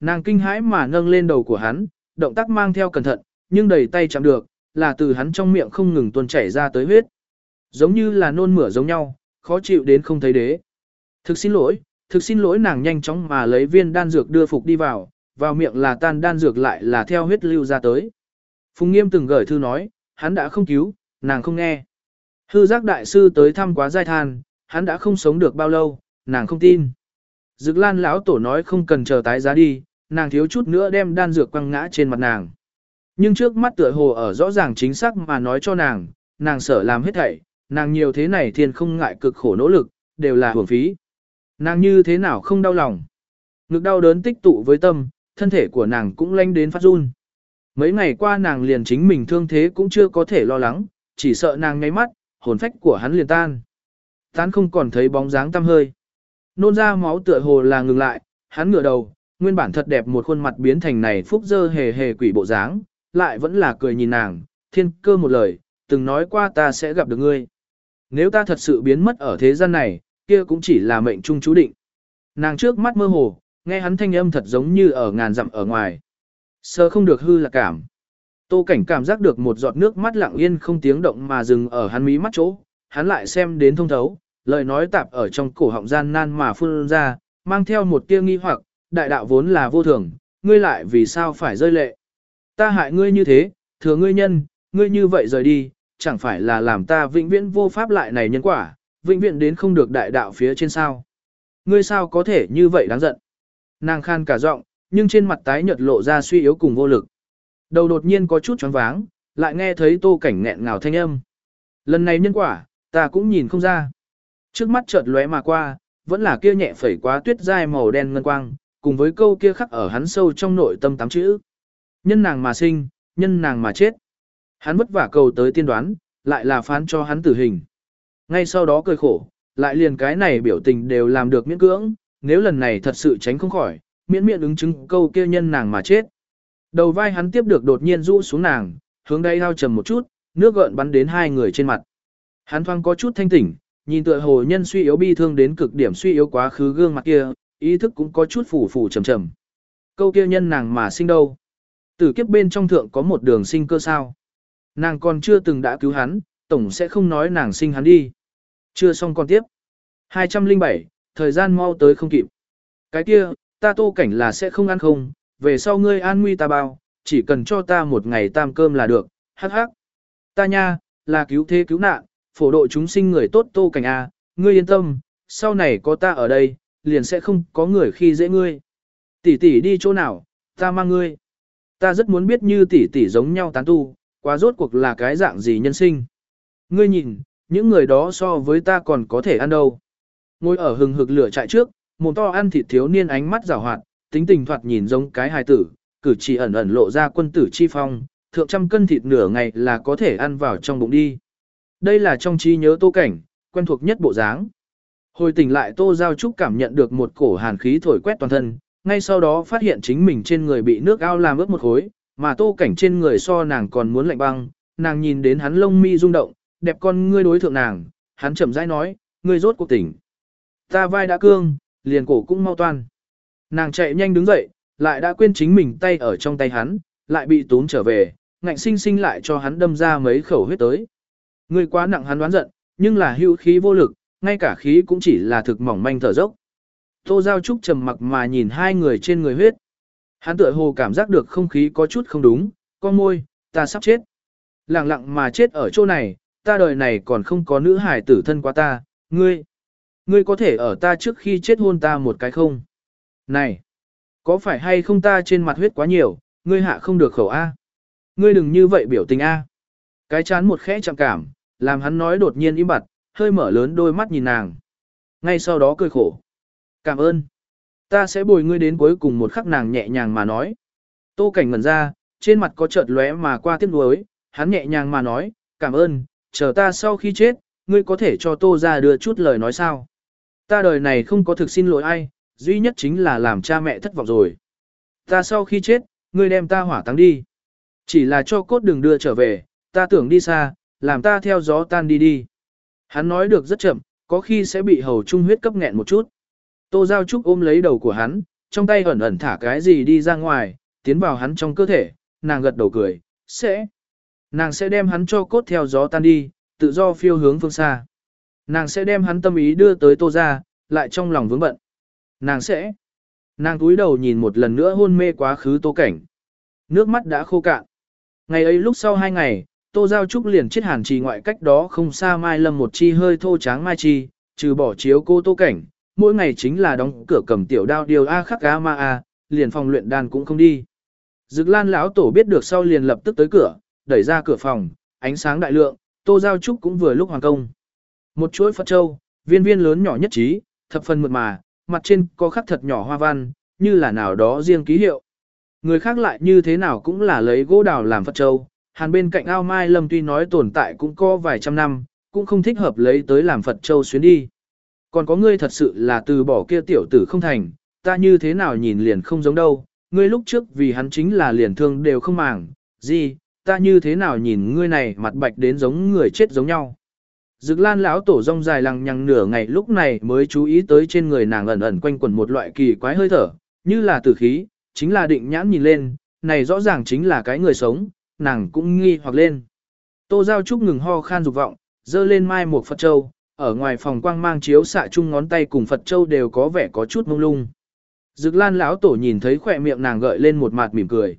Nàng kinh hãi mà nâng lên đầu của hắn, động tác mang theo cẩn thận, nhưng đầy tay chạm được, là từ hắn trong miệng không ngừng tuôn chảy ra tới huyết. Giống như là nôn mửa giống nhau, khó chịu đến không thấy đế. Thực xin lỗi, thực xin lỗi nàng nhanh chóng mà lấy viên đan dược đưa phục đi vào, vào miệng là tan đan dược lại là theo huyết lưu ra tới. Phùng Nghiêm từng gửi thư nói, hắn đã không cứu, nàng không nghe. Hư giác đại sư tới thăm quá giai than, hắn đã không sống được bao lâu, nàng không tin. Dực lan lão tổ nói không cần chờ tái giá đi, nàng thiếu chút nữa đem đan dược quăng ngã trên mặt nàng. Nhưng trước mắt tựa hồ ở rõ ràng chính xác mà nói cho nàng, nàng sợ làm hết thảy, nàng nhiều thế này thiên không ngại cực khổ nỗ lực, đều là hưởng phí. Nàng như thế nào không đau lòng. Ngực đau đớn tích tụ với tâm, thân thể của nàng cũng lanh đến phát run. Mấy ngày qua nàng liền chính mình thương thế cũng chưa có thể lo lắng, chỉ sợ nàng ngay mắt, hồn phách của hắn liền tan. Tán không còn thấy bóng dáng tăm hơi. Nôn ra máu tựa hồ là ngừng lại, hắn ngửa đầu, nguyên bản thật đẹp một khuôn mặt biến thành này phúc dơ hề hề quỷ bộ dáng, lại vẫn là cười nhìn nàng, thiên cơ một lời, từng nói qua ta sẽ gặp được ngươi. Nếu ta thật sự biến mất ở thế gian này, kia cũng chỉ là mệnh trung chú định. Nàng trước mắt mơ hồ, nghe hắn thanh âm thật giống như ở ngàn dặm ở ngoài. Sơ không được hư là cảm. Tô cảnh cảm giác được một giọt nước mắt lặng yên không tiếng động mà dừng ở hắn mí mắt chỗ, hắn lại xem đến thông thấu, lời nói tạp ở trong cổ họng gian nan mà phun ra, mang theo một tia nghi hoặc, đại đạo vốn là vô thường, ngươi lại vì sao phải rơi lệ. Ta hại ngươi như thế, thừa ngươi nhân, ngươi như vậy rời đi, chẳng phải là làm ta vĩnh viễn vô pháp lại này nhân quả, vĩnh viễn đến không được đại đạo phía trên sao. Ngươi sao có thể như vậy đáng giận. Nàng khan cả giọng, nhưng trên mặt tái nhợt lộ ra suy yếu cùng vô lực. Đầu đột nhiên có chút choáng váng, lại nghe thấy tô cảnh nghẹn ngào thanh âm. Lần này nhân quả, ta cũng nhìn không ra. Trước mắt chợt lóe mà qua, vẫn là kia nhẹ phẩy quá tuyết dai màu đen ngân quang, cùng với câu kia khắc ở hắn sâu trong nội tâm tám chữ. Nhân nàng mà sinh, nhân nàng mà chết. Hắn vất vả cầu tới tiên đoán, lại là phán cho hắn tử hình. Ngay sau đó cười khổ, lại liền cái này biểu tình đều làm được miễn cưỡng, nếu lần này thật sự tránh không khỏi, miễn miễn ứng chứng câu kia nhân nàng mà chết. Đầu vai hắn tiếp được đột nhiên rũ xuống nàng, hướng đây hao trầm một chút, nước gợn bắn đến hai người trên mặt. Hắn thoáng có chút thanh tỉnh, nhìn tựa hồ nhân suy yếu bi thương đến cực điểm suy yếu quá khứ gương mặt kia, ý thức cũng có chút phủ phủ trầm trầm. Câu kia nhân nàng mà sinh đâu? Tử kiếp bên trong thượng có một đường sinh cơ sao? Nàng còn chưa từng đã cứu hắn, tổng sẽ không nói nàng sinh hắn đi. Chưa xong còn tiếp. 207, thời gian mau tới không kịp. Cái kia, ta tô cảnh là sẽ không ăn không, về sau ngươi an nguy ta bao, chỉ cần cho ta một ngày tam cơm là được, hắc hắc. Ta nha, là cứu thế cứu nạn, phổ độ chúng sinh người tốt tô cảnh A, ngươi yên tâm, sau này có ta ở đây, liền sẽ không có người khi dễ ngươi. Tỷ tỷ đi chỗ nào, ta mang ngươi. Ta rất muốn biết như tỷ tỷ giống nhau tán tu, quá rốt cuộc là cái dạng gì nhân sinh. Ngươi nhìn, những người đó so với ta còn có thể ăn đâu. Ngồi ở hừng hực lửa trại trước, mồm to ăn thịt thiếu niên ánh mắt rào hoạt, tính tình thoạt nhìn giống cái hài tử, cử chỉ ẩn ẩn lộ ra quân tử chi phong, thượng trăm cân thịt nửa ngày là có thể ăn vào trong bụng đi. Đây là trong trí nhớ tô cảnh, quen thuộc nhất bộ dáng. Hồi tỉnh lại tô giao trúc cảm nhận được một cổ hàn khí thổi quét toàn thân, ngay sau đó phát hiện chính mình trên người bị nước ao làm ướt một khối, mà tô cảnh trên người so nàng còn muốn lạnh băng, nàng nhìn đến hắn lông mi rung động, đẹp con ngươi đối thượng nàng, hắn chậm rãi nói, ngươi rốt cuộc tỉnh. Ta vai đã cương, liền cổ cũng mau toan. Nàng chạy nhanh đứng dậy, lại đã quên chính mình tay ở trong tay hắn, lại bị tốn trở về, ngạnh sinh sinh lại cho hắn đâm ra mấy khẩu huyết tới. Ngươi quá nặng hắn đoán giận, nhưng là hữu khí vô lực, ngay cả khí cũng chỉ là thực mỏng manh thở dốc. Tô Giao Trúc trầm mặc mà nhìn hai người trên người huyết. Hắn tựa hồ cảm giác được không khí có chút không đúng, con môi, ta sắp chết. Lặng lặng mà chết ở chỗ này, ta đời này còn không có nữ hải tử thân qua ta, ngươi. Ngươi có thể ở ta trước khi chết hôn ta một cái không? Này, có phải hay không ta trên mặt huyết quá nhiều, ngươi hạ không được khẩu A. Ngươi đừng như vậy biểu tình A. Cái chán một khẽ chạm cảm, làm hắn nói đột nhiên im bặt, hơi mở lớn đôi mắt nhìn nàng. Ngay sau đó cười khổ. Cảm ơn. Ta sẽ bồi ngươi đến cuối cùng một khắc nàng nhẹ nhàng mà nói. Tô cảnh ngẩn ra, trên mặt có chợt lóe mà qua tiếc nuối, hắn nhẹ nhàng mà nói, cảm ơn, chờ ta sau khi chết, ngươi có thể cho tô ra đưa chút lời nói sao. Ta đời này không có thực xin lỗi ai, duy nhất chính là làm cha mẹ thất vọng rồi. Ta sau khi chết, ngươi đem ta hỏa táng đi. Chỉ là cho cốt đường đưa trở về, ta tưởng đi xa, làm ta theo gió tan đi đi. Hắn nói được rất chậm, có khi sẽ bị hầu trung huyết cấp nghẹn một chút. Tô Giao Trúc ôm lấy đầu của hắn, trong tay ẩn ẩn thả cái gì đi ra ngoài, tiến vào hắn trong cơ thể, nàng gật đầu cười, sẽ. Nàng sẽ đem hắn cho cốt theo gió tan đi, tự do phiêu hướng phương xa. Nàng sẽ đem hắn tâm ý đưa tới tô ra, lại trong lòng vướng bận. Nàng sẽ. Nàng túi đầu nhìn một lần nữa hôn mê quá khứ tô cảnh. Nước mắt đã khô cạn. Ngày ấy lúc sau hai ngày, tô giao trúc liền chết hàn trì ngoại cách đó không xa mai lâm một chi hơi thô tráng mai chi, trừ bỏ chiếu cô tô cảnh, mỗi ngày chính là đóng cửa cầm tiểu đao điều a khắc a ma a, liền phòng luyện đàn cũng không đi. Dực Lan lão tổ biết được sau liền lập tức tới cửa, đẩy ra cửa phòng, ánh sáng đại lượng, Tô Giao Trúc cũng vừa lúc hoàn công. Một chuỗi Phật Châu, viên viên lớn nhỏ nhất trí, thập phần mượt mà, mặt trên có khắc thật nhỏ hoa văn, như là nào đó riêng ký hiệu. Người khác lại như thế nào cũng là lấy gỗ đào làm Phật Châu, hàn bên cạnh ao mai lâm tuy nói tồn tại cũng có vài trăm năm, cũng không thích hợp lấy tới làm Phật Châu xuyến đi. Còn có ngươi thật sự là từ bỏ kia tiểu tử không thành, ta như thế nào nhìn liền không giống đâu, ngươi lúc trước vì hắn chính là liền thương đều không màng, gì, ta như thế nào nhìn ngươi này mặt bạch đến giống người chết giống nhau. Dực lan lão tổ rong dài lằng nhằng nửa ngày lúc này mới chú ý tới trên người nàng ẩn ẩn quanh quẩn một loại kỳ quái hơi thở, như là tử khí, chính là định nhãn nhìn lên, này rõ ràng chính là cái người sống, nàng cũng nghi hoặc lên. Tô Giao Trúc ngừng ho khan dục vọng, dơ lên mai một Phật Châu, ở ngoài phòng quang mang chiếu xạ chung ngón tay cùng Phật Châu đều có vẻ có chút mông lung. Dực lan lão tổ nhìn thấy khỏe miệng nàng gợi lên một mặt mỉm cười.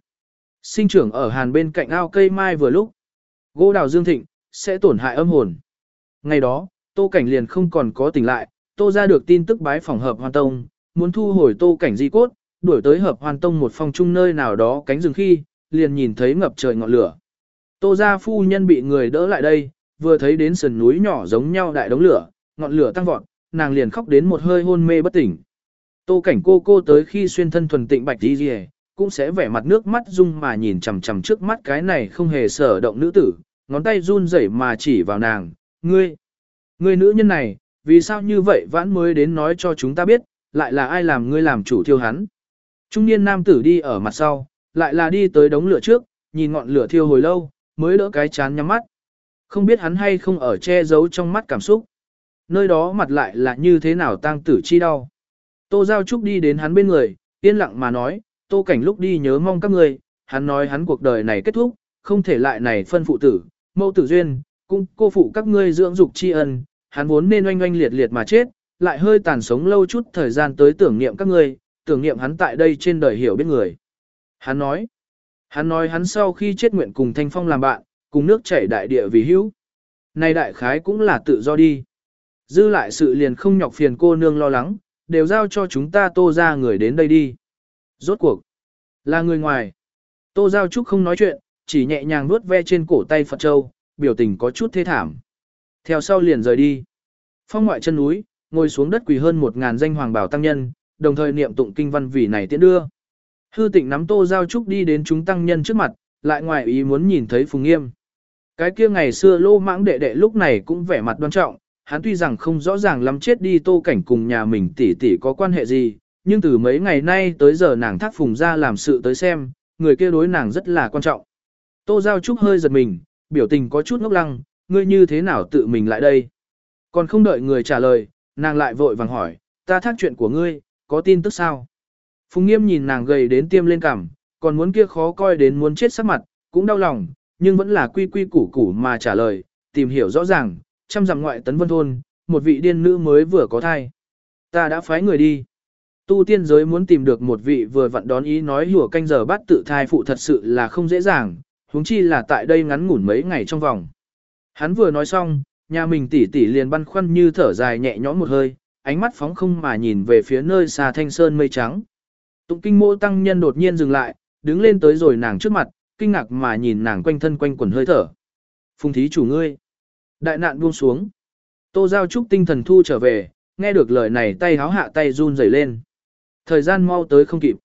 Sinh trưởng ở hàn bên cạnh ao cây mai vừa lúc. Gỗ đào dương thịnh, sẽ tổn hại âm hồn. Ngày đó, tô cảnh liền không còn có tỉnh lại, tô ra được tin tức bái phòng hợp hoàn tông, muốn thu hồi tô cảnh di cốt, đuổi tới hợp hoàn tông một phòng chung nơi nào đó cánh rừng khi, liền nhìn thấy ngập trời ngọn lửa. Tô gia phu nhân bị người đỡ lại đây, vừa thấy đến sườn núi nhỏ giống nhau đại đống lửa, ngọn lửa tăng vọt, nàng liền khóc đến một hơi hôn mê bất tỉnh. Tô cảnh cô cô tới khi xuyên thân thuần tịnh bạch đi rìa, cũng sẽ vẻ mặt nước mắt rung mà nhìn chằm chằm trước mắt cái này không hề sở động nữ tử, ngón tay run rẩy mà chỉ vào nàng, ngươi, ngươi nữ nhân này, vì sao như vậy vãn mới đến nói cho chúng ta biết, lại là ai làm ngươi làm chủ thiêu hắn. Trung niên nam tử đi ở mặt sau, lại là đi tới đống lửa trước, nhìn ngọn lửa thiêu hồi lâu, mới đỡ cái chán nhắm mắt. Không biết hắn hay không ở che giấu trong mắt cảm xúc. Nơi đó mặt lại là như thế nào tang tử chi đau. Tô Giao Trúc đi đến hắn bên người, yên lặng mà nói, Tô Cảnh lúc đi nhớ mong các người, hắn nói hắn cuộc đời này kết thúc, không thể lại này phân phụ tử, mẫu tử duyên, cung cô phụ các ngươi dưỡng dục tri ân, hắn vốn nên oanh oanh liệt liệt mà chết, lại hơi tàn sống lâu chút thời gian tới tưởng niệm các ngươi, tưởng niệm hắn tại đây trên đời hiểu biết người. Hắn nói, hắn nói hắn sau khi chết nguyện cùng Thanh Phong làm bạn, cùng nước chảy đại địa vì hữu. Này đại khái cũng là tự do đi. Dư lại sự liền không nhọc phiền cô nương lo lắng, đều giao cho chúng ta tô ra người đến đây đi. Rốt cuộc, là người ngoài. Tô Giao Trúc không nói chuyện, chỉ nhẹ nhàng nuốt ve trên cổ tay Phật Châu, biểu tình có chút thê thảm. Theo sau liền rời đi. Phong ngoại chân núi, ngồi xuống đất quỳ hơn một ngàn danh hoàng bảo tăng nhân, đồng thời niệm tụng kinh văn vì này tiễn đưa. Hư tịnh nắm Tô Giao Trúc đi đến chúng tăng nhân trước mặt, lại ngoài ý muốn nhìn thấy Phùng Nghiêm. Cái kia ngày xưa lô mãng đệ đệ lúc này cũng vẻ mặt đoan trọng, hắn tuy rằng không rõ ràng lắm chết đi tô cảnh cùng nhà mình tỷ tỷ có quan hệ gì, nhưng từ mấy ngày nay tới giờ nàng thác phùng ra làm sự tới xem, người kia đối nàng rất là quan trọng. Tô Giao Trúc hơi giật mình, biểu tình có chút ngốc lăng, ngươi như thế nào tự mình lại đây? Còn không đợi người trả lời, nàng lại vội vàng hỏi, ta thác chuyện của ngươi, có tin tức sao? Phùng Nghiêm nhìn nàng gầy đến tiêm lên cằm, còn muốn kia khó coi đến muốn chết sắc mặt, cũng đau lòng, nhưng vẫn là quy quy củ củ mà trả lời, tìm hiểu rõ ràng, chăm dặm ngoại tấn vân thôn, một vị điên nữ mới vừa có thai. Ta đã phái người đi. Tu tiên giới muốn tìm được một vị vừa vặn đón ý nói hùa canh giờ bắt tự thai phụ thật sự là không dễ dàng, huống chi là tại đây ngắn ngủn mấy ngày trong vòng. Hắn vừa nói xong, nhà mình tỉ tỉ liền băn khoăn như thở dài nhẹ nhõm một hơi, ánh mắt phóng không mà nhìn về phía nơi xa thanh sơn mây trắng. Tụng kinh mô tăng nhân đột nhiên dừng lại, đứng lên tới rồi nàng trước mặt, kinh ngạc mà nhìn nàng quanh thân quanh quần hơi thở. Phùng thí chủ ngươi. Đại nạn buông xuống. Tô Giao Trúc tinh thần thu trở về, nghe được lời này tay háo hạ tay run rẩy lên. Thời gian mau tới không kịp.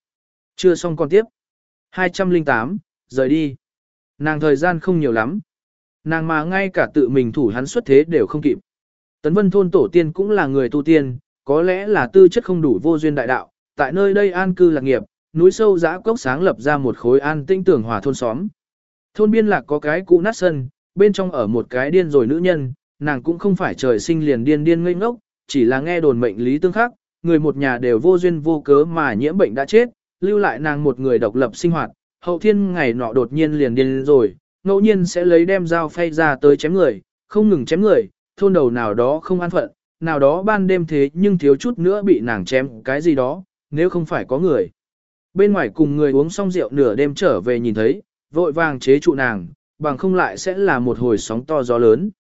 Chưa xong còn tiếp. 208, rời đi. Nàng thời gian không nhiều lắm. Nàng mà ngay cả tự mình thủ hắn xuất thế đều không kịp. Tấn vân thôn tổ tiên cũng là người tu tiên, có lẽ là tư chất không đủ vô duyên đại đạo. Tại nơi đây an cư lạc nghiệp, núi sâu giã cốc sáng lập ra một khối an tinh tưởng hòa thôn xóm. Thôn biên lạc có cái cũ nát sân, bên trong ở một cái điên rồi nữ nhân, nàng cũng không phải trời sinh liền điên điên ngây ngốc, chỉ là nghe đồn mệnh lý tương khắc, người một nhà đều vô duyên vô cớ mà nhiễm bệnh đã chết, lưu lại nàng một người độc lập sinh hoạt, hậu thiên ngày nọ đột nhiên liền điên rồi, ngẫu nhiên sẽ lấy đem dao phay ra tới chém người, không ngừng chém người, thôn đầu nào đó không an phận, nào đó ban đêm thế nhưng thiếu chút nữa bị nàng chém cái gì đó, nếu không phải có người. Bên ngoài cùng người uống xong rượu nửa đêm trở về nhìn thấy, vội vàng chế trụ nàng, bằng không lại sẽ là một hồi sóng to gió lớn.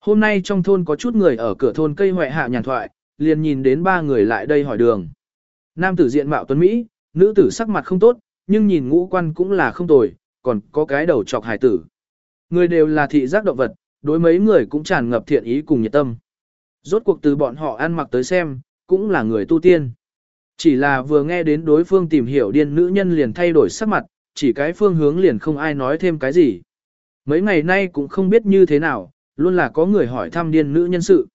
Hôm nay trong thôn có chút người ở cửa thôn cây hoại hạ nhàn thoại, liền nhìn đến ba người lại đây hỏi đường. Nam tử diện mạo tuấn Mỹ, nữ tử sắc mặt không tốt, nhưng nhìn ngũ quan cũng là không tồi, còn có cái đầu trọc hải tử. Người đều là thị giác động vật, đối mấy người cũng tràn ngập thiện ý cùng nhiệt tâm. Rốt cuộc từ bọn họ ăn mặc tới xem, cũng là người tu tiên. Chỉ là vừa nghe đến đối phương tìm hiểu điên nữ nhân liền thay đổi sắc mặt, chỉ cái phương hướng liền không ai nói thêm cái gì. Mấy ngày nay cũng không biết như thế nào, luôn là có người hỏi thăm điên nữ nhân sự.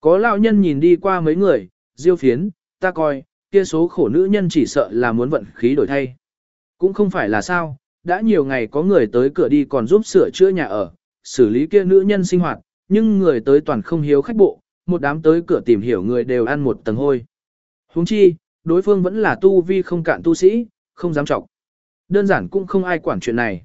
Có lão nhân nhìn đi qua mấy người, diêu phiến, ta coi, kia số khổ nữ nhân chỉ sợ là muốn vận khí đổi thay. Cũng không phải là sao, đã nhiều ngày có người tới cửa đi còn giúp sửa chữa nhà ở, xử lý kia nữ nhân sinh hoạt, nhưng người tới toàn không hiếu khách bộ, một đám tới cửa tìm hiểu người đều ăn một tầng hôi. Huống chi, đối phương vẫn là tu vi không cạn tu sĩ, không dám trọng. Đơn giản cũng không ai quản chuyện này.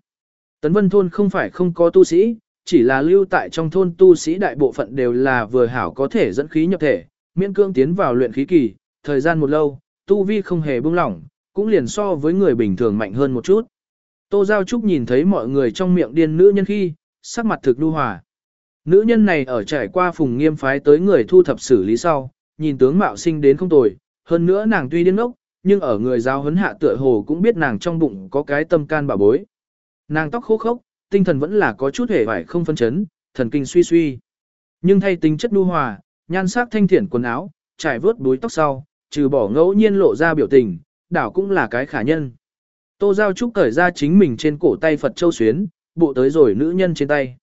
Tấn Vân Thôn không phải không có tu sĩ, chỉ là lưu tại trong thôn tu sĩ đại bộ phận đều là vừa hảo có thể dẫn khí nhập thể, miễn cương tiến vào luyện khí kỳ, thời gian một lâu, tu vi không hề buông lỏng, cũng liền so với người bình thường mạnh hơn một chút. Tô Giao Trúc nhìn thấy mọi người trong miệng điên nữ nhân khi, sắc mặt thực đu hòa. Nữ nhân này ở trải qua phùng nghiêm phái tới người thu thập xử lý sau, nhìn tướng mạo sinh đến không tồi, hơn nữa nàng tuy điên ốc, nhưng ở người giáo huấn hạ tựa hồ cũng biết nàng trong bụng có cái tâm can bà bối. Nàng tóc khô khốc, tinh thần vẫn là có chút hề vải không phân chấn, thần kinh suy suy. Nhưng thay tính chất nhu hòa, nhan sắc thanh thiển quần áo, trải vớt đuôi tóc sau, trừ bỏ ngẫu nhiên lộ ra biểu tình, đảo cũng là cái khả nhân. Tô Giao Trúc cởi ra chính mình trên cổ tay Phật Châu Xuyến, bộ tới rồi nữ nhân trên tay.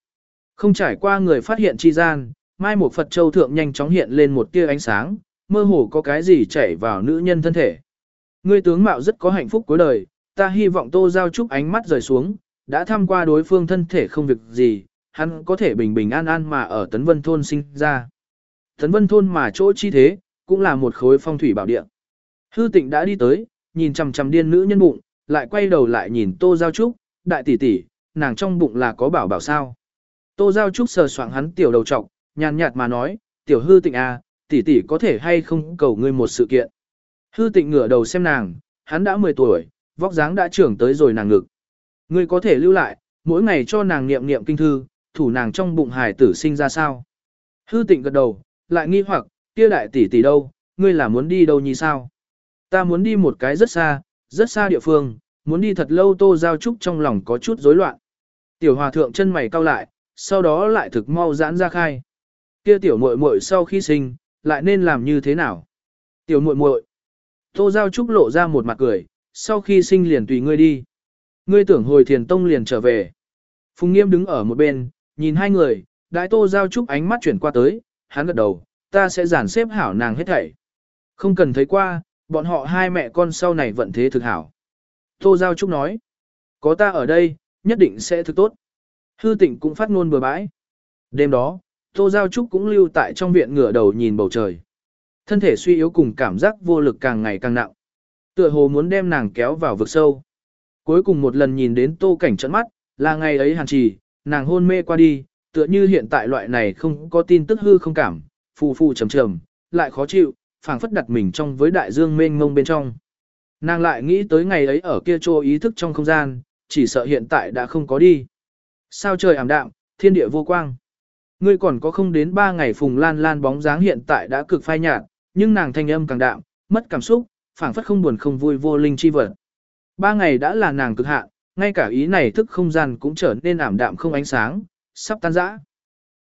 Không trải qua người phát hiện chi gian, mai một Phật Châu thượng nhanh chóng hiện lên một tia ánh sáng, mơ hồ có cái gì chảy vào nữ nhân thân thể. Ngươi tướng mạo rất có hạnh phúc cuối đời, ta hy vọng Tô Giao Trúc ánh mắt rời xuống, đã thăm qua đối phương thân thể không việc gì, hắn có thể bình bình an an mà ở Tấn Vân Thôn sinh ra. Tấn Vân Thôn mà chỗ chi thế, cũng là một khối phong thủy bảo địa. Hư tịnh đã đi tới, nhìn chằm chằm điên nữ nhân bụng, lại quay đầu lại nhìn Tô Giao Trúc, đại tỷ tỷ, nàng trong bụng là có bảo bảo sao. Tô Giao Trúc sờ soạng hắn tiểu đầu trọc, nhàn nhạt mà nói, tiểu hư tịnh à, tỷ tỷ có thể hay không cầu ngươi một sự kiện. Hư tịnh ngửa đầu xem nàng, hắn đã 10 tuổi, vóc dáng đã trưởng tới rồi nàng ngực. Ngươi có thể lưu lại, mỗi ngày cho nàng niệm niệm kinh thư, thủ nàng trong bụng hài tử sinh ra sao. Hư tịnh gật đầu, lại nghi hoặc, kia đại tỷ tỷ đâu, ngươi là muốn đi đâu như sao? Ta muốn đi một cái rất xa, rất xa địa phương, muốn đi thật lâu tô giao trúc trong lòng có chút rối loạn. Tiểu hòa thượng chân mày cau lại, sau đó lại thực mau giãn ra khai. Kia tiểu muội muội sau khi sinh, lại nên làm như thế nào? Tiểu muội muội. Tô Giao Trúc lộ ra một mặt cười, sau khi sinh liền tùy ngươi đi. Ngươi tưởng hồi thiền tông liền trở về. Phùng Nghiêm đứng ở một bên, nhìn hai người, đại Tô Giao Trúc ánh mắt chuyển qua tới, hắn gật đầu, ta sẽ giản xếp hảo nàng hết thảy. Không cần thấy qua, bọn họ hai mẹ con sau này vận thế thực hảo. Tô Giao Trúc nói, có ta ở đây, nhất định sẽ thực tốt. Hư tịnh cũng phát ngôn bừa bãi. Đêm đó, Tô Giao Trúc cũng lưu tại trong viện ngửa đầu nhìn bầu trời. Thân thể suy yếu cùng cảm giác vô lực càng ngày càng nặng. Tựa hồ muốn đem nàng kéo vào vực sâu. Cuối cùng một lần nhìn đến tô cảnh trận mắt, là ngày ấy hàn trì, nàng hôn mê qua đi, tựa như hiện tại loại này không có tin tức hư không cảm, phù phù trầm trầm, lại khó chịu, phảng phất đặt mình trong với đại dương mênh mông bên trong. Nàng lại nghĩ tới ngày ấy ở kia trô ý thức trong không gian, chỉ sợ hiện tại đã không có đi. Sao trời ảm đạm, thiên địa vô quang. Ngươi còn có không đến ba ngày phùng lan lan bóng dáng hiện tại đã cực phai nhạt, nhưng nàng thanh âm càng đạm, mất cảm xúc, phảng phất không buồn không vui vô linh chi vật. Ba ngày đã là nàng cực hạn, ngay cả ý này thức không gian cũng trở nên ảm đạm không ánh sáng, sắp tan rã.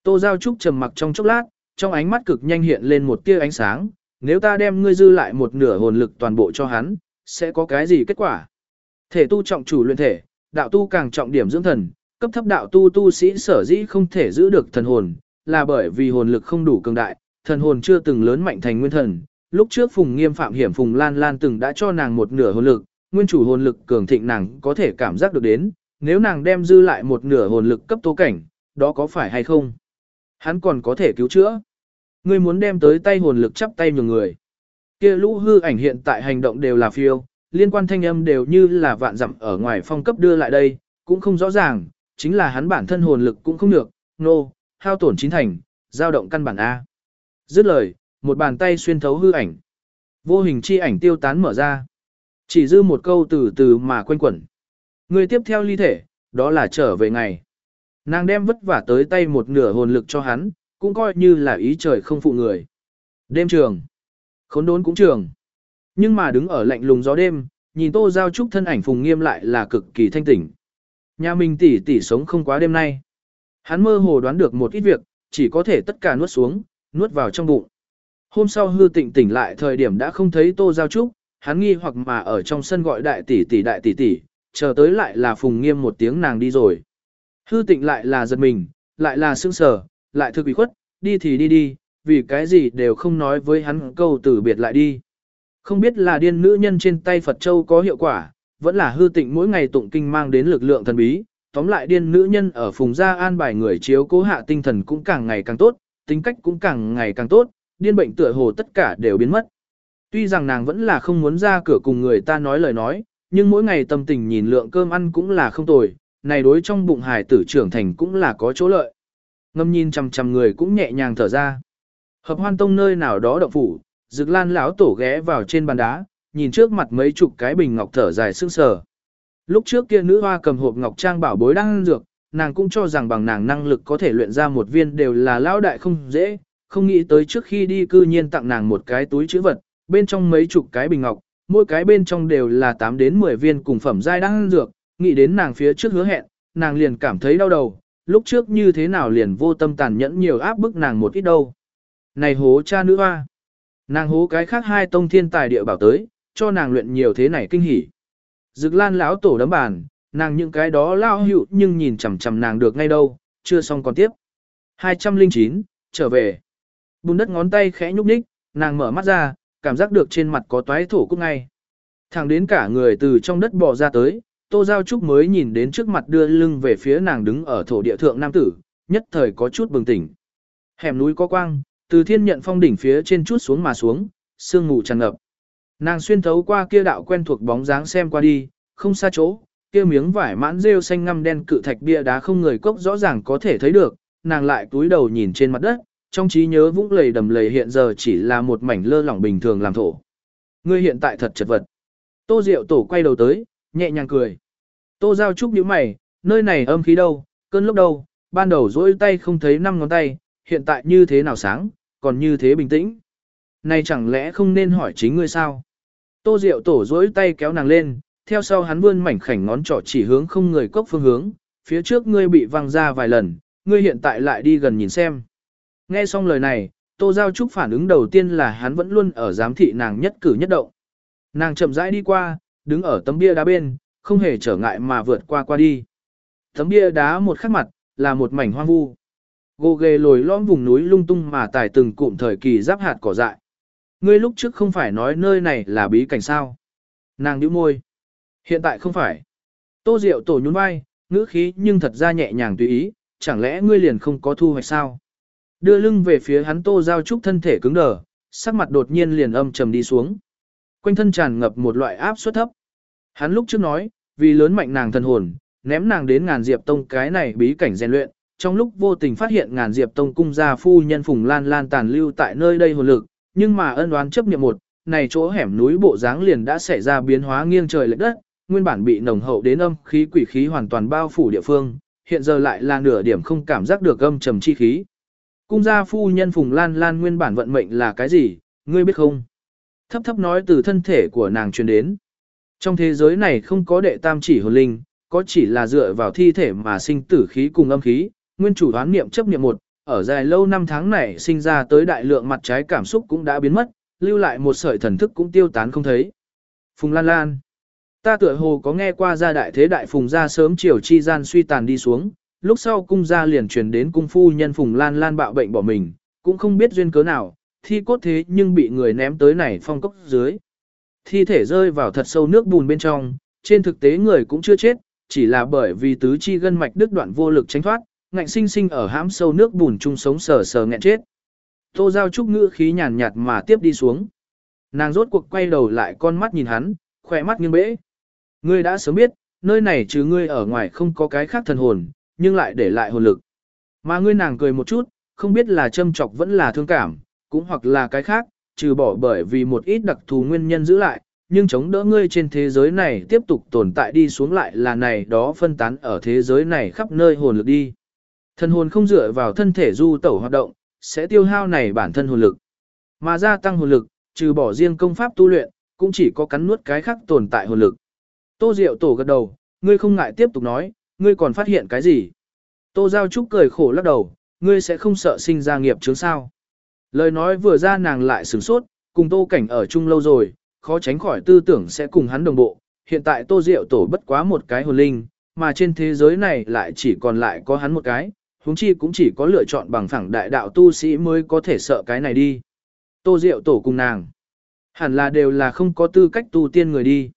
Tô Giao Trúc trầm mặc trong chốc lát, trong ánh mắt cực nhanh hiện lên một tia ánh sáng, nếu ta đem ngươi dư lại một nửa hồn lực toàn bộ cho hắn, sẽ có cái gì kết quả? Thể tu trọng chủ luyện thể, đạo tu càng trọng điểm dưỡng thần, cấp thấp đạo tu tu sĩ sở dĩ không thể giữ được thần hồn, là bởi vì hồn lực không đủ cường đại, thần hồn chưa từng lớn mạnh thành nguyên thần. Lúc trước Phùng Nghiêm phạm hiểm Phùng Lan Lan từng đã cho nàng một nửa hồn lực, nguyên chủ hồn lực cường thịnh nàng có thể cảm giác được đến, nếu nàng đem dư lại một nửa hồn lực cấp tố cảnh, đó có phải hay không? Hắn còn có thể cứu chữa. Ngươi muốn đem tới tay hồn lực chắp tay nhường người. Kia lũ hư ảnh hiện tại hành động đều là phiêu, liên quan thanh âm đều như là vạn dặm ở ngoài phong cấp đưa lại đây, cũng không rõ ràng, chính là hắn bản thân hồn lực cũng không được, nô, no, hao tổn chín thành, dao động căn bản A. Dứt lời, một bàn tay xuyên thấu hư ảnh. Vô hình chi ảnh tiêu tán mở ra. Chỉ dư một câu từ từ mà quanh quẩn. Người tiếp theo ly thể, đó là trở về ngày. Nàng đem vất vả tới tay một nửa hồn lực cho hắn, cũng coi như là ý trời không phụ người. Đêm trường. Khốn đốn cũng trường. Nhưng mà đứng ở lạnh lùng gió đêm, nhìn tô giao trúc thân ảnh phùng nghiêm lại là cực kỳ thanh tỉnh. Nhà mình tỷ tỷ sống không quá đêm nay. Hắn mơ hồ đoán được một ít việc, chỉ có thể tất cả nuốt xuống, nuốt vào trong bụng. Hôm sau hư tịnh tỉnh lại thời điểm đã không thấy tô giao trúc, hắn nghi hoặc mà ở trong sân gọi đại tỷ tỷ đại tỷ tỷ, chờ tới lại là phùng nghiêm một tiếng nàng đi rồi. Hư tịnh lại là giật mình, lại là sương sờ, lại thực bị khuất, đi thì đi đi, vì cái gì đều không nói với hắn câu từ biệt lại đi. Không biết là điên nữ nhân trên tay Phật Châu có hiệu quả, vẫn là hư tịnh mỗi ngày tụng kinh mang đến lực lượng thần bí, tóm lại điên nữ nhân ở phùng gia an bài người chiếu cố hạ tinh thần cũng càng ngày càng tốt, tính cách cũng càng ngày càng tốt, điên bệnh tựa hồ tất cả đều biến mất. Tuy rằng nàng vẫn là không muốn ra cửa cùng người ta nói lời nói, nhưng mỗi ngày tâm tình nhìn lượng cơm ăn cũng là không tồi, này đối trong bụng hài tử trưởng thành cũng là có chỗ lợi. Ngâm nhìn chằm chằm người cũng nhẹ nhàng thở ra. Hợp hoan tông nơi nào đó động phủ, Dực Lan lão tổ ghé vào trên bàn đá, nhìn trước mặt mấy chục cái bình ngọc thở dài sương sờ. Lúc trước kia nữ hoa cầm hộp ngọc trang bảo bối đang dược, nàng cũng cho rằng bằng nàng năng lực có thể luyện ra một viên đều là lão đại không dễ, không nghĩ tới trước khi đi cư nhiên tặng nàng một cái túi chữ vật, bên trong mấy chục cái bình ngọc, mỗi cái bên trong đều là 8 đến 10 viên cùng phẩm giai đang dược, nghĩ đến nàng phía trước hứa hẹn, nàng liền cảm thấy đau đầu, lúc trước như thế nào liền vô tâm tàn nhẫn nhiều áp bức nàng một ít đâu. Này hố cha nữ hoa, nàng hố cái khác hai tông thiên tài địa bảo tới, cho nàng luyện nhiều thế này kinh hỉ. Dực lan lão tổ đấm bàn, nàng những cái đó lao hữu nhưng nhìn chằm chằm nàng được ngay đâu, chưa xong còn tiếp. 209, trở về. Bùn đất ngón tay khẽ nhúc nhích, nàng mở mắt ra, cảm giác được trên mặt có toái thổ cúc ngay. Thẳng đến cả người từ trong đất bò ra tới, Tô Giao Trúc mới nhìn đến trước mặt đưa lưng về phía nàng đứng ở thổ địa thượng nam tử, nhất thời có chút bừng tỉnh. Hẻm núi có quang, từ thiên nhận phong đỉnh phía trên chút xuống mà xuống, sương mù tràn ngập. Nàng xuyên thấu qua kia đạo quen thuộc bóng dáng xem qua đi, không xa chỗ, kia miếng vải mãn rêu xanh ngăm đen cự thạch bia đá không người cốc rõ ràng có thể thấy được, nàng lại túi đầu nhìn trên mặt đất, trong trí nhớ vũng lầy đầm lầy hiện giờ chỉ là một mảnh lơ lỏng bình thường làm thổ. Ngươi hiện tại thật chật vật. Tô Diệu Tổ quay đầu tới, nhẹ nhàng cười. Tô Giao Trúc nhíu mày, nơi này âm khí đâu, cơn lúc đâu, ban đầu dỗi tay không thấy năm ngón tay, hiện tại như thế nào sáng, còn như thế bình tĩnh. Này chẳng lẽ không nên hỏi chính ngươi sao? Tô Diệu Tổ dỗi tay kéo nàng lên, theo sau hắn vươn mảnh khảnh ngón trỏ chỉ hướng không người cốc phương hướng, phía trước ngươi bị văng ra vài lần, ngươi hiện tại lại đi gần nhìn xem. Nghe xong lời này, Tô Giao Trúc phản ứng đầu tiên là hắn vẫn luôn ở giám thị nàng nhất cử nhất động. Nàng chậm rãi đi qua, đứng ở tấm bia đá bên, không hề trở ngại mà vượt qua qua đi. Tấm bia đá một khắc mặt, là một mảnh hoang vu. Gồ ghề lồi lõm vùng núi lung tung mà tải từng cụm thời kỳ giáp hạt cỏ dại. Ngươi lúc trước không phải nói nơi này là bí cảnh sao. Nàng nhíu môi. Hiện tại không phải. Tô Diệu tổ nhún vai, ngữ khí nhưng thật ra nhẹ nhàng tùy ý, chẳng lẽ ngươi liền không có thu hoạch sao? Đưa lưng về phía hắn Tô Giao Trúc thân thể cứng đờ, sắc mặt đột nhiên liền âm trầm đi xuống. Quanh thân tràn ngập một loại áp suất thấp. Hắn lúc trước nói, vì lớn mạnh nàng thân hồn, ném nàng đến ngàn diệp tông cái này bí cảnh rèn luyện, trong lúc vô tình phát hiện ngàn diệp tông cung gia phu nhân phùng lan lan tàn lưu tại nơi đây hồn lực, nhưng mà ân oán chấp niệm một, này chỗ hẻm núi bộ dáng liền đã xảy ra biến hóa nghiêng trời lệch đất, nguyên bản bị nồng hậu đến âm khí quỷ khí hoàn toàn bao phủ địa phương, hiện giờ lại là nửa điểm không cảm giác được âm trầm chi khí. Cung gia phu nhân Phùng Lan Lan nguyên bản vận mệnh là cái gì, ngươi biết không? Thấp thấp nói từ thân thể của nàng truyền đến. Trong thế giới này không có đệ tam chỉ hồn linh, có chỉ là dựa vào thi thể mà sinh tử khí cùng âm khí, nguyên chủ đoán niệm chấp niệm một, ở dài lâu năm tháng này sinh ra tới đại lượng mặt trái cảm xúc cũng đã biến mất, lưu lại một sợi thần thức cũng tiêu tán không thấy. Phùng Lan Lan Ta tựa hồ có nghe qua gia đại thế đại phùng gia sớm chiều chi gian suy tàn đi xuống, lúc sau cung gia liền truyền đến cung phu nhân phùng lan lan bạo bệnh bỏ mình, cũng không biết duyên cớ nào, thi cốt thế nhưng bị người ném tới này phong cốc dưới. Thi thể rơi vào thật sâu nước bùn bên trong, trên thực tế người cũng chưa chết, chỉ là bởi vì tứ chi gân mạch đứt đoạn vô lực tránh thoát, ngạnh sinh sinh ở hãm sâu nước bùn chung sống sờ sờ nghẹn chết. Tô Giao Trúc ngữ khí nhàn nhạt mà tiếp đi xuống. nàng rốt cuộc quay đầu lại con mắt nhìn hắn, khỏe mắt nghiêng bẽ. Ngươi đã sớm biết, nơi này trừ ngươi ở ngoài không có cái khác thần hồn, nhưng lại để lại hồn lực. Mà ngươi nàng cười một chút, không biết là châm chọc vẫn là thương cảm, cũng hoặc là cái khác, trừ bỏ bởi vì một ít đặc thù nguyên nhân giữ lại, nhưng chống đỡ ngươi trên thế giới này tiếp tục tồn tại đi xuống lại là này đó phân tán ở thế giới này khắp nơi hồn lực đi. Thần hồn không dựa vào thân thể du tẩu hoạt động, sẽ tiêu hao này bản thân hồn lực. Mà gia tăng hồn lực, trừ bỏ riêng công pháp tu luyện, cũng chỉ có cắn nuốt cái khác tồn tại hồn lực. Tô Diệu Tổ gật đầu, ngươi không ngại tiếp tục nói, ngươi còn phát hiện cái gì? Tô Giao Trúc cười khổ lắc đầu, ngươi sẽ không sợ sinh ra nghiệp chướng sao? Lời nói vừa ra nàng lại sửng sốt, cùng Tô Cảnh ở chung lâu rồi, khó tránh khỏi tư tưởng sẽ cùng hắn đồng bộ. Hiện tại Tô Diệu Tổ bất quá một cái hồn linh, mà trên thế giới này lại chỉ còn lại có hắn một cái, huống chi cũng chỉ có lựa chọn bằng phẳng đại đạo tu sĩ mới có thể sợ cái này đi. Tô Diệu Tổ cùng nàng, hẳn là đều là không có tư cách tu tiên người đi.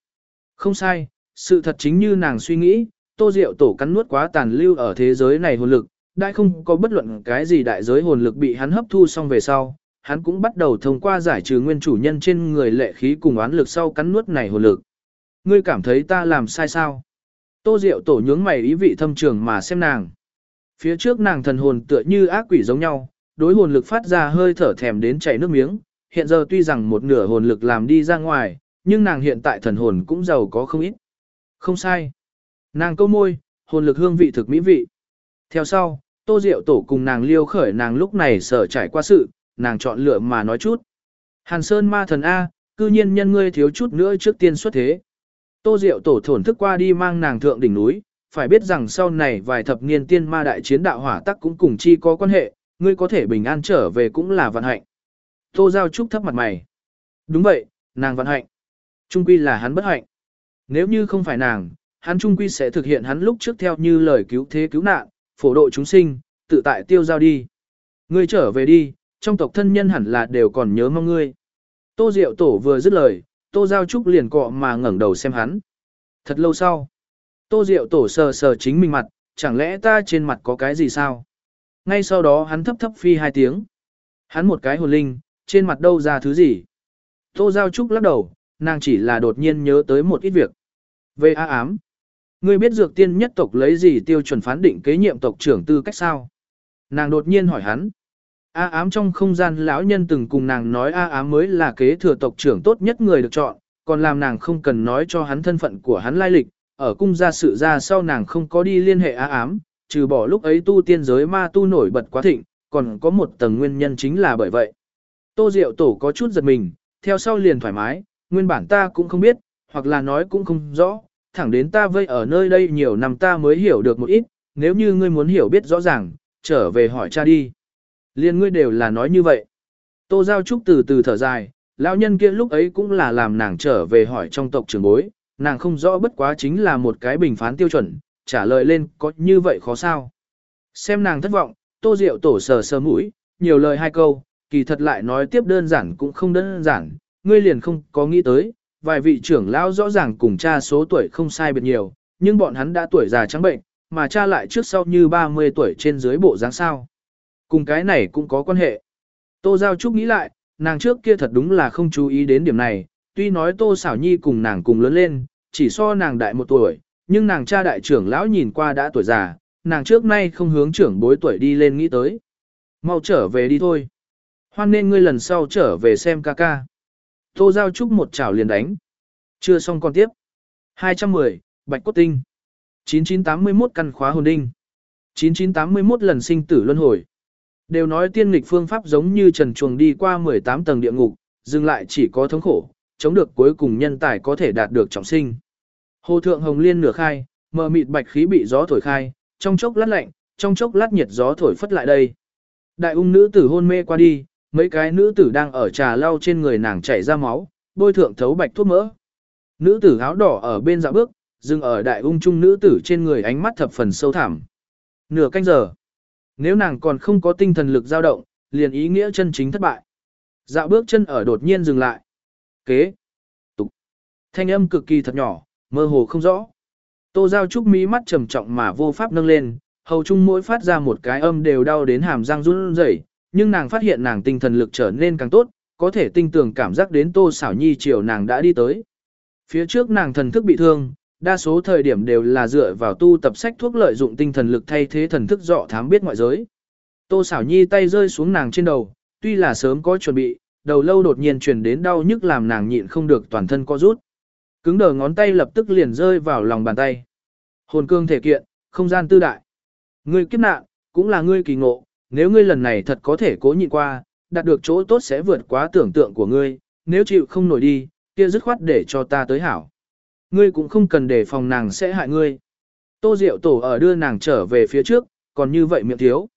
Không sai, sự thật chính như nàng suy nghĩ, Tô Diệu Tổ cắn nuốt quá tàn lưu ở thế giới này hồn lực, đại không có bất luận cái gì đại giới hồn lực bị hắn hấp thu xong về sau, hắn cũng bắt đầu thông qua giải trừ nguyên chủ nhân trên người lệ khí cùng oán lực sau cắn nuốt này hồn lực. Ngươi cảm thấy ta làm sai sao? Tô Diệu Tổ nhướng mày ý vị thâm trường mà xem nàng. Phía trước nàng thần hồn tựa như ác quỷ giống nhau, đối hồn lực phát ra hơi thở thèm đến chảy nước miếng, hiện giờ tuy rằng một nửa hồn lực làm đi ra ngoài, nhưng nàng hiện tại thần hồn cũng giàu có không ít. Không sai. Nàng câu môi, hồn lực hương vị thực mỹ vị. Theo sau, Tô Diệu Tổ cùng nàng liêu khởi nàng lúc này sở trải qua sự, nàng chọn lựa mà nói chút. Hàn Sơn ma thần A, cư nhiên nhân ngươi thiếu chút nữa trước tiên xuất thế. Tô Diệu Tổ thổn thức qua đi mang nàng thượng đỉnh núi, phải biết rằng sau này vài thập niên tiên ma đại chiến đạo hỏa tắc cũng cùng chi có quan hệ, ngươi có thể bình an trở về cũng là vận hạnh. Tô Giao Trúc thấp mặt mày. Đúng vậy, nàng vận hạnh. Trung quy là hắn bất hạnh. Nếu như không phải nàng, hắn trung quy sẽ thực hiện hắn lúc trước theo như lời cứu thế cứu nạn, phổ độ chúng sinh, tự tại tiêu giao đi. Ngươi trở về đi, trong tộc thân nhân hẳn là đều còn nhớ mong ngươi. Tô Diệu Tổ vừa dứt lời, Tô Giao Trúc liền cọ mà ngẩng đầu xem hắn. Thật lâu sau, Tô Diệu Tổ sờ sờ chính mình mặt, chẳng lẽ ta trên mặt có cái gì sao? Ngay sau đó hắn thấp thấp phi hai tiếng. Hắn một cái hồn linh, trên mặt đâu ra thứ gì? Tô Giao Trúc lắc đầu, nàng chỉ là đột nhiên nhớ tới một ít việc. Về A ám, ngươi biết dược tiên nhất tộc lấy gì tiêu chuẩn phán định kế nhiệm tộc trưởng tư cách sao? Nàng đột nhiên hỏi hắn. A ám trong không gian lão nhân từng cùng nàng nói A ám mới là kế thừa tộc trưởng tốt nhất người được chọn, còn làm nàng không cần nói cho hắn thân phận của hắn lai lịch, ở cung gia sự ra sau nàng không có đi liên hệ á ám, trừ bỏ lúc ấy tu tiên giới ma tu nổi bật quá thịnh, còn có một tầng nguyên nhân chính là bởi vậy. Tô Diệu Tổ có chút giật mình, theo sau liền thoải mái, nguyên bản ta cũng không biết, hoặc là nói cũng không rõ, thẳng đến ta vây ở nơi đây nhiều năm ta mới hiểu được một ít, nếu như ngươi muốn hiểu biết rõ ràng, trở về hỏi cha đi. Liên ngươi đều là nói như vậy. Tô Giao Trúc từ từ thở dài, lão nhân kia lúc ấy cũng là làm nàng trở về hỏi trong tộc trưởng bối, nàng không rõ bất quá chính là một cái bình phán tiêu chuẩn, trả lời lên có như vậy khó sao. Xem nàng thất vọng, Tô Diệu tổ sờ sờ mũi, nhiều lời hai câu, kỳ thật lại nói tiếp đơn giản cũng không đơn giản, ngươi liền không có nghĩ tới, vài vị trưởng lão rõ ràng cùng cha số tuổi không sai biệt nhiều, nhưng bọn hắn đã tuổi già trắng bệnh, mà cha lại trước sau như 30 tuổi trên dưới bộ dáng sao. Cùng cái này cũng có quan hệ. Tô Giao Trúc nghĩ lại, nàng trước kia thật đúng là không chú ý đến điểm này, tuy nói Tô Xảo Nhi cùng nàng cùng lớn lên, chỉ so nàng đại một tuổi, nhưng nàng cha đại trưởng lão nhìn qua đã tuổi già, nàng trước nay không hướng trưởng bối tuổi đi lên nghĩ tới. Mau trở về đi thôi. Hoan nên ngươi lần sau trở về xem ca ca. Tô Giao Trúc một chảo liền đánh. Chưa xong còn tiếp. 210, Bạch Cốt Tinh. 9981 căn khóa hồn đinh. 9981 lần sinh tử luân hồi. Đều nói tiên nghịch phương pháp giống như trần chuồng đi qua 18 tầng địa ngục, dừng lại chỉ có thống khổ, chống được cuối cùng nhân tài có thể đạt được trọng sinh. Hồ thượng hồng liên nửa khai, mờ mịt bạch khí bị gió thổi khai, trong chốc lát lạnh, trong chốc lát nhiệt gió thổi phất lại đây. Đại ung nữ tử hôn mê qua đi, mấy cái nữ tử đang ở trà lau trên người nàng chảy ra máu, bôi thượng thấu bạch thuốc mỡ. Nữ tử áo đỏ ở bên dạ bước, dừng ở đại ung trung nữ tử trên người ánh mắt thập phần sâu thẳm. Nửa canh giờ. Nếu nàng còn không có tinh thần lực dao động, liền ý nghĩa chân chính thất bại. Dạo bước chân ở đột nhiên dừng lại. Kế. Tục. Thanh âm cực kỳ thật nhỏ, mơ hồ không rõ. Tô Giao Trúc mí mắt trầm trọng mà vô pháp nâng lên, hầu chung mỗi phát ra một cái âm đều đau đến hàm răng run rẩy, nhưng nàng phát hiện nàng tinh thần lực trở nên càng tốt, có thể tinh tường cảm giác đến Tô Sảo Nhi chiều nàng đã đi tới. Phía trước nàng thần thức bị thương, đa số thời điểm đều là dựa vào tu tập sách thuốc lợi dụng tinh thần lực thay thế thần thức dọ thám biết ngoại giới. Tô Sảo Nhi tay rơi xuống nàng trên đầu, tuy là sớm có chuẩn bị, đầu lâu đột nhiên truyền đến đau nhức làm nàng nhịn không được toàn thân co rút. Cứng đờ ngón tay lập tức liền rơi vào lòng bàn tay. Hồn cương thể kiện, không gian tư đại. Ngươi kiếp nạn, cũng là ngươi kỳ ngộ, nếu ngươi lần này thật có thể cố nhịn qua, đạt được chỗ tốt sẽ vượt quá tưởng tượng của ngươi, nếu chịu không nổi đi, kia dứt khoát để cho ta tới hảo. Ngươi cũng không cần để phòng nàng sẽ hại ngươi. Tô Diệu Tổ ở đưa nàng trở về phía trước, còn như vậy miệng thiếu.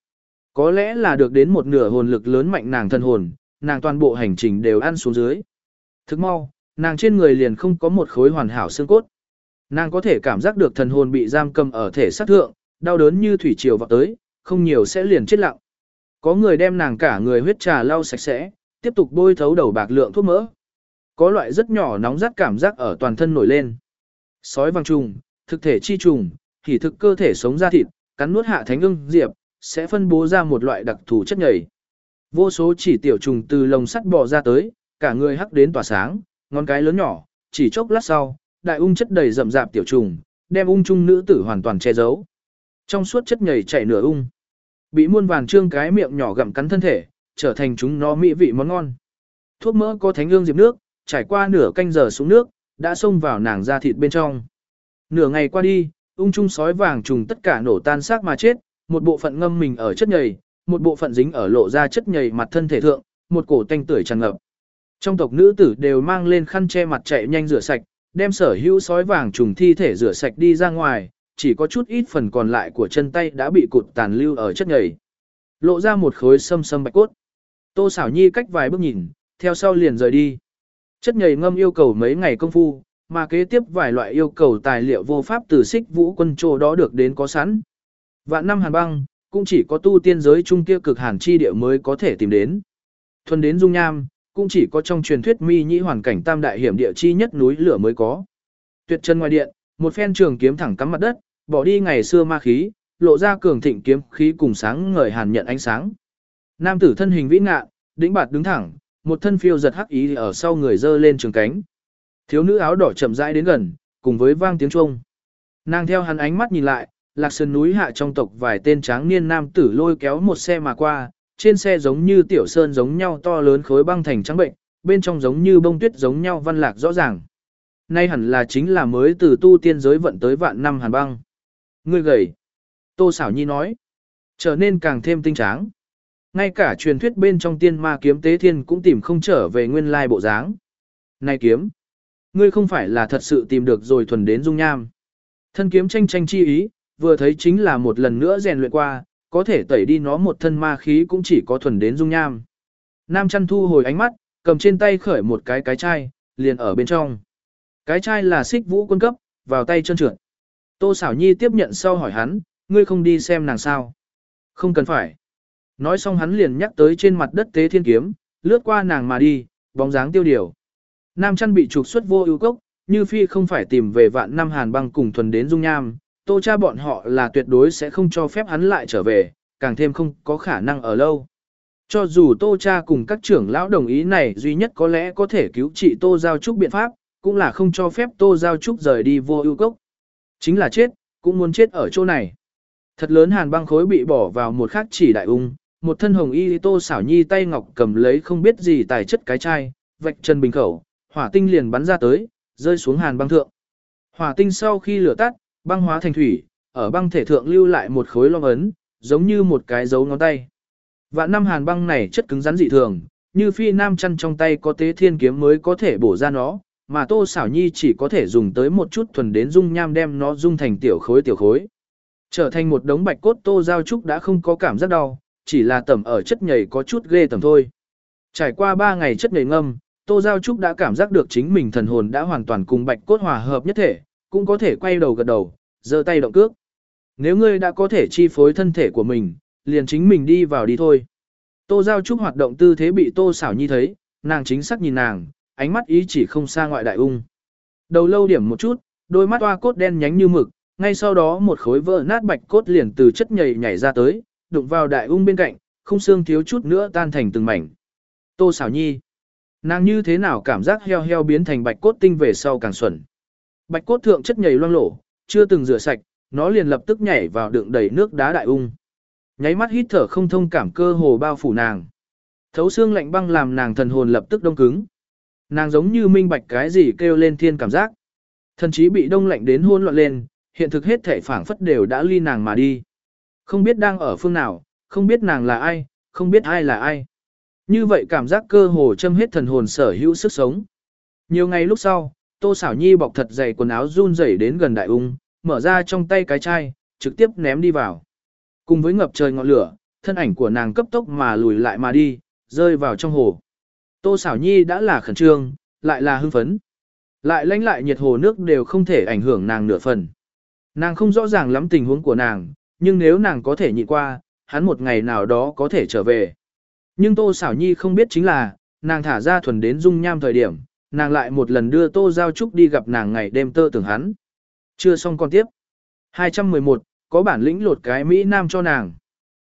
Có lẽ là được đến một nửa hồn lực lớn mạnh nàng thân hồn, nàng toàn bộ hành trình đều ăn xuống dưới. Thức mau, nàng trên người liền không có một khối hoàn hảo xương cốt. Nàng có thể cảm giác được thần hồn bị giam cầm ở thể sát thượng, đau đớn như thủy triều vào tới, không nhiều sẽ liền chết lặng. Có người đem nàng cả người huyết trà lau sạch sẽ, tiếp tục bôi thấu đầu bạc lượng thuốc mỡ. Có loại rất nhỏ nóng rát cảm giác ở toàn thân nổi lên. Sói vàng trùng, thực thể chi trùng, thì thực cơ thể sống ra thịt, cắn nuốt hạ thánh ưng diệp, sẽ phân bố ra một loại đặc thù chất nhầy. Vô số chỉ tiểu trùng từ lồng sắt bò ra tới, cả người hắc đến tỏa sáng, ngón cái lớn nhỏ, chỉ chốc lát sau, đại ung chất đầy rậm rạp tiểu trùng, đem ung trung nữ tử hoàn toàn che giấu. Trong suốt chất nhầy chảy nửa ung, bị muôn vàn trương cái miệng nhỏ gặm cắn thân thể, trở thành chúng nó mỹ vị món ngon. Thuốc mỡ có thánh hương diệp nước, trải qua nửa canh giờ xuống nước, đã xông vào nàng da thịt bên trong. Nửa ngày qua đi, ung trung sói vàng trùng tất cả nổ tan xác mà chết, một bộ phận ngâm mình ở chất nhầy, một bộ phận dính ở lộ ra chất nhầy mặt thân thể thượng, một cổ tanh tưởi tràn ngập. Trong tộc nữ tử đều mang lên khăn che mặt chạy nhanh rửa sạch, đem sở hữu sói vàng trùng thi thể rửa sạch đi ra ngoài, chỉ có chút ít phần còn lại của chân tay đã bị cụt tàn lưu ở chất nhầy. Lộ ra một khối sâm sâm bạch cốt. Tô xảo nhi cách vài bước nhìn, theo sau liền rời đi. Chất nhầy ngâm yêu cầu mấy ngày công phu, mà kế tiếp vài loại yêu cầu tài liệu vô pháp từ xích vũ quân trô đó được đến có sẵn. Vạn năm hàn băng, cũng chỉ có tu tiên giới trung kia cực hàn chi địa mới có thể tìm đến. Thuần đến dung nham, cũng chỉ có trong truyền thuyết mi nhĩ hoàn cảnh tam đại hiểm địa chi nhất núi lửa mới có. Tuyệt chân ngoài điện, một phen trường kiếm thẳng cắm mặt đất, bỏ đi ngày xưa ma khí, lộ ra cường thịnh kiếm khí cùng sáng ngời hàn nhận ánh sáng. Nam tử thân hình vĩ ngạ, đĩnh bạt đứng thẳng, một thân phiêu giật hắc ý ở sau người dơ lên trường cánh. Thiếu nữ áo đỏ chậm rãi đến gần, cùng với vang tiếng chuông. Nàng theo hắn ánh mắt nhìn lại, lạc sơn núi hạ trong tộc vài tên tráng niên nam tử lôi kéo một xe mà qua, trên xe giống như tiểu sơn giống nhau to lớn khối băng thành trắng bệnh, bên trong giống như bông tuyết giống nhau văn lạc rõ ràng. Nay hẳn là chính là mới từ tu tiên giới vận tới vạn năm hàn băng. Ngươi gầy. Tô xảo nhi nói. Trở nên càng thêm tinh tráng. Ngay cả truyền thuyết bên trong tiên ma kiếm tế thiên cũng tìm không trở về nguyên lai bộ dáng. Này kiếm. Ngươi không phải là thật sự tìm được rồi thuần đến dung nham. Thân kiếm tranh tranh chi ý, vừa thấy chính là một lần nữa rèn luyện qua, có thể tẩy đi nó một thân ma khí cũng chỉ có thuần đến dung nham. Nam chăn thu hồi ánh mắt, cầm trên tay khởi một cái cái chai, liền ở bên trong. Cái chai là xích vũ quân cấp, vào tay chân trượt. Tô xảo nhi tiếp nhận sau hỏi hắn, ngươi không đi xem nàng sao. Không cần phải. Nói xong hắn liền nhắc tới trên mặt đất tế thiên kiếm, lướt qua nàng mà đi, bóng dáng tiêu điều. Nam chăn bị trục xuất vô ưu cốc, như phi không phải tìm về vạn năm hàn băng cùng thuần đến dung nham, tô cha bọn họ là tuyệt đối sẽ không cho phép hắn lại trở về, càng thêm không có khả năng ở lâu. Cho dù tô cha cùng các trưởng lão đồng ý này duy nhất có lẽ có thể cứu trị tô giao trúc biện pháp, cũng là không cho phép tô giao trúc rời đi vô ưu cốc. Chính là chết, cũng muốn chết ở chỗ này. Thật lớn hàn băng khối bị bỏ vào một khắc chỉ đại ung, một thân hồng y tô xảo nhi tay ngọc cầm lấy không biết gì tài chất cái chai, vạch chân bình khẩu, hỏa tinh liền bắn ra tới, rơi xuống hàn băng thượng. Hỏa tinh sau khi lửa tắt, băng hóa thành thủy, ở băng thể thượng lưu lại một khối long ấn, giống như một cái dấu ngón tay. Vạn năm hàn băng này chất cứng rắn dị thường, như phi nam chăn trong tay có tế thiên kiếm mới có thể bổ ra nó, mà tô xảo nhi chỉ có thể dùng tới một chút thuần đến dung nham đem nó dung thành tiểu khối tiểu khối. Trở thành một đống bạch cốt tô giao trúc đã không có cảm giác đau, chỉ là tẩm ở chất nhầy có chút ghê tẩm thôi. Trải qua 3 ngày chất nhầy ngâm, tô giao trúc đã cảm giác được chính mình thần hồn đã hoàn toàn cùng bạch cốt hòa hợp nhất thể, cũng có thể quay đầu gật đầu, giơ tay động cước. Nếu ngươi đã có thể chi phối thân thể của mình, liền chính mình đi vào đi thôi. Tô Giao Trúc hoạt động tư thế bị Tô xảo nhi thấy, nàng chính xác nhìn nàng, ánh mắt ý chỉ không xa ngoại đại ung. Đầu lâu điểm một chút, đôi mắt toa cốt đen nhánh như mực, ngay sau đó một khối vỡ nát bạch cốt liền từ chất nhầy nhảy ra tới, đụng vào đại ung bên cạnh, không xương thiếu chút nữa tan thành từng mảnh. Tô xảo nhi. Nàng như thế nào cảm giác heo heo biến thành bạch cốt tinh về sau càng xuẩn. Bạch cốt thượng chất nhầy loang lổ, chưa từng rửa sạch, nó liền lập tức nhảy vào đựng đầy nước đá đại ung. Nháy mắt hít thở không thông cảm cơ hồ bao phủ nàng. Thấu xương lạnh băng làm nàng thần hồn lập tức đông cứng. Nàng giống như minh bạch cái gì kêu lên thiên cảm giác. Thần chí bị đông lạnh đến hôn loạn lên, hiện thực hết thể phảng phất đều đã ly nàng mà đi. Không biết đang ở phương nào, không biết nàng là ai, không biết ai là ai. Như vậy cảm giác cơ hồ châm hết thần hồn sở hữu sức sống. Nhiều ngày lúc sau, Tô Sảo Nhi bọc thật dày quần áo run rẩy đến gần đại ung, mở ra trong tay cái chai, trực tiếp ném đi vào. Cùng với ngập trời ngọn lửa, thân ảnh của nàng cấp tốc mà lùi lại mà đi, rơi vào trong hồ. Tô Sảo Nhi đã là khẩn trương, lại là hưng phấn. Lại lánh lại nhiệt hồ nước đều không thể ảnh hưởng nàng nửa phần. Nàng không rõ ràng lắm tình huống của nàng, nhưng nếu nàng có thể nhịn qua, hắn một ngày nào đó có thể trở về. Nhưng Tô Sảo Nhi không biết chính là, nàng thả ra thuần đến dung nham thời điểm, nàng lại một lần đưa Tô Giao Trúc đi gặp nàng ngày đêm tơ tưởng hắn. Chưa xong con tiếp. 211, có bản lĩnh lột cái Mỹ Nam cho nàng.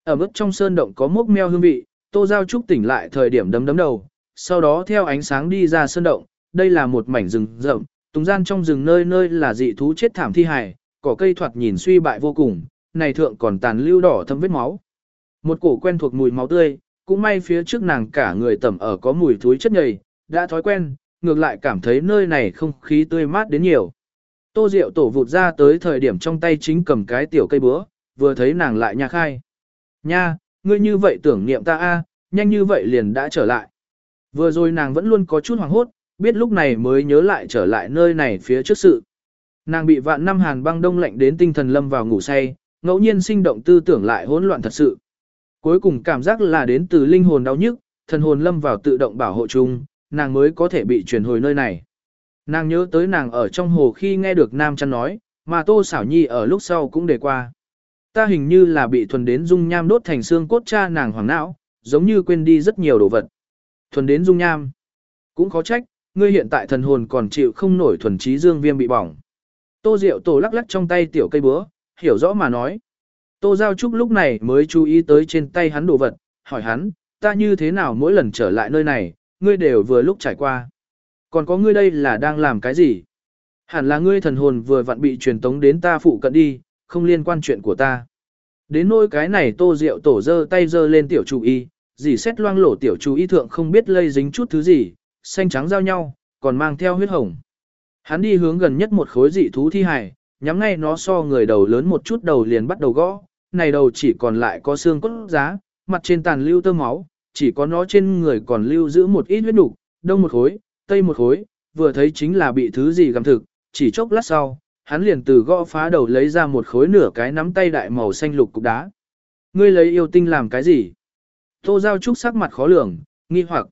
Ở mức trong sơn động có mốc meo hương vị, Tô Giao Trúc tỉnh lại thời điểm đấm đấm đầu, sau đó theo ánh sáng đi ra sơn động, đây là một mảnh rừng rậm, tùng gian trong rừng nơi nơi là dị thú chết thảm thi hài, cỏ cây thoạt nhìn suy bại vô cùng, này thượng còn tàn lưu đỏ thâm vết máu. Một cổ quen thuộc mùi máu tươi, cũng may phía trước nàng cả người tẩm ở có mùi thúi chất nhầy, đã thói quen, ngược lại cảm thấy nơi này không khí tươi mát đến nhiều. Tô Diệu tổ vụt ra tới thời điểm trong tay chính cầm cái tiểu cây búa, vừa thấy nàng lại nha khai. Nha, ngươi như vậy tưởng niệm ta a, nhanh như vậy liền đã trở lại. Vừa rồi nàng vẫn luôn có chút hoảng hốt, biết lúc này mới nhớ lại trở lại nơi này phía trước sự. Nàng bị vạn năm hàn băng đông lạnh đến tinh thần lâm vào ngủ say, ngẫu nhiên sinh động tư tưởng lại hỗn loạn thật sự. Cuối cùng cảm giác là đến từ linh hồn đau nhức, thần hồn lâm vào tự động bảo hộ chung, nàng mới có thể bị chuyển hồi nơi này. Nàng nhớ tới nàng ở trong hồ khi nghe được nam chăn nói, mà tô xảo nhi ở lúc sau cũng để qua. Ta hình như là bị thuần đến dung nham đốt thành xương cốt cha nàng hoàng não, giống như quên đi rất nhiều đồ vật. Thuần đến dung nham. Cũng khó trách, ngươi hiện tại thần hồn còn chịu không nổi thuần trí dương viêm bị bỏng. Tô Diệu tổ lắc lắc trong tay tiểu cây búa, hiểu rõ mà nói. Tô Giao Trúc lúc này mới chú ý tới trên tay hắn đồ vật, hỏi hắn, ta như thế nào mỗi lần trở lại nơi này, ngươi đều vừa lúc trải qua. Còn có ngươi đây là đang làm cái gì? Hẳn là ngươi thần hồn vừa vặn bị truyền tống đến ta phụ cận đi, không liên quan chuyện của ta. Đến nỗi cái này tô rượu tổ dơ tay dơ lên tiểu chủ y, dì xét loang lổ tiểu chủ y thượng không biết lây dính chút thứ gì, xanh trắng giao nhau, còn mang theo huyết hồng. Hắn đi hướng gần nhất một khối dị thú thi hài, nhắm ngay nó so người đầu lớn một chút đầu liền bắt đầu gõ, này đầu chỉ còn lại có xương cốt giá, mặt trên tàn lưu tơ máu, chỉ có nó trên người còn lưu giữ một ít huyết nục, đông một khối, tây một khối, vừa thấy chính là bị thứ gì gặm thực, chỉ chốc lát sau, hắn liền từ gõ phá đầu lấy ra một khối nửa cái nắm tay đại màu xanh lục cục đá. Ngươi lấy yêu tinh làm cái gì? Tô Giao Trúc sắc mặt khó lường, nghi hoặc.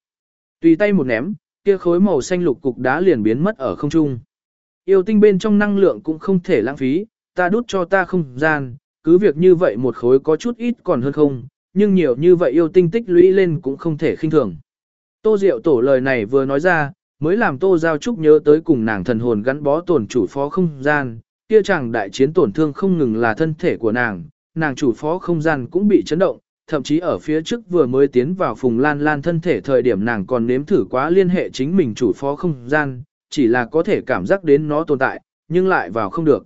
Tùy tay một ném, kia khối màu xanh lục cục đá liền biến mất ở không trung. Yêu tinh bên trong năng lượng cũng không thể lãng phí, ta đút cho ta không gian, cứ việc như vậy một khối có chút ít còn hơn không, nhưng nhiều như vậy yêu tinh tích lũy lên cũng không thể khinh thường. Tô Diệu tổ lời này vừa nói ra, mới làm Tô Giao Trúc nhớ tới cùng nàng thần hồn gắn bó tổn chủ phó không gian, kia chẳng đại chiến tổn thương không ngừng là thân thể của nàng, nàng chủ phó không gian cũng bị chấn động, thậm chí ở phía trước vừa mới tiến vào phùng lan lan thân thể thời điểm nàng còn nếm thử quá liên hệ chính mình chủ phó không gian, chỉ là có thể cảm giác đến nó tồn tại, nhưng lại vào không được.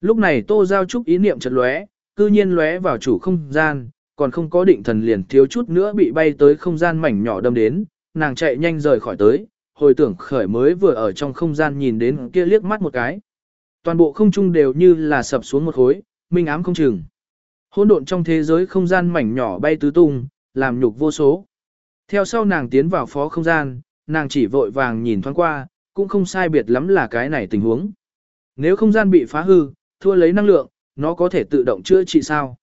Lúc này Tô Giao Trúc ý niệm chật lóe, cư nhiên lóe vào chủ không gian, còn không có định thần liền thiếu chút nữa bị bay tới không gian mảnh nhỏ đâm đến, nàng chạy nhanh rời khỏi tới, hồi tưởng khởi mới vừa ở trong không gian nhìn đến kia liếc mắt một cái. Toàn bộ không trung đều như là sập xuống một khối, minh ám không chừng. Hỗn độn trong thế giới không gian mảnh nhỏ bay tứ tung, làm nhục vô số. Theo sau nàng tiến vào phó không gian, nàng chỉ vội vàng nhìn thoáng qua, cũng không sai biệt lắm là cái này tình huống. Nếu không gian bị phá hư, thua lấy năng lượng, nó có thể tự động chữa trị sao?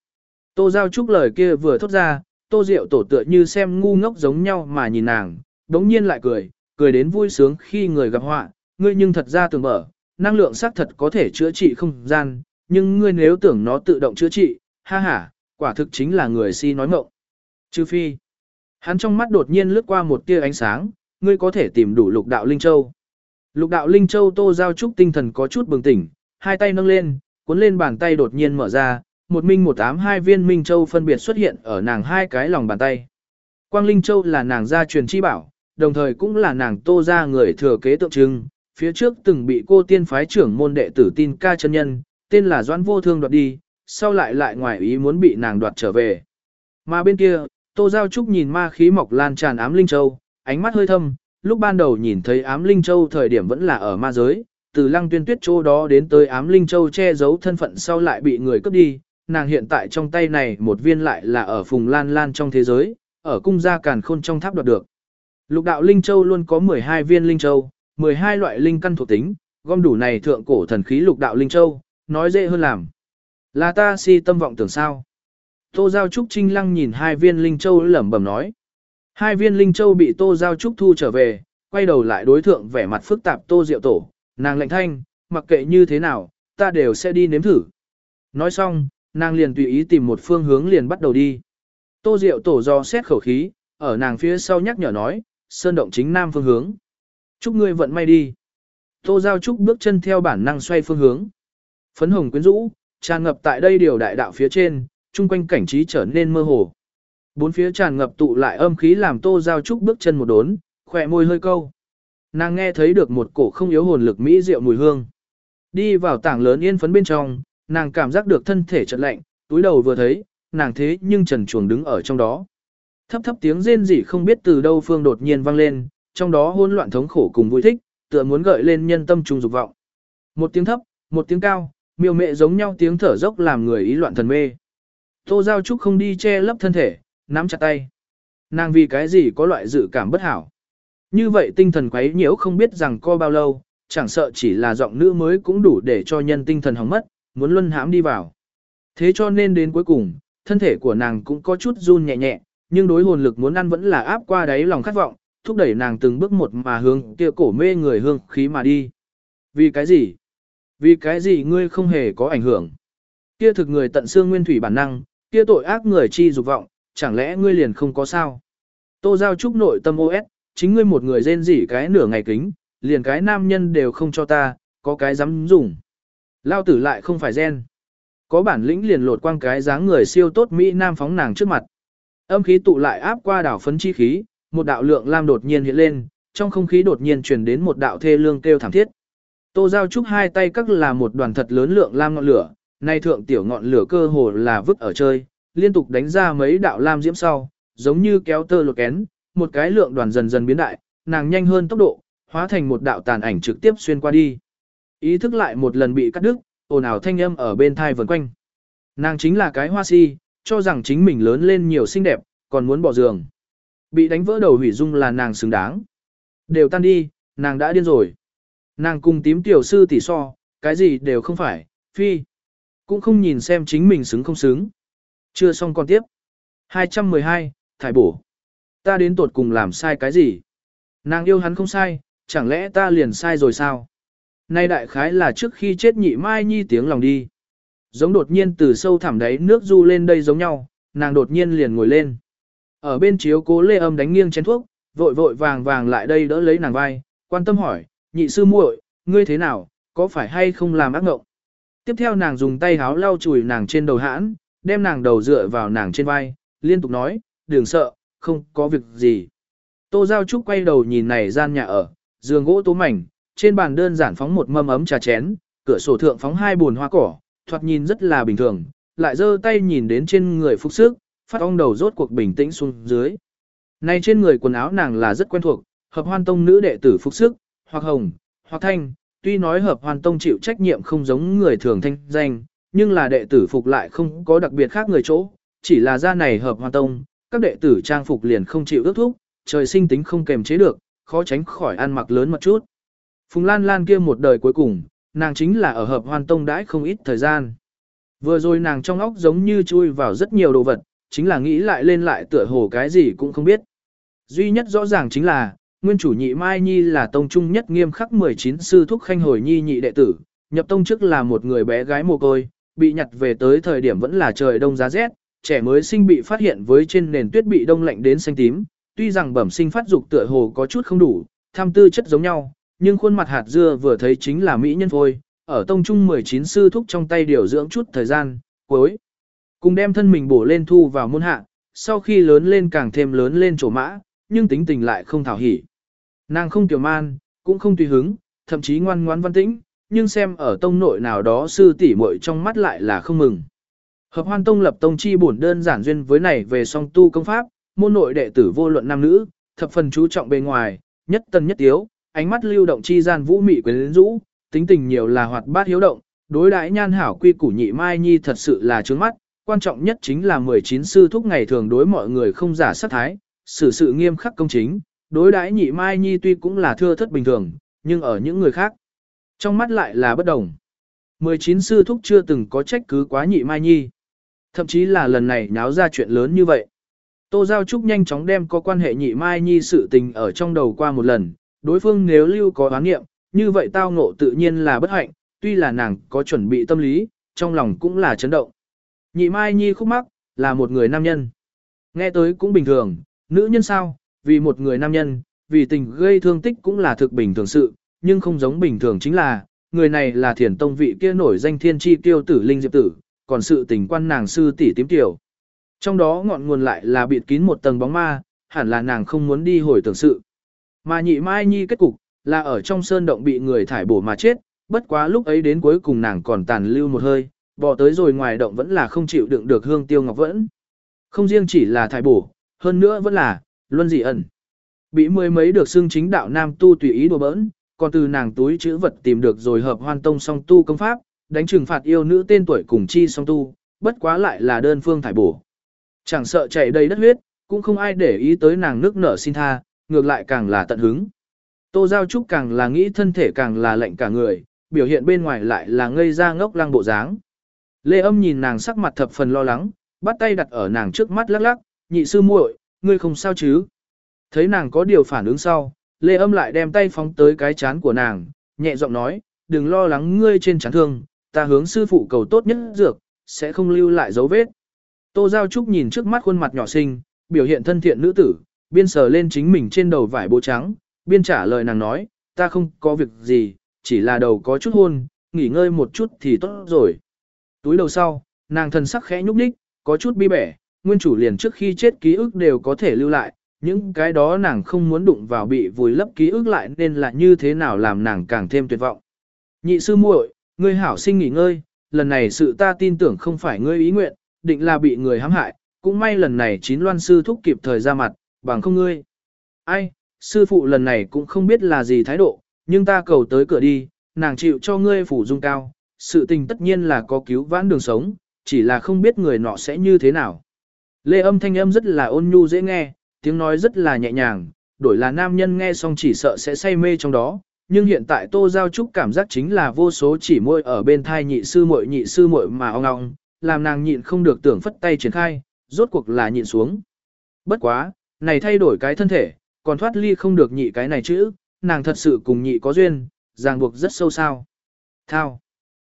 Tô Giao Trúc lời kia vừa thốt ra, Tô Diệu tổ tựa như xem ngu ngốc giống nhau mà nhìn nàng, đống nhiên lại cười, cười đến vui sướng khi người gặp họa, ngươi nhưng thật ra tưởng mở, năng lượng xác thật có thể chữa trị không gian, nhưng ngươi nếu tưởng nó tự động chữa trị, ha ha, quả thực chính là người si nói mộng. Trừ phi, hắn trong mắt đột nhiên lướt qua một tia ánh sáng, ngươi có thể tìm đủ lục đạo Linh Châu. Lục đạo Linh Châu Tô Giao Trúc tinh thần có chút bừng tỉnh, hai tay nâng lên, cuốn lên bàn tay đột nhiên mở ra, một minh một ám hai viên Minh Châu phân biệt xuất hiện ở nàng hai cái lòng bàn tay. Quang Linh Châu là nàng gia truyền chi bảo, đồng thời cũng là nàng tô ra người thừa kế tượng trưng, phía trước từng bị cô tiên phái trưởng môn đệ tử tin ca chân nhân, tên là Doãn Vô Thương đoạt đi, sau lại lại ngoài ý muốn bị nàng đoạt trở về. Mà bên kia, Tô Giao Trúc nhìn ma khí mọc lan tràn ám linh châu, ánh mắt hơi thâm, lúc ban đầu nhìn thấy ám linh châu thời điểm vẫn là ở ma giới, từ lăng tuyên tuyết chỗ đó đến tới ám linh châu che giấu thân phận sau lại bị người cướp đi, nàng hiện tại trong tay này một viên lại là ở phùng lan lan trong thế giới, ở cung gia càn khôn trong tháp đoạt được. Lục đạo linh châu luôn có 12 viên linh châu, 12 loại linh căn thuộc tính, gom đủ này thượng cổ thần khí lục đạo linh châu, nói dễ hơn làm. Là ta si tâm vọng tưởng sao? Tô Giao Trúc Trinh Lăng nhìn hai viên Linh Châu lẩm bẩm nói. Hai viên Linh Châu bị Tô Giao Trúc thu trở về, quay đầu lại đối thượng vẻ mặt phức tạp Tô Diệu Tổ, nàng lệnh thanh, mặc kệ như thế nào, ta đều sẽ đi nếm thử. Nói xong, nàng liền tùy ý tìm một phương hướng liền bắt đầu đi. Tô Diệu Tổ do xét khẩu khí, ở nàng phía sau nhắc nhở nói, sơn động chính nam phương hướng. Chúc ngươi vận may đi. Tô Giao Trúc bước chân theo bản năng xoay phương hướng. Phấn hồng quyến rũ, tràn ngập tại đây điều đại đạo phía trên, chung quanh cảnh trí trở nên mơ hồ. Bốn phía tràn ngập tụ lại âm khí làm Tô Giao Trúc bước chân một đốn, khỏe môi hơi câu. Nàng nghe thấy được một cổ không yếu hồn lực mỹ diệu mùi hương. Đi vào tảng lớn yên phấn bên trong, nàng cảm giác được thân thể chợt lạnh, túi đầu vừa thấy, nàng thế nhưng trần chuồng đứng ở trong đó. Thấp thấp tiếng rên rỉ không biết từ đâu phương đột nhiên vang lên, trong đó hỗn loạn thống khổ cùng vui thích, tựa muốn gợi lên nhân tâm trung dục vọng. Một tiếng thấp, một tiếng cao, miêu mẹ giống nhau tiếng thở dốc làm người ý loạn thần mê. Tô Giao Trúc không đi che lấp thân thể, nắm chặt tay. Nàng vì cái gì có loại dự cảm bất hảo. Như vậy tinh thần quấy nhiễu không biết rằng co bao lâu, chẳng sợ chỉ là giọng nữ mới cũng đủ để cho nhân tinh thần hỏng mất, muốn luân hãm đi vào. Thế cho nên đến cuối cùng, thân thể của nàng cũng có chút run nhẹ nhẹ, nhưng đối hồn lực muốn ăn vẫn là áp qua đáy lòng khát vọng, thúc đẩy nàng từng bước một mà hướng kia cổ mê người hương khí mà đi. Vì cái gì? Vì cái gì ngươi không hề có ảnh hưởng? Kia thực người tận xương nguyên thủy bản năng, kia tội ác người chi dục vọng, chẳng lẽ ngươi liền không có sao? Tô Giao Trúc nội tâm OS, chính ngươi một người rên rỉ cái nửa ngày kính, liền cái nam nhân đều không cho ta, có cái dám dùng. Lao tử lại không phải gen. Có bản lĩnh liền lột quang cái dáng người siêu tốt Mỹ Nam phóng nàng trước mặt. Âm khí tụ lại áp qua đảo phấn chi khí, một đạo lượng lam đột nhiên hiện lên, trong không khí đột nhiên truyền đến một đạo thê lương kêu thảm thiết. Tô Giao Trúc hai tay các là một đoàn thật lớn lượng lam ngọn lửa, nay thượng tiểu ngọn lửa cơ hồ là vứt ở chơi, liên tục đánh ra mấy đạo lam diễm sau, giống như kéo tơ lột kén, một cái lượng đoàn dần dần biến đại, nàng nhanh hơn tốc độ, hóa thành một đạo tàn ảnh trực tiếp xuyên qua đi. Ý thức lại một lần bị cắt đứt, ồn ào thanh âm ở bên thai vần quanh. Nàng chính là cái hoa si, cho rằng chính mình lớn lên nhiều xinh đẹp, còn muốn bỏ giường. Bị đánh vỡ đầu hủy dung là nàng xứng đáng. Đều tan đi, nàng đã điên rồi. Nàng cùng tím tiểu sư tỷ so, cái gì đều không phải, phi. Cũng không nhìn xem chính mình xứng không xứng. Chưa xong còn tiếp. 212, thải bổ. Ta đến tột cùng làm sai cái gì? Nàng yêu hắn không sai, chẳng lẽ ta liền sai rồi sao? Nay đại khái là trước khi chết nhị mai nhi tiếng lòng đi. Giống đột nhiên từ sâu thẳm đáy nước du lên đây giống nhau, nàng đột nhiên liền ngồi lên. Ở bên chiếu cố lê âm đánh nghiêng chén thuốc, vội vội vàng vàng lại đây đỡ lấy nàng vai, quan tâm hỏi, nhị sư muội, ngươi thế nào, có phải hay không làm ác ngộng? Tiếp theo nàng dùng tay háo lau chùi nàng trên đầu hãn, đem nàng đầu dựa vào nàng trên vai, liên tục nói, đừng sợ, không có việc gì. Tô Giao Trúc quay đầu nhìn này gian nhà ở, giường gỗ tố mảnh, trên bàn đơn giản phóng một mâm ấm trà chén, cửa sổ thượng phóng hai buồn hoa cỏ, thoạt nhìn rất là bình thường, lại giơ tay nhìn đến trên người phục sức, phát ong đầu rốt cuộc bình tĩnh xuống dưới. Này trên người quần áo nàng là rất quen thuộc, hợp hoan tông nữ đệ tử phục sức, hoặc hồng, hoặc thanh, tuy nói hợp hoan tông chịu trách nhiệm không giống người thường thanh danh, nhưng là đệ tử phục lại không có đặc biệt khác người chỗ, chỉ là ra này hợp hoan tông, các đệ tử trang phục liền không chịu ước thúc, trời sinh tính không kềm chế được, khó tránh khỏi ăn mặc lớn một chút. Phùng Lan Lan kia một đời cuối cùng, nàng chính là ở hợp hoan tông đãi không ít thời gian. Vừa rồi nàng trong óc giống như chui vào rất nhiều đồ vật, chính là nghĩ lại lên lại tựa hồ cái gì cũng không biết. Duy nhất rõ ràng chính là, nguyên chủ nhị Mai Nhi là tông trung nhất nghiêm khắc 19 sư thúc khanh hồi nhi nhị đệ tử, nhập tông trước là một người bé gái mồ côi, bị nhặt về tới thời điểm vẫn là trời đông giá rét, trẻ mới sinh bị phát hiện với trên nền tuyết bị đông lạnh đến xanh tím, tuy rằng bẩm sinh phát dục tựa hồ có chút không đủ, tham tư chất giống nhau, nhưng khuôn mặt hạt dưa vừa thấy chính là mỹ nhân phôi, ở tông trung 19 sư thúc trong tay điều dưỡng chút thời gian, cuối cùng đem thân mình bổ lên thu vào môn hạ, sau khi lớn lên càng thêm lớn lên chỗ mã, nhưng tính tình lại không thảo hỉ. Nàng không tiểu man, cũng không tùy hứng, thậm chí ngoan ngoãn văn tĩnh, nhưng xem ở tông nội nào đó sư tỷ muội trong mắt lại là không mừng. Hợp hoan tông lập tông chi bổn đơn giản duyên với này về song tu công pháp, môn nội đệ tử vô luận nam nữ, thập phần chú trọng bề ngoài, nhất tân nhất tiếu, ánh mắt lưu động chi gian vũ mị quyến rũ, tính tình nhiều là hoạt bát hiếu động, đối đãi nhan hảo quy củ nhị mai nhi thật sự là trướng mắt, quan trọng nhất chính là 19 sư thúc ngày thường đối mọi người không giả sát thái, xử sự nghiêm khắc công chính, đối đãi nhị mai nhi tuy cũng là thưa thất bình thường, nhưng ở những người khác, trong mắt lại là bất đồng. 19 sư thúc chưa từng có trách cứ quá nhị mai nhi. Thậm chí là lần này nháo ra chuyện lớn như vậy. Tô Giao Trúc nhanh chóng đem có quan hệ nhị mai nhi sự tình ở trong đầu qua một lần, đối phương nếu lưu có oán nghiệm, như vậy tao ngộ tự nhiên là bất hạnh, tuy là nàng có chuẩn bị tâm lý, trong lòng cũng là chấn động. Nhị mai nhi khúc mắc, là một người nam nhân. Nghe tới cũng bình thường, nữ nhân sao, vì một người nam nhân, vì tình gây thương tích cũng là thực bình thường sự, nhưng không giống bình thường chính là, người này là thiền tông vị kia nổi danh thiên chi tiêu tử linh diệp tử, còn sự tình quan nàng sư tỷ tím tiểu. Trong đó ngọn nguồn lại là bịt kín một tầng bóng ma, hẳn là nàng không muốn đi hồi tưởng sự. Mà nhị mai nhi kết cục, là ở trong sơn động bị người thải bổ mà chết, bất quá lúc ấy đến cuối cùng nàng còn tàn lưu một hơi, bỏ tới rồi ngoài động vẫn là không chịu đựng được hương tiêu ngọc vẫn. Không riêng chỉ là thải bổ, hơn nữa vẫn là, luân dị ẩn. Bị mười mấy được xưng chính đạo nam tu tùy ý đùa bỡn, còn từ nàng túi chữ vật tìm được rồi hợp hoan tông song tu công pháp, đánh trừng phạt yêu nữ tên tuổi cùng chi song tu, bất quá lại là đơn phương thải bổ. Chẳng sợ chạy đầy đất huyết, cũng không ai để ý tới nàng nước nở xin tha, ngược lại càng là tận hứng. Tô Giao Trúc càng là nghĩ thân thể càng là lạnh cả người, biểu hiện bên ngoài lại là ngây ra ngốc lăng bộ dáng. Lê âm nhìn nàng sắc mặt thập phần lo lắng, bắt tay đặt ở nàng trước mắt lắc lắc, nhị sư muội, ngươi không sao chứ? Thấy nàng có điều phản ứng sau, Lê âm lại đem tay phóng tới cái chán của nàng, nhẹ giọng nói, đừng lo lắng ngươi trên chán thương, ta hướng sư phụ cầu tốt nhất dược, sẽ không lưu lại dấu vết. Tô Giao Trúc nhìn trước mắt khuôn mặt nhỏ xinh, biểu hiện thân thiện nữ tử, biên sờ lên chính mình trên đầu vải bố trắng, biên trả lời nàng nói, ta không có việc gì, chỉ là đầu có chút hôn, nghỉ ngơi một chút thì tốt rồi. Túi đầu sau, nàng thần sắc khẽ nhúc nhích, có chút bi bẻ, nguyên chủ liền trước khi chết ký ức đều có thể lưu lại, những cái đó nàng không muốn đụng vào bị vùi lấp ký ức lại nên là như thế nào làm nàng càng thêm tuyệt vọng. Nhị sư muội, ngươi hảo sinh nghỉ ngơi, lần này sự ta tin tưởng không phải ngươi ý nguyện, định là bị người hãm hại, cũng may lần này chín loan sư thúc kịp thời ra mặt, bằng không ngươi. Ai, sư phụ lần này cũng không biết là gì thái độ, nhưng ta cầu tới cửa đi, nàng chịu cho ngươi phủ dung cao, sự tình tất nhiên là có cứu vãn đường sống, chỉ là không biết người nọ sẽ như thế nào. Lê âm thanh âm rất là ôn nhu dễ nghe, tiếng nói rất là nhẹ nhàng, đổi là nam nhân nghe xong chỉ sợ sẽ say mê trong đó, nhưng hiện tại Tô Giao Trúc cảm giác chính là vô số chỉ môi ở bên thai nhị sư muội nhị sư muội mà ong ong, làm nàng nhịn không được tưởng phất tay triển khai, rốt cuộc là nhịn xuống. Bất quá, này thay đổi cái thân thể, còn thoát ly không được nhị cái này chứ, nàng thật sự cùng nhị có duyên, ràng buộc rất sâu sao. Thao.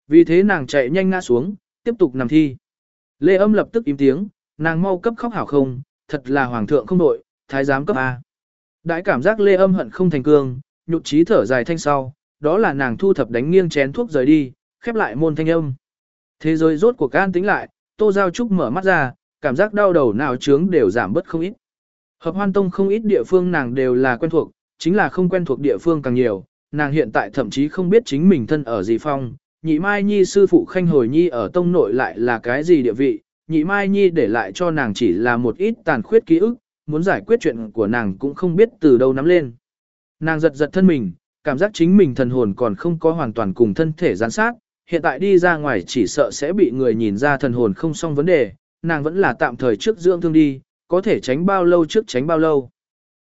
Vì thế nàng chạy nhanh ngã xuống, tiếp tục nằm thi. Lê âm lập tức im tiếng, nàng mau cấp khóc hảo không, thật là hoàng thượng không đội, thái giám cấp A. Đại cảm giác lê âm hận không thành cương, nhục trí thở dài thanh sau, đó là nàng thu thập đánh nghiêng chén thuốc rời đi, khép lại môn thanh âm. Thế giới rốt cuộc can tính lại, tô giao trúc mở mắt ra, cảm giác đau đầu nào trướng đều giảm bớt không ít. Hợp hoan tông không ít địa phương nàng đều là quen thuộc, chính là không quen thuộc địa phương càng nhiều, nàng hiện tại thậm chí không biết chính mình thân ở gì phong, nhị mai nhi sư phụ khanh hồi nhi ở tông nội lại là cái gì địa vị, nhị mai nhi để lại cho nàng chỉ là một ít tàn khuyết ký ức, muốn giải quyết chuyện của nàng cũng không biết từ đâu nắm lên. Nàng giật giật thân mình, cảm giác chính mình thần hồn còn không có hoàn toàn cùng thân thể gián sát, hiện tại đi ra ngoài chỉ sợ sẽ bị người nhìn ra thần hồn không xong vấn đề, nàng vẫn là tạm thời trước dưỡng thương đi, có thể tránh bao lâu trước tránh bao lâu.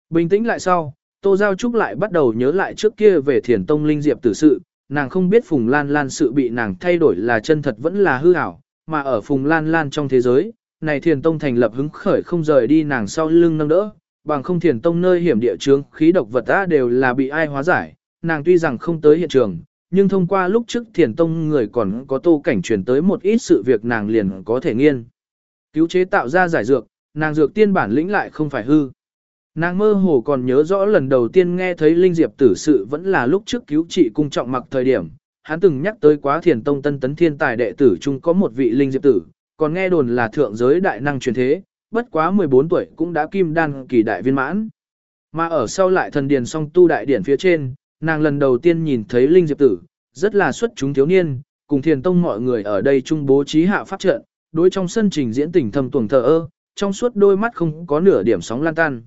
Bình tĩnh lại sau, Tô Giao Trúc lại bắt đầu nhớ lại trước kia về thiền tông linh diệp tử sự, nàng không biết Phùng Lan Lan sự bị nàng thay đổi là chân thật vẫn là hư ảo, mà ở Phùng Lan Lan trong thế giới, này thiền tông thành lập hứng khởi không rời đi nàng sau lưng nâng đỡ, bằng không thiền tông nơi hiểm địa chướng khí độc vật ta đều là bị ai hóa giải, nàng tuy rằng không tới hiện trường, nhưng thông qua lúc trước thiền tông người còn có tô cảnh truyền tới một ít sự việc nàng liền có thể nghiên. Cứu chế tạo ra giải dược, nàng dược tiên bản lĩnh lại không phải hư. Nàng mơ hồ còn nhớ rõ lần đầu tiên nghe thấy Linh Diệp tử sự vẫn là lúc trước cứu trị cung trọng mặc thời điểm, hắn từng nhắc tới quá thiền tông tân tấn thiên tài đệ tử chung có một vị Linh Diệp tử, còn nghe đồn là thượng giới đại năng truyền thế, bất quá 14 tuổi cũng đã kim đan kỳ đại viên mãn. Mà ở sau lại thần điền song tu đại điển phía trên, nàng lần đầu tiên nhìn thấy Linh Diệp Tử, rất là xuất chúng thiếu niên, cùng thiền tông mọi người ở đây chung bố trí hạ pháp trận, đối trong sân trình diễn tình thầm tuồng thờ ơ, trong suốt đôi mắt không có nửa điểm sóng lan tan.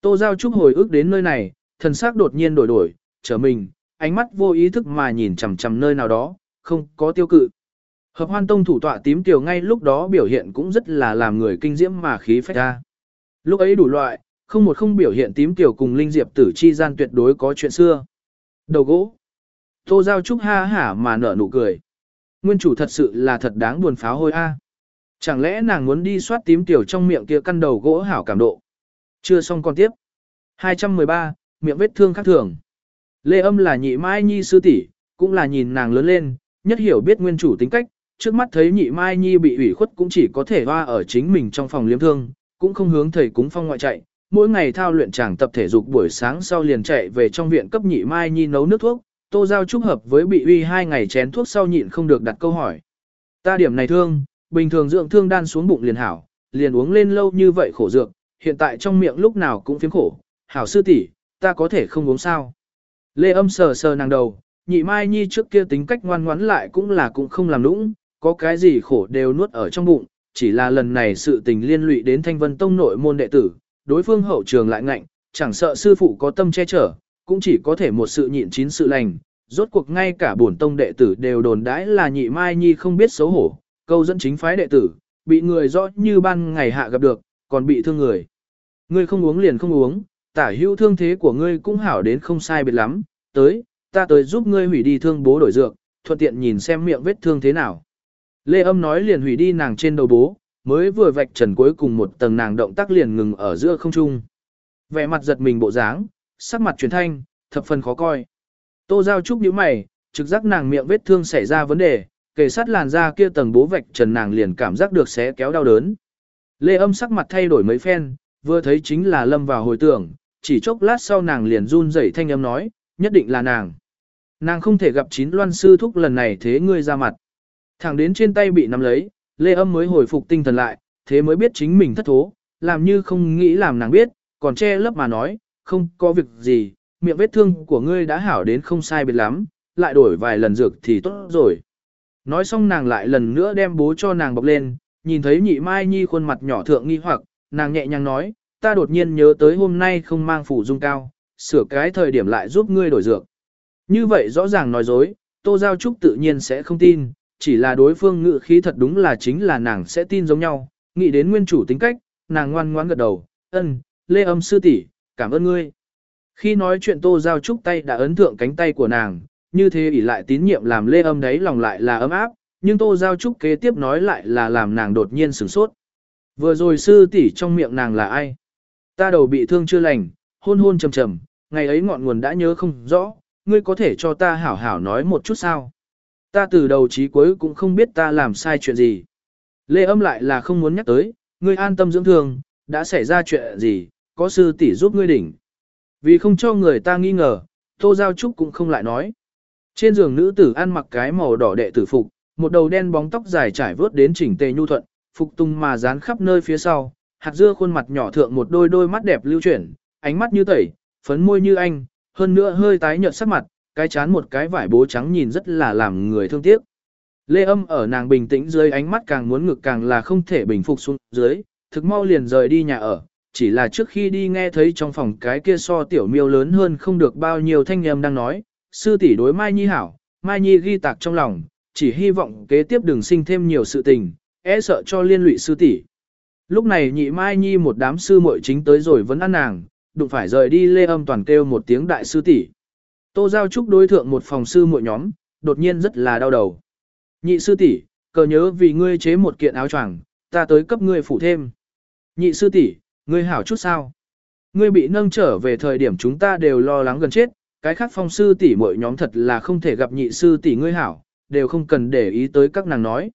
Tô Giao Trúc hồi ức đến nơi này, thần sắc đột nhiên đổi đổi, trở mình, ánh mắt vô ý thức mà nhìn chằm chằm nơi nào đó, không có tiêu cự. Hợp hoan tông thủ tọa tím tiểu ngay lúc đó biểu hiện cũng rất là làm người kinh diễm mà khí phách ra. Lúc ấy đủ loại, không một không biểu hiện tím tiểu cùng linh diệp tử chi gian tuyệt đối có chuyện xưa. Đầu gỗ. Tô Giao Trúc ha hả mà nở nụ cười. Nguyên chủ thật sự là thật đáng buồn pháo hôi a. Chẳng lẽ nàng muốn đi soát tím tiểu trong miệng kia căn đầu gỗ hảo cảm độ. Chưa xong còn tiếp. 213, miệng vết thương khác thường. Lê âm là nhị mai nhi sư tỷ, cũng là nhìn nàng lớn lên, nhất hiểu biết nguyên chủ tính cách, trước mắt thấy nhị mai nhi bị ủy khuất cũng chỉ có thể hoa ở chính mình trong phòng liếm thương, cũng không hướng thầy cúng phong ngoại chạy, mỗi ngày thao luyện chàng tập thể dục buổi sáng sau liền chạy về trong viện cấp nhị mai nhi nấu nước thuốc, tô giao trúc hợp với bị uy hai ngày chén thuốc sau nhịn không được đặt câu hỏi. Ta điểm này thương, bình thường dưỡng thương đan xuống bụng liền hảo, liền uống lên lâu như vậy khổ dược, hiện tại trong miệng lúc nào cũng phiếm khổ, hảo sư tỷ, ta có thể không uống sao. Lê âm sờ sờ nàng đầu, nhị mai nhi trước kia tính cách ngoan ngoãn lại cũng là cũng không làm nũng, có cái gì khổ đều nuốt ở trong bụng, chỉ là lần này sự tình liên lụy đến thanh vân tông nội môn đệ tử, đối phương hậu trường lại ngạnh, chẳng sợ sư phụ có tâm che chở, cũng chỉ có thể một sự nhịn chín sự lành, rốt cuộc ngay cả bổn tông đệ tử đều đồn đãi là nhị mai nhi không biết xấu hổ, câu dẫn chính phái đệ tử, bị người rõ như ban ngày hạ gặp được, còn bị thương người. Ngươi không uống liền không uống, tả hữu thương thế của ngươi cũng hảo đến không sai biệt lắm, tới, ta tới giúp ngươi hủy đi thương bố đổi dược, thuận tiện nhìn xem miệng vết thương thế nào. Lê âm nói liền hủy đi nàng trên đầu bố, mới vừa vạch trần cuối cùng một tầng nàng động tác liền ngừng ở giữa không trung. Vẻ mặt giật mình bộ dáng, sắc mặt truyền thanh, thập phần khó coi. Tô Giao Trúc nhíu mày, trực giác nàng miệng vết thương xảy ra vấn đề, kề sát làn da kia tầng bố vạch trần nàng liền cảm giác được xé kéo đau đớn. Lê âm sắc mặt thay đổi mấy phen, vừa thấy chính là lâm vào hồi tưởng, chỉ chốc lát sau nàng liền run rẩy thanh âm nói, nhất định là nàng. Nàng không thể gặp chín loan sư thúc lần này thế ngươi ra mặt. Thẳng đến trên tay bị nắm lấy, Lê âm mới hồi phục tinh thần lại, thế mới biết chính mình thất thố, làm như không nghĩ làm nàng biết, còn che lấp mà nói, không có việc gì, miệng vết thương của ngươi đã hảo đến không sai biệt lắm, lại đổi vài lần dược thì tốt rồi. Nói xong nàng lại lần nữa đem bố cho nàng bọc lên, nhìn thấy nhị mai nhi khuôn mặt nhỏ thượng nghi hoặc, nàng nhẹ nhàng nói, ta đột nhiên nhớ tới hôm nay không mang phủ dung cao, sửa cái thời điểm lại giúp ngươi đổi dược. Như vậy rõ ràng nói dối, Tô Giao Trúc tự nhiên sẽ không tin, chỉ là đối phương ngự khí thật đúng là chính là nàng sẽ tin giống nhau, nghĩ đến nguyên chủ tính cách, nàng ngoan ngoãn gật đầu, ân, lê âm sư tỷ, cảm ơn ngươi. Khi nói chuyện Tô Giao Trúc tay đã ấn thượng cánh tay của nàng, như thế ỷ lại tín nhiệm làm lê âm đấy lòng lại là ấm áp, nhưng Tô Giao Trúc kế tiếp nói lại là làm nàng đột nhiên sửng sốt. Vừa rồi sư tỷ trong miệng nàng là ai? Ta đầu bị thương chưa lành, hôn hôn trầm trầm, ngày ấy ngọn nguồn đã nhớ không rõ, ngươi có thể cho ta hảo hảo nói một chút sao? Ta từ đầu chí cuối cũng không biết ta làm sai chuyện gì. Lê âm lại là không muốn nhắc tới, ngươi an tâm dưỡng thương, đã xảy ra chuyện gì, có sư tỷ giúp ngươi đỉnh. Vì không cho người ta nghi ngờ, Tô Giao Trúc cũng không lại nói. Trên giường nữ tử ăn mặc cái màu đỏ đệ tử phục, một đầu đen bóng tóc dài trải vớt đến chỉnh tề nhu thuận, phục tung mà dán khắp nơi phía sau, hạt dưa khuôn mặt nhỏ thượng một đôi đôi mắt đẹp lưu chuyển, ánh mắt như tẩy, phấn môi như anh, hơn nữa hơi tái nhợt sắc mặt, cái chán một cái vải bố trắng nhìn rất là làm người thương tiếc. Lê âm ở nàng bình tĩnh dưới ánh mắt càng muốn ngực càng là không thể bình phục xuống dưới, thực mau liền rời đi nhà ở, chỉ là trước khi đi nghe thấy trong phòng cái kia so tiểu miêu lớn hơn không được bao nhiêu thanh âm đang nói, sư tỷ đối Mai Nhi hảo, Mai Nhi ghi tạc trong lòng, chỉ hy vọng kế tiếp đừng sinh thêm nhiều sự tình, e sợ cho liên lụy sư tỷ. Lúc này nhị Mai Nhi một đám sư muội chính tới rồi vẫn ăn nàng, đụng phải rời đi lê âm toàn kêu một tiếng đại sư tỷ. Tô Giao Trúc đối thượng một phòng sư muội nhóm, đột nhiên rất là đau đầu. Nhị sư tỷ, cờ nhớ vì ngươi chế một kiện áo choàng, ta tới cấp ngươi phủ thêm. Nhị sư tỷ, ngươi hảo chút sao? Ngươi bị nâng trở về thời điểm chúng ta đều lo lắng gần chết, cái khác phong sư tỷ mỗi nhóm thật là không thể gặp nhị sư tỷ ngươi hảo, đều không cần để ý tới các nàng nói.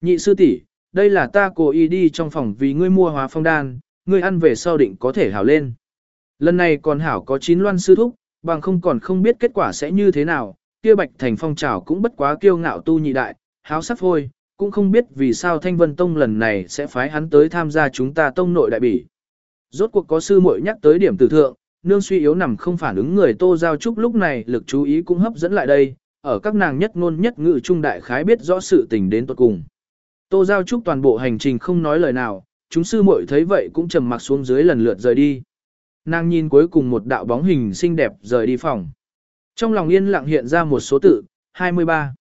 Nhị sư tỷ, đây là ta cố ý đi trong phòng vì ngươi mua hóa phong đan, ngươi ăn về sau định có thể hảo lên. Lần này còn hảo có chín loan sư thúc, bằng không còn không biết kết quả sẽ như thế nào, kia bạch thành phong trào cũng bất quá kiêu ngạo tu nhị đại, háo sắc thôi, cũng không biết vì sao thanh vân tông lần này sẽ phái hắn tới tham gia chúng ta tông nội đại bỉ. Rốt cuộc có sư muội nhắc tới điểm tử thượng, nương suy yếu nằm không phản ứng người Tô Giao Trúc lúc này lực chú ý cũng hấp dẫn lại đây, ở các nàng nhất ngôn nhất ngữ trung đại khái biết rõ sự tình đến tuật cùng. Tô Giao Trúc toàn bộ hành trình không nói lời nào, chúng sư muội thấy vậy cũng trầm mặc xuống dưới lần lượt rời đi. Nàng nhìn cuối cùng một đạo bóng hình xinh đẹp rời đi phòng. Trong lòng yên lặng hiện ra một số tự, 23.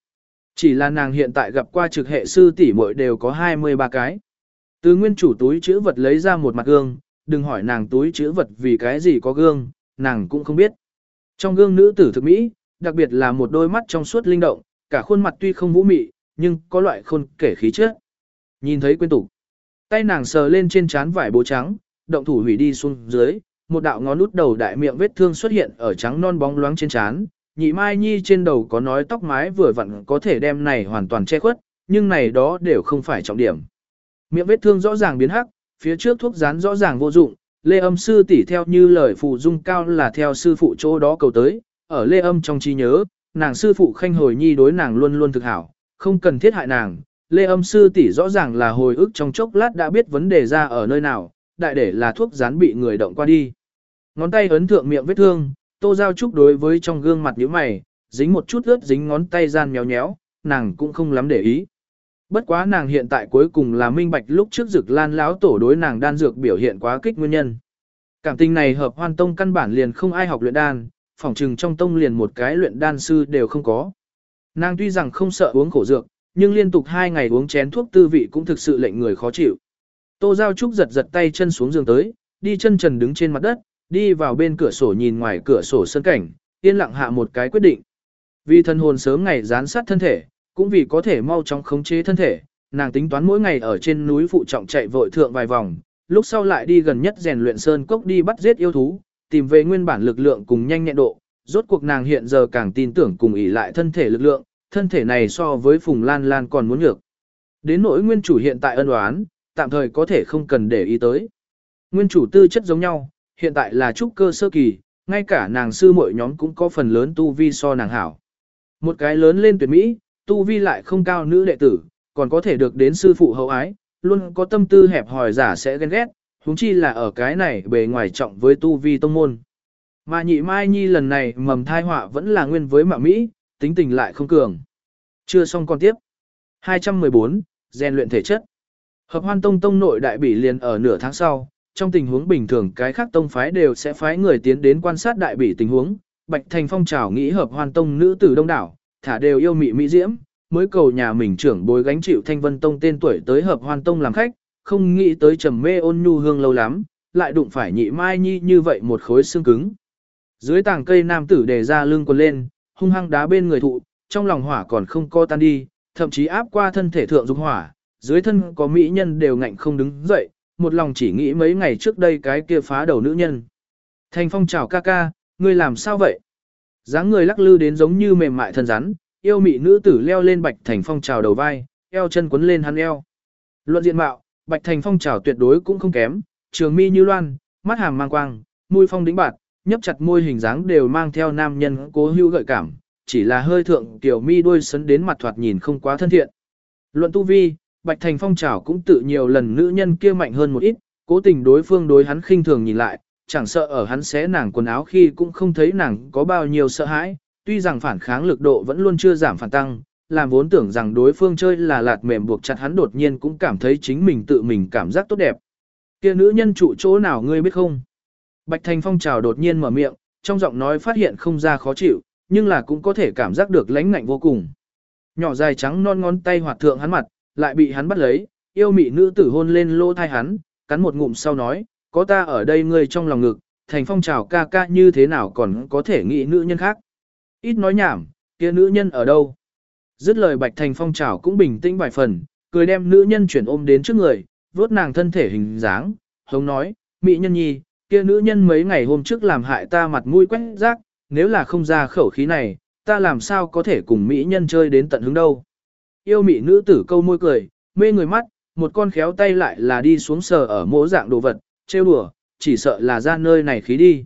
Chỉ là nàng hiện tại gặp qua trực hệ sư tỷ muội đều có 23 cái. Từ nguyên chủ túi chữ vật lấy ra một mặt gương, đừng hỏi nàng túi chữ vật vì cái gì có gương, nàng cũng không biết. Trong gương nữ tử thực mỹ, đặc biệt là một đôi mắt trong suốt linh động, cả khuôn mặt tuy không vũ mị, nhưng có loại khôn kể khí chất. Nhìn thấy quên tục, tay nàng sờ lên trên trán vải bố trắng, động thủ hủy đi xuống dưới, một đạo ngón út đầu đại miệng vết thương xuất hiện ở trắng non bóng loáng trên trán. Nhị Mai Nhi trên đầu có nói tóc mái vừa vặn có thể đem này hoàn toàn che khuất, nhưng này đó đều không phải trọng điểm. Miệng vết thương rõ ràng biến hắc, phía trước thuốc rán rõ ràng vô dụng, Lê Âm sư tỷ theo như lời phụ dung cao là theo sư phụ chỗ đó cầu tới, ở Lê Âm trong trí nhớ, nàng sư phụ khanh hồi nhi đối nàng luôn luôn thực hảo, không cần thiết hại nàng. Lê Âm sư tỷ rõ ràng là hồi ức trong chốc lát đã biết vấn đề ra ở nơi nào, đại để là thuốc rán bị người động qua đi. Ngón tay ấn thượng miệng vết thương, Tô Giao Trúc đối với trong gương mặt nhíu mày, dính một chút ướt dính ngón tay gian méo nhéo, nàng cũng không lắm để ý. Bất quá nàng hiện tại cuối cùng là minh bạch lúc trước dực lan lão tổ đối nàng đan dược biểu hiện quá kích nguyên nhân. Cảm tình này hợp hoan tông căn bản liền không ai học luyện đan, phỏng trừng trong tông liền một cái luyện đan sư đều không có. Nàng tuy rằng không sợ uống khổ dược, nhưng liên tục hai ngày uống chén thuốc tư vị cũng thực sự lệnh người khó chịu. Tô Giao Trúc giật giật tay chân xuống giường tới, đi chân trần đứng trên mặt đất, đi vào bên cửa sổ nhìn ngoài cửa sổ sân cảnh, yên lặng hạ một cái quyết định. Vì thân hồn sớm ngày gián sát thân thể, cũng vì có thể mau chóng khống chế thân thể, nàng tính toán mỗi ngày ở trên núi phụ trọng chạy vội thượng vài vòng, lúc sau lại đi gần nhất rèn luyện sơn cốc đi bắt giết yêu thú, tìm về nguyên bản lực lượng cùng nhanh nhẹn độ. Rốt cuộc nàng hiện giờ càng tin tưởng cùng ỷ lại thân thể lực lượng, thân thể này so với Phùng Lan Lan còn muốn nhược. Đến nỗi nguyên chủ hiện tại ân oán, tạm thời có thể không cần để ý tới. Nguyên chủ tư chất giống nhau, hiện tại là trúc cơ sơ kỳ, ngay cả nàng sư muội nhóm cũng có phần lớn tu vi so nàng hảo. Một cái lớn lên tuyệt mỹ, tu vi lại không cao nữ đệ tử, còn có thể được đến sư phụ hậu ái, luôn có tâm tư hẹp hòi giả sẽ ghen ghét, huống chi là ở cái này bề ngoài trọng với tu vi tông môn. Mà nhị mai nhi lần này mầm thai họa vẫn là nguyên với Mạ Mỹ, tính tình lại không cường. Chưa xong còn tiếp. 214, rèn luyện thể chất. Hợp hoan tông tông nội đại bỉ liền ở nửa tháng sau, trong tình huống bình thường cái khác tông phái đều sẽ phái người tiến đến quan sát đại bỉ tình huống. Bạch Thành Phong trào nghĩ hợp hoan tông nữ tử đông đảo, thả đều yêu mị mỹ diễm, mới cầu nhà mình trưởng bối gánh chịu thanh vân tông tên tuổi tới hợp hoan tông làm khách, không nghĩ tới trầm mê ôn nhu hương lâu lắm, lại đụng phải nhị mai nhi như vậy một khối xương cứng. Dưới tảng cây nam tử đề ra lưng quần lên, hung hăng đá bên người thụ, trong lòng hỏa còn không co tan đi, thậm chí áp qua thân thể thượng dục hỏa, dưới thân có mỹ nhân đều ngạnh không đứng dậy, một lòng chỉ nghĩ mấy ngày trước đây cái kia phá đầu nữ nhân. Thành phong chào ca ca, ngươi làm sao vậy? Dáng người lắc lư đến giống như mềm mại thân rắn, yêu mị nữ tử leo lên Bạch Thành Phong trào đầu vai, eo chân quấn lên hắn eo. Luận diện mạo, Bạch Thành Phong trào tuyệt đối cũng không kém, trường mi như loan, mắt hàm mang quang, môi phong đĩnh bạt, nhấp chặt môi hình dáng đều mang theo nam nhân cố hữu gợi cảm, chỉ là hơi thượng tiểu mi đuôi sấn đến mặt thoạt nhìn không quá thân thiện. Luận tu vi, Bạch Thành Phong trào cũng tự nhiều lần nữ nhân kia mạnh hơn một ít, cố tình đối phương đối hắn khinh thường nhìn lại, chẳng sợ ở hắn xé nàng quần áo khi cũng không thấy nàng có bao nhiêu sợ hãi, tuy rằng phản kháng lực độ vẫn luôn chưa giảm phản tăng, làm vốn tưởng rằng đối phương chơi là lạt mềm buộc chặt hắn đột nhiên cũng cảm thấy chính mình tự mình cảm giác tốt đẹp. Kia nữ nhân trụ chỗ nào ngươi biết không? Bạch Thành Phong trào đột nhiên mở miệng, trong giọng nói phát hiện không ra khó chịu, nhưng là cũng có thể cảm giác được lãnh ngạnh vô cùng. Nhỏ dài trắng non ngón tay hoạt thượng hắn mặt, lại bị hắn bắt lấy, yêu mị nữ tử hôn lên lỗ thai hắn, cắn một ngụm sau nói, có ta ở đây ngươi trong lòng ngực, thành phong trào ca ca như thế nào còn có thể nghĩ nữ nhân khác. Ít nói nhảm, kia nữ nhân ở đâu? Dứt lời bạch thành phong trào cũng bình tĩnh vài phần, cười đem nữ nhân chuyển ôm đến trước người, vuốt nàng thân thể hình dáng, hống nói, mỹ nhân nhi, kia nữ nhân mấy ngày hôm trước làm hại ta mặt mũi quét rác, nếu là không ra khẩu khí này, ta làm sao có thể cùng mỹ nhân chơi đến tận hướng đâu. Yêu mỹ nữ tử câu môi cười, mê người mắt, một con khéo tay lại là đi xuống sờ ở mỗi dạng đồ vật, trêu đùa, chỉ sợ là ra nơi này khí đi.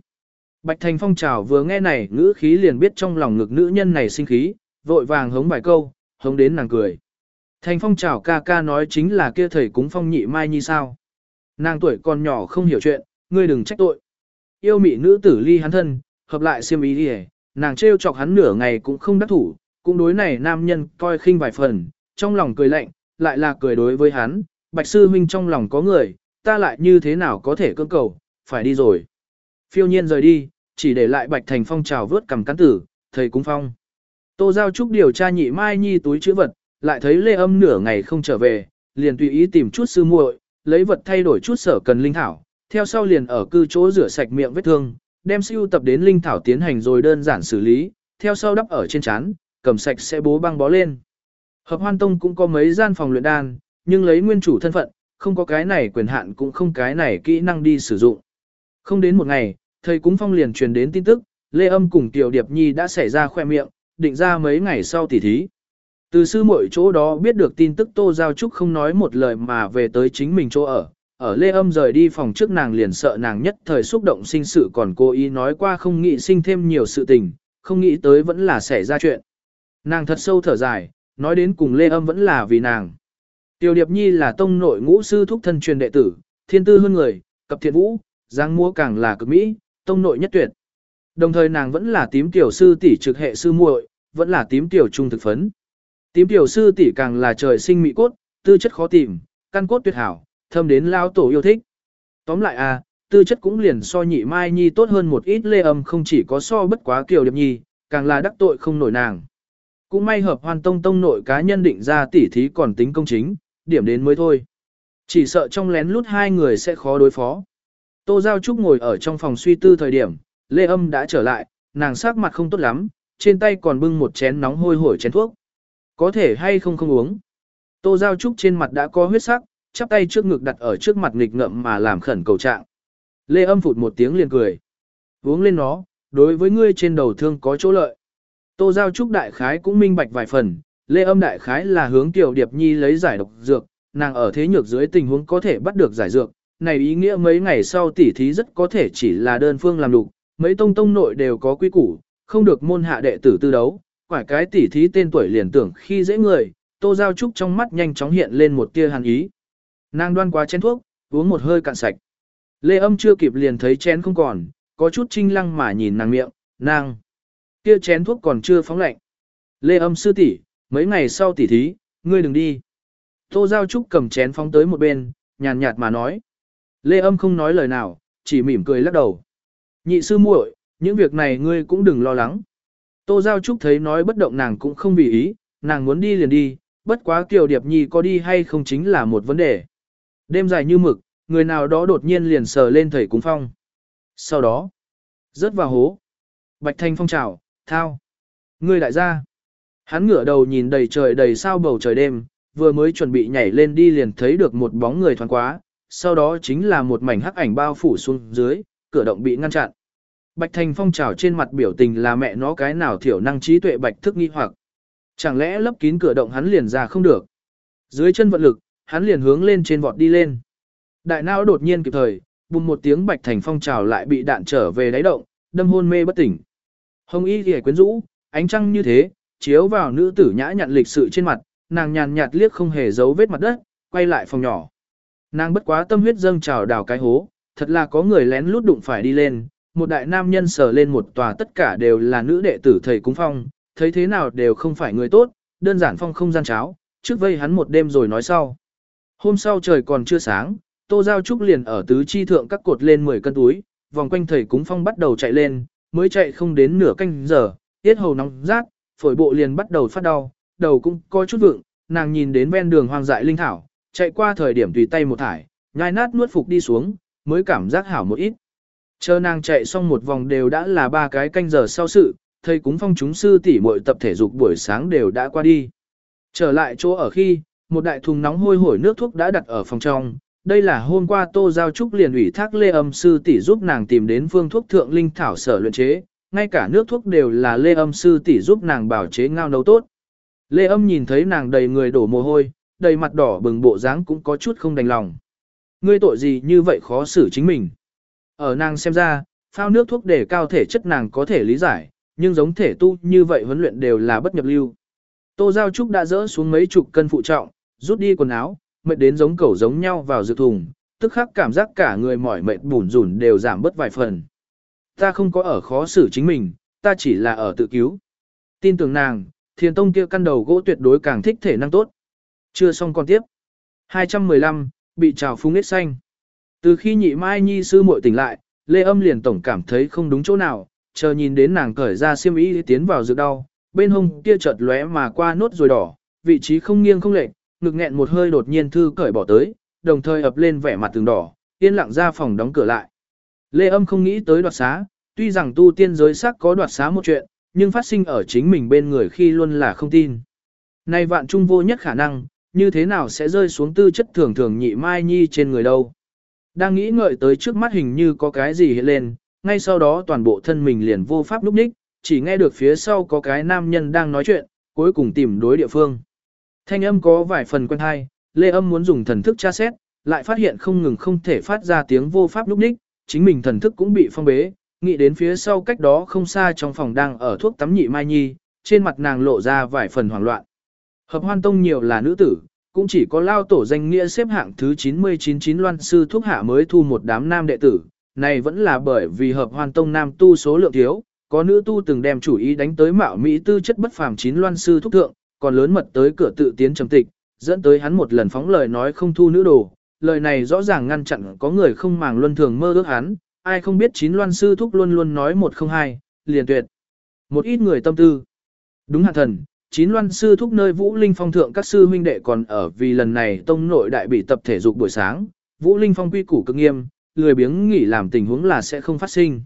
Bạch Thành Phong trào vừa nghe này ngữ khí liền biết trong lòng ngực nữ nhân này sinh khí, vội vàng hống vài câu, hống đến nàng cười. Thành Phong trào ca ca nói chính là kia thầy cúng phong nhị mai như sao. Nàng tuổi còn nhỏ không hiểu chuyện, ngươi đừng trách tội. yêu mị nữ tử ly hắn thân, hợp lại xiêm ý đi nàng trêu chọc hắn nửa ngày cũng không đắc thủ, cũng đối này nam nhân coi khinh vài phần, trong lòng cười lạnh, lại là cười đối với hắn, bạch sư huynh trong lòng có người, ta lại như thế nào có thể cưỡng cầu, phải đi rồi. Phiêu nhiên rời đi, chỉ để lại bạch thành phong trào vớt cầm cán tử, thầy cúng phong. Tô Giao Trúc điều tra nhị mai nhi túi chữ vật, lại thấy lê âm nửa ngày không trở về, liền tùy ý tìm chút sư muội, lấy vật thay đổi chút sở cần linh thảo, theo sau liền ở cư chỗ rửa sạch miệng vết thương, đem siêu tập đến linh thảo tiến hành rồi đơn giản xử lý, theo sau đắp ở trên chán, cầm sạch sẽ bố băng bó lên. Hợp Hoan Tông cũng có mấy gian phòng luyện đan, nhưng lấy nguyên chủ thân phận, không có cái này quyền hạn cũng không cái này kỹ năng đi sử dụng. Không đến một ngày, thầy cúng phong liền truyền đến tin tức, Lê Âm cùng Tiểu Điệp Nhi đã xảy ra khoe miệng, định ra mấy ngày sau tỉ thí. Từ sư mỗi chỗ đó biết được tin tức Tô Giao Trúc không nói một lời mà về tới chính mình chỗ ở. Ở Lê Âm rời đi phòng trước nàng liền sợ nàng nhất thời xúc động sinh sự còn cố ý nói qua không nghĩ sinh thêm nhiều sự tình, không nghĩ tới vẫn là xảy ra chuyện. Nàng thật sâu thở dài, nói đến cùng Lê Âm vẫn là vì nàng. Tiểu Điệp Nhi là tông nội ngũ sư thúc thân truyền đệ tử, thiên tư hơn người, cập thiện vũ, giang múa càng là cực mỹ, tông nội nhất tuyệt. Đồng thời nàng vẫn là tím tiểu sư tỷ trực hệ sư muội, vẫn là tím tiểu trung thực phấn. Tím tiểu sư tỷ càng là trời sinh mỹ cốt, tư chất khó tìm, căn cốt tuyệt hảo, thâm đến lao tổ yêu thích. Tóm lại à, tư chất cũng liền so nhị mai nhi tốt hơn một ít lê âm không chỉ có so bất quá kiều điệp nhi, càng là đắc tội không nổi nàng. Cũng may hợp hoàn tông tông nội cá nhân định ra tỉ thí còn tính công chính, điểm đến mới thôi. Chỉ sợ trong lén lút hai người sẽ khó đối phó. Tô Giao Trúc ngồi ở trong phòng suy tư thời điểm, Lê Âm đã trở lại, nàng sắc mặt không tốt lắm, trên tay còn bưng một chén nóng hôi hổi chén thuốc. Có thể hay không không uống. Tô Giao Trúc trên mặt đã có huyết sắc, chắp tay trước ngực đặt ở trước mặt nghịch ngậm mà làm khẩn cầu trạng. Lê Âm phụt một tiếng liền cười. Uống lên nó, đối với ngươi trên đầu thương có chỗ lợi. Tô Giao Trúc đại khái cũng minh bạch vài phần, Lê Âm đại khái là hướng Tiểu Điệp Nhi lấy giải độc dược, nàng ở thế nhược dưới tình huống có thể bắt được giải dược, này ý nghĩa mấy ngày sau tỉ thí rất có thể chỉ là đơn phương làm lục, mấy tông tông nội đều có quy củ, không được môn hạ đệ tử tư đấu, Quả cái tỉ thí tên tuổi liền tưởng khi dễ người, Tô Giao Trúc trong mắt nhanh chóng hiện lên một tia hàn ý. Nàng đoan qua chén thuốc, uống một hơi cạn sạch. Lê Âm chưa kịp liền thấy chén không còn, có chút trinh lăng mà nhìn nàng miệng, nàng. Kia chén thuốc còn chưa phóng lạnh. Lê Âm sư tỷ, mấy ngày sau tỉ thí, ngươi đừng đi. Tô Giao Trúc cầm chén phóng tới một bên, nhàn nhạt mà nói. Lê Âm không nói lời nào, chỉ mỉm cười lắc đầu. Nhị sư muội, những việc này ngươi cũng đừng lo lắng. Tô Giao Trúc thấy nói bất động nàng cũng không vì ý, nàng muốn đi liền đi, bất quá Kiều Điệp Nhi có đi hay không chính là một vấn đề. Đêm dài như mực, người nào đó đột nhiên liền sờ lên thầy cúng phong. Sau đó, rớt vào hố. Bạch Thanh phong trào, thao. Ngươi đại gia. Hắn ngửa đầu nhìn đầy trời đầy sao bầu trời đêm, vừa mới chuẩn bị nhảy lên đi liền thấy được một bóng người thoáng quá, sau đó chính là một mảnh hắc ảnh bao phủ xuống dưới, cửa động bị ngăn chặn. Bạch Thành Phong trào trên mặt biểu tình là mẹ nó cái nào thiểu năng trí tuệ bạch thức nghi hoặc. Chẳng lẽ lấp kín cửa động hắn liền ra không được. Dưới chân vận lực, hắn liền hướng lên trên vọt đi lên. Đại não đột nhiên kịp thời, bùng một tiếng Bạch Thành Phong trào lại bị đạn trở về đáy động, đâm hôn mê bất tỉnh. Hồng y thì quyến rũ, ánh trăng như thế, chiếu vào nữ tử nhã nhặn lịch sự trên mặt, nàng nhàn nhạt liếc không hề giấu vết mặt đất, quay lại phòng nhỏ. Nàng bất quá tâm huyết dâng trào đào cái hố, thật là có người lén lút đụng phải đi lên, một đại nam nhân sờ lên một tòa tất cả đều là nữ đệ tử thầy cúng phong, thấy thế nào đều không phải người tốt, đơn giản phong không gian cháo, trước vây hắn một đêm rồi nói sau. Hôm sau trời còn chưa sáng, Tô Giao Trúc liền ở tứ chi thượng các cột lên 10 cân túi, vòng quanh thầy cúng phong bắt đầu chạy lên, mới chạy không đến nửa canh giờ, tiết hầu nóng rát, phổi bộ liền bắt đầu phát đau, đầu cũng có chút vượng, nàng nhìn đến ven đường hoang dại linh thảo, chạy qua thời điểm tùy tay một thải, nhai nát nuốt phục đi xuống, mới cảm giác hảo một ít. Chờ nàng chạy xong một vòng đều đã là ba cái canh giờ sau sự, thầy cúng phong chúng sư tỷ muội tập thể dục buổi sáng đều đã qua đi. Trở lại chỗ ở khi, một đại thùng nóng hôi hổi nước thuốc đã đặt ở phòng trong. Đây là hôm qua Tô Giao Trúc liền ủy thác Lê Âm sư tỷ giúp nàng tìm đến phương thuốc thượng linh thảo sở luyện chế, ngay cả nước thuốc đều là Lê Âm sư tỷ giúp nàng bảo chế ngao nấu tốt. Lê Âm nhìn thấy nàng đầy người đổ mồ hôi, đầy mặt đỏ bừng bộ dáng cũng có chút không đành lòng. Ngươi tội gì như vậy khó xử chính mình. Ở nàng xem ra, phao nước thuốc để cao thể chất nàng có thể lý giải, nhưng giống thể tu như vậy huấn luyện đều là bất nhập lưu. Tô Giao Trúc đã dỡ xuống mấy chục cân phụ trọng, rút đi quần áo, mệt đến giống cẩu giống nhau vào dược thùng, tức khắc cảm giác cả người mỏi mệt bùn rủn đều giảm bớt vài phần ta không có ở khó xử chính mình, ta chỉ là ở tự cứu. Tin tưởng nàng, thiền tông kia căn đầu gỗ tuyệt đối càng thích thể năng tốt. Chưa xong còn tiếp. 215, bị trào phúng nết xanh. Từ khi nhị mai nhi sư muội tỉnh lại, Lê Âm liền tổng cảm thấy không đúng chỗ nào, chờ nhìn đến nàng cởi ra xiêm y tiến vào dự đau, bên hông kia chợt lóe mà qua nốt rồi đỏ, vị trí không nghiêng không lệch, ngực nghẹn một hơi đột nhiên thư cởi bỏ tới, đồng thời ập lên vẻ mặt từng đỏ, yên lặng ra phòng đóng cửa lại. Lê Âm không nghĩ tới đoạt xá, tuy rằng tu tiên giới sắc có đoạt xá một chuyện, nhưng phát sinh ở chính mình bên người khi luôn là không tin. Nay vạn trung vô nhất khả năng, như thế nào sẽ rơi xuống tư chất thường thường nhị mai nhi trên người đâu. Đang nghĩ ngợi tới trước mắt hình như có cái gì hiện lên, ngay sau đó toàn bộ thân mình liền vô pháp lúc ních, chỉ nghe được phía sau có cái nam nhân đang nói chuyện, cuối cùng tìm đối địa phương. Thanh âm có vài phần quen hay, Lê Âm muốn dùng thần thức tra xét, lại phát hiện không ngừng không thể phát ra tiếng vô pháp lúc ních, chính mình thần thức cũng bị phong bế, nghĩ đến phía sau cách đó không xa trong phòng đang ở thuốc tắm nhị mai nhi, trên mặt nàng lộ ra vài phần hoảng loạn. Hợp hoan tông nhiều là nữ tử, cũng chỉ có lao tổ danh nghĩa xếp hạng thứ 999 loan sư thuốc hạ mới thu một đám nam đệ tử, này vẫn là bởi vì hợp hoan tông nam tu số lượng thiếu, có nữ tu từng đem chủ ý đánh tới mạo Mỹ tư chất bất phàm chín loan sư thúc thượng, còn lớn mật tới cửa tự tiến trầm tịch, dẫn tới hắn một lần phóng lời nói không thu nữ đồ, lời này rõ ràng ngăn chặn có người không màng luân thường mơ ước hắn, ai không biết chín loan sư thúc luôn luôn nói một không hai, liền tuyệt. Một ít người tâm tư. Đúng hạ thần, chín loan sư thúc nơi Vũ Linh Phong thượng các sư huynh đệ còn ở vì lần này tông nội đại bị tập thể dục buổi sáng, Vũ Linh Phong quy củ cực nghiêm, lười biếng nghỉ làm tình huống là sẽ không phát sinh.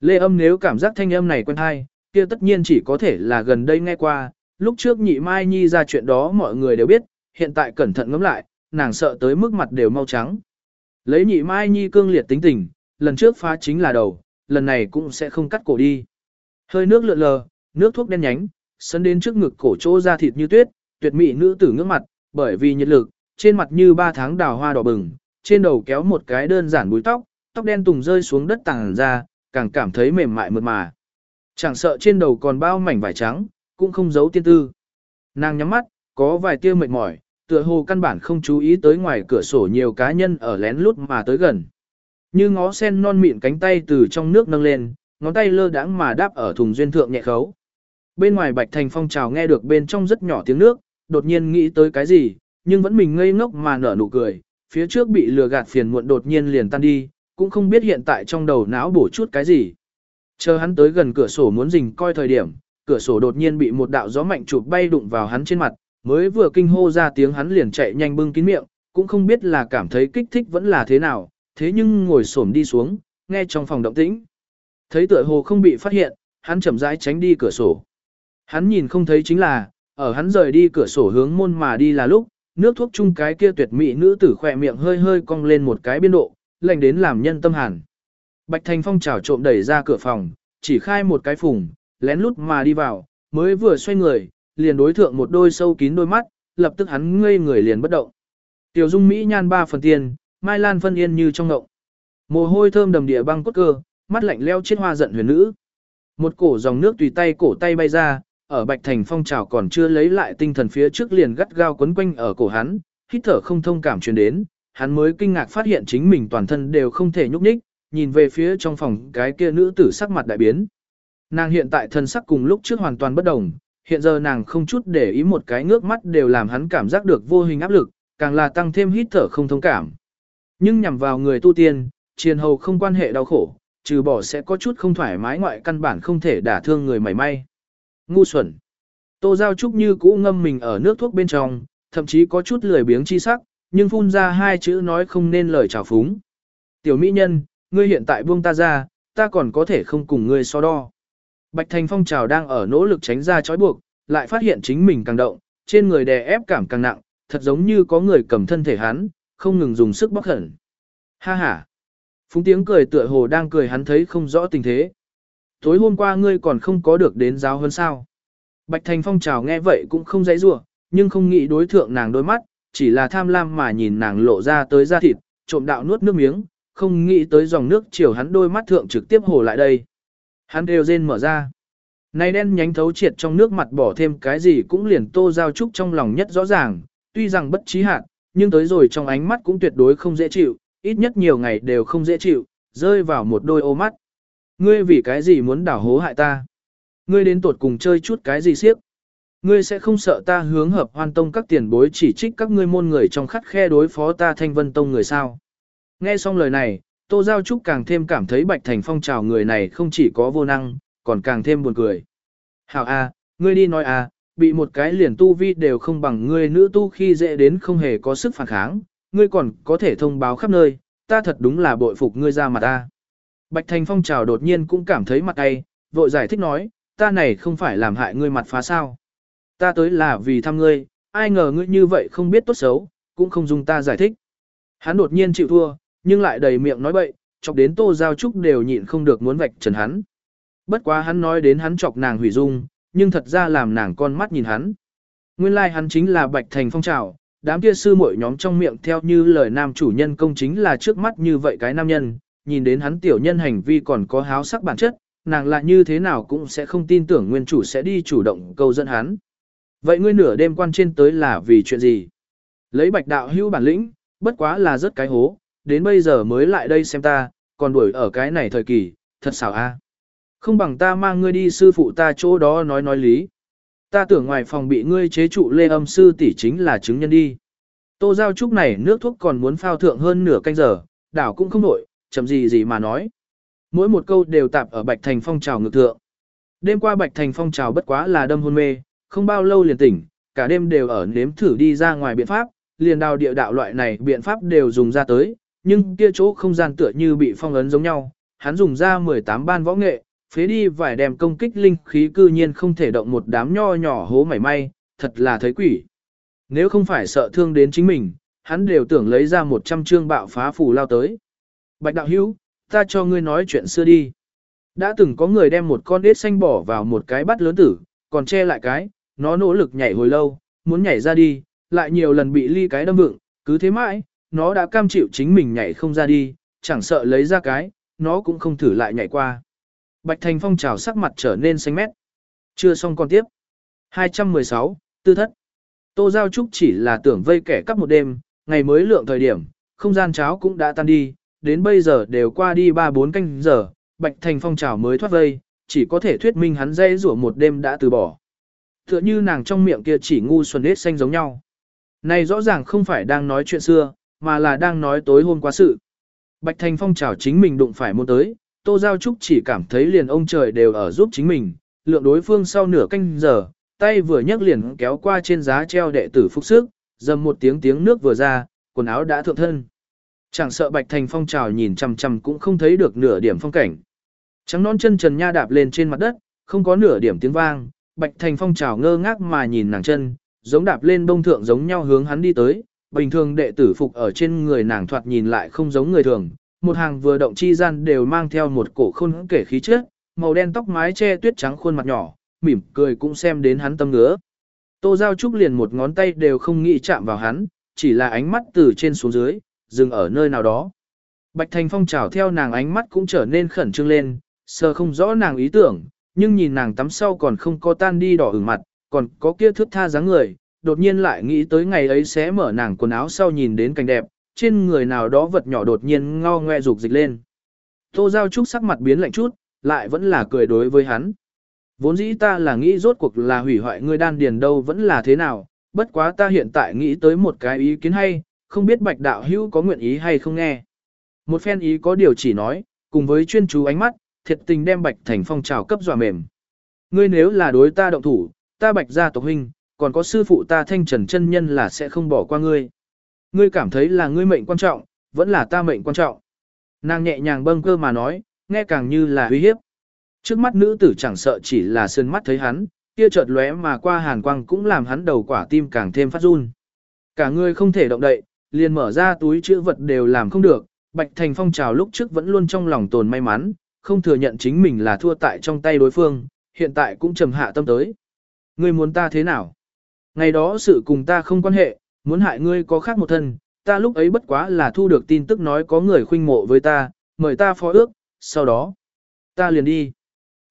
Lê âm nếu cảm giác thanh âm này quen hay, kia tất nhiên chỉ có thể là gần đây nghe qua, lúc trước nhị mai nhi ra chuyện đó mọi người đều biết, hiện tại cẩn thận ngẫm lại, nàng sợ tới mức mặt đều mau trắng. Lấy nhị mai nhi cương liệt tính tình, lần trước phá chính là đầu, lần này cũng sẽ không cắt cổ đi. Hơi nước lượn lờ, nước thuốc đen nhánh, sấn đến trước ngực cổ chỗ da thịt như tuyết, tuyệt mỹ nữ tử ngước mặt, bởi vì nhiệt lực, trên mặt như ba tháng đào hoa đỏ bừng, trên đầu kéo một cái đơn giản búi tóc, tóc đen tùng rơi xuống đất tàng ra, càng cảm thấy mềm mại mượt mà. Chẳng sợ trên đầu còn bao mảnh vải trắng, cũng không giấu tiên tư. Nàng nhắm mắt, có vài tia mệt mỏi, tựa hồ căn bản không chú ý tới ngoài cửa sổ nhiều cá nhân ở lén lút mà tới gần. Như ngó sen non mịn cánh tay từ trong nước nâng lên, ngón tay lơ đãng mà đáp ở thùng duyên thượng nhẹ khấu. Bên ngoài Bạch Thành Phong trào nghe được bên trong rất nhỏ tiếng nước, đột nhiên nghĩ tới cái gì, nhưng vẫn mình ngây ngốc mà nở nụ cười, phía trước bị lừa gạt phiền muộn đột nhiên liền tan đi, cũng không biết hiện tại trong đầu não bổ chút cái gì. Chờ hắn tới gần cửa sổ muốn rình coi thời điểm, cửa sổ đột nhiên bị một đạo gió mạnh chụp bay đụng vào hắn trên mặt, mới vừa kinh hô ra tiếng hắn liền chạy nhanh bưng kín miệng, cũng không biết là cảm thấy kích thích vẫn là thế nào, thế nhưng ngồi xổm đi xuống, nghe trong phòng động tĩnh. Thấy tựa hồ không bị phát hiện, hắn chậm rãi tránh đi cửa sổ. Hắn nhìn không thấy chính là, ở hắn rời đi cửa sổ hướng môn mà đi là lúc, nước thuốc chung cái kia tuyệt mỹ nữ tử khỏe miệng hơi hơi cong lên một cái biên độ, lạnh đến làm nhân tâm hàn. Bạch Thành Phong chảo trộm đẩy ra cửa phòng, chỉ khai một cái phùng, lén lút mà đi vào, mới vừa xoay người, liền đối thượng một đôi sâu kín đôi mắt, lập tức hắn ngây người liền bất động. Tiểu Dung Mỹ nhan ba phần tiền, Mai Lan phân yên như trong ngộng. Mồ hôi thơm đầm địa băng cốt cơ, mắt lạnh leo chết hoa giận huyền nữ. Một cổ dòng nước tùy tay cổ tay bay ra, ở Bạch Thành Phong trào còn chưa lấy lại tinh thần phía trước liền gắt gao quấn quanh ở cổ hắn, hít thở không thông cảm truyền đến, hắn mới kinh ngạc phát hiện chính mình toàn thân đều không thể nhúc nhích, nhìn về phía trong phòng cái kia nữ tử sắc mặt đại biến. Nàng hiện tại thân sắc cùng lúc trước hoàn toàn bất đồng, hiện giờ nàng không chút để ý một cái ngước mắt đều làm hắn cảm giác được vô hình áp lực, càng là tăng thêm hít thở không thông cảm. Nhưng nhằm vào người tu tiên, triền hầu không quan hệ đau khổ, trừ bỏ sẽ có chút không thoải mái ngoại căn bản không thể đả thương người mảy may. Ngu xuẩn. Tô Giao Trúc như cũ ngâm mình ở nước thuốc bên trong, thậm chí có chút lười biếng chi sắc, nhưng phun ra hai chữ nói không nên lời chào phúng. Tiểu mỹ nhân, ngươi hiện tại buông ta ra, ta còn có thể không cùng ngươi so đo. Bạch Thành Phong trào đang ở nỗ lực tránh ra trói buộc, lại phát hiện chính mình càng động, trên người đè ép cảm càng nặng, thật giống như có người cầm thân thể hắn, không ngừng dùng sức bóc khẩn. Ha ha. Phúng tiếng cười tựa hồ đang cười hắn thấy không rõ tình thế. Tối hôm qua ngươi còn không có được đến giáo hơn sao. Bạch Thành Phong trào nghe vậy cũng không dãy rủa nhưng không nghĩ đối thượng nàng đôi mắt, chỉ là tham lam mà nhìn nàng lộ ra tới da thịt, trộm đạo nuốt nước miếng, không nghĩ tới dòng nước chiều hắn đôi mắt thượng trực tiếp hồ lại đây. Hắn đều rên mở ra. Này đen nhánh thấu triệt trong nước mặt bỏ thêm cái gì cũng liền tô giao trúc trong lòng nhất rõ ràng, tuy rằng bất trí hạn, nhưng tới rồi trong ánh mắt cũng tuyệt đối không dễ chịu, ít nhất nhiều ngày đều không dễ chịu, rơi vào một đôi ô mắt. Ngươi vì cái gì muốn đảo hố hại ta? Ngươi đến tuột cùng chơi chút cái gì siếc? Ngươi sẽ không sợ ta hướng hợp hoan tông các tiền bối chỉ trích các ngươi môn người trong khắt khe đối phó ta thanh vân tông người sao? Nghe xong lời này, Tô Giao Trúc càng thêm cảm thấy Bạch Thành Phong trào người này không chỉ có vô năng, còn càng thêm buồn cười. Hảo A, ngươi đi nói A, bị một cái liền tu vi đều không bằng ngươi nữ tu khi dễ đến không hề có sức phản kháng, ngươi còn có thể thông báo khắp nơi, ta thật đúng là bội phục ngươi ra mặt ta. Bạch Thành Phong trào đột nhiên cũng cảm thấy mặt ai, vội giải thích nói, ta này không phải làm hại ngươi mặt phá sao. Ta tới là vì thăm ngươi, ai ngờ ngươi như vậy không biết tốt xấu, cũng không dùng ta giải thích. Hắn đột nhiên chịu thua, nhưng lại đầy miệng nói bậy, chọc đến Tô Giao Trúc đều nhịn không được muốn vạch trần hắn. Bất quá hắn nói đến hắn chọc nàng hủy dung, nhưng thật ra làm nàng con mắt nhìn hắn. Nguyên lai like hắn chính là Bạch Thành Phong trào, đám kia sư muội nhóm trong miệng theo như lời nam chủ nhân công chính là trước mắt như vậy cái nam nhân, nhìn đến hắn tiểu nhân hành vi còn có háo sắc bản chất, nàng lại như thế nào cũng sẽ không tin tưởng nguyên chủ sẽ đi chủ động câu dẫn hắn. Vậy ngươi nửa đêm quan trên tới là vì chuyện gì? Lấy bạch đạo hưu bản lĩnh, bất quá là rất cái hố, đến bây giờ mới lại đây xem ta, còn đuổi ở cái này thời kỳ, thật xảo a. Không bằng ta mang ngươi đi sư phụ ta chỗ đó nói nói lý. Ta tưởng ngoài phòng bị ngươi chế trụ lê âm sư tỷ chính là chứng nhân đi. Tô giao trúc này nước thuốc còn muốn phao thượng hơn nửa canh giờ, đảo cũng không nổi, chậm gì gì mà nói. Mỗi một câu đều tạp ở Bạch Thành Phong trào ngược thượng. Đêm qua Bạch Thành Phong trào bất quá là đâm hôn mê, không bao lâu liền tỉnh, cả đêm đều ở nếm thử đi ra ngoài biện pháp, liền đào địa đạo loại này biện pháp đều dùng ra tới, nhưng kia chỗ không gian tựa như bị phong ấn giống nhau, hắn dùng ra 18 ban võ nghệ, phế đi vài đem công kích linh khí cư nhiên không thể động một đám nho nhỏ hố mảy may, thật là thấy quỷ. Nếu không phải sợ thương đến chính mình, hắn đều tưởng lấy ra 100 chương bạo phá phù lao tới. Bạch đạo hữu, ta cho ngươi nói chuyện xưa đi. Đã từng có người đem một con đết xanh bỏ vào một cái bát lớn tử, còn che lại cái, nó nỗ lực nhảy hồi lâu, muốn nhảy ra đi, lại nhiều lần bị ly cái đâm vựng, cứ thế mãi, nó đã cam chịu chính mình nhảy không ra đi, chẳng sợ lấy ra cái, nó cũng không thử lại nhảy qua. Bạch Thành Phong trào sắc mặt trở nên xanh mét. Chưa xong còn tiếp. 216, tư thất. Tô Giao Trúc chỉ là tưởng vây kẻ cắp một đêm, ngày mới lượng thời điểm, không gian cháo cũng đã tan đi, đến bây giờ đều qua đi 3-4 canh giờ, Bạch Thành Phong trào mới thoát vây, chỉ có thể thuyết minh hắn dây rủa một đêm đã từ bỏ. Tựa như nàng trong miệng kia chỉ ngu xuân hết xanh giống nhau. Này rõ ràng không phải đang nói chuyện xưa, mà là đang nói tối hôm qua sự. Bạch Thành Phong chào chính mình đụng phải môn tới, Tô Giao Trúc chỉ cảm thấy liền ông trời đều ở giúp chính mình, lượng đối phương sau nửa canh giờ, tay vừa nhấc liền kéo qua trên giá treo đệ tử phúc sức, dầm một tiếng tiếng nước vừa ra, quần áo đã thượng thân. Chẳng sợ Bạch Thành Phong trào nhìn chằm chằm cũng không thấy được nửa điểm phong cảnh. Trắng non chân trần nha đạp lên trên mặt đất, không có nửa điểm tiếng vang, Bạch Thành Phong trào ngơ ngác mà nhìn nàng chân, giống đạp lên bông thượng giống nhau hướng hắn đi tới, bình thường đệ tử phục ở trên người nàng thoạt nhìn lại không giống người thường, một hàng vừa động chi gian đều mang theo một cổ khôn kể khí chất, màu đen tóc mái che tuyết trắng khuôn mặt nhỏ, mỉm cười cũng xem đến hắn tâm ngứa. Tô Giao Trúc liền một ngón tay đều không nghĩ chạm vào hắn, chỉ là ánh mắt từ trên xuống dưới, dừng ở nơi nào đó. Bạch Thành Phong trào theo nàng ánh mắt cũng trở nên khẩn trương lên, sờ không rõ nàng ý tưởng, nhưng nhìn nàng tắm sau còn không có tan đi đỏ ửng mặt, còn có kia thước tha dáng người, đột nhiên lại nghĩ tới ngày ấy sẽ mở nàng quần áo sau nhìn đến cảnh đẹp, trên người nào đó vật nhỏ đột nhiên ngao ngoe rục dịch lên. Tô Giao Trúc sắc mặt biến lạnh chút, lại vẫn là cười đối với hắn. Vốn dĩ ta là nghĩ rốt cuộc là hủy hoại ngươi đan điền đâu vẫn là thế nào, bất quá ta hiện tại nghĩ tới một cái ý kiến hay, không biết bạch đạo hữu có nguyện ý hay không nghe. Một phen ý có điều chỉ nói, cùng với chuyên chú ánh mắt, thiệt tình đem bạch thành phong trào cấp dọa mềm. Ngươi nếu là đối ta động thủ, ta bạch gia tộc huynh, còn có sư phụ ta thanh trần chân nhân là sẽ không bỏ qua ngươi. Ngươi cảm thấy là ngươi mệnh quan trọng, vẫn là ta mệnh quan trọng. Nàng nhẹ nhàng bâng cơ mà nói, nghe càng như là uy hiếp. Trước mắt nữ tử chẳng sợ chỉ là sơn mắt thấy hắn, kia chợt lóe mà qua hàn quang cũng làm hắn đầu quả tim càng thêm phát run. Cả người không thể động đậy, liền mở ra túi chữ vật đều làm không được, Bạch Thành Phong trào lúc trước vẫn luôn trong lòng tồn may mắn, không thừa nhận chính mình là thua tại trong tay đối phương, hiện tại cũng trầm hạ tâm tới. Ngươi muốn ta thế nào? Ngày đó sự cùng ta không quan hệ, muốn hại ngươi có khác một thân, ta lúc ấy bất quá là thu được tin tức nói có người khuynh mộ với ta, mời ta phó ước, sau đó, ta liền đi.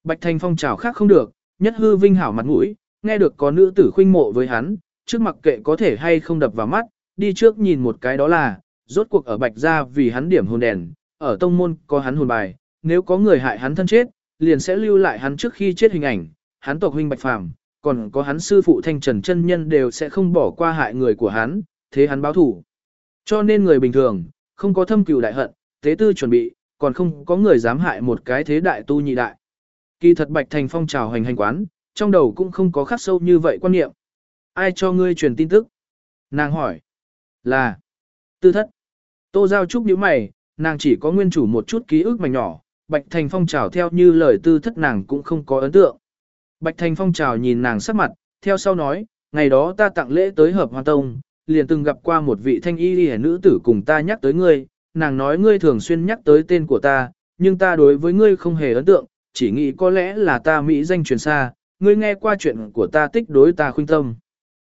Bạch Thành Phong chào khác không được, nhất hư vinh hảo mặt mũi, nghe được có nữ tử khuynh mộ với hắn, trước mặc kệ có thể hay không đập vào mắt, đi trước nhìn một cái đó là, rốt cuộc ở Bạch gia vì hắn điểm hồn đèn, ở tông môn có hắn hồn bài, nếu có người hại hắn thân chết, liền sẽ lưu lại hắn trước khi chết hình ảnh, hắn tộc huynh Bạch Phàm, còn có hắn sư phụ Thanh Trần chân nhân đều sẽ không bỏ qua hại người của hắn, thế hắn báo thủ. Cho nên người bình thường, không có thâm cừu đại hận, tế tư chuẩn bị, còn không có người dám hại một cái thế đại tu nhị đại. Kỳ thật Bạch Thành phong trào hành hành quán, trong đầu cũng không có khắc sâu như vậy quan niệm. Ai cho ngươi truyền tin tức? Nàng hỏi. Là. Tư thất. Tô Giao Trúc nhíu mày, nàng chỉ có nguyên chủ một chút ký ức mảnh nhỏ, Bạch Thành Phong trào theo như lời tư thất nàng cũng không có ấn tượng. Bạch Thành Phong chào nhìn nàng sắc mặt, theo sau nói, ngày đó ta tặng lễ tới hợp hoa tông, liền từng gặp qua một vị thanh y đi nữ tử cùng ta nhắc tới ngươi, nàng nói ngươi thường xuyên nhắc tới tên của ta, nhưng ta đối với ngươi không hề ấn tượng, chỉ nghĩ có lẽ là ta mỹ danh truyền xa, ngươi nghe qua chuyện của ta tích đối ta khuyên tâm.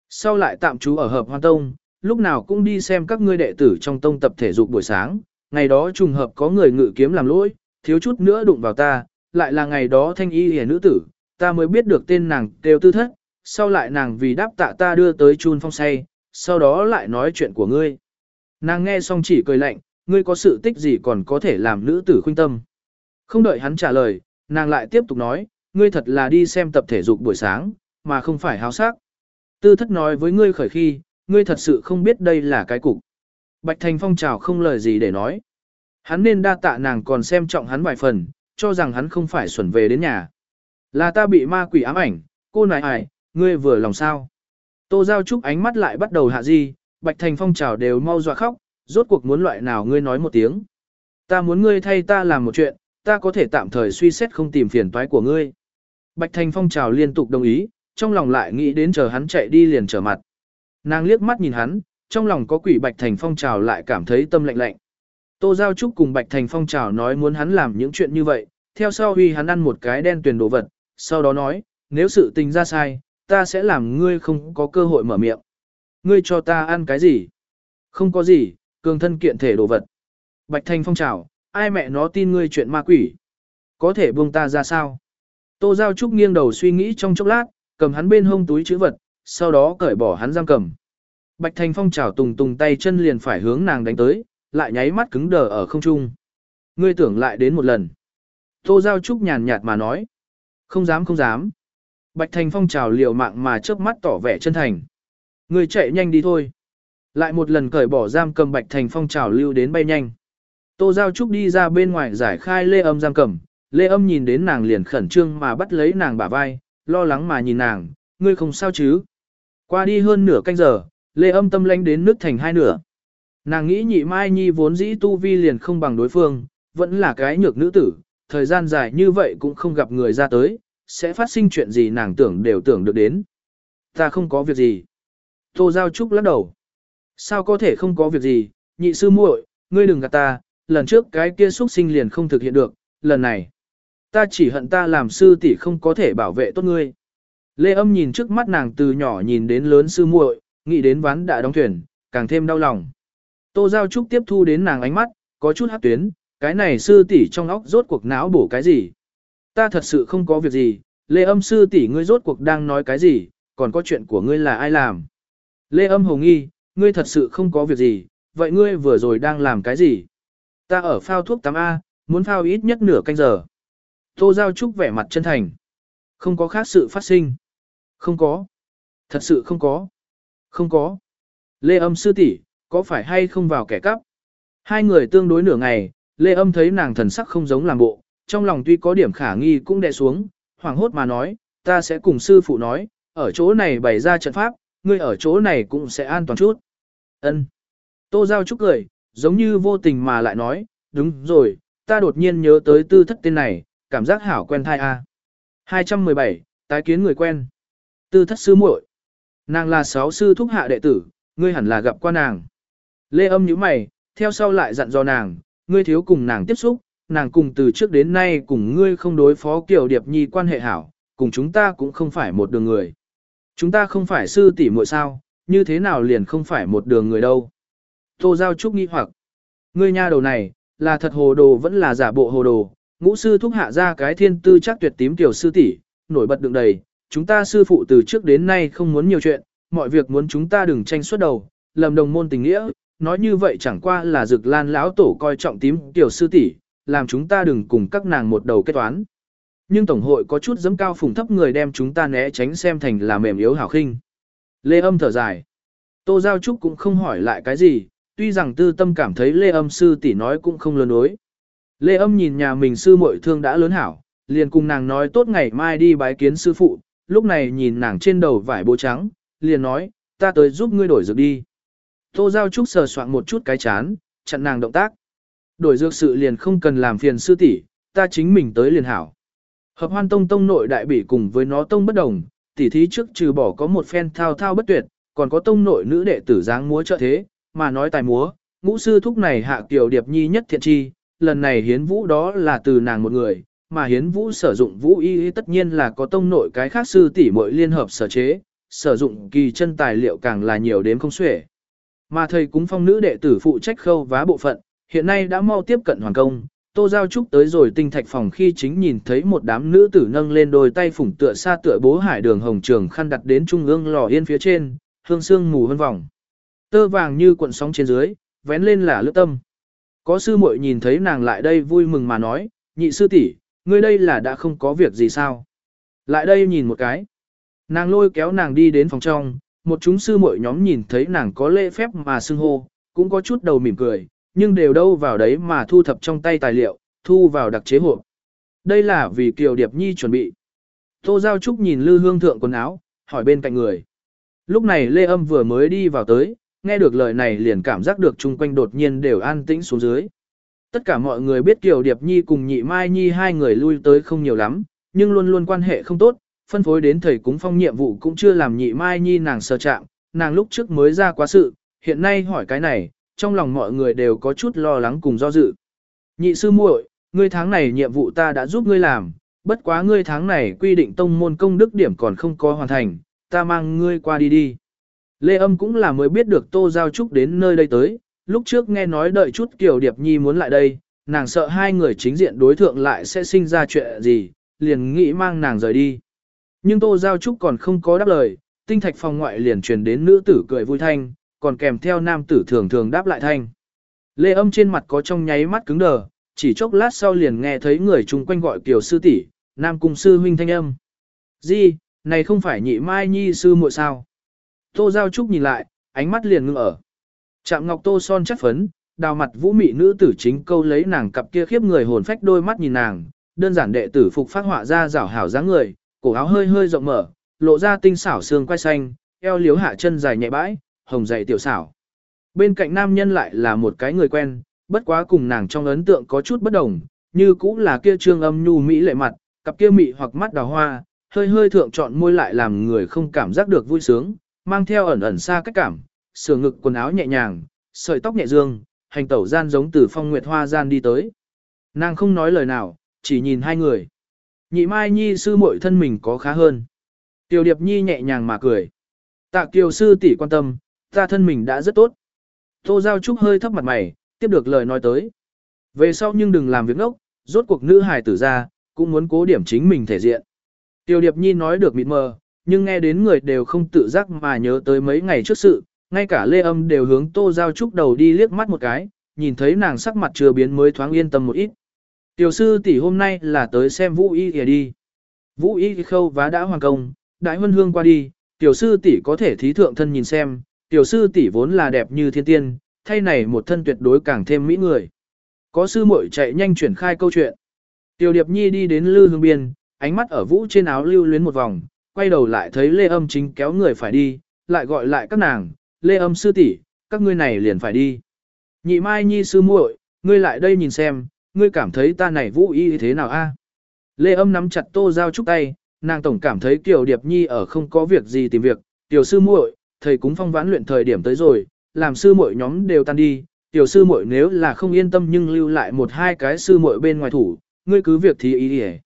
Sau lại tạm trú ở hợp hoa tông, lúc nào cũng đi xem các ngươi đệ tử trong tông tập thể dục buổi sáng, ngày đó trùng hợp có người ngự kiếm làm lỗi, thiếu chút nữa đụng vào ta, lại là ngày đó thanh y hề nữ tử, ta mới biết được tên nàng kêu tư thất, sau lại nàng vì đáp tạ ta đưa tới chun phong say, sau đó lại nói chuyện của ngươi. Nàng nghe xong chỉ cười lạnh, ngươi có sự tích gì còn có thể làm nữ tử khuynh tâm. Không đợi hắn trả lời, nàng lại tiếp tục nói, ngươi thật là đi xem tập thể dục buổi sáng, mà không phải háo sắc. Tư thất nói với ngươi khởi khi, ngươi thật sự không biết đây là cái cục. Bạch Thành Phong chào không lời gì để nói. Hắn nên đa tạ nàng còn xem trọng hắn vài phần, cho rằng hắn không phải xuẩn về đến nhà. Là ta bị ma quỷ ám ảnh, cô này ải, ngươi vừa lòng sao. Tô Giao Trúc ánh mắt lại bắt đầu hạ di, Bạch Thành Phong chào đều mau dọa khóc, rốt cuộc muốn loại nào ngươi nói một tiếng. Ta muốn ngươi thay ta làm một chuyện, ta có thể tạm thời suy xét không tìm phiền toái của ngươi. Bạch Thành Phong chào liên tục đồng ý, trong lòng lại nghĩ đến chờ hắn chạy đi liền trở mặt. Nàng liếc mắt nhìn hắn, trong lòng có quỷ Bạch Thành Phong trào lại cảm thấy tâm lạnh lạnh. Tô Giao Trúc cùng Bạch Thành Phong trào nói muốn hắn làm những chuyện như vậy, theo sau huy hắn ăn một cái đen tuyển đồ vật, sau đó nói, nếu sự tình ra sai, ta sẽ làm ngươi không có cơ hội mở miệng. Ngươi cho ta ăn cái gì? Không có gì, cường thân kiện thể đồ vật. Bạch thanh Phong trào, ai mẹ nó tin ngươi chuyện ma quỷ? Có thể buông ta ra sao? Tô Giao Trúc nghiêng đầu suy nghĩ trong chốc lát, cầm hắn bên hông túi chữ vật, sau đó cởi bỏ hắn giam cầm. Bạch thanh Phong trào tùng tùng tay chân liền phải hướng nàng đánh tới, lại nháy mắt cứng đờ ở không trung. Ngươi tưởng lại đến một lần. Tô Giao Trúc nhàn nhạt mà nói. Không dám không dám. Bạch Thành Phong trào liều mạng mà chớp mắt tỏ vẻ chân thành. người chạy nhanh đi thôi. Lại một lần cởi bỏ giam cầm Bạch Thành Phong trào lưu đến bay nhanh. Tô Giao Trúc đi ra bên ngoài giải khai lê âm giam cầm. Lê âm nhìn đến nàng liền khẩn trương mà bắt lấy nàng bả vai, lo lắng mà nhìn nàng, ngươi không sao chứ. Qua đi hơn nửa canh giờ, Lê âm tâm lanh đến nước thành hai nửa. Nàng nghĩ nhị mai nhi vốn dĩ tu vi liền không bằng đối phương, vẫn là cái nhược nữ tử, thời gian dài như vậy cũng không gặp người ra tới, sẽ phát sinh chuyện gì nàng tưởng đều tưởng được đến. Ta không có việc gì. Tô Giao Trúc lắc đầu. Sao có thể không có việc gì, nhị sư muội, ngươi đừng gạt ta, lần trước cái kia xuất sinh liền không thực hiện được, lần này. Ta chỉ hận ta làm sư tỷ không có thể bảo vệ tốt ngươi. Lê âm nhìn trước mắt nàng từ nhỏ nhìn đến lớn sư muội, nghĩ đến ván đã đóng thuyền, càng thêm đau lòng. Tô Giao Trúc tiếp thu đến nàng ánh mắt, có chút hát tuyến, cái này sư tỷ trong óc rốt cuộc não bổ cái gì. Ta thật sự không có việc gì, Lê âm sư tỷ ngươi rốt cuộc đang nói cái gì, còn có chuyện của ngươi là ai làm. Lê âm hồng nghi, ngươi thật sự không có việc gì, vậy ngươi vừa rồi đang làm cái gì? Ta ở phao thuốc 8A, muốn phao ít nhất nửa canh giờ. Tô Giao Trúc vẻ mặt chân thành. Không có khác sự phát sinh. Không có. Thật sự không có. Không có. Lê âm sư tỷ, có phải hay không vào kẻ cắp? Hai người tương đối nửa ngày, Lê âm thấy nàng thần sắc không giống làm bộ, trong lòng tuy có điểm khả nghi cũng đè xuống, hoảng hốt mà nói, ta sẽ cùng sư phụ nói, ở chỗ này bày ra trận pháp, ngươi ở chỗ này cũng sẽ an toàn chút. Ân. Tô Giao Trúc cười, giống như vô tình mà lại nói, đúng rồi, ta đột nhiên nhớ tới tư thất tên này, cảm giác hảo quen thai a. 217, tái kiến người quen. Tư thất sư muội. Nàng là sáu sư thúc hạ đệ tử, ngươi hẳn là gặp qua nàng. Lê âm nhíu mày, theo sau lại dặn dò nàng, ngươi thiếu cùng nàng tiếp xúc, nàng cùng từ trước đến nay cùng ngươi không đối phó kiểu điệp nhi quan hệ hảo, cùng chúng ta cũng không phải một đường người. Chúng ta không phải sư tỷ muội sao, như thế nào liền không phải một đường người đâu. Tô Giao Trúc nghi hoặc, ngươi nha đầu này, là thật hồ đồ vẫn là giả bộ hồ đồ, ngũ sư thúc hạ ra cái thiên tư chắc tuyệt tím tiểu sư tỷ, nổi bật đựng đầy, chúng ta sư phụ từ trước đến nay không muốn nhiều chuyện, mọi việc muốn chúng ta đừng tranh suốt đầu, lầm đồng môn tình nghĩa, nói như vậy chẳng qua là rực lan lão tổ coi trọng tím tiểu sư tỷ, làm chúng ta đừng cùng các nàng một đầu kết toán. Nhưng Tổng hội có chút dẫm cao phùng thấp người đem chúng ta né tránh xem thành là mềm yếu hảo khinh. Lê âm thở dài. Tô Giao Trúc cũng không hỏi lại cái gì, tuy rằng tư tâm cảm thấy Lê âm sư tỷ nói cũng không lớn đối. Lê âm nhìn nhà mình sư muội thương đã lớn hảo, liền cùng nàng nói tốt ngày mai đi bái kiến sư phụ, lúc này nhìn nàng trên đầu vải bố trắng, liền nói, ta tới giúp ngươi đổi dược đi. Tô Giao Trúc sờ soạn một chút cái chán, chặn nàng động tác. Đổi dược sự liền không cần làm phiền sư tỷ, ta chính mình tới liền hảo. Hợp hoan tông tông nội đại bỉ cùng với nó tông bất đồng, tỷ thí trước trừ bỏ có một phen thao thao bất tuyệt, còn có tông nội nữ đệ tử dáng múa trợ thế, mà nói tài múa, ngũ sư thúc này hạ kiều điệp nhi nhất thiện chi, lần này hiến vũ đó là từ nàng một người, mà hiến vũ sử dụng vũ y tất nhiên là có tông nội cái khác sư tỷ muội liên hợp sở chế, sử dụng kỳ chân tài liệu càng là nhiều đến không xuể. Mà thầy cúng phong nữ đệ tử phụ trách khâu vá bộ phận, hiện nay đã mau tiếp cận hoàng công, Tô Giao Trúc tới rồi tinh thạch phòng khi chính nhìn thấy một đám nữ tử nâng lên đôi tay phủng tựa xa tựa bố hải đường hồng trường khăn đặt đến trung ương lò yên phía trên, hương sương mù hân vòng. Tơ vàng như cuộn sóng trên dưới, vén lên là lướt tâm. Có sư muội nhìn thấy nàng lại đây vui mừng mà nói, nhị sư tỷ, ngươi đây là đã không có việc gì sao. Lại đây nhìn một cái. Nàng lôi kéo nàng đi đến phòng trong, một chúng sư muội nhóm nhìn thấy nàng có lễ phép mà xưng hô, cũng có chút đầu mỉm cười, nhưng đều đâu vào đấy mà thu thập trong tay tài liệu, thu vào đặc chế hộp. Đây là vì Kiều Điệp Nhi chuẩn bị. Tô Giao Trúc nhìn Lư Hương thượng quần áo, hỏi bên cạnh người. Lúc này Lê Âm vừa mới đi vào tới, nghe được lời này liền cảm giác được chung quanh đột nhiên đều an tĩnh xuống dưới. Tất cả mọi người biết Kiều Điệp Nhi cùng Nhị Mai Nhi hai người lui tới không nhiều lắm, nhưng luôn luôn quan hệ không tốt, phân phối đến thầy cúng phong nhiệm vụ cũng chưa làm Nhị Mai Nhi nàng sơ chạm, nàng lúc trước mới ra quá sự, hiện nay hỏi cái này, trong lòng mọi người đều có chút lo lắng cùng do dự. Nhị sư muội, ngươi tháng này nhiệm vụ ta đã giúp ngươi làm, bất quá ngươi tháng này quy định tông môn công đức điểm còn không có hoàn thành, ta mang ngươi qua đi đi. Lê âm cũng là mới biết được Tô Giao Trúc đến nơi đây tới, lúc trước nghe nói đợi chút Kiều Điệp Nhi muốn lại đây, nàng sợ hai người chính diện đối thượng lại sẽ sinh ra chuyện gì, liền nghĩ mang nàng rời đi. Nhưng Tô Giao Trúc còn không có đáp lời, tinh thạch phòng ngoại liền truyền đến nữ tử cười vui thanh, còn kèm theo nam tử thường thường đáp lại thanh. Lê âm trên mặt có trong nháy mắt cứng đờ, chỉ chốc lát sau liền nghe thấy người chung quanh gọi Kiều sư tỷ, nam cung sư huynh thanh âm. Di, này không phải nhị mai nhi sư muội sao? Tô Giao Trúc nhìn lại, ánh mắt liền ngưng ở. Chạm ngọc tô son chất phấn, đào mặt vũ mị nữ tử chính câu lấy nàng cặp kia khiếp người hồn phách đôi mắt nhìn nàng, đơn giản đệ tử phục phát họa ra rảo hảo dáng người, cổ áo hơi hơi rộng mở, lộ ra tinh xảo xương quai xanh, eo liếu hạ chân dài nhẹ bãi, hồng dày tiểu xảo. Bên cạnh nam nhân lại là một cái người quen, bất quá cùng nàng trong ấn tượng có chút bất đồng, như cũng là kia trương âm nhu mỹ lệ mặt, cặp kia mị hoặc mắt đào hoa, hơi hơi thượng chọn môi lại làm người không cảm giác được vui sướng, mang theo ẩn ẩn xa cách cảm, sửa ngực quần áo nhẹ nhàng, sợi tóc nhẹ dương, hành tẩu gian giống từ phong nguyệt hoa gian đi tới. Nàng không nói lời nào, chỉ nhìn hai người. Nhị Mai Nhi sư muội thân mình có khá hơn. Tiểu Điệp Nhi nhẹ nhàng mà cười. Tạ Kiều sư tỷ quan tâm, ta thân mình đã rất tốt. Tô Giao Trúc hơi thấp mặt mày, tiếp được lời nói tới. Về sau nhưng đừng làm việc ngốc, rốt cuộc nữ hài tử ra, cũng muốn cố điểm chính mình thể diện. Tiêu Điệp Nhi nói được mịt mờ, nhưng nghe đến người đều không tự giác mà nhớ tới mấy ngày trước sự, ngay cả Lê Âm đều hướng Tô Giao Trúc đầu đi liếc mắt một cái, nhìn thấy nàng sắc mặt chưa biến mới thoáng yên tâm một ít. Tiểu sư tỷ hôm nay là tới xem Vũ Y kìa đi. Vũ Y khâu vá đã hoàn công, đại huân hương qua đi, tiểu sư tỷ có thể thí thượng thân nhìn xem, tiểu sư tỷ vốn là đẹp như thiên tiên, thay này một thân tuyệt đối càng thêm mỹ người. Có sư muội chạy nhanh chuyển khai câu chuyện. Tiểu Điệp Nhi đi đến lư hương biên, ánh mắt ở vũ trên áo lưu luyến một vòng, quay đầu lại thấy Lê Âm chính kéo người phải đi, lại gọi lại các nàng, Lê Âm sư tỷ, các ngươi này liền phải đi. Nhị Mai Nhi sư muội, ngươi lại đây nhìn xem, ngươi cảm thấy ta này vũ y thế nào a? Lê Âm nắm chặt Tô Giao Trúc tay, nàng tổng cảm thấy Kiều Điệp Nhi ở không có việc gì tìm việc, tiểu sư muội, thầy cúng phong vãn luyện thời điểm tới rồi, làm sư muội nhóm đều tan đi, tiểu sư muội nếu là không yên tâm nhưng lưu lại một hai cái sư muội bên ngoài thủ, ngươi cứ việc thì ý đi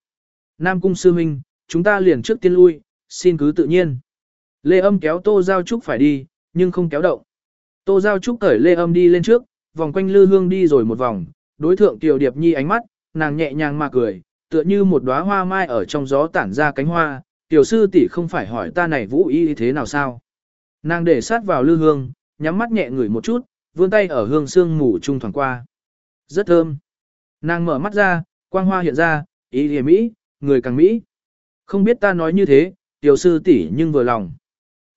Nam cung sư huynh, chúng ta liền trước tiên lui, xin cứ tự nhiên. Lê âm kéo tô giao trúc phải đi, nhưng không kéo động. Tô giao trúc cởi lê âm đi lên trước, vòng quanh lư hương đi rồi một vòng, đối thượng tiểu điệp nhi ánh mắt, nàng nhẹ nhàng mà cười, tựa như một đóa hoa mai ở trong gió tản ra cánh hoa, tiểu sư tỷ không phải hỏi ta này vũ y thế nào sao. Nàng để sát vào lư hương, nhắm mắt nhẹ ngửi một chút, vươn tay ở hương sương ngủ trung thoảng qua. Rất thơm. Nàng mở mắt ra, quang hoa hiện ra, ý lìa Mỹ, người càng Mỹ. Không biết ta nói như thế, tiểu sư tỷ nhưng vừa lòng.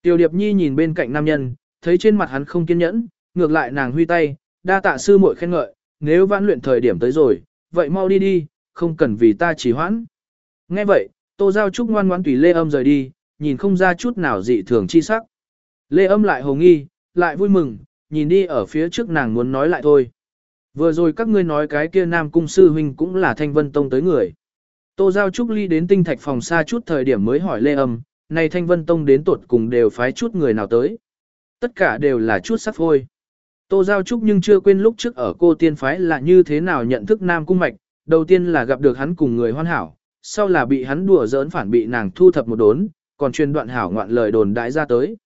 Tiểu Điệp Nhi nhìn bên cạnh nam nhân, thấy trên mặt hắn không kiên nhẫn, ngược lại nàng huy tay, đa tạ sư muội khen ngợi, nếu vãn luyện thời điểm tới rồi, vậy mau đi đi, không cần vì ta trì hoãn. Nghe vậy, Tô Giao Trúc ngoan ngoãn tùy Lê Âm rời đi, nhìn không ra chút nào dị thường chi sắc. Lê Âm lại hồ nghi, lại vui mừng, nhìn đi ở phía trước nàng muốn nói lại thôi. Vừa rồi các ngươi nói cái kia Nam Cung Sư Huynh cũng là Thanh Vân Tông tới người. Tô Giao Trúc ly đến tinh thạch phòng xa chút thời điểm mới hỏi Lê Âm, này Thanh Vân Tông đến tuột cùng đều phái chút người nào tới. Tất cả đều là chút sắc phôi. Tô Giao Trúc nhưng chưa quên lúc trước ở cô tiên phái là như thế nào nhận thức Nam Cung Mạch, đầu tiên là gặp được hắn cùng người hoàn hảo, sau là bị hắn đùa giỡn phản bị nàng thu thập một đốn, còn truyền đoạn hảo ngoạn lời đồn đãi ra tới.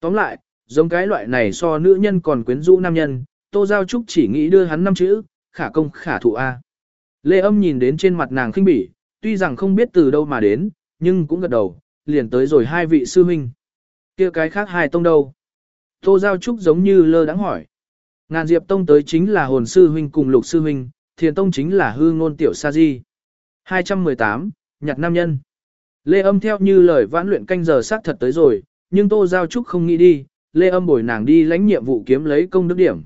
Tóm lại, giống cái loại này so nữ nhân còn quyến rũ nam nhân, Tô Giao Trúc chỉ nghĩ đưa hắn năm chữ, khả công khả thụ A. Lê âm nhìn đến trên mặt nàng khinh bỉ, tuy rằng không biết từ đâu mà đến, nhưng cũng gật đầu, liền tới rồi hai vị sư huynh. kia cái khác hai tông đâu? Tô Giao Trúc giống như lơ đắng hỏi. Ngàn Diệp Tông tới chính là hồn sư huynh cùng lục sư huynh, thiền tông chính là hư ngôn tiểu sa di. 218, nhạc nam nhân. Lê âm theo như lời vãn luyện canh giờ sát thật tới rồi, nhưng Tô Giao Trúc không nghĩ đi, Lê âm bồi nàng đi lãnh nhiệm vụ kiếm lấy công đức điểm.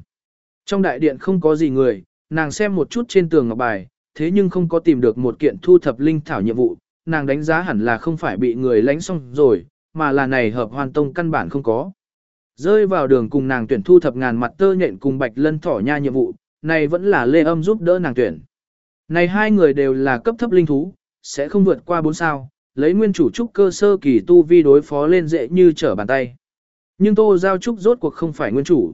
Trong đại điện không có gì người, nàng xem một chút trên tường ngọc bài, thế nhưng không có tìm được một kiện thu thập linh thảo nhiệm vụ, nàng đánh giá hẳn là không phải bị người lánh xong rồi, mà là này hợp hoàn tông căn bản không có. Rơi vào đường cùng nàng tuyển thu thập ngàn mặt tơ nhện cùng bạch lân thỏ nha nhiệm vụ, này vẫn là lê âm giúp đỡ nàng tuyển. Này hai người đều là cấp thấp linh thú, sẽ không vượt qua bốn sao, lấy nguyên chủ trúc cơ sơ kỳ tu vi đối phó lên dễ như trở bàn tay. Nhưng tô giao trúc rốt cuộc không phải nguyên chủ.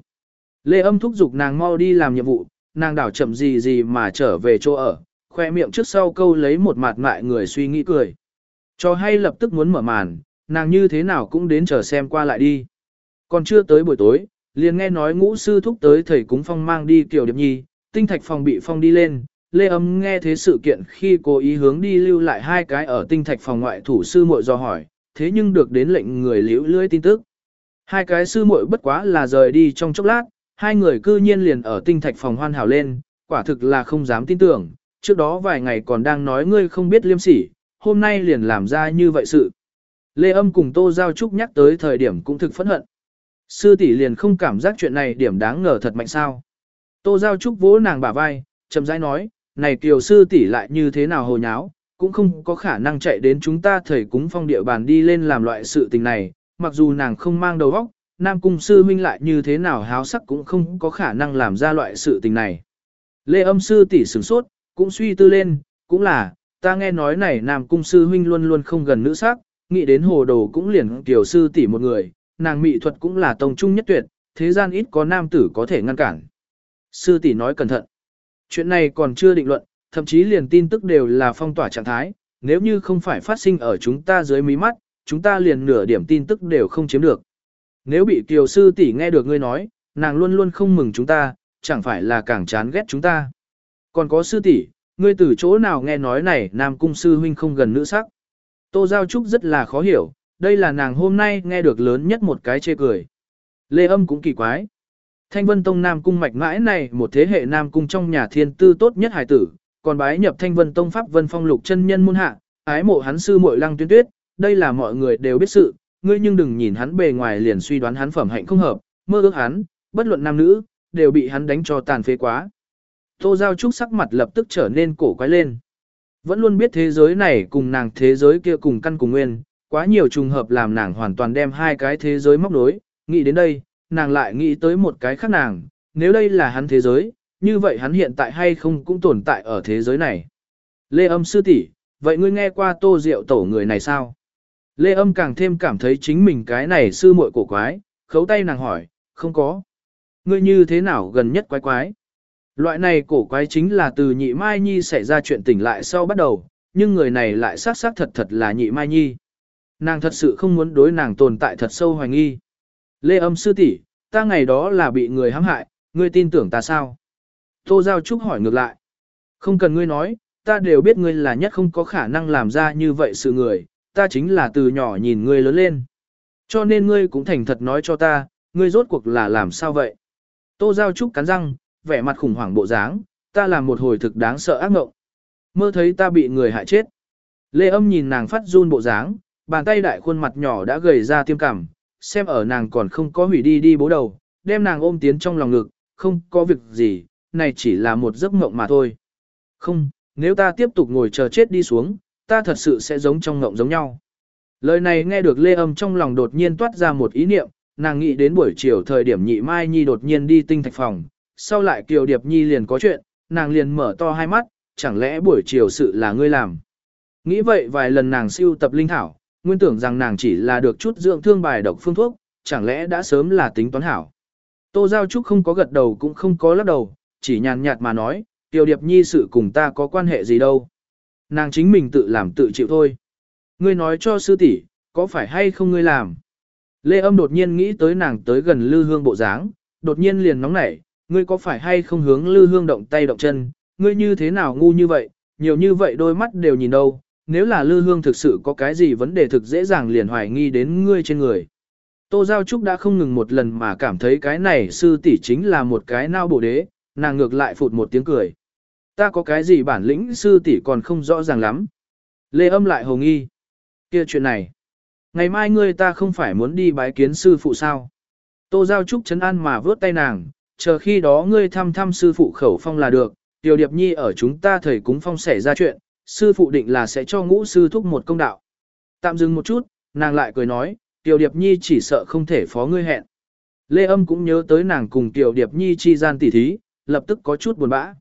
Lê âm thúc giục nàng mau đi làm nhiệm vụ, nàng đảo chậm gì gì mà trở về chỗ ở, khoe miệng trước sau câu lấy một mặt mại người suy nghĩ cười. Cho hay lập tức muốn mở màn, nàng như thế nào cũng đến chờ xem qua lại đi. Còn chưa tới buổi tối, liền nghe nói ngũ sư thúc tới thầy cúng phong mang đi kiểu điệp nhi, tinh thạch phòng bị phong đi lên. Lê âm nghe thế sự kiện khi cố ý hướng đi lưu lại hai cái ở tinh thạch phòng ngoại thủ sư muội do hỏi, thế nhưng được đến lệnh người liễu lưỡi tin tức. Hai cái sư muội bất quá là rời đi trong chốc lát, hai người cư nhiên liền ở tinh thạch phòng hoan hảo lên, quả thực là không dám tin tưởng, trước đó vài ngày còn đang nói ngươi không biết liêm sỉ, hôm nay liền làm ra như vậy sự. Lê âm cùng Tô Giao Trúc nhắc tới thời điểm cũng thực phẫn hận. Sư tỷ liền không cảm giác chuyện này điểm đáng ngờ thật mạnh sao. Tô Giao Trúc vỗ nàng bả vai, chậm rãi nói, này kiều sư tỷ lại như thế nào hồ nháo, cũng không có khả năng chạy đến chúng ta thầy cúng phong địa bàn đi lên làm loại sự tình này, mặc dù nàng không mang đầu óc, Nam Cung sư huynh lại như thế nào háo sắc cũng không có khả năng làm ra loại sự tình này. Lê âm sư tỷ sửng sốt, cũng suy tư lên, cũng là, ta nghe nói này Nam Cung sư huynh luôn luôn không gần nữ sắc, nghĩ đến hồ đồ cũng liền tiểu sư tỷ một người, nàng mỹ thuật cũng là tông trung nhất tuyệt, thế gian ít có nam tử có thể ngăn cản. Sư tỷ nói cẩn thận. Chuyện này còn chưa định luận, thậm chí liền tin tức đều là phong tỏa trạng thái, nếu như không phải phát sinh ở chúng ta dưới mí mắt, chúng ta liền nửa điểm tin tức đều không chiếm được. Nếu bị kiều sư tỷ nghe được ngươi nói, nàng luôn luôn không mừng chúng ta, chẳng phải là càng chán ghét chúng ta. Còn có sư tỷ, ngươi từ chỗ nào nghe nói này nam cung sư huynh không gần nữ sắc. Tô Giao Trúc rất là khó hiểu, đây là nàng hôm nay nghe được lớn nhất một cái chê cười. Lê âm cũng kỳ quái. Thanh Vân Tông Nam Cung mạch mãi này một thế hệ Nam Cung trong nhà thiên tư tốt nhất Hải tử, còn bái nhập Thanh Vân Tông Pháp Vân Phong lục chân nhân môn hạ, ái mộ hắn sư muội lăng tuyên tuyết, đây là mọi người đều biết sự, ngươi nhưng đừng nhìn hắn bề ngoài liền suy đoán hắn phẩm hạnh không hợp, mơ ước hắn, bất luận nam nữ, đều bị hắn đánh cho tàn phế quá. Tô Giao Trúc sắc mặt lập tức trở nên cổ quái lên. Vẫn luôn biết thế giới này cùng nàng thế giới kia cùng căn cùng nguyên, quá nhiều trùng hợp làm nàng hoàn toàn đem hai cái thế giới móc nối, nghĩ đến đây, nàng lại nghĩ tới một cái khác nàng, nếu đây là hắn thế giới, như vậy hắn hiện tại hay không cũng tồn tại ở thế giới này. Lê âm sư tỷ, vậy ngươi nghe qua tô rượu tổ người này sao? Lê âm càng thêm cảm thấy chính mình cái này sư muội cổ quái, khấu tay nàng hỏi, không có. Ngươi như thế nào gần nhất quái quái? Loại này cổ quái chính là từ nhị mai nhi xảy ra chuyện tỉnh lại sau bắt đầu, nhưng người này lại sát sát thật thật là nhị mai nhi. Nàng thật sự không muốn đối nàng tồn tại thật sâu hoài nghi. Lê âm sư tỷ, ta ngày đó là bị người hãm hại, ngươi tin tưởng ta sao? Tô Giao Trúc hỏi ngược lại. Không cần ngươi nói, ta đều biết ngươi là nhất không có khả năng làm ra như vậy sự người, ta chính là từ nhỏ nhìn ngươi lớn lên. Cho nên ngươi cũng thành thật nói cho ta, ngươi rốt cuộc là làm sao vậy? Tô Giao Trúc cắn răng, vẻ mặt khủng hoảng bộ dáng, ta làm một hồi thực đáng sợ ác mộng. Mơ thấy ta bị người hại chết. Lê âm nhìn nàng phát run bộ dáng, bàn tay đại khuôn mặt nhỏ đã gầy ra tiêm cảm, xem ở nàng còn không có hủy đi đi bố đầu, đem nàng ôm tiến trong lòng ngực, không có việc gì, này chỉ là một giấc mộng mà thôi. Không, nếu ta tiếp tục ngồi chờ chết đi xuống, ta thật sự sẽ giống trong mộng giống nhau. Lời này nghe được Lê Âm trong lòng đột nhiên toát ra một ý niệm, nàng nghĩ đến buổi chiều thời điểm nhị mai nhi đột nhiên đi tinh thạch phòng, sau lại Kiều Điệp Nhi liền có chuyện, nàng liền mở to hai mắt, chẳng lẽ buổi chiều sự là ngươi làm. Nghĩ vậy vài lần nàng siêu tập linh thảo, nguyên tưởng rằng nàng chỉ là được chút dưỡng thương bài độc phương thuốc, chẳng lẽ đã sớm là tính toán hảo. Tô Giao Trúc không có gật đầu cũng không có lắc đầu, chỉ nhàn nhạt mà nói, Tiểu Điệp Nhi sự cùng ta có quan hệ gì đâu. Nàng chính mình tự làm tự chịu thôi. Ngươi nói cho sư tỷ, có phải hay không ngươi làm? Lê âm đột nhiên nghĩ tới nàng tới gần lư hương bộ dáng, đột nhiên liền nóng nảy, ngươi có phải hay không hướng lư hương động tay động chân, ngươi như thế nào ngu như vậy, nhiều như vậy đôi mắt đều nhìn đâu, nếu là lư hương thực sự có cái gì vấn đề thực dễ dàng liền hoài nghi đến ngươi trên người. Tô Giao Trúc đã không ngừng một lần mà cảm thấy cái này sư tỷ chính là một cái nao bổ đế, nàng ngược lại phụt một tiếng cười. Ta có cái gì bản lĩnh sư tỷ còn không rõ ràng lắm. Lê âm lại hồ nghi. kia chuyện này. Ngày mai ngươi ta không phải muốn đi bái kiến sư phụ sao. Tô Giao Trúc chấn an mà vớt tay nàng, chờ khi đó ngươi thăm thăm sư phụ khẩu phong là được. Tiểu Điệp Nhi ở chúng ta thầy cúng phong xảy ra chuyện, sư phụ định là sẽ cho ngũ sư thúc một công đạo. Tạm dừng một chút, nàng lại cười nói, Tiểu Điệp Nhi chỉ sợ không thể phó ngươi hẹn. Lê Âm cũng nhớ tới nàng cùng Tiểu Điệp Nhi chi gian tỉ thí, lập tức có chút buồn bã.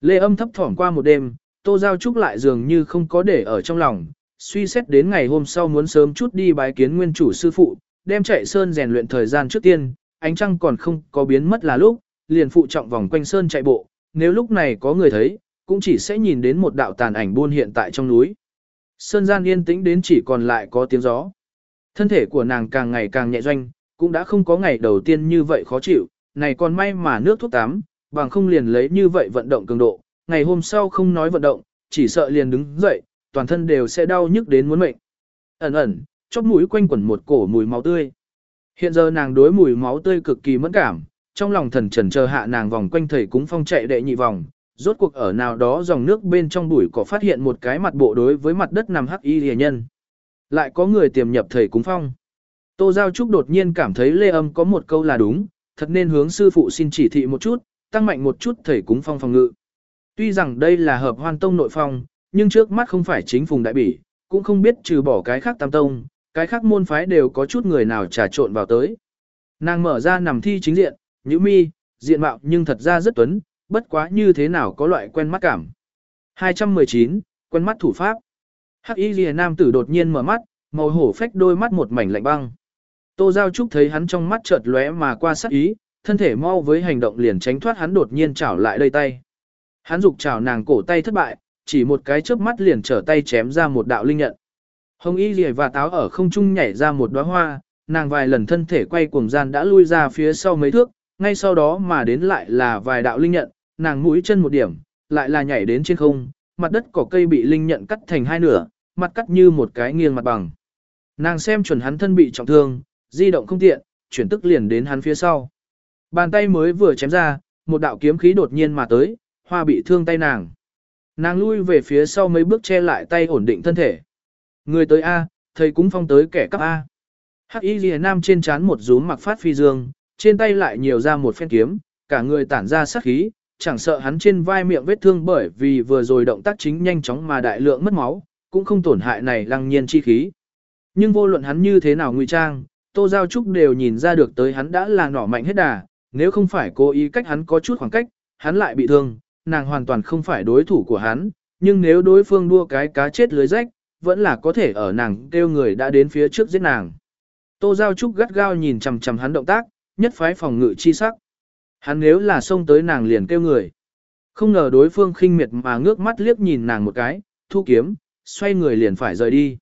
Lê Âm thấp thỏm qua một đêm, Tô Giao Trúc lại dường như không có để ở trong lòng, suy xét đến ngày hôm sau muốn sớm chút đi bái kiến nguyên chủ sư phụ, đem chạy sơn rèn luyện thời gian trước tiên, ánh trăng còn không có biến mất là lúc, liền phụ trọng vòng quanh sơn chạy bộ, nếu lúc này có người thấy, cũng chỉ sẽ nhìn đến một đạo tàn ảnh buôn hiện tại trong núi. Sơn gian yên tĩnh đến chỉ còn lại có tiếng gió. Thân thể của nàng càng ngày càng nhẹ doanh, cũng đã không có ngày đầu tiên như vậy khó chịu, này còn may mà nước thuốc tắm, bằng không liền lấy như vậy vận động cường độ, ngày hôm sau không nói vận động, chỉ sợ liền đứng dậy, toàn thân đều sẽ đau nhức đến muốn mệnh. Ẩn ẩn, chóp mũi quanh quẩn một cổ mùi máu tươi. Hiện giờ nàng đối mùi máu tươi cực kỳ mẫn cảm, trong lòng thần trần chờ hạ nàng vòng quanh thầy cúng phong chạy đệ nhị vòng, rốt cuộc ở nào đó dòng nước bên trong bụi có phát hiện một cái mặt bộ đối với mặt đất nằm hắc y rìa nhân. Lại có người tiềm nhập thầy cúng phong. Tô Giao Trúc đột nhiên cảm thấy lê âm có một câu là đúng, thật nên hướng sư phụ xin chỉ thị một chút, tăng mạnh một chút thầy cúng phong phòng ngự. Tuy rằng đây là hợp hoan tông nội phong, nhưng trước mắt không phải chính phùng đại bỉ, cũng không biết trừ bỏ cái khác tam tông, cái khác môn phái đều có chút người nào trà trộn vào tới. Nàng mở ra nằm thi chính diện, nhữ mi, diện mạo nhưng thật ra rất tuấn, bất quá như thế nào có loại quen mắt cảm. 219, quen mắt thủ pháp. Hắc y Liễu nam tử đột nhiên mở mắt, màu hổ phách đôi mắt một mảnh lạnh băng. Tô Giao Trúc thấy hắn trong mắt chợt lóe mà qua sắc ý, thân thể mau với hành động liền tránh thoát hắn đột nhiên chảo lại đây tay. Hắn dục chảo nàng cổ tay thất bại, chỉ một cái chớp mắt liền trở tay chém ra một đạo linh nhận. Hồng y Liễu và táo ở không trung nhảy ra một đóa hoa, nàng vài lần thân thể quay cuồng gian đã lui ra phía sau mấy thước, ngay sau đó mà đến lại là vài đạo linh nhận, nàng mũi chân một điểm, lại là nhảy đến trên không, mặt đất cỏ cây bị linh nhận cắt thành hai nửa, mặt cắt như một cái nghiêng mặt bằng. Nàng xem chuẩn hắn thân bị trọng thương, di động không tiện, chuyển tức liền đến hắn phía sau. Bàn tay mới vừa chém ra, một đạo kiếm khí đột nhiên mà tới, hoa bị thương tay nàng. Nàng lui về phía sau mấy bước che lại tay ổn định thân thể. Người tới A, thầy cúng phong tới kẻ cấp A. Hắc y ghi nam trên chán một rúm mặc phát phi dương, trên tay lại nhiều ra một phen kiếm, cả người tản ra sát khí, chẳng sợ hắn trên vai miệng vết thương bởi vì vừa rồi động tác chính nhanh chóng mà đại lượng mất máu, cũng không tổn hại này lăng nhiên chi khí. Nhưng vô luận hắn như thế nào ngụy trang, Tô Giao Trúc đều nhìn ra được tới hắn đã là nỏ mạnh hết đà, nếu không phải cố ý cách hắn có chút khoảng cách, hắn lại bị thương, nàng hoàn toàn không phải đối thủ của hắn, nhưng nếu đối phương đua cái cá chết lưới rách, vẫn là có thể ở nàng kêu người đã đến phía trước giết nàng. Tô Giao Trúc gắt gao nhìn chằm chằm hắn động tác, nhất phái phòng ngự chi sắc. Hắn nếu là xông tới nàng liền kêu người. Không ngờ đối phương khinh miệt mà ngước mắt liếc nhìn nàng một cái, thu kiếm, xoay người liền phải rời đi.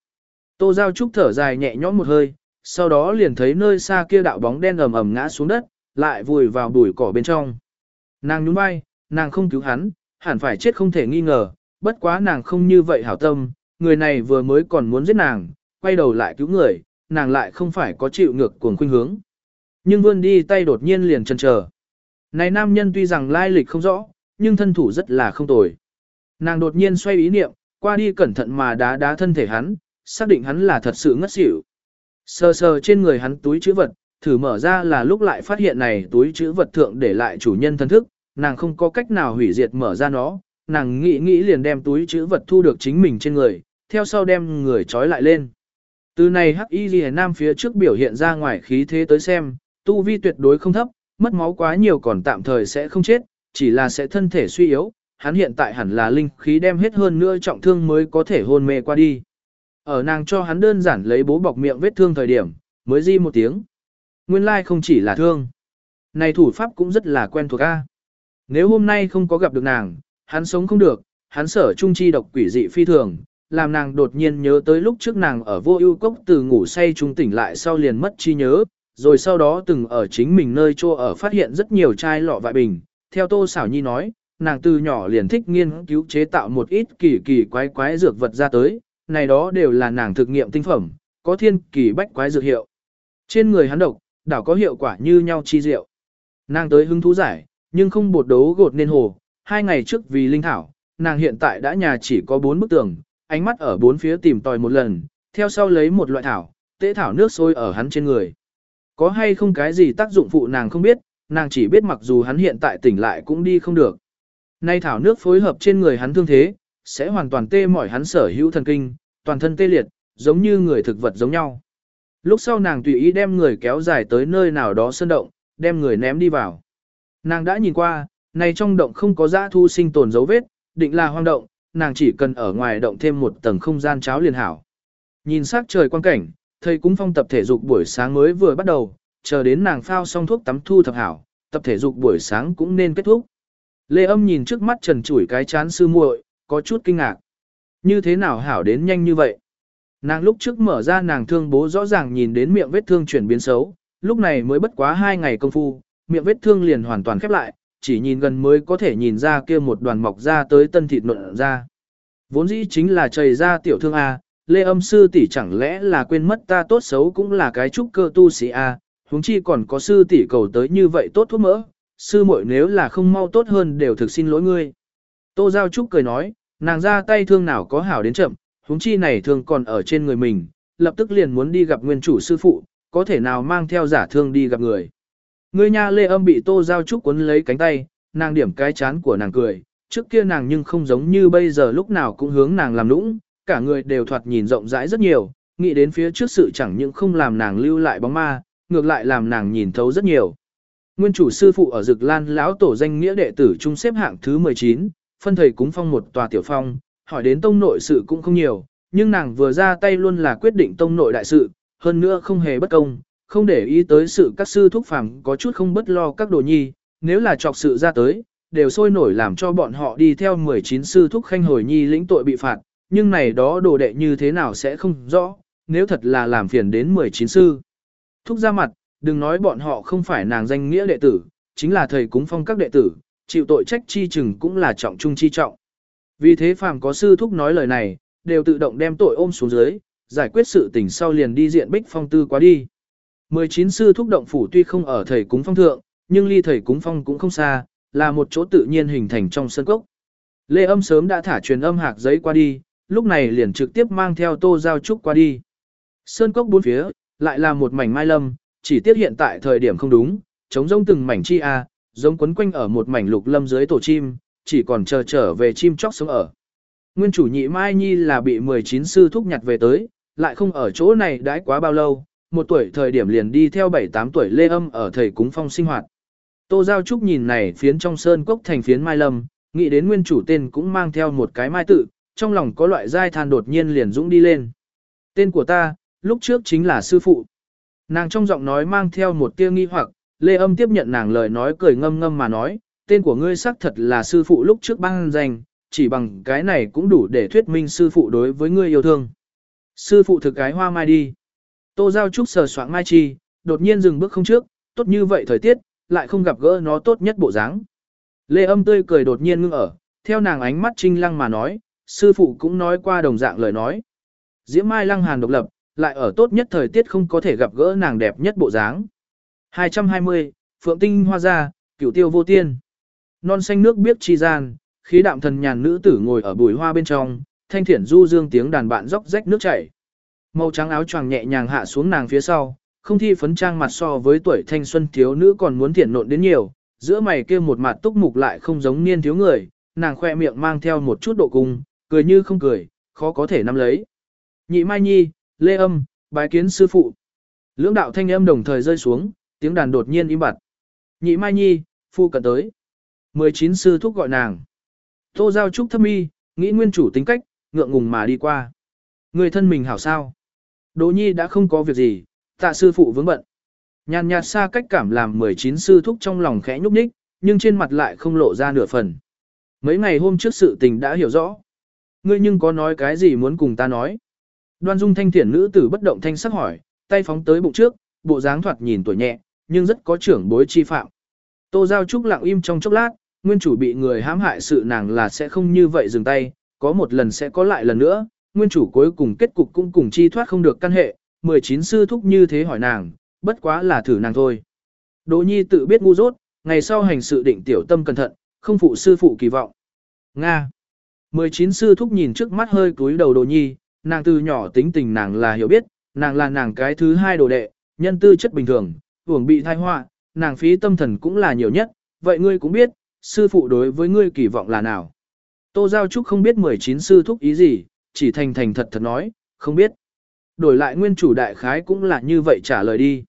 Tô Giao Trúc thở dài nhẹ nhõm một hơi, sau đó liền thấy nơi xa kia đạo bóng đen ầm ầm ngã xuống đất, lại vùi vào bụi cỏ bên trong. Nàng nhún vai, nàng không cứu hắn, hẳn phải chết không thể nghi ngờ, bất quá nàng không như vậy hảo tâm, người này vừa mới còn muốn giết nàng, quay đầu lại cứu người, nàng lại không phải có chịu ngược cuồng khuynh hướng. Nhưng vươn đi tay đột nhiên liền chân chờ. Này nam nhân tuy rằng lai lịch không rõ, nhưng thân thủ rất là không tồi. Nàng đột nhiên xoay ý niệm, qua đi cẩn thận mà đá đá thân thể hắn, xác định hắn là thật sự ngất xỉu. Sờ sờ trên người hắn túi chữ vật, thử mở ra là lúc lại phát hiện này túi chữ vật thượng để lại chủ nhân thân thức, nàng không có cách nào hủy diệt mở ra nó, nàng nghĩ nghĩ liền đem túi chữ vật thu được chính mình trên người, theo sau đem người trói lại lên. Từ này hắc y ghi nam phía trước biểu hiện ra ngoài khí thế tới xem, tu vi tuyệt đối không thấp, mất máu quá nhiều còn tạm thời sẽ không chết, chỉ là sẽ thân thể suy yếu, hắn hiện tại hẳn là linh khí đem hết hơn nữa trọng thương mới có thể hôn mê qua đi. Ở nàng cho hắn đơn giản lấy bố bọc miệng vết thương thời điểm, mới di một tiếng. Nguyên lai like không chỉ là thương. Này thủ pháp cũng rất là quen thuộc a. Nếu hôm nay không có gặp được nàng, hắn sống không được, hắn sở trung chi độc quỷ dị phi thường, làm nàng đột nhiên nhớ tới lúc trước nàng ở vô ưu cốc từ ngủ say trung tỉnh lại sau liền mất chi nhớ, rồi sau đó từng ở chính mình nơi chô ở phát hiện rất nhiều chai lọ vại bình. Theo Tô Xảo Nhi nói, nàng từ nhỏ liền thích nghiên cứu chế tạo một ít kỳ kỳ quái quái dược vật ra tới, này đó đều là nàng thực nghiệm tinh phẩm, có thiên kỳ bách quái dược hiệu. Trên người hắn độc, đảo có hiệu quả như nhau chi diệu. Nàng tới hứng thú giải, nhưng không bột đấu gột nên hồ, hai ngày trước vì linh thảo, nàng hiện tại đã nhà chỉ có bốn bức tường, ánh mắt ở bốn phía tìm tòi một lần, theo sau lấy một loại thảo, tế thảo nước sôi ở hắn trên người. Có hay không cái gì tác dụng phụ nàng không biết, nàng chỉ biết mặc dù hắn hiện tại tỉnh lại cũng đi không được. Nay thảo nước phối hợp trên người hắn thương thế, sẽ hoàn toàn tê mỏi hắn sở hữu thần kinh, toàn thân tê liệt, giống như người thực vật giống nhau. Lúc sau nàng tùy ý đem người kéo dài tới nơi nào đó sơn động, đem người ném đi vào. Nàng đã nhìn qua, này trong động không có dã thu sinh tồn dấu vết, định là hoang động, nàng chỉ cần ở ngoài động thêm một tầng không gian cháo liền hảo. Nhìn sắc trời quang cảnh, thầy cúng phong tập thể dục buổi sáng mới vừa bắt đầu, chờ đến nàng phao xong thuốc tắm thu thập hảo, tập thể dục buổi sáng cũng nên kết thúc. Lê âm nhìn trước mắt trần chủi cái chán sư muội, có chút kinh ngạc. Như thế nào hảo đến nhanh như vậy? Nàng lúc trước mở ra nàng thương bố rõ ràng nhìn đến miệng vết thương chuyển biến xấu, lúc này mới bất quá hai ngày công phu, miệng vết thương liền hoàn toàn khép lại, chỉ nhìn gần mới có thể nhìn ra kia một đoàn mọc ra tới tân thịt nộn ra. Vốn dĩ chính là chảy ra tiểu thương A, lê âm sư tỷ chẳng lẽ là quên mất ta tốt xấu cũng là cái trúc cơ tu sĩ A, huống chi còn có sư tỷ cầu tới như vậy tốt thuốc mỡ, sư muội nếu là không mau tốt hơn đều thực xin lỗi ngươi. Tô Giao Trúc cười nói, nàng ra tay thương nào có hảo đến chậm, huống chi này thương còn ở trên người mình, lập tức liền muốn đi gặp nguyên chủ sư phụ, có thể nào mang theo giả thương đi gặp người. Ngươi nha lê âm bị Tô Giao Trúc cuốn lấy cánh tay, nàng điểm cái chán của nàng cười, trước kia nàng nhưng không giống như bây giờ lúc nào cũng hướng nàng làm nũng, cả người đều thoạt nhìn rộng rãi rất nhiều, nghĩ đến phía trước sự chẳng những không làm nàng lưu lại bóng ma, ngược lại làm nàng nhìn thấu rất nhiều. Nguyên chủ sư phụ ở Dực Lan lão tổ danh nghĩa đệ tử trung xếp hạng thứ 19, phân thầy cúng phong một tòa tiểu phong, hỏi đến tông nội sự cũng không nhiều, nhưng nàng vừa ra tay luôn là quyết định tông nội đại sự, hơn nữa không hề bất công, không để ý tới sự các sư thúc phàm có chút không bất lo các đồ nhi, nếu là trọc sự ra tới, đều sôi nổi làm cho bọn họ đi theo 19 sư thúc khanh hồi nhi lĩnh tội bị phạt, nhưng này đó đồ đệ như thế nào sẽ không rõ, nếu thật là làm phiền đến 19 sư. Thúc ra mặt, đừng nói bọn họ không phải nàng danh nghĩa đệ tử, chính là thầy cúng phong các đệ tử, chịu tội trách chi chừng cũng là trọng trung chi trọng. Vì thế phàm có sư thúc nói lời này, đều tự động đem tội ôm xuống dưới, giải quyết sự tình sau liền đi diện bích phong tư quá đi. 19 sư thúc động phủ tuy không ở thầy cúng phong thượng, nhưng ly thầy cúng phong cũng không xa, là một chỗ tự nhiên hình thành trong sân cốc. Lê âm sớm đã thả truyền âm hạc giấy qua đi, lúc này liền trực tiếp mang theo tô giao trúc qua đi. Sơn cốc bốn phía, lại là một mảnh mai lâm, chỉ tiếc hiện tại thời điểm không đúng, chống rông từng mảnh chi a, giống quấn quanh ở một mảnh lục lâm dưới tổ chim, chỉ còn chờ trở về chim chóc sống ở. Nguyên chủ nhị Mai Nhi là bị 19 sư thúc nhặt về tới, lại không ở chỗ này đãi quá bao lâu, một tuổi thời điểm liền đi theo 7-8 tuổi lê âm ở thầy cúng phong sinh hoạt. Tô Giao Trúc nhìn này phiến trong sơn cốc thành phiến Mai Lâm, nghĩ đến nguyên chủ tên cũng mang theo một cái mai tự, trong lòng có loại dai than đột nhiên liền dũng đi lên. Tên của ta, lúc trước chính là sư phụ. Nàng trong giọng nói mang theo một tia nghi hoặc, Lê Âm tiếp nhận nàng lời nói cười ngâm ngâm mà nói, tên của ngươi xác thật là sư phụ lúc trước băng danh, chỉ bằng cái này cũng đủ để thuyết minh sư phụ đối với ngươi yêu thương. Sư phụ thực cái hoa mai đi. Tô Giao Trúc sờ soạng mai chi, đột nhiên dừng bước không trước, tốt như vậy thời tiết, lại không gặp gỡ nó tốt nhất bộ dáng. Lê âm tươi cười đột nhiên ngưng ở, theo nàng ánh mắt trinh lăng mà nói, sư phụ cũng nói qua đồng dạng lời nói. Diễm Mai lăng hàn độc lập, lại ở tốt nhất thời tiết không có thể gặp gỡ nàng đẹp nhất bộ dáng. 220, Phượng Tinh Hoa Gia, Cửu Tiêu Vô Tiên. Non xanh nước biết chi gian, khí đạm thần nhàn nữ tử ngồi ở bùi hoa bên trong, thanh thiển du dương tiếng đàn bạn róc rách nước chảy. Màu trắng áo choàng nhẹ nhàng hạ xuống nàng phía sau, không thi phấn trang mặt so với tuổi thanh xuân thiếu nữ còn muốn thiển nộn đến nhiều, giữa mày kia một mặt túc mục lại không giống niên thiếu người, nàng khoe miệng mang theo một chút độ cung, cười như không cười, khó có thể nắm lấy. Nhị Mai Nhi, Lê Âm, bái kiến sư phụ. Lưỡng đạo thanh âm đồng thời rơi xuống, tiếng đàn đột nhiên im bặt. Nhị Mai Nhi, phu cận tới. 19 sư thúc gọi nàng. Tô Giao Trúc thâm y, nghĩ nguyên chủ tính cách, ngượng ngùng mà đi qua. Người thân mình hảo sao. Đỗ Nhi đã không có việc gì, tạ sư phụ vướng bận. Nhàn nhạt xa cách cảm làm 19 sư thúc trong lòng khẽ nhúc nhích, nhưng trên mặt lại không lộ ra nửa phần. Mấy ngày hôm trước sự tình đã hiểu rõ. Ngươi nhưng có nói cái gì muốn cùng ta nói. Đoan dung thanh thiển nữ tử bất động thanh sắc hỏi, tay phóng tới bụng trước, bộ dáng thoạt nhìn tuổi nhẹ, nhưng rất có trưởng bối chi phạm. Tô Giao Trúc lặng im trong chốc lát, nguyên chủ bị người hãm hại sự nàng là sẽ không như vậy dừng tay, có một lần sẽ có lại lần nữa, nguyên chủ cuối cùng kết cục cũng cùng chi thoát không được căn hệ, 19 sư thúc như thế hỏi nàng, bất quá là thử nàng thôi. Đỗ Nhi tự biết ngu dốt, ngày sau hành sự định tiểu tâm cẩn thận, không phụ sư phụ kỳ vọng. Nga 19 sư thúc nhìn trước mắt hơi cúi đầu đồ Nhi, nàng từ nhỏ tính tình nàng là hiểu biết, nàng là nàng cái thứ hai đồ đệ, nhân tư chất bình thường, hưởng bị thai họa, nàng phí tâm thần cũng là nhiều nhất, vậy ngươi cũng biết, sư phụ đối với ngươi kỳ vọng là nào. Tô Giao Trúc không biết 19 sư thúc ý gì, chỉ thành thành thật thật nói, không biết. Đổi lại nguyên chủ đại khái cũng là như vậy trả lời đi.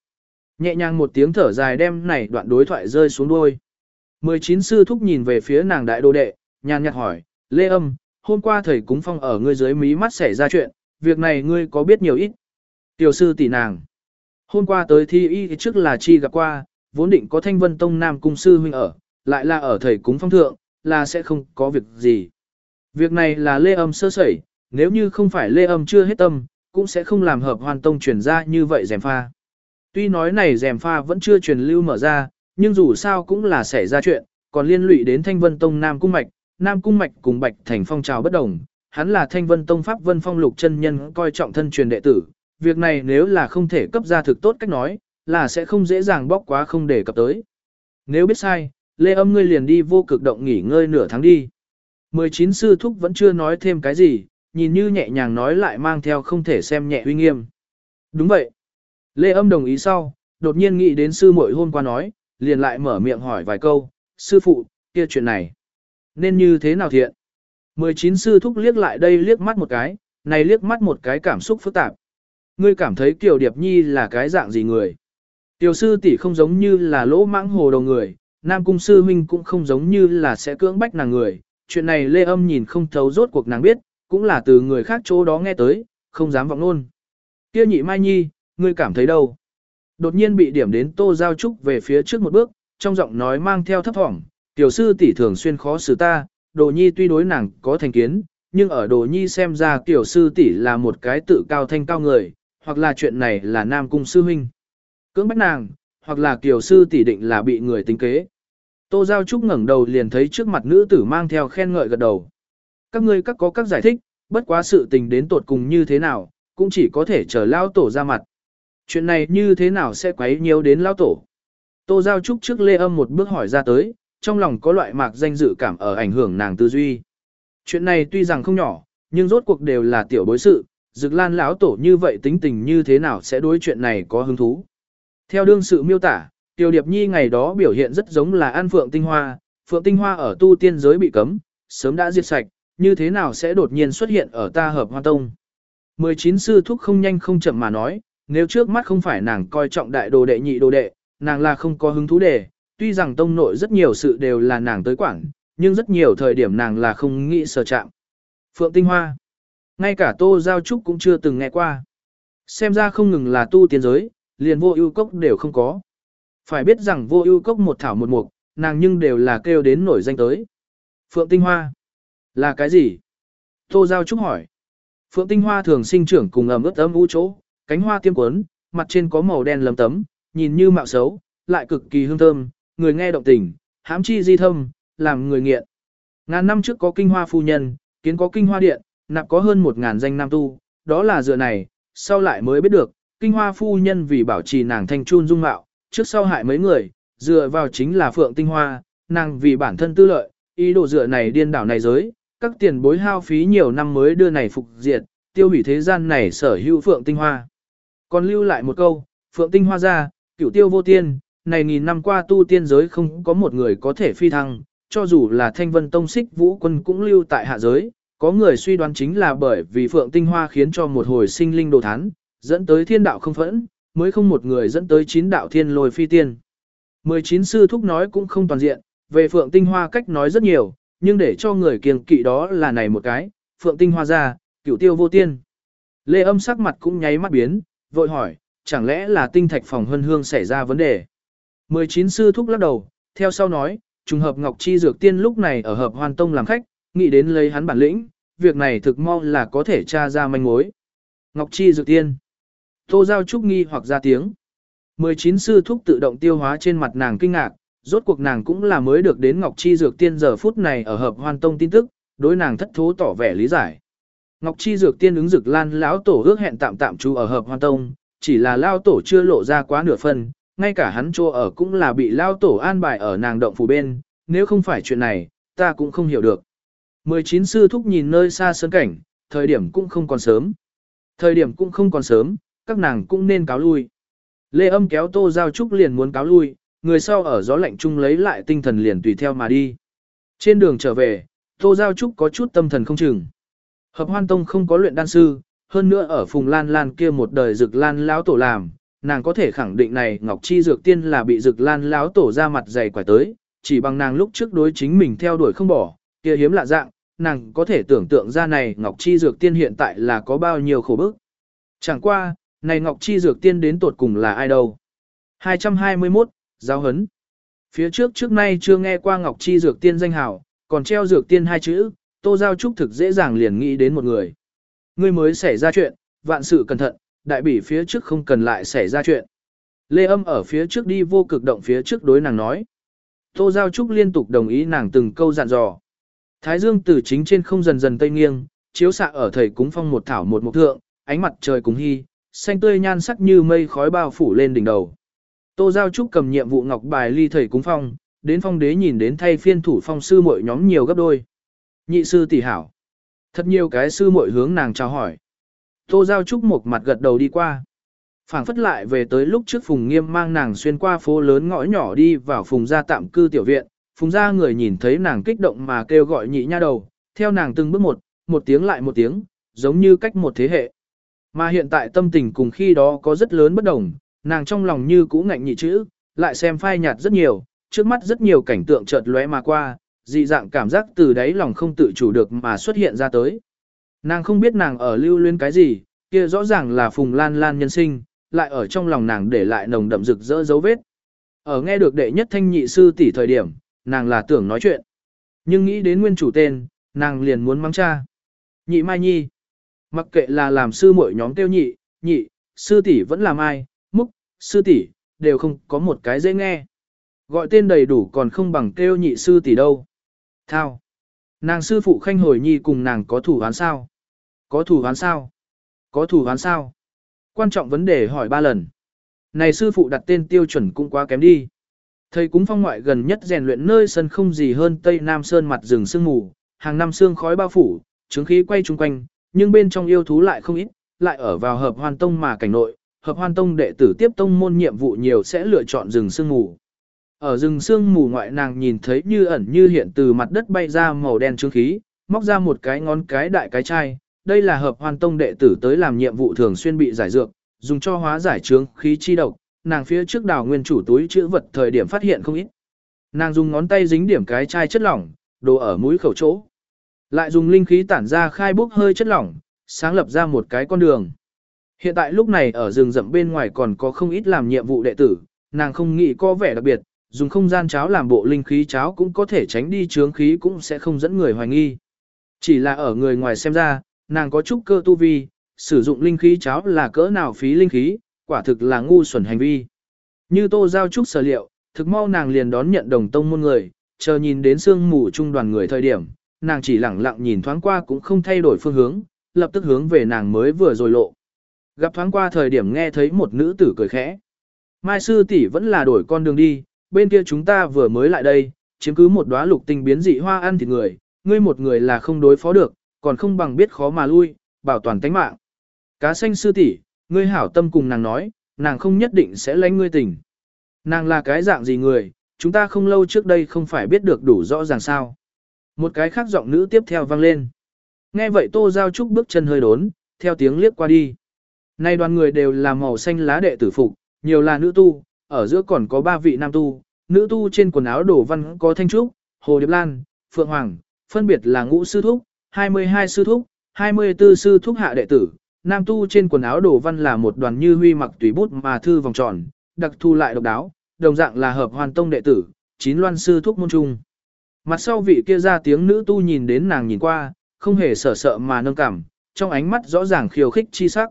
Nhẹ nhàng một tiếng thở dài đem này đoạn đối thoại rơi xuống đuôi. 19 sư thúc nhìn về phía nàng đại đô đệ, nhàn nhạt hỏi, Lê Âm, hôm qua thầy cúng phong ở ngươi dưới mí mắt xảy ra chuyện, việc này ngươi có biết nhiều ít. Tiểu sư tỷ nàng. Hôm qua tới thi y trước là chi gặp qua, vốn định có thanh vân tông nam cung sư huynh ở, lại là ở thầy cúng phong thượng, là sẽ không có việc gì. Việc này là lê âm sơ sẩy, nếu như không phải lê âm chưa hết tâm, cũng sẽ không làm hợp hoàn tông truyền ra như vậy rèm pha. Tuy nói này rèm pha vẫn chưa truyền lưu mở ra, nhưng dù sao cũng là xảy ra chuyện, còn liên lụy đến thanh vân tông nam cung mạch, nam cung mạch cùng bạch thành phong trào bất đồng. Hắn là thanh vân tông pháp vân phong lục chân nhân coi trọng thân truyền đệ tử, việc này nếu là không thể cấp ra thực tốt cách nói, là sẽ không dễ dàng bóc quá không để cập tới. Nếu biết sai, lê âm ngươi liền đi vô cực động nghỉ ngơi nửa tháng đi. 19 sư thúc vẫn chưa nói thêm cái gì, nhìn như nhẹ nhàng nói lại mang theo không thể xem nhẹ uy nghiêm. Đúng vậy. Lê âm đồng ý sau, đột nhiên nghĩ đến sư muội hôm qua nói, liền lại mở miệng hỏi vài câu, sư phụ, kia chuyện này, nên như thế nào thiện? 19 sư thúc liếc lại đây liếc mắt một cái, này liếc mắt một cái cảm xúc phức tạp. Ngươi cảm thấy Kiều Điệp Nhi là cái dạng gì người? Tiểu sư tỷ không giống như là lỗ mãng hồ đầu người, Nam Cung sư huynh cũng không giống như là sẽ cưỡng bách nàng người. Chuyện này Lê Âm nhìn không thấu rốt cuộc nàng biết, cũng là từ người khác chỗ đó nghe tới, không dám vọng luôn. Kia nhị Mai Nhi, ngươi cảm thấy đâu? Đột nhiên bị điểm đến Tô Giao Trúc về phía trước một bước, trong giọng nói mang theo thấp thỏm. Tiểu sư tỷ thường xuyên khó xử ta, Đồ Nhi tuy đối nàng có thành kiến, nhưng ở Đồ Nhi xem ra tiểu sư tỷ là một cái tự cao thanh cao người, hoặc là chuyện này là Nam Cung sư huynh. Cưỡng bách nàng, hoặc là Tiểu sư tỷ định là bị người tính kế. Tô Giao Trúc ngẩng đầu liền thấy trước mặt nữ tử mang theo khen ngợi gật đầu. Các ngươi các có các giải thích, bất quá sự tình đến tột cùng như thế nào, cũng chỉ có thể chờ lao tổ ra mặt. Chuyện này như thế nào sẽ quấy nhiều đến lao tổ. Tô Giao Trúc trước lê âm một bước hỏi ra tới, trong lòng có loại mạc danh dự cảm ở ảnh hưởng nàng tư duy. Chuyện này tuy rằng không nhỏ, nhưng rốt cuộc đều là tiểu bối sự, Dực Lan lão tổ như vậy tính tình như thế nào sẽ đối chuyện này có hứng thú. Theo đương sự miêu tả, Tiêu Điệp Nhi ngày đó biểu hiện rất giống là ăn phượng tinh hoa, phượng tinh hoa ở tu tiên giới bị cấm, sớm đã diệt sạch, như thế nào sẽ đột nhiên xuất hiện ở ta hợp hoa tông. 19 sư thúc không nhanh không chậm mà nói, nếu trước mắt không phải nàng coi trọng đại đồ đệ nhị đồ đệ, nàng là không có hứng thú để tuy rằng tông nội rất nhiều sự đều là nàng tới quản, nhưng rất nhiều thời điểm nàng là không nghĩ sờ chạm. Phượng Tinh Hoa Ngay cả Tô Giao Trúc cũng chưa từng nghe qua. Xem ra không ngừng là tu tiên giới, liền vô ưu cốc đều không có. Phải biết rằng vô ưu cốc một thảo một mục, nàng nhưng đều là kêu đến nổi danh tới. Phượng Tinh Hoa là cái gì? Tô Giao Trúc hỏi. Phượng Tinh Hoa thường sinh trưởng cùng ẩm ướt ấm u chỗ, cánh hoa tiêm quấn, mặt trên có màu đen lấm tấm, nhìn như mạo xấu, lại cực kỳ hương thơm, người nghe động tình, hãm chi di thâm, làm người nghiện. Ngàn năm trước có kinh hoa phu nhân, kiến có kinh hoa điện, nạp có hơn một ngàn danh nam tu, đó là dựa này, sau lại mới biết được, kinh hoa phu nhân vì bảo trì nàng thanh chun dung mạo, trước sau hại mấy người, dựa vào chính là phượng tinh hoa, nàng vì bản thân tư lợi, ý đồ dựa này điên đảo này giới, các tiền bối hao phí nhiều năm mới đưa này phục diệt, tiêu hủy thế gian này sở hữu phượng tinh hoa. Còn lưu lại một câu, phượng tinh hoa ra, cửu tiêu vô tiên, này nghìn năm qua tu tiên giới không có một người có thể phi thăng, cho dù là thanh vân tông xích vũ quân cũng lưu tại hạ giới, có người suy đoán chính là bởi vì phượng tinh hoa khiến cho một hồi sinh linh đồ thán, dẫn tới thiên đạo không phẫn, mới không một người dẫn tới chín đạo thiên lôi phi tiên. 19 sư thúc nói cũng không toàn diện, về phượng tinh hoa cách nói rất nhiều, nhưng để cho người kiêng kỵ đó là này một cái, phượng tinh hoa ra, cửu tiêu vô tiên. Lê âm sắc mặt cũng nháy mắt biến, vội hỏi, chẳng lẽ là tinh thạch phòng hân hương xảy ra vấn đề. 19 sư thúc lắc đầu, theo sau nói, trùng hợp Ngọc Chi Dược Tiên lúc này ở hợp hoàn tông làm khách, nghĩ đến lấy hắn bản lĩnh, việc này thực mau là có thể tra ra manh mối. Ngọc Chi Dược Tiên. Tô Giao Trúc nghi hoặc ra tiếng. 19 sư thúc tự động tiêu hóa trên mặt nàng kinh ngạc, rốt cuộc nàng cũng là mới được đến Ngọc Chi Dược Tiên giờ phút này ở hợp hoan tông tin tức, đối nàng thất thố tỏ vẻ lý giải. Ngọc Chi Dược Tiên ứng dực lan lão tổ ước hẹn tạm tạm trú ở hợp hoan tông, chỉ là lao tổ chưa lộ ra quá nửa phần, ngay cả hắn chỗ ở cũng là bị lao tổ an bài ở nàng động phủ bên, nếu không phải chuyện này, ta cũng không hiểu được. 19 sư thúc nhìn nơi xa sơn cảnh, thời điểm cũng không còn sớm. Thời điểm cũng không còn sớm, các nàng cũng nên cáo lui. Lê âm kéo tô giao trúc liền muốn cáo lui, người sau ở gió lạnh chung lấy lại tinh thần liền tùy theo mà đi. Trên đường trở về, tô giao trúc có chút tâm thần không chừng. Hợp hoan tông không có luyện đan sư, hơn nữa ở phùng lan lan kia một đời rực lan lão tổ làm, nàng có thể khẳng định này Ngọc Chi Dược Tiên là bị Dược lan lão tổ ra mặt dày quải tới, chỉ bằng nàng lúc trước đối chính mình theo đuổi không bỏ, kia hiếm lạ dạng, nàng có thể tưởng tượng ra này Ngọc Chi Dược Tiên hiện tại là có bao nhiêu khổ bức. Chẳng qua, này Ngọc Chi Dược Tiên đến tột cùng là ai đâu. 221, Giáo Hấn Phía trước trước nay chưa nghe qua Ngọc Chi Dược Tiên danh hào, còn treo Dược Tiên hai chữ, Tô Giao Trúc thực dễ dàng liền nghĩ đến một người. Ngươi mới xảy ra chuyện, vạn sự cẩn thận, đại bỉ phía trước không cần lại xảy ra chuyện. Lê âm ở phía trước đi vô cực động phía trước đối nàng nói. Tô Giao Trúc liên tục đồng ý nàng từng câu dặn dò. Thái dương từ chính trên không dần dần tây nghiêng, chiếu xạ ở thầy cúng phong một thảo một mục thượng, ánh mặt trời cùng hy, xanh tươi nhan sắc như mây khói bao phủ lên đỉnh đầu. Tô Giao Trúc cầm nhiệm vụ ngọc bài ly thầy cúng phong, đến phong đế nhìn đến thay phiên thủ phong sư muội nhóm nhiều gấp đôi. Nhị sư tỷ hảo. Thật nhiều cái sư muội hướng nàng chào hỏi. Tô Giao Trúc một mặt gật đầu đi qua. phảng phất lại về tới lúc trước Phùng Nghiêm mang nàng xuyên qua phố lớn ngõ nhỏ đi vào Phùng gia tạm cư tiểu viện. Phùng gia người nhìn thấy nàng kích động mà kêu gọi nhị nha đầu, theo nàng từng bước một, một tiếng lại một tiếng, giống như cách một thế hệ. Mà hiện tại tâm tình cùng khi đó có rất lớn bất đồng, nàng trong lòng như cũ ngạnh nhị chữ, lại xem phai nhạt rất nhiều, trước mắt rất nhiều cảnh tượng chợt lóe mà qua, dị dạng cảm giác từ đáy lòng không tự chủ được mà xuất hiện ra tới. Nàng không biết nàng ở lưu luyến cái gì, kia rõ ràng là phùng lan lan nhân sinh, lại ở trong lòng nàng để lại nồng đậm rực rỡ dấu vết. Ở nghe được đệ nhất thanh nhị sư tỷ thời điểm, nàng là tưởng nói chuyện. Nhưng nghĩ đến nguyên chủ tên, nàng liền muốn mắng cha. Nhị Mai Nhi. Mặc kệ là làm sư muội nhóm tiêu nhị, nhị, sư tỷ vẫn làm ai, múc, sư tỷ đều không có một cái dễ nghe. Gọi tên đầy đủ còn không bằng kêu nhị sư tỷ đâu. Thao. Nàng sư phụ khanh hồi nhi cùng nàng có thủ án sao? Có thủ án sao? Có thủ án sao? Quan trọng vấn đề hỏi ba lần. Này sư phụ đặt tên tiêu chuẩn cũng quá kém đi. Thầy cúng phong ngoại gần nhất rèn luyện nơi sân không gì hơn Tây Nam Sơn mặt rừng sương mù, hàng năm sương khói bao phủ, chứng khí quay chung quanh, nhưng bên trong yêu thú lại không ít, lại ở vào hợp hoan tông mà cảnh nội, hợp hoan tông đệ tử tiếp tông môn nhiệm vụ nhiều sẽ lựa chọn rừng sương mù. Ở rừng sương mù ngoại nàng nhìn thấy như ẩn như hiện từ mặt đất bay ra màu đen trương khí, móc ra một cái ngón cái đại cái chai, đây là hợp hoàn tông đệ tử tới làm nhiệm vụ thường xuyên bị giải dược, dùng cho hóa giải trướng khí chi độc, nàng phía trước đào nguyên chủ túi chữ vật thời điểm phát hiện không ít. Nàng dùng ngón tay dính điểm cái chai chất lỏng, đồ ở mũi khẩu chỗ. Lại dùng linh khí tản ra khai bốc hơi chất lỏng, sáng lập ra một cái con đường. Hiện tại lúc này ở rừng rậm bên ngoài còn có không ít làm nhiệm vụ đệ tử, nàng không nghĩ có vẻ đặc biệt, dùng không gian cháo làm bộ linh khí cháo cũng có thể tránh đi chướng khí cũng sẽ không dẫn người hoài nghi. Chỉ là ở người ngoài xem ra, nàng có chút cơ tu vi, sử dụng linh khí cháo là cỡ nào phí linh khí, quả thực là ngu xuẩn hành vi. Như tô giao trúc sở liệu, thực mau nàng liền đón nhận đồng tông môn người, chờ nhìn đến sương mù trung đoàn người thời điểm, nàng chỉ lẳng lặng nhìn thoáng qua cũng không thay đổi phương hướng, lập tức hướng về nàng mới vừa rồi lộ. Gặp thoáng qua thời điểm nghe thấy một nữ tử cười khẽ. Mai sư tỷ vẫn là đổi con đường đi, bên kia chúng ta vừa mới lại đây, chiếm cứ một đóa lục tinh biến dị hoa ăn thịt người, ngươi một người là không đối phó được, còn không bằng biết khó mà lui, bảo toàn tánh mạng. Cá xanh sư tỷ, ngươi hảo tâm cùng nàng nói, nàng không nhất định sẽ lấy ngươi tình. Nàng là cái dạng gì người, chúng ta không lâu trước đây không phải biết được đủ rõ ràng sao. Một cái khác giọng nữ tiếp theo vang lên. Nghe vậy Tô Giao Trúc bước chân hơi đốn, theo tiếng liếc qua đi. Nay đoàn người đều là màu xanh lá đệ tử phục, nhiều là nữ tu, ở giữa còn có ba vị nam tu, nữ tu trên quần áo đồ văn có thanh trúc, hồ điệp lan, phượng hoàng, phân biệt là ngũ sư thúc, 22 sư thúc, 24 sư thúc hạ đệ tử, nam tu trên quần áo đồ văn là một đoàn như huy mặc tùy bút mà thư vòng tròn, đặc thu lại độc đáo, đồng dạng là hợp hoàn tông đệ tử, chín loan sư thúc môn trung. Mặt sau vị kia ra tiếng nữ tu nhìn đến nàng nhìn qua, không hề sợ sợ mà nâng cảm, trong ánh mắt rõ ràng khiêu khích chi sắc.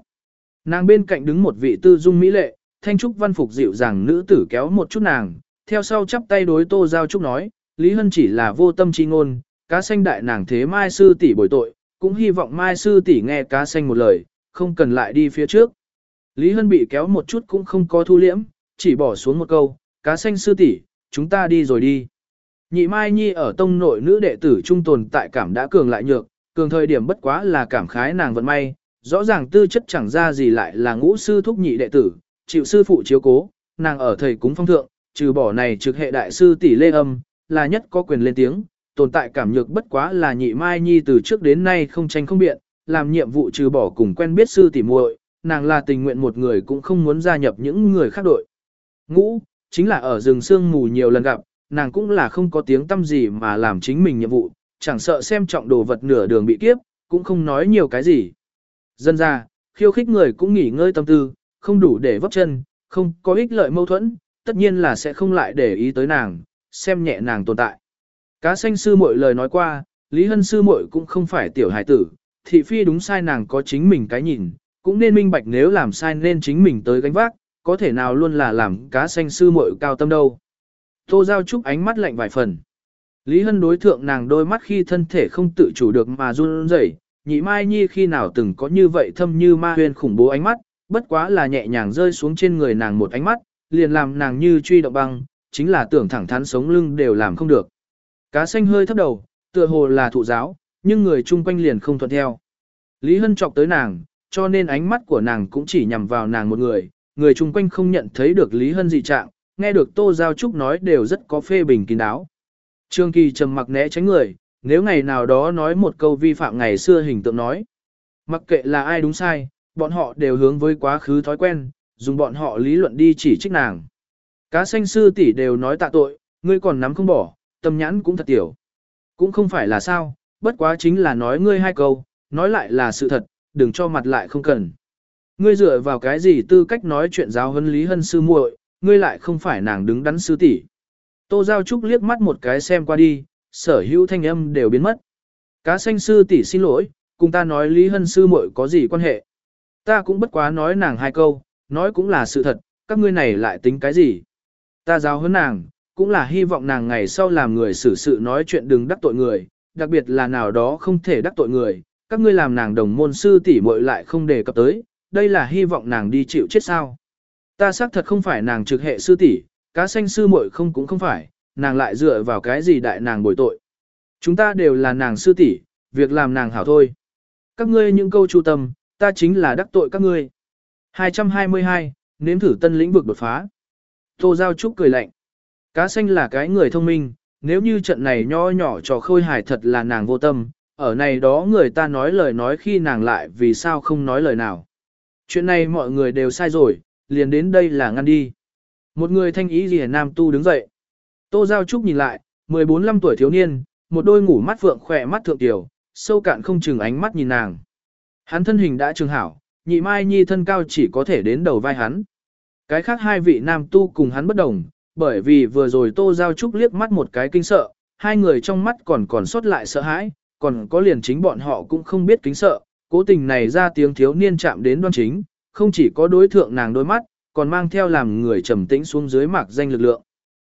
Nàng bên cạnh đứng một vị tư dung mỹ lệ, thanh trúc văn phục dịu dàng nữ tử kéo một chút nàng, theo sau chắp tay đối tô giao trúc nói, Lý Hân chỉ là vô tâm chi ngôn, cá xanh đại nàng thế mai sư tỷ bồi tội, cũng hy vọng mai sư tỷ nghe cá xanh một lời, không cần lại đi phía trước. Lý Hân bị kéo một chút cũng không có thu liễm, chỉ bỏ xuống một câu, cá xanh sư tỷ, chúng ta đi rồi đi. Nhị Mai Nhi ở tông nội nữ đệ tử trung tồn tại cảm đã cường lại nhược, cường thời điểm bất quá là cảm khái nàng vận may, rõ ràng tư chất chẳng ra gì lại là ngũ sư thúc nhị đệ tử, chịu sư phụ chiếu cố, nàng ở thầy cúng phong thượng, trừ bỏ này trực hệ đại sư tỷ lê âm, là nhất có quyền lên tiếng, tồn tại cảm nhược bất quá là nhị Mai Nhi từ trước đến nay không tranh không biện, làm nhiệm vụ trừ bỏ cùng quen biết sư tỷ muội, nàng là tình nguyện một người cũng không muốn gia nhập những người khác đội. Ngũ, chính là ở rừng sương mù nhiều lần gặp, nàng cũng là không có tiếng tâm gì mà làm chính mình nhiệm vụ, chẳng sợ xem trọng đồ vật nửa đường bị kiếp, cũng không nói nhiều cái gì. Dân ra, khiêu khích người cũng nghỉ ngơi tâm tư, không đủ để vấp chân, không có ích lợi mâu thuẫn, tất nhiên là sẽ không lại để ý tới nàng, xem nhẹ nàng tồn tại. Cá xanh sư muội lời nói qua, Lý Hân sư muội cũng không phải tiểu hải tử, thị phi đúng sai nàng có chính mình cái nhìn, cũng nên minh bạch nếu làm sai nên chính mình tới gánh vác, có thể nào luôn là làm cá xanh sư muội cao tâm đâu. Tô Giao Trúc ánh mắt lạnh vài phần. Lý Hân đối thượng nàng đôi mắt khi thân thể không tự chủ được mà run rẩy, nhị mai nhi khi nào từng có như vậy thâm như ma huyền khủng bố ánh mắt, bất quá là nhẹ nhàng rơi xuống trên người nàng một ánh mắt, liền làm nàng như truy động băng, chính là tưởng thẳng thắn sống lưng đều làm không được. Cá xanh hơi thấp đầu, tựa hồ là thụ giáo, nhưng người chung quanh liền không thuận theo. Lý Hân chọc tới nàng, cho nên ánh mắt của nàng cũng chỉ nhằm vào nàng một người, người chung quanh không nhận thấy được Lý Hân dị trạng, nghe được Tô Giao Trúc nói đều rất có phê bình kín đáo. Trương Kỳ trầm mặc né tránh người, nếu ngày nào đó nói một câu vi phạm ngày xưa hình tượng nói. Mặc kệ là ai đúng sai, bọn họ đều hướng với quá khứ thói quen, dùng bọn họ lý luận đi chỉ trích nàng. Cá xanh sư tỷ đều nói tạ tội, ngươi còn nắm không bỏ, tâm nhãn cũng thật tiểu. Cũng không phải là sao, bất quá chính là nói ngươi hai câu, nói lại là sự thật, đừng cho mặt lại không cần. Ngươi dựa vào cái gì tư cách nói chuyện giáo huấn Lý Hân sư muội, ngươi lại không phải nàng đứng đắn sư tỷ. Tô Giao Trúc liếc mắt một cái xem qua đi, sở hữu thanh âm đều biến mất. Cá xanh sư tỷ xin lỗi, cùng ta nói Lý Hân sư muội có gì quan hệ. Ta cũng bất quá nói nàng hai câu, nói cũng là sự thật, các ngươi này lại tính cái gì. Ta giáo hơn nàng, cũng là hy vọng nàng ngày sau làm người xử sự nói chuyện đừng đắc tội người, đặc biệt là nào đó không thể đắc tội người, các ngươi làm nàng đồng môn sư tỷ muội lại không đề cập tới, đây là hy vọng nàng đi chịu chết sao. Ta xác thật không phải nàng trực hệ sư tỷ, cá xanh sư muội không cũng không phải, nàng lại dựa vào cái gì đại nàng bồi tội. Chúng ta đều là nàng sư tỷ, việc làm nàng hảo thôi. Các ngươi những câu chu tâm, ta chính là đắc tội các ngươi. 222, nếm thử tân lĩnh vực đột phá. Tô Giao Trúc cười lạnh. Cá xanh là cái người thông minh, nếu như trận này nho nhỏ cho khôi hài thật là nàng vô tâm, ở này đó người ta nói lời nói khi nàng lại vì sao không nói lời nào. Chuyện này mọi người đều sai rồi, liền đến đây là ngăn đi. Một người thanh ý gì nam tu đứng dậy. Tô Giao Trúc nhìn lại, 14-15 tuổi thiếu niên, một đôi ngủ mắt phượng khỏe mắt thượng tiểu, sâu cạn không chừng ánh mắt nhìn nàng. Hắn thân hình đã trường hảo, nhị mai nhi thân cao chỉ có thể đến đầu vai hắn. Cái khác hai vị nam tu cùng hắn bất đồng, bởi vì vừa rồi Tô Giao Trúc liếc mắt một cái kinh sợ, hai người trong mắt còn còn sót lại sợ hãi, còn có liền chính bọn họ cũng không biết kính sợ, cố tình này ra tiếng thiếu niên chạm đến đoan chính, không chỉ có đối thượng nàng đôi mắt, còn mang theo làm người trầm tĩnh xuống dưới mạc danh lực lượng.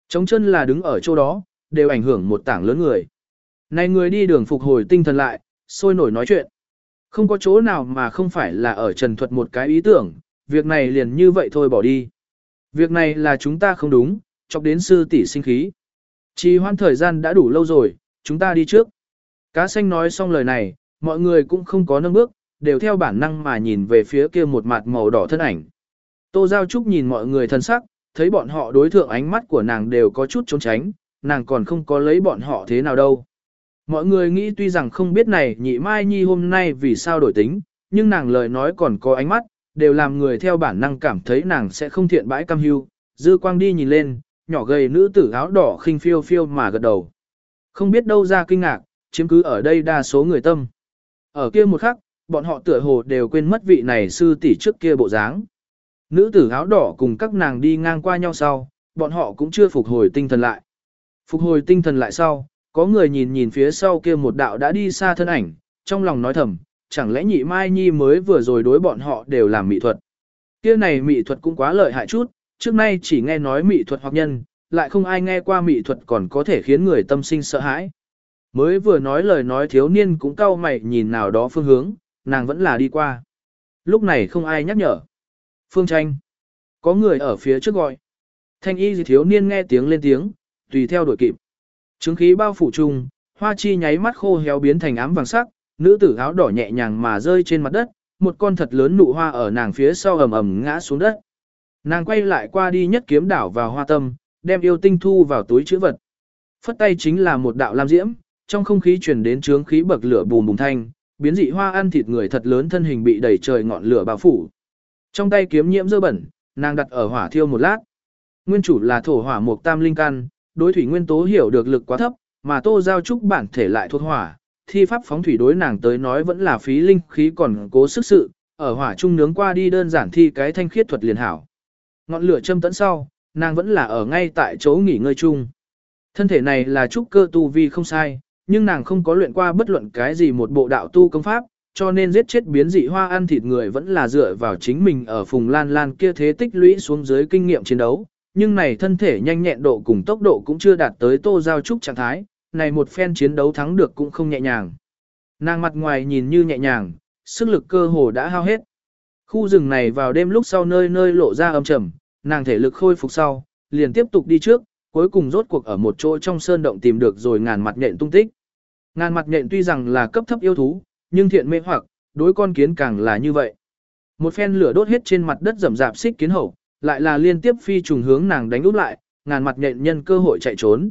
Trống chân là đứng ở chỗ đó, đều ảnh hưởng một tảng lớn người. Này người đi đường phục hồi tinh thần lại, sôi nổi nói chuyện. Không có chỗ nào mà không phải là ở trần thuật một cái ý tưởng, việc này liền như vậy thôi bỏ đi. Việc này là chúng ta không đúng, chọc đến sư tỷ sinh khí. Chỉ hoan thời gian đã đủ lâu rồi, chúng ta đi trước. Cá xanh nói xong lời này, mọi người cũng không có nâng bước, đều theo bản năng mà nhìn về phía kia một mặt màu đỏ thân ảnh. Tô Giao Trúc nhìn mọi người thân sắc, thấy bọn họ đối thượng ánh mắt của nàng đều có chút trốn tránh, nàng còn không có lấy bọn họ thế nào đâu. Mọi người nghĩ tuy rằng không biết này nhị mai nhi hôm nay vì sao đổi tính, nhưng nàng lời nói còn có ánh mắt, đều làm người theo bản năng cảm thấy nàng sẽ không thiện bãi cam hưu. Dư quang đi nhìn lên, nhỏ gầy nữ tử áo đỏ khinh phiêu phiêu mà gật đầu. Không biết đâu ra kinh ngạc, chiếm cứ ở đây đa số người tâm. Ở kia một khắc, bọn họ tựa hồ đều quên mất vị này sư tỷ trước kia bộ dáng. Nữ tử áo đỏ cùng các nàng đi ngang qua nhau sau, bọn họ cũng chưa phục hồi tinh thần lại. Phục hồi tinh thần lại sau, có người nhìn nhìn phía sau kia một đạo đã đi xa thân ảnh, trong lòng nói thầm, chẳng lẽ nhị mai nhi mới vừa rồi đối bọn họ đều làm mỹ thuật. Kia này mỹ thuật cũng quá lợi hại chút, trước nay chỉ nghe nói mỹ thuật hoặc nhân, lại không ai nghe qua mỹ thuật còn có thể khiến người tâm sinh sợ hãi. Mới vừa nói lời nói thiếu niên cũng cau mày nhìn nào đó phương hướng, nàng vẫn là đi qua. Lúc này không ai nhắc nhở. Phương tranh. Có người ở phía trước gọi. Thanh y gì thiếu niên nghe tiếng lên tiếng, tùy theo đuổi kịp. Trứng khí bao phủ chung, hoa chi nháy mắt khô héo biến thành ám vàng sắc, nữ tử áo đỏ nhẹ nhàng mà rơi trên mặt đất, một con thật lớn nụ hoa ở nàng phía sau ầm ầm ngã xuống đất. Nàng quay lại qua đi nhất kiếm đảo vào hoa tâm, đem yêu tinh thu vào túi chữ vật. Phất tay chính là một đạo lam diễm, trong không khí truyền đến trướng khí bậc lửa bùm bùm thanh, biến dị hoa ăn thịt người thật lớn thân hình bị đẩy trời ngọn lửa bao phủ. Trong tay kiếm nhiễm dơ bẩn, nàng đặt ở hỏa thiêu một lát. Nguyên chủ là thổ hỏa mục tam linh căn, đối thủy nguyên tố hiểu được lực quá thấp, mà Tô Giao Trúc bản thể lại thuộc hỏa, thi pháp phóng thủy đối nàng tới nói vẫn là phí linh khí còn cố sức sự, ở hỏa trung nướng qua đi đơn giản thi cái thanh khiết thuật liền hảo. Ngọn lửa châm tẫn sau, nàng vẫn là ở ngay tại chỗ nghỉ ngơi chung. Thân thể này là trúc cơ tu vi không sai, nhưng nàng không có luyện qua bất luận cái gì một bộ đạo tu công pháp, cho nên giết chết biến dị hoa ăn thịt người vẫn là dựa vào chính mình ở phùng lan lan kia thế tích lũy xuống dưới kinh nghiệm chiến đấu. Nhưng này thân thể nhanh nhẹn độ cùng tốc độ cũng chưa đạt tới tô giao trúc trạng thái, này một phen chiến đấu thắng được cũng không nhẹ nhàng. Nàng mặt ngoài nhìn như nhẹ nhàng, sức lực cơ hồ đã hao hết. Khu rừng này vào đêm lúc sau nơi nơi lộ ra âm trầm, nàng thể lực khôi phục sau, liền tiếp tục đi trước, cuối cùng rốt cuộc ở một chỗ trong sơn động tìm được rồi ngàn mặt nhện tung tích. Ngàn mặt nhện tuy rằng là cấp thấp yêu thú, nhưng thiện mê hoặc, đối con kiến càng là như vậy. Một phen lửa đốt hết trên mặt đất rầm rạp xích kiến hậu, lại là liên tiếp phi trùng hướng nàng đánh úp lại, ngàn mặt nhện nhân cơ hội chạy trốn.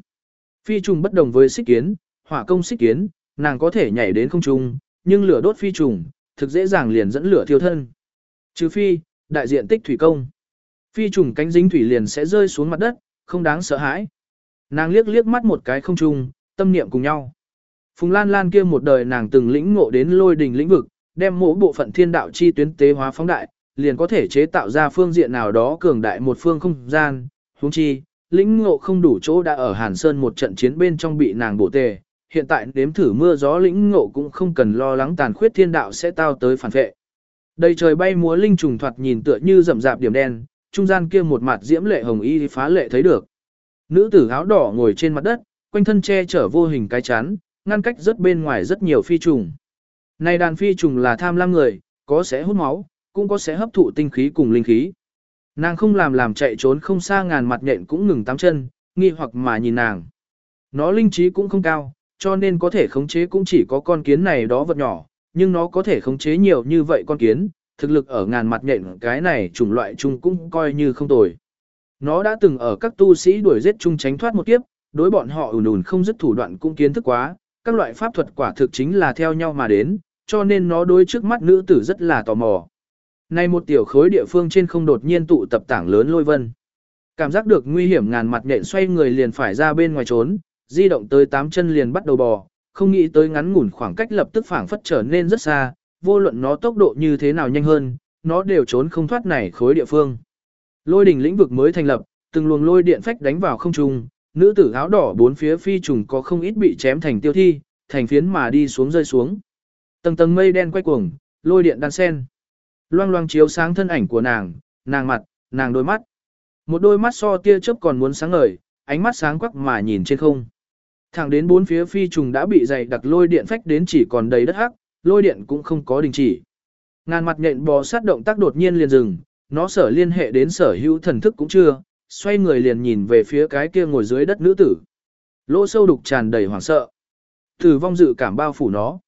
Phi trùng bất đồng với xích kiến, hỏa công xích kiến, nàng có thể nhảy đến không trung, nhưng lửa đốt phi trùng, thực dễ dàng liền dẫn lửa thiêu thân. Trừ phi, đại diện tích thủy công. Phi trùng cánh dính thủy liền sẽ rơi xuống mặt đất, không đáng sợ hãi. Nàng liếc liếc mắt một cái không trung, tâm niệm cùng nhau. Phùng Lan Lan kia một đời nàng từng lĩnh ngộ đến lôi đình lĩnh vực, đem mỗi bộ phận thiên đạo chi tuyến tế hóa phóng đại, liền có thể chế tạo ra phương diện nào đó cường đại một phương không gian, huống chi, lĩnh ngộ không đủ chỗ đã ở Hàn Sơn một trận chiến bên trong bị nàng bổ tề, hiện tại đếm thử mưa gió lĩnh ngộ cũng không cần lo lắng tàn khuyết thiên đạo sẽ tao tới phản vệ. đây trời bay múa linh trùng thoạt nhìn tựa như rậm rạp điểm đen, trung gian kia một mặt diễm lệ hồng y phá lệ thấy được. Nữ tử áo đỏ ngồi trên mặt đất, quanh thân che chở vô hình cái chắn, ngăn cách rất bên ngoài rất nhiều phi trùng. Này đàn phi trùng là tham lam người, có sẽ hút máu, cũng có sẽ hấp thụ tinh khí cùng linh khí. Nàng không làm làm chạy trốn không xa ngàn mặt nhện cũng ngừng tám chân, nghi hoặc mà nhìn nàng. Nó linh trí cũng không cao, cho nên có thể khống chế cũng chỉ có con kiến này đó vật nhỏ, nhưng nó có thể khống chế nhiều như vậy con kiến, thực lực ở ngàn mặt nhện cái này chủng loại chung cũng coi như không tồi. Nó đã từng ở các tu sĩ đuổi giết chung tránh thoát một kiếp, đối bọn họ ủn ủn không dứt thủ đoạn cũng kiến thức quá, các loại pháp thuật quả thực chính là theo nhau mà đến, cho nên nó đối trước mắt nữ tử rất là tò mò. Này một tiểu khối địa phương trên không đột nhiên tụ tập tảng lớn lôi vân. Cảm giác được nguy hiểm ngàn mặt nện xoay người liền phải ra bên ngoài trốn, di động tới tám chân liền bắt đầu bò, không nghĩ tới ngắn ngủn khoảng cách lập tức phảng phất trở nên rất xa, vô luận nó tốc độ như thế nào nhanh hơn, nó đều trốn không thoát này khối địa phương. Lôi đỉnh lĩnh vực mới thành lập, từng luồng lôi điện phách đánh vào không trung, nữ tử áo đỏ bốn phía phi trùng có không ít bị chém thành tiêu thi, thành phiến mà đi xuống rơi xuống. Tầng tầng mây đen quay cuồng, lôi điện đan sen. Loang loang chiếu sáng thân ảnh của nàng, nàng mặt, nàng đôi mắt. Một đôi mắt so tia chớp còn muốn sáng ngời, ánh mắt sáng quắc mà nhìn trên không. Thẳng đến bốn phía phi trùng đã bị dày đặc lôi điện phách đến chỉ còn đầy đất hắc, lôi điện cũng không có đình chỉ. Ngàn mặt nhện bò sát động tác đột nhiên liền dừng, nó sở liên hệ đến sở hữu thần thức cũng chưa, xoay người liền nhìn về phía cái kia ngồi dưới đất nữ tử. Lỗ sâu đục tràn đầy hoảng sợ. Tử vong dự cảm bao phủ nó.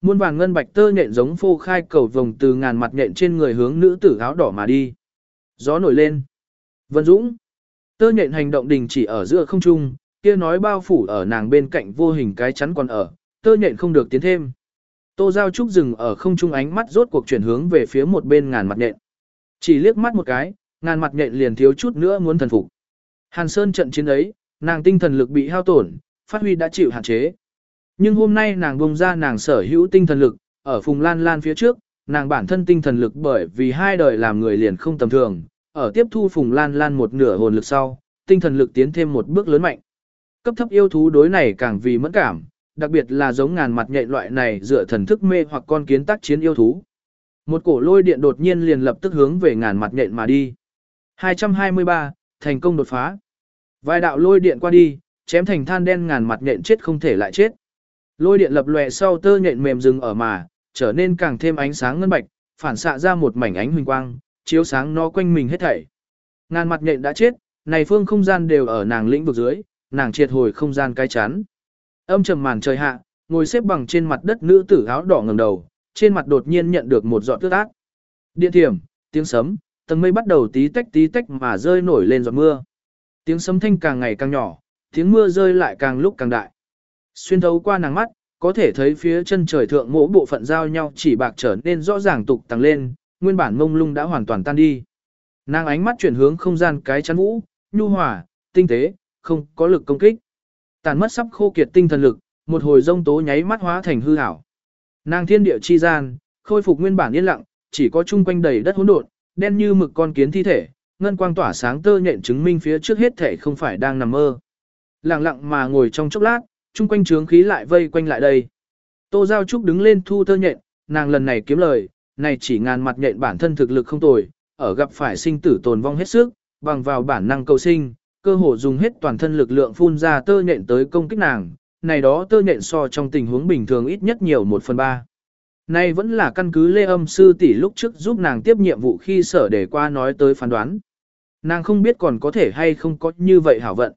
Muôn vàng ngân bạch tơ nhện giống phô khai cầu vồng từ ngàn mặt nhện trên người hướng nữ tử áo đỏ mà đi. Gió nổi lên. Vân Dũng. Tơ nhện hành động đình chỉ ở giữa không trung, kia nói bao phủ ở nàng bên cạnh vô hình cái chắn còn ở, tơ nhện không được tiến thêm. Tô Giao Trúc dừng ở không trung ánh mắt rốt cuộc chuyển hướng về phía một bên ngàn mặt nhện. Chỉ liếc mắt một cái, ngàn mặt nhện liền thiếu chút nữa muốn thần phục. Hàn Sơn trận chiến ấy, nàng tinh thần lực bị hao tổn, phát huy đã chịu hạn chế. Nhưng hôm nay nàng bông ra nàng sở hữu tinh thần lực, ở Phùng Lan Lan phía trước, nàng bản thân tinh thần lực bởi vì hai đời làm người liền không tầm thường, ở tiếp thu Phùng Lan Lan một nửa hồn lực sau, tinh thần lực tiến thêm một bước lớn mạnh. Cấp thấp yêu thú đối này càng vì mẫn cảm, đặc biệt là giống ngàn mặt nhạy loại này dựa thần thức mê hoặc con kiến tác chiến yêu thú. Một cổ lôi điện đột nhiên liền lập tức hướng về ngàn mặt nhện mà đi. 223, thành công đột phá. Vài đạo lôi điện qua đi, chém thành than đen ngàn mặt nhện chết không thể lại chết. Lôi điện lập lòe sau tơ nhện mềm dừng ở mà, trở nên càng thêm ánh sáng ngân bạch, phản xạ ra một mảnh ánh huỳnh quang, chiếu sáng nó quanh mình hết thảy. Ngàn mặt nhện đã chết, này phương không gian đều ở nàng lĩnh vực dưới, nàng triệt hồi không gian cái chắn. Âm trầm màn trời hạ, ngồi xếp bằng trên mặt đất nữ tử áo đỏ ngẩng đầu, trên mặt đột nhiên nhận được một giọt tước ác. Điện thiểm, tiếng sấm, tầng mây bắt đầu tí tách tí tách mà rơi nổi lên giọt mưa. Tiếng sấm thanh càng ngày càng nhỏ, tiếng mưa rơi lại càng lúc càng đại. Xuyên thấu qua nàng mắt, có thể thấy phía chân trời thượng mỗi bộ phận giao nhau chỉ bạc trở nên rõ ràng tục tăng lên, nguyên bản mông lung đã hoàn toàn tan đi. Nàng ánh mắt chuyển hướng không gian cái chắn vũ, nhu hòa, tinh tế, không có lực công kích. Tàn mất sắp khô kiệt tinh thần lực, một hồi rông tố nháy mắt hóa thành hư ảo. Nàng thiên địa chi gian, khôi phục nguyên bản yên lặng, chỉ có chung quanh đầy đất hỗn độn, đen như mực con kiến thi thể, ngân quang tỏa sáng tơ nhện chứng minh phía trước hết thể không phải đang nằm mơ. Lặng lặng mà ngồi trong chốc lát, chung quanh trướng khí lại vây quanh lại đây. Tô Giao Trúc đứng lên thu tơ nhện, nàng lần này kiếm lời, này chỉ ngàn mặt nhện bản thân thực lực không tồi, ở gặp phải sinh tử tồn vong hết sức, bằng vào bản năng cầu sinh, cơ hồ dùng hết toàn thân lực lượng phun ra tơ nhện tới công kích nàng, này đó tơ nhện so trong tình huống bình thường ít nhất nhiều một phần ba. Này vẫn là căn cứ lê âm sư tỷ lúc trước giúp nàng tiếp nhiệm vụ khi sở để qua nói tới phán đoán. Nàng không biết còn có thể hay không có như vậy hảo vận.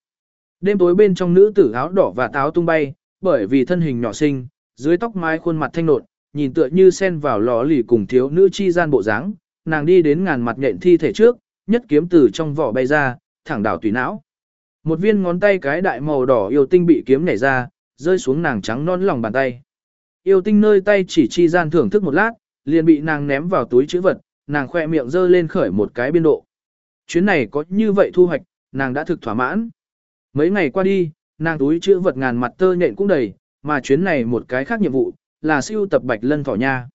Đêm tối bên trong nữ tử áo đỏ và táo tung bay, bởi vì thân hình nhỏ xinh, dưới tóc mái khuôn mặt thanh nộn, nhìn tựa như sen vào lò lì cùng thiếu nữ chi gian bộ dáng, nàng đi đến ngàn mặt nhện thi thể trước, nhất kiếm từ trong vỏ bay ra, thẳng đảo tùy não. Một viên ngón tay cái đại màu đỏ yêu tinh bị kiếm nhảy ra, rơi xuống nàng trắng non lòng bàn tay. Yêu tinh nơi tay chỉ chi gian thưởng thức một lát, liền bị nàng ném vào túi chữ vật, nàng khoe miệng dơ lên khởi một cái biên độ. Chuyến này có như vậy thu hoạch, nàng đã thực thỏa mãn. Mấy ngày qua đi, nàng túi chữ vật ngàn mặt tơ nhện cũng đầy, mà chuyến này một cái khác nhiệm vụ, là siêu tập bạch lân thỏ nha.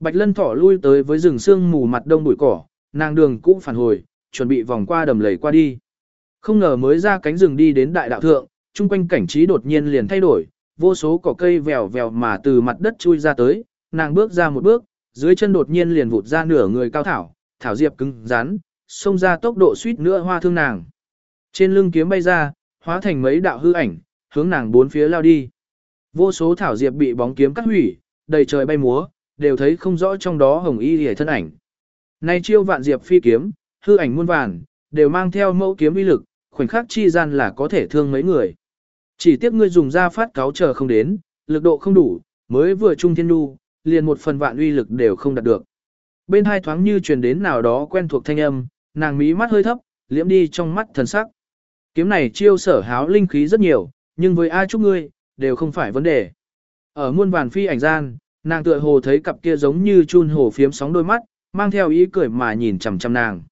Bạch lân thỏ lui tới với rừng sương mù mặt đông bụi cỏ, nàng đường cũng phản hồi, chuẩn bị vòng qua đầm lầy qua đi. Không ngờ mới ra cánh rừng đi đến đại đạo thượng, chung quanh cảnh trí đột nhiên liền thay đổi, vô số cỏ cây vèo vèo mà từ mặt đất chui ra tới, nàng bước ra một bước, dưới chân đột nhiên liền vụt ra nửa người cao thảo, thảo diệp cứng rắn, xông ra tốc độ suýt nữa hoa thương nàng. Trên lưng kiếm bay ra, hóa thành mấy đạo hư ảnh, hướng nàng bốn phía lao đi. Vô số thảo diệp bị bóng kiếm cắt hủy, đầy trời bay múa, đều thấy không rõ trong đó hồng y hề thân ảnh. nay chiêu vạn diệp phi kiếm, hư ảnh muôn vàn, đều mang theo mẫu kiếm uy lực, khoảnh khắc chi gian là có thể thương mấy người. Chỉ tiếc ngươi dùng ra phát cáo chờ không đến, lực độ không đủ, mới vừa trung thiên nu, liền một phần vạn uy lực đều không đạt được. Bên hai thoáng như truyền đến nào đó quen thuộc thanh âm, nàng mí mắt hơi thấp, liễm đi trong mắt thần sắc. Kiếm này chiêu sở háo linh khí rất nhiều, nhưng với ai chúc ngươi, đều không phải vấn đề. Ở muôn vàn phi ảnh gian, nàng tựa hồ thấy cặp kia giống như chun hồ phiếm sóng đôi mắt, mang theo ý cười mà nhìn chằm chằm nàng.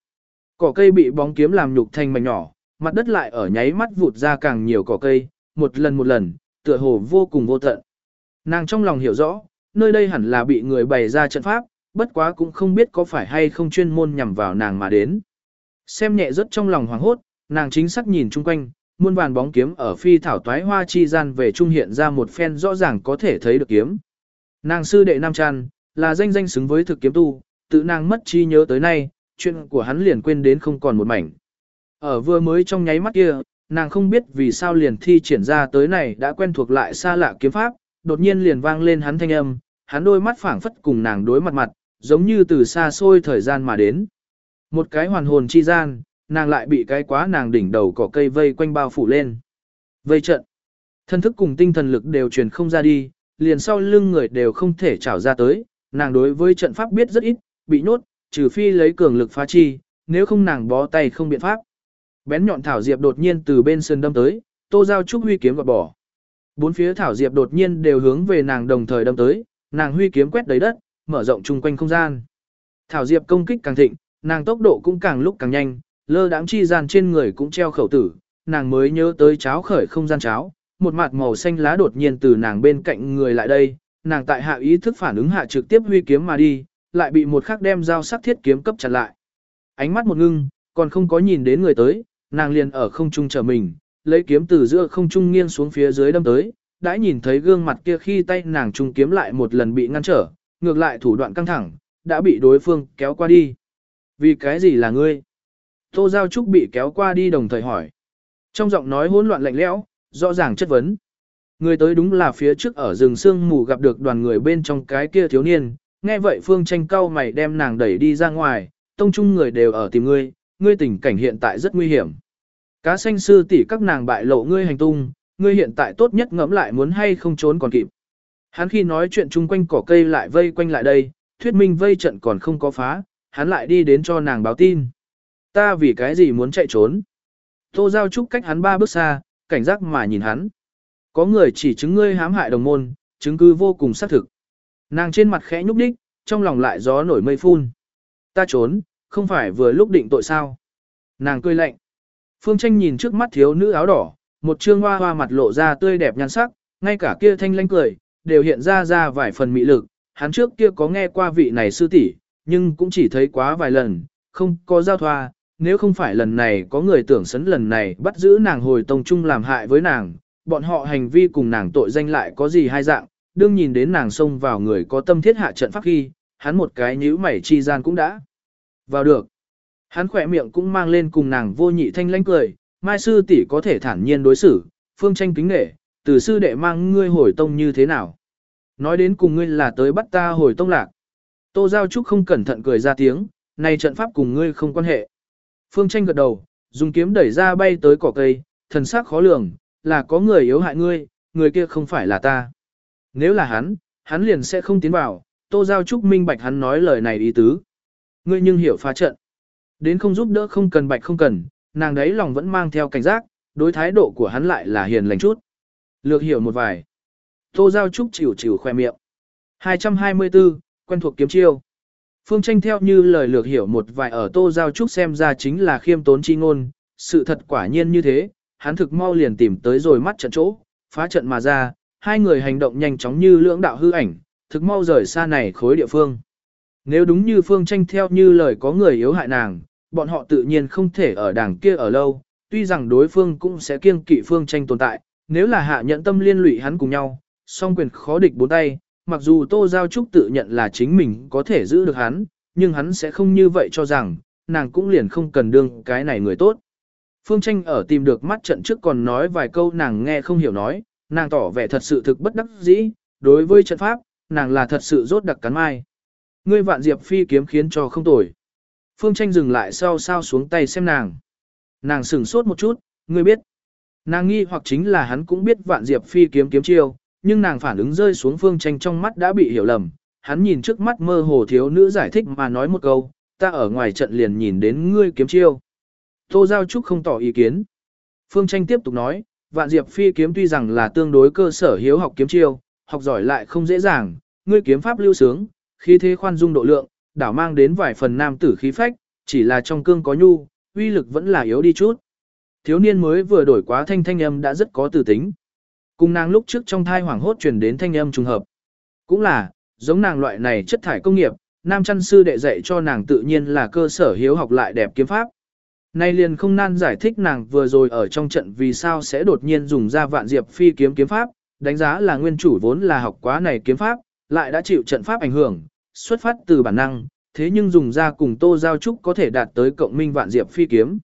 Cỏ cây bị bóng kiếm làm nhục thành mảnh nhỏ, mặt đất lại ở nháy mắt vụt ra càng nhiều cỏ cây, một lần một lần, tựa hồ vô cùng vô tận. Nàng trong lòng hiểu rõ, nơi đây hẳn là bị người bày ra trận pháp, bất quá cũng không biết có phải hay không chuyên môn nhằm vào nàng mà đến. Xem nhẹ rất trong lòng hoảng hốt, nàng chính xác nhìn chung quanh, muôn vàn bóng kiếm ở phi thảo toái hoa chi gian về trung hiện ra một phen rõ ràng có thể thấy được kiếm. Nàng sư đệ Nam Trăn, là danh danh xứng với thực kiếm tu, tự nàng mất chi nhớ tới nay, chuyện của hắn liền quên đến không còn một mảnh. Ở vừa mới trong nháy mắt kia, nàng không biết vì sao liền thi triển ra tới này đã quen thuộc lại xa lạ kiếm pháp, đột nhiên liền vang lên hắn thanh âm, hắn đôi mắt phảng phất cùng nàng đối mặt mặt, giống như từ xa xôi thời gian mà đến. Một cái hoàn hồn chi gian, nàng lại bị cái quá nàng đỉnh đầu cỏ cây vây quanh bao phủ lên. Vây trận. Thân thức cùng tinh thần lực đều truyền không ra đi, liền sau lưng người đều không thể trảo ra tới, nàng đối với trận pháp biết rất ít, bị nhốt, trừ phi lấy cường lực phá chi, nếu không nàng bó tay không biện pháp. Bén nhọn thảo diệp đột nhiên từ bên sườn đâm tới, Tô Giao Trúc huy kiếm gọt bỏ. Bốn phía thảo diệp đột nhiên đều hướng về nàng đồng thời đâm tới, nàng huy kiếm quét đầy đất, mở rộng chung quanh không gian. Thảo diệp công kích càng thịnh, nàng tốc độ cũng càng lúc càng nhanh, lơ đãng chi gian trên người cũng treo khẩu tử, nàng mới nhớ tới cháo khởi không gian cháo, một mặt màu xanh lá đột nhiên từ nàng bên cạnh người lại đây, nàng tại hạ ý thức phản ứng hạ trực tiếp huy kiếm mà đi, lại bị một khắc đem dao sắc thiết kiếm cấp chặn lại. Ánh mắt một ngưng, còn không có nhìn đến người tới, nàng liền ở không trung chờ mình, lấy kiếm từ giữa không trung nghiêng xuống phía dưới đâm tới, đã nhìn thấy gương mặt kia khi tay nàng trung kiếm lại một lần bị ngăn trở, ngược lại thủ đoạn căng thẳng, đã bị đối phương kéo qua đi. Vì cái gì là ngươi? Tô Giao Trúc bị kéo qua đi đồng thời hỏi. Trong giọng nói hỗn loạn lạnh lẽo, rõ ràng chất vấn. Người tới đúng là phía trước ở rừng sương mù gặp được đoàn người bên trong cái kia thiếu niên, nghe vậy Phương Tranh cao mày đem nàng đẩy đi ra ngoài, tông chung người đều ở tìm ngươi, ngươi tình cảnh hiện tại rất nguy hiểm. Cá xanh sư tỷ các nàng bại lộ ngươi hành tung, ngươi hiện tại tốt nhất ngẫm lại muốn hay không trốn còn kịp. Hắn khi nói chuyện chung quanh cỏ cây lại vây quanh lại đây, thuyết minh vây trận còn không có phá, hắn lại đi đến cho nàng báo tin. Ta vì cái gì muốn chạy trốn? Tô Giao Trúc cách hắn ba bước xa, cảnh giác mà nhìn hắn. Có người chỉ chứng ngươi hãm hại đồng môn, chứng cứ vô cùng xác thực. Nàng trên mặt khẽ nhúc đích, trong lòng lại gió nổi mây phun. Ta trốn, không phải vừa lúc định tội sao. Nàng cười lạnh. Phương tranh nhìn trước mắt thiếu nữ áo đỏ, một trương hoa hoa mặt lộ ra tươi đẹp nhan sắc, ngay cả kia thanh lanh cười, đều hiện ra ra vài phần mị lực. Hắn trước kia có nghe qua vị này sư tỷ, nhưng cũng chỉ thấy quá vài lần, không có giao thoa. Nếu không phải lần này có người tưởng sấn lần này bắt giữ nàng hồi tông trung làm hại với nàng, bọn họ hành vi cùng nàng tội danh lại có gì hai dạng, đương nhìn đến nàng xông vào người có tâm thiết hạ trận pháp khi, hắn một cái nhíu mảy chi gian cũng đã vào được. Hắn khỏe miệng cũng mang lên cùng nàng vô nhị thanh lãnh cười, mai sư tỷ có thể thản nhiên đối xử, phương tranh kính nghệ, từ sư đệ mang ngươi hồi tông như thế nào. Nói đến cùng ngươi là tới bắt ta hồi tông lạc. Tô Giao Trúc không cẩn thận cười ra tiếng, này trận pháp cùng ngươi không quan hệ. Phương tranh gật đầu, dùng kiếm đẩy ra bay tới cỏ cây, thần sắc khó lường, là có người yếu hại ngươi, người kia không phải là ta. Nếu là hắn, hắn liền sẽ không tiến vào, Tô Giao Trúc minh bạch hắn nói lời này ý tứ. Ngươi nhưng hiểu phá trận. Đến không giúp đỡ không cần bạch không cần, nàng đấy lòng vẫn mang theo cảnh giác, đối thái độ của hắn lại là hiền lành chút. Lược hiểu một vài. Tô Giao Trúc chịu chịu khoe miệng. 224, quen thuộc kiếm chiêu. Phương tranh theo như lời lược hiểu một vài ở Tô Giao Trúc xem ra chính là khiêm tốn chi ngôn, sự thật quả nhiên như thế, hắn thực mau liền tìm tới rồi mắt trận chỗ, phá trận mà ra, hai người hành động nhanh chóng như lưỡng đạo hư ảnh, thực mau rời xa này khối địa phương. Nếu đúng như Phương tranh theo như lời có người yếu hại nàng, bọn họ tự nhiên không thể ở đảng kia ở lâu, tuy rằng đối phương cũng sẽ kiêng kỵ Phương tranh tồn tại, nếu là hạ nhận tâm liên lụy hắn cùng nhau, song quyền khó địch bốn tay, mặc dù Tô Giao Trúc tự nhận là chính mình có thể giữ được hắn, nhưng hắn sẽ không như vậy cho rằng, nàng cũng liền không cần đương cái này người tốt. Phương Tranh ở tìm được mắt trận trước còn nói vài câu nàng nghe không hiểu nói, nàng tỏ vẻ thật sự thực bất đắc dĩ, đối với trận pháp, nàng là thật sự rốt đặc cắn mai. Ngươi vạn diệp phi kiếm khiến cho không tồi. Phương Tranh dừng lại sau sao xuống tay xem nàng. Nàng sửng sốt một chút, ngươi biết. Nàng nghi hoặc chính là hắn cũng biết vạn diệp phi kiếm kiếm chiêu, nhưng nàng phản ứng rơi xuống Phương Tranh trong mắt đã bị hiểu lầm. Hắn nhìn trước mắt mơ hồ thiếu nữ giải thích mà nói một câu, ta ở ngoài trận liền nhìn đến ngươi kiếm chiêu. Tô Giao Trúc không tỏ ý kiến. Phương Tranh tiếp tục nói, vạn diệp phi kiếm tuy rằng là tương đối cơ sở hiếu học kiếm chiêu, học giỏi lại không dễ dàng, ngươi kiếm pháp lưu sướng, khí thế khoan dung độ lượng, đảo mang đến vài phần nam tử khí phách, chỉ là trong cương có nhu, uy lực vẫn là yếu đi chút. Thiếu niên mới vừa đổi quá thanh thanh âm đã rất có tử tính. Cùng nàng lúc trước trong thai hoảng hốt truyền đến thanh âm trùng hợp. Cũng là, giống nàng loại này chất thải công nghiệp, nam chăn sư đệ dạy cho nàng tự nhiên là cơ sở hiếu học lại đẹp kiếm pháp. Nay liền không nan giải thích nàng vừa rồi ở trong trận vì sao sẽ đột nhiên dùng ra vạn diệp phi kiếm kiếm pháp, đánh giá là nguyên chủ vốn là học quá này kiếm pháp, lại đã chịu trận pháp ảnh hưởng, xuất phát từ bản năng, thế nhưng dùng ra cùng tô giao trúc có thể đạt tới cộng minh vạn diệp phi kiếm.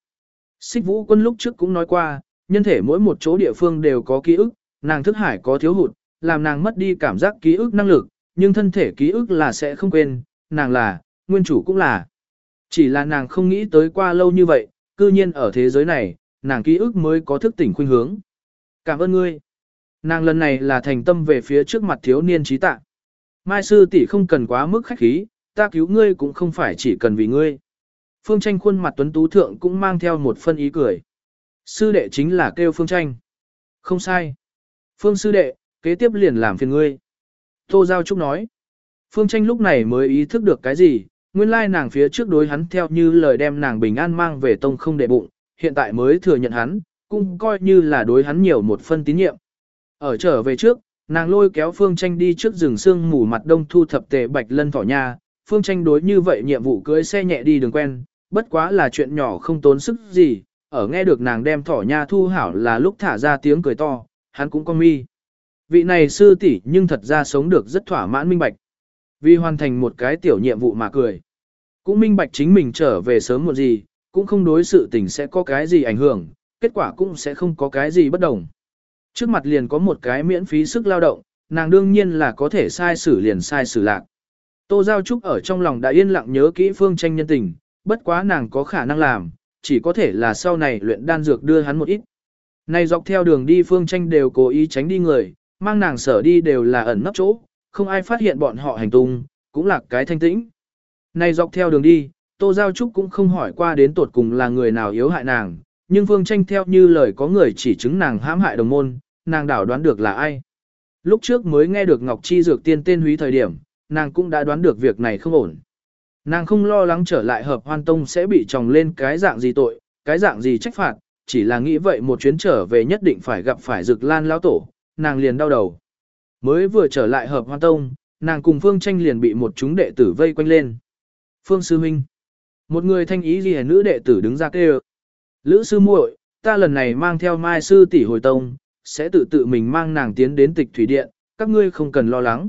Xích vũ quân lúc trước cũng nói qua, nhân thể mỗi một chỗ địa phương đều có ký ức, nàng thức hải có thiếu hụt, làm nàng mất đi cảm giác ký ức năng lực, nhưng thân thể ký ức là sẽ không quên, nàng là, nguyên chủ cũng là. Chỉ là nàng không nghĩ tới qua lâu như vậy, cư nhiên ở thế giới này, nàng ký ức mới có thức tỉnh khuynh hướng. Cảm ơn ngươi. Nàng lần này là thành tâm về phía trước mặt thiếu niên trí tạ. Mai sư tỷ không cần quá mức khách khí, ta cứu ngươi cũng không phải chỉ cần vì ngươi. Phương tranh khuôn mặt tuấn tú thượng cũng mang theo một phân ý cười. Sư đệ chính là kêu phương tranh. Không sai. Phương sư đệ, kế tiếp liền làm phiền ngươi. Tô Giao Trúc nói. Phương tranh lúc này mới ý thức được cái gì, nguyên lai nàng phía trước đối hắn theo như lời đem nàng bình an mang về tông không để bụng, hiện tại mới thừa nhận hắn, cũng coi như là đối hắn nhiều một phân tín nhiệm. Ở trở về trước, nàng lôi kéo Phương Tranh đi trước rừng sương mù mặt đông thu thập tề bạch lân thỏ nha, Phương Tranh đối như vậy nhiệm vụ cưới xe nhẹ đi đường quen, bất quá là chuyện nhỏ không tốn sức gì, ở nghe được nàng đem thỏ nha thu hảo là lúc thả ra tiếng cười to, hắn cũng con mi. Vị này sư tỷ nhưng thật ra sống được rất thỏa mãn minh bạch. Vì hoàn thành một cái tiểu nhiệm vụ mà cười. Cũng minh bạch chính mình trở về sớm một gì, cũng không đối sự tình sẽ có cái gì ảnh hưởng, kết quả cũng sẽ không có cái gì bất đồng. Trước mặt liền có một cái miễn phí sức lao động, nàng đương nhiên là có thể sai xử liền sai xử lạc. Tô Giao Trúc ở trong lòng đã yên lặng nhớ kỹ phương tranh nhân tình, bất quá nàng có khả năng làm, chỉ có thể là sau này luyện đan dược đưa hắn một ít. Này dọc theo đường đi phương tranh đều cố ý tránh đi người, mang nàng sở đi đều là ẩn nấp chỗ, không ai phát hiện bọn họ hành tung, cũng là cái thanh tĩnh. Này dọc theo đường đi, Tô Giao Trúc cũng không hỏi qua đến tột cùng là người nào yếu hại nàng, nhưng phương tranh theo như lời có người chỉ chứng nàng hãm hại đồng môn, nàng đảo đoán được là ai. Lúc trước mới nghe được Ngọc Chi dược tiên tên húy thời điểm, nàng cũng đã đoán được việc này không ổn. Nàng không lo lắng trở lại hợp hoan tông sẽ bị tròng lên cái dạng gì tội, cái dạng gì trách phạt, chỉ là nghĩ vậy một chuyến trở về nhất định phải gặp phải rực lan lão tổ, nàng liền đau đầu. Mới vừa trở lại hợp hoan tông, nàng cùng Phương Tranh liền bị một chúng đệ tử vây quanh lên. Phương Sư Minh Một người thanh ý gì nữ đệ tử đứng ra kêu. Lữ Sư muội, ta lần này mang theo Mai Sư tỷ hồi tông, sẽ tự tự mình mang nàng tiến đến tịch thủy điện, các ngươi không cần lo lắng.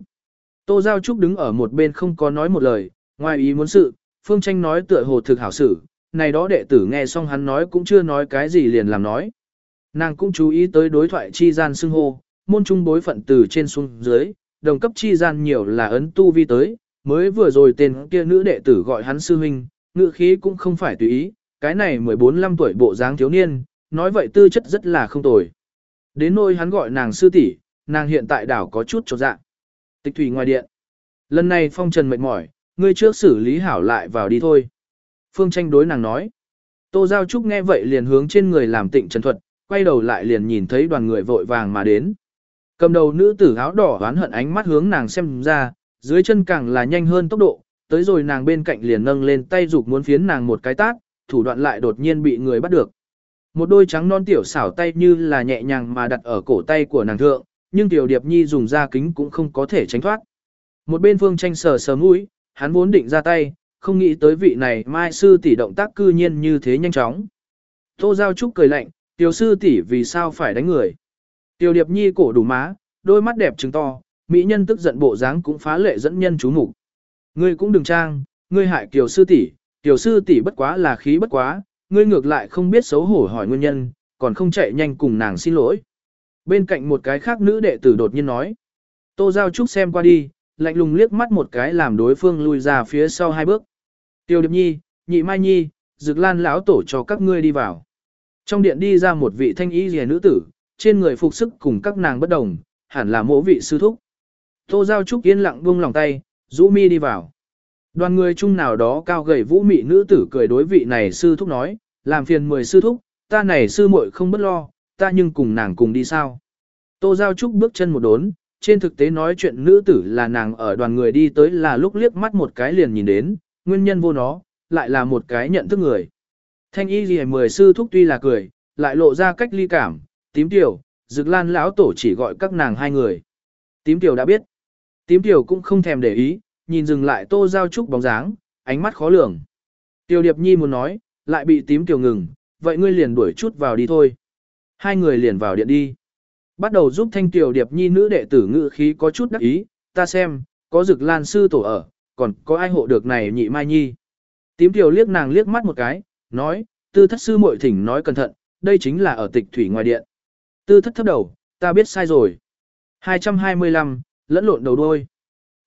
Tô Giao Trúc đứng ở một bên không có nói một lời, ngoài ý muốn sự, Phương Tranh nói tựa hồ thực hảo sự, này đó đệ tử nghe xong hắn nói cũng chưa nói cái gì liền làm nói. Nàng cũng chú ý tới đối thoại chi gian xưng hô, môn trung bối phận từ trên xuống dưới, đồng cấp chi gian nhiều là ấn tu vi tới, mới vừa rồi tên kia nữ đệ tử gọi hắn sư huynh, ngữ khí cũng không phải tùy ý, cái này 14-15 tuổi bộ dáng thiếu niên, nói vậy tư chất rất là không tồi. Đến nỗi hắn gọi nàng sư tỷ, nàng hiện tại đảo có chút trọt dạng. Tịch thủy ngoài điện. Lần này phong trần mệt mỏi, ngươi trước xử lý hảo lại vào đi thôi. Phương tranh đối nàng nói. Tô Giao Trúc nghe vậy liền hướng trên người làm tịnh trần thuật, quay đầu lại liền nhìn thấy đoàn người vội vàng mà đến. Cầm đầu nữ tử áo đỏ oán hận ánh mắt hướng nàng xem ra, dưới chân càng là nhanh hơn tốc độ, tới rồi nàng bên cạnh liền nâng lên tay dục muốn phiến nàng một cái tát, thủ đoạn lại đột nhiên bị người bắt được. Một đôi trắng non tiểu xảo tay như là nhẹ nhàng mà đặt ở cổ tay của nàng thượng, nhưng tiểu điệp nhi dùng ra kính cũng không có thể tránh thoát. Một bên phương tranh sờ sờ mũi, hắn vốn định ra tay, không nghĩ tới vị này mai sư tỷ động tác cư nhiên như thế nhanh chóng. Tô Giao Trúc cười lạnh, tiểu sư tỷ vì sao phải đánh người. Tiểu điệp nhi cổ đủ má, đôi mắt đẹp trừng to, mỹ nhân tức giận bộ dáng cũng phá lệ dẫn nhân chú mục. Ngươi cũng đừng trang, ngươi hại tiểu sư tỷ, tiểu sư tỷ bất quá là khí bất quá, ngươi ngược lại không biết xấu hổ hỏi nguyên nhân, còn không chạy nhanh cùng nàng xin lỗi. Bên cạnh một cái khác nữ đệ tử đột nhiên nói. Tô Giao Trúc xem qua đi, lạnh lùng liếc mắt một cái làm đối phương lui ra phía sau hai bước. Tiêu Điệp Nhi, Nhị Mai Nhi, Dực Lan lão tổ cho các ngươi đi vào. Trong điện đi ra một vị thanh y rìa nữ tử, trên người phục sức cùng các nàng bất đồng, hẳn là mỗ vị sư thúc. Tô Giao Trúc yên lặng buông lòng tay, rũ mi đi vào. Đoàn người chung nào đó cao gầy vũ mị nữ tử cười đối vị này sư thúc nói, làm phiền mười sư thúc, ta này sư muội không bất lo, ta nhưng cùng nàng cùng đi sao. Tô Giao Trúc bước chân một đốn, trên thực tế nói chuyện nữ tử là nàng ở đoàn người đi tới là lúc liếc mắt một cái liền nhìn đến, nguyên nhân vô nó, lại là một cái nhận thức người. Thanh y gì mười sư thúc tuy là cười, lại lộ ra cách ly cảm, tím tiểu, dực lan lão tổ chỉ gọi các nàng hai người. Tím tiểu đã biết. Tím tiểu cũng không thèm để ý, nhìn dừng lại tô giao trúc bóng dáng, ánh mắt khó lường. Tiêu điệp nhi muốn nói, lại bị tím tiểu ngừng, vậy ngươi liền đuổi chút vào đi thôi. Hai người liền vào điện đi. Bắt đầu giúp thanh tiểu điệp nhi nữ đệ tử ngự khí có chút đắc ý, ta xem, có dực lan sư tổ ở, còn có ai hộ được này nhị mai nhi. Tím tiểu liếc nàng liếc mắt một cái, nói, tư thất sư muội thỉnh nói cẩn thận, đây chính là ở tịch thủy ngoài điện. Tư thất thấp đầu, ta biết sai rồi. 225, lẫn lộn đầu đôi.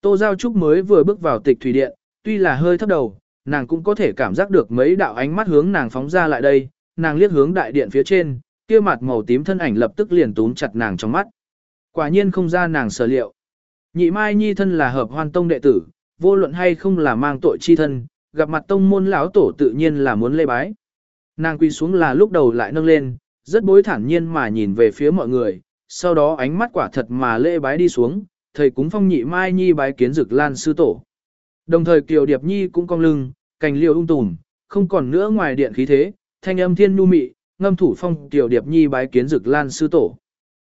Tô Giao Trúc mới vừa bước vào tịch thủy điện, tuy là hơi thấp đầu, nàng cũng có thể cảm giác được mấy đạo ánh mắt hướng nàng phóng ra lại đây, nàng liếc hướng đại điện phía trên, kia mặt màu tím thân ảnh lập tức liền túm chặt nàng trong mắt. Quả nhiên không ra nàng sở liệu. Nhị Mai Nhi thân là hợp hoan tông đệ tử, vô luận hay không là mang tội chi thân, gặp mặt tông môn lão tổ tự nhiên là muốn lê bái. Nàng quỳ xuống là lúc đầu lại nâng lên, rất bối thản nhiên mà nhìn về phía mọi người, sau đó ánh mắt quả thật mà lê bái đi xuống, thầy cúng phong nhị Mai Nhi bái kiến dực lan sư tổ. Đồng thời Kiều Điệp Nhi cũng cong lưng, cành liều ung tùm, không còn nữa ngoài điện khí thế, thanh âm thiên nu mị, ngâm thủ phong Kiều Điệp Nhi bái kiến dực lan sư tổ.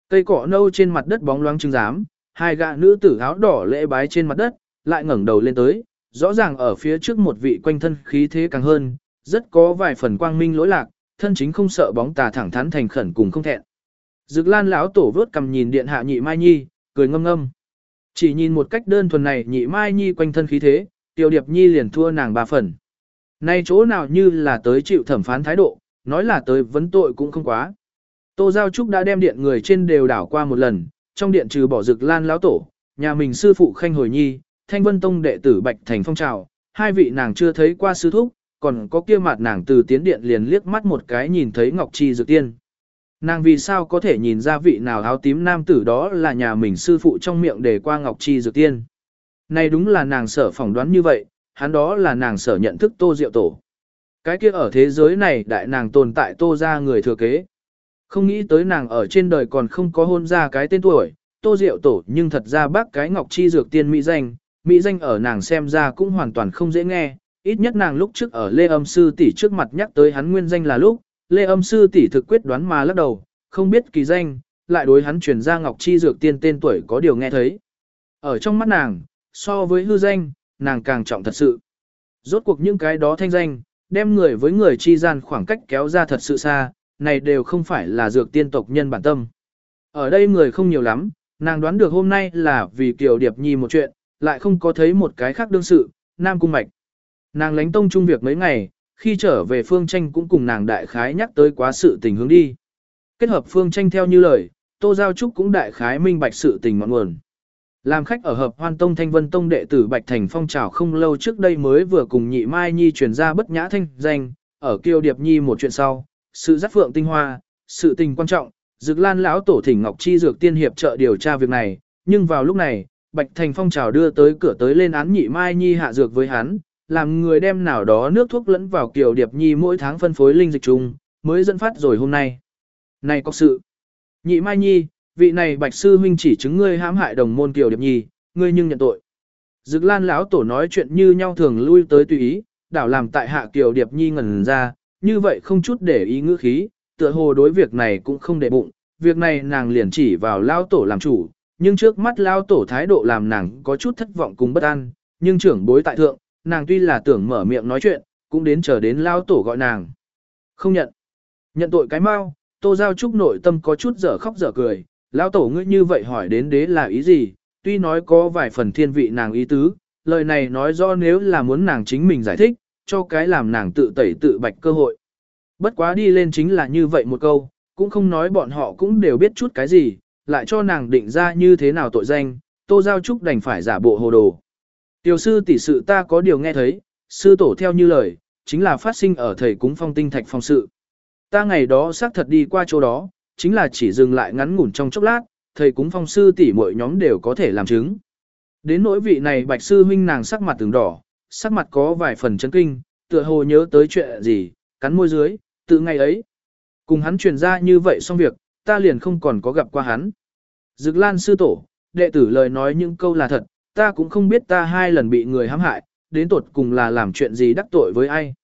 Cây cỏ nâu trên mặt đất bóng loáng trưng giám, hai gã nữ tử áo đỏ lễ bái trên mặt đất, lại ngẩng đầu lên tới, rõ ràng ở phía trước một vị quanh thân khí thế càng hơn, rất có vài phần quang minh lỗi lạc, thân chính không sợ bóng tà thẳng thắn thành khẩn cùng không thẹn. Dực Lan lão tổ vớt cầm nhìn điện hạ nhị Mai Nhi, cười ngâm ngâm. Chỉ nhìn một cách đơn thuần này nhị Mai Nhi quanh thân khí thế, tiêu Điệp Nhi liền thua nàng ba phần. Nay chỗ nào như là tới chịu thẩm phán thái độ, nói là tới vấn tội cũng không quá. Tô Giao Trúc đã đem điện người trên đều đảo qua một lần, trong điện trừ bỏ Dực Lan lão tổ, nhà mình sư phụ Khanh Hồi Nhi, Thanh Vân Tông đệ tử Bạch Thành Phong Trào, hai vị nàng chưa thấy qua sư thúc, còn có kia mặt nàng từ tiến điện liền liếc mắt một cái nhìn thấy Ngọc Chi Dược Tiên. Nàng vì sao có thể nhìn ra vị nào áo tím nam tử đó là nhà mình sư phụ trong miệng để qua Ngọc Chi Dược Tiên. Này đúng là nàng sở phỏng đoán như vậy, hắn đó là nàng sở nhận thức tô diệu tổ. Cái kia ở thế giới này đại nàng tồn tại tô ra người thừa kế. Không nghĩ tới nàng ở trên đời còn không có hôn ra cái tên tuổi, tô diệu tổ nhưng thật ra bác cái Ngọc Chi Dược Tiên Mỹ danh, Mỹ danh ở nàng xem ra cũng hoàn toàn không dễ nghe, ít nhất nàng lúc trước ở Lê Âm Sư tỷ trước mặt nhắc tới hắn nguyên danh là lúc, Lê Âm Sư tỷ thực quyết đoán mà lắc đầu, không biết kỳ danh, lại đối hắn truyền ra Ngọc Chi Dược Tiên tên tuổi có điều nghe thấy. Ở trong mắt nàng, so với hư danh, nàng càng trọng thật sự. Rốt cuộc những cái đó thanh danh, đem người với người chi gian khoảng cách kéo ra thật sự xa, này đều không phải là dược tiên tộc nhân bản tâm. Ở đây người không nhiều lắm, nàng đoán được hôm nay là vì Kiều Điệp Nhi một chuyện, lại không có thấy một cái khác đương sự, Nam Cung Mạch. Nàng lánh tông trung việc mấy ngày, khi trở về Phương Tranh cũng cùng nàng đại khái nhắc tới quá sự tình hướng đi. Kết hợp Phương Tranh theo như lời, Tô Giao Trúc cũng đại khái minh bạch sự tình ngọn nguồn. Làm khách ở hợp hoan tông thanh vân tông đệ tử Bạch Thành phong trào không lâu trước đây mới vừa cùng nhị Mai Nhi truyền ra bất nhã thanh danh, ở kiêu điệp nhi một chuyện sau, sự giác phượng tinh hoa, sự tình quan trọng, Dực Lan lão tổ thỉnh Ngọc Chi dược tiên hiệp trợ điều tra việc này, nhưng vào lúc này, Bạch Thành Phong trào đưa tới cửa tới lên án nhị Mai Nhi hạ dược với hắn, làm người đem nào đó nước thuốc lẫn vào Kiều Điệp Nhi mỗi tháng phân phối linh dịch chung, mới dẫn phát rồi hôm nay. Này có sự. Nhị Mai Nhi, vị này Bạch sư huynh chỉ chứng ngươi hãm hại đồng môn Kiều Điệp Nhi, ngươi nhưng nhận tội. Dực Lan lão tổ nói chuyện như nhau thường lui tới tùy ý, đảo làm tại hạ Kiều Điệp Nhi ngẩn ra, như vậy không chút để ý ngữ khí, tựa hồ đối việc này cũng không để bụng, việc này nàng liền chỉ vào lão tổ làm chủ, nhưng trước mắt lão tổ thái độ làm nàng có chút thất vọng cùng bất an, nhưng trưởng bối tại thượng, nàng tuy là tưởng mở miệng nói chuyện, cũng đến chờ đến lão tổ gọi nàng. Không nhận. Nhận tội cái mau, Tô Giao Trúc nội tâm có chút dở khóc dở cười, lão tổ ngươi như vậy hỏi đến đế là ý gì, tuy nói có vài phần thiên vị nàng ý tứ, lời này nói do nếu là muốn nàng chính mình giải thích, cho cái làm nàng tự tẩy tự bạch cơ hội. Bất quá đi lên chính là như vậy một câu, cũng không nói bọn họ cũng đều biết chút cái gì, lại cho nàng định ra như thế nào tội danh, Tô Giao Trúc đành phải giả bộ hồ đồ. Tiểu sư tỷ sự ta có điều nghe thấy, sư tổ theo như lời, chính là phát sinh ở thầy cúng phong tinh thạch phong sự. Ta ngày đó xác thật đi qua chỗ đó, chính là chỉ dừng lại ngắn ngủn trong chốc lát, thầy cúng phong sư tỷ mọi nhóm đều có thể làm chứng. Đến nỗi vị này bạch sư huynh nàng sắc mặt từng đỏ, sắc mặt có vài phần chấn kinh, tựa hồ nhớ tới chuyện gì, cắn môi dưới, từ ngày ấy. Cùng hắn truyền ra như vậy xong việc, ta liền không còn có gặp qua hắn. Dực lan sư tổ, đệ tử lời nói những câu là thật, ta cũng không biết ta hai lần bị người hãm hại, đến tột cùng là làm chuyện gì đắc tội với ai.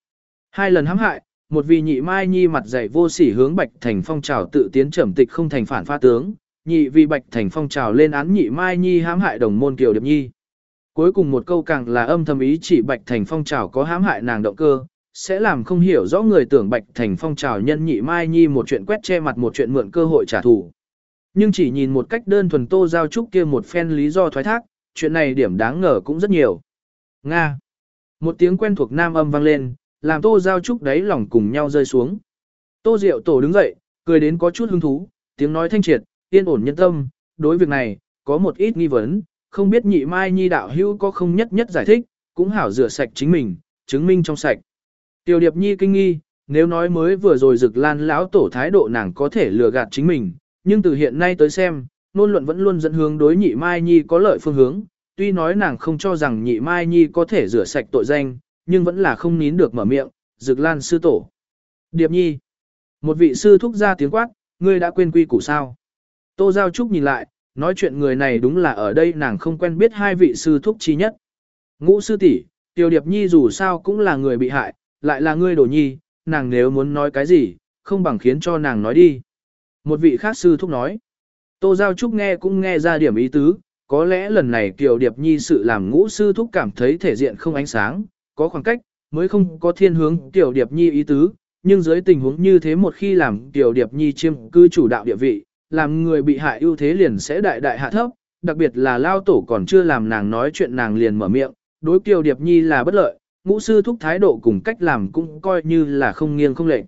Hai lần hãm hại, một vì nhị mai nhi mặt dày vô sỉ hướng bạch thành phong trào tự tiến trầm tịch không thành phản pha tướng, nhị vì bạch thành phong trào lên án nhị mai nhi hãm hại đồng môn kiều điệp nhi. Cuối cùng một câu càng là âm thầm ý chỉ bạch thành phong trào có hãm hại nàng động cơ, sẽ làm không hiểu rõ người tưởng bạch thành phong trào nhân nhị mai nhi một chuyện quét che mặt một chuyện mượn cơ hội trả thù. Nhưng chỉ nhìn một cách đơn thuần tô giao trúc kia một phen lý do thoái thác, chuyện này điểm đáng ngờ cũng rất nhiều. Nga. Một tiếng quen thuộc nam âm vang lên, làm tô giao trúc đáy lòng cùng nhau rơi xuống. Tô Diệu Tổ đứng dậy, cười đến có chút hứng thú, tiếng nói thanh triệt, yên ổn nhân tâm, đối việc này, có một ít nghi vấn, không biết nhị mai nhi đạo hữu có không nhất nhất giải thích, cũng hảo rửa sạch chính mình, chứng minh trong sạch. Tiểu điệp nhi kinh nghi, nếu nói mới vừa rồi rực lan lão tổ thái độ nàng có thể lừa gạt chính mình, nhưng từ hiện nay tới xem, nôn luận vẫn luôn dẫn hướng đối nhị Mai Nhi có lợi phương hướng, tuy nói nàng không cho rằng nhị Mai Nhi có thể rửa sạch tội danh, nhưng vẫn là không nín được mở miệng, Dực Lan sư tổ. Điệp Nhi. Một vị sư thúc ra tiếng quát, ngươi đã quên quy củ sao? Tô Giao Trúc nhìn lại, nói chuyện người này đúng là ở đây nàng không quen biết hai vị sư thúc chi nhất. Ngũ sư tỷ, Tiêu Điệp Nhi dù sao cũng là người bị hại, lại là ngươi đồ nhi, nàng nếu muốn nói cái gì, không bằng khiến cho nàng nói đi. Một vị khác sư thúc nói. Tô Giao Trúc nghe cũng nghe ra điểm ý tứ, có lẽ lần này Kiều Điệp Nhi sự làm ngũ sư thúc cảm thấy thể diện không ánh sáng, có khoảng cách, mới không có thiên hướng Kiều Điệp Nhi ý tứ, nhưng dưới tình huống như thế một khi làm Kiều Điệp Nhi chiêm cư chủ đạo địa vị, làm người bị hại ưu thế liền sẽ đại đại hạ thấp, đặc biệt là lao tổ còn chưa làm nàng nói chuyện nàng liền mở miệng, đối Kiều Điệp Nhi là bất lợi, ngũ sư thúc thái độ cùng cách làm cũng coi như là không nghiêng không lệch.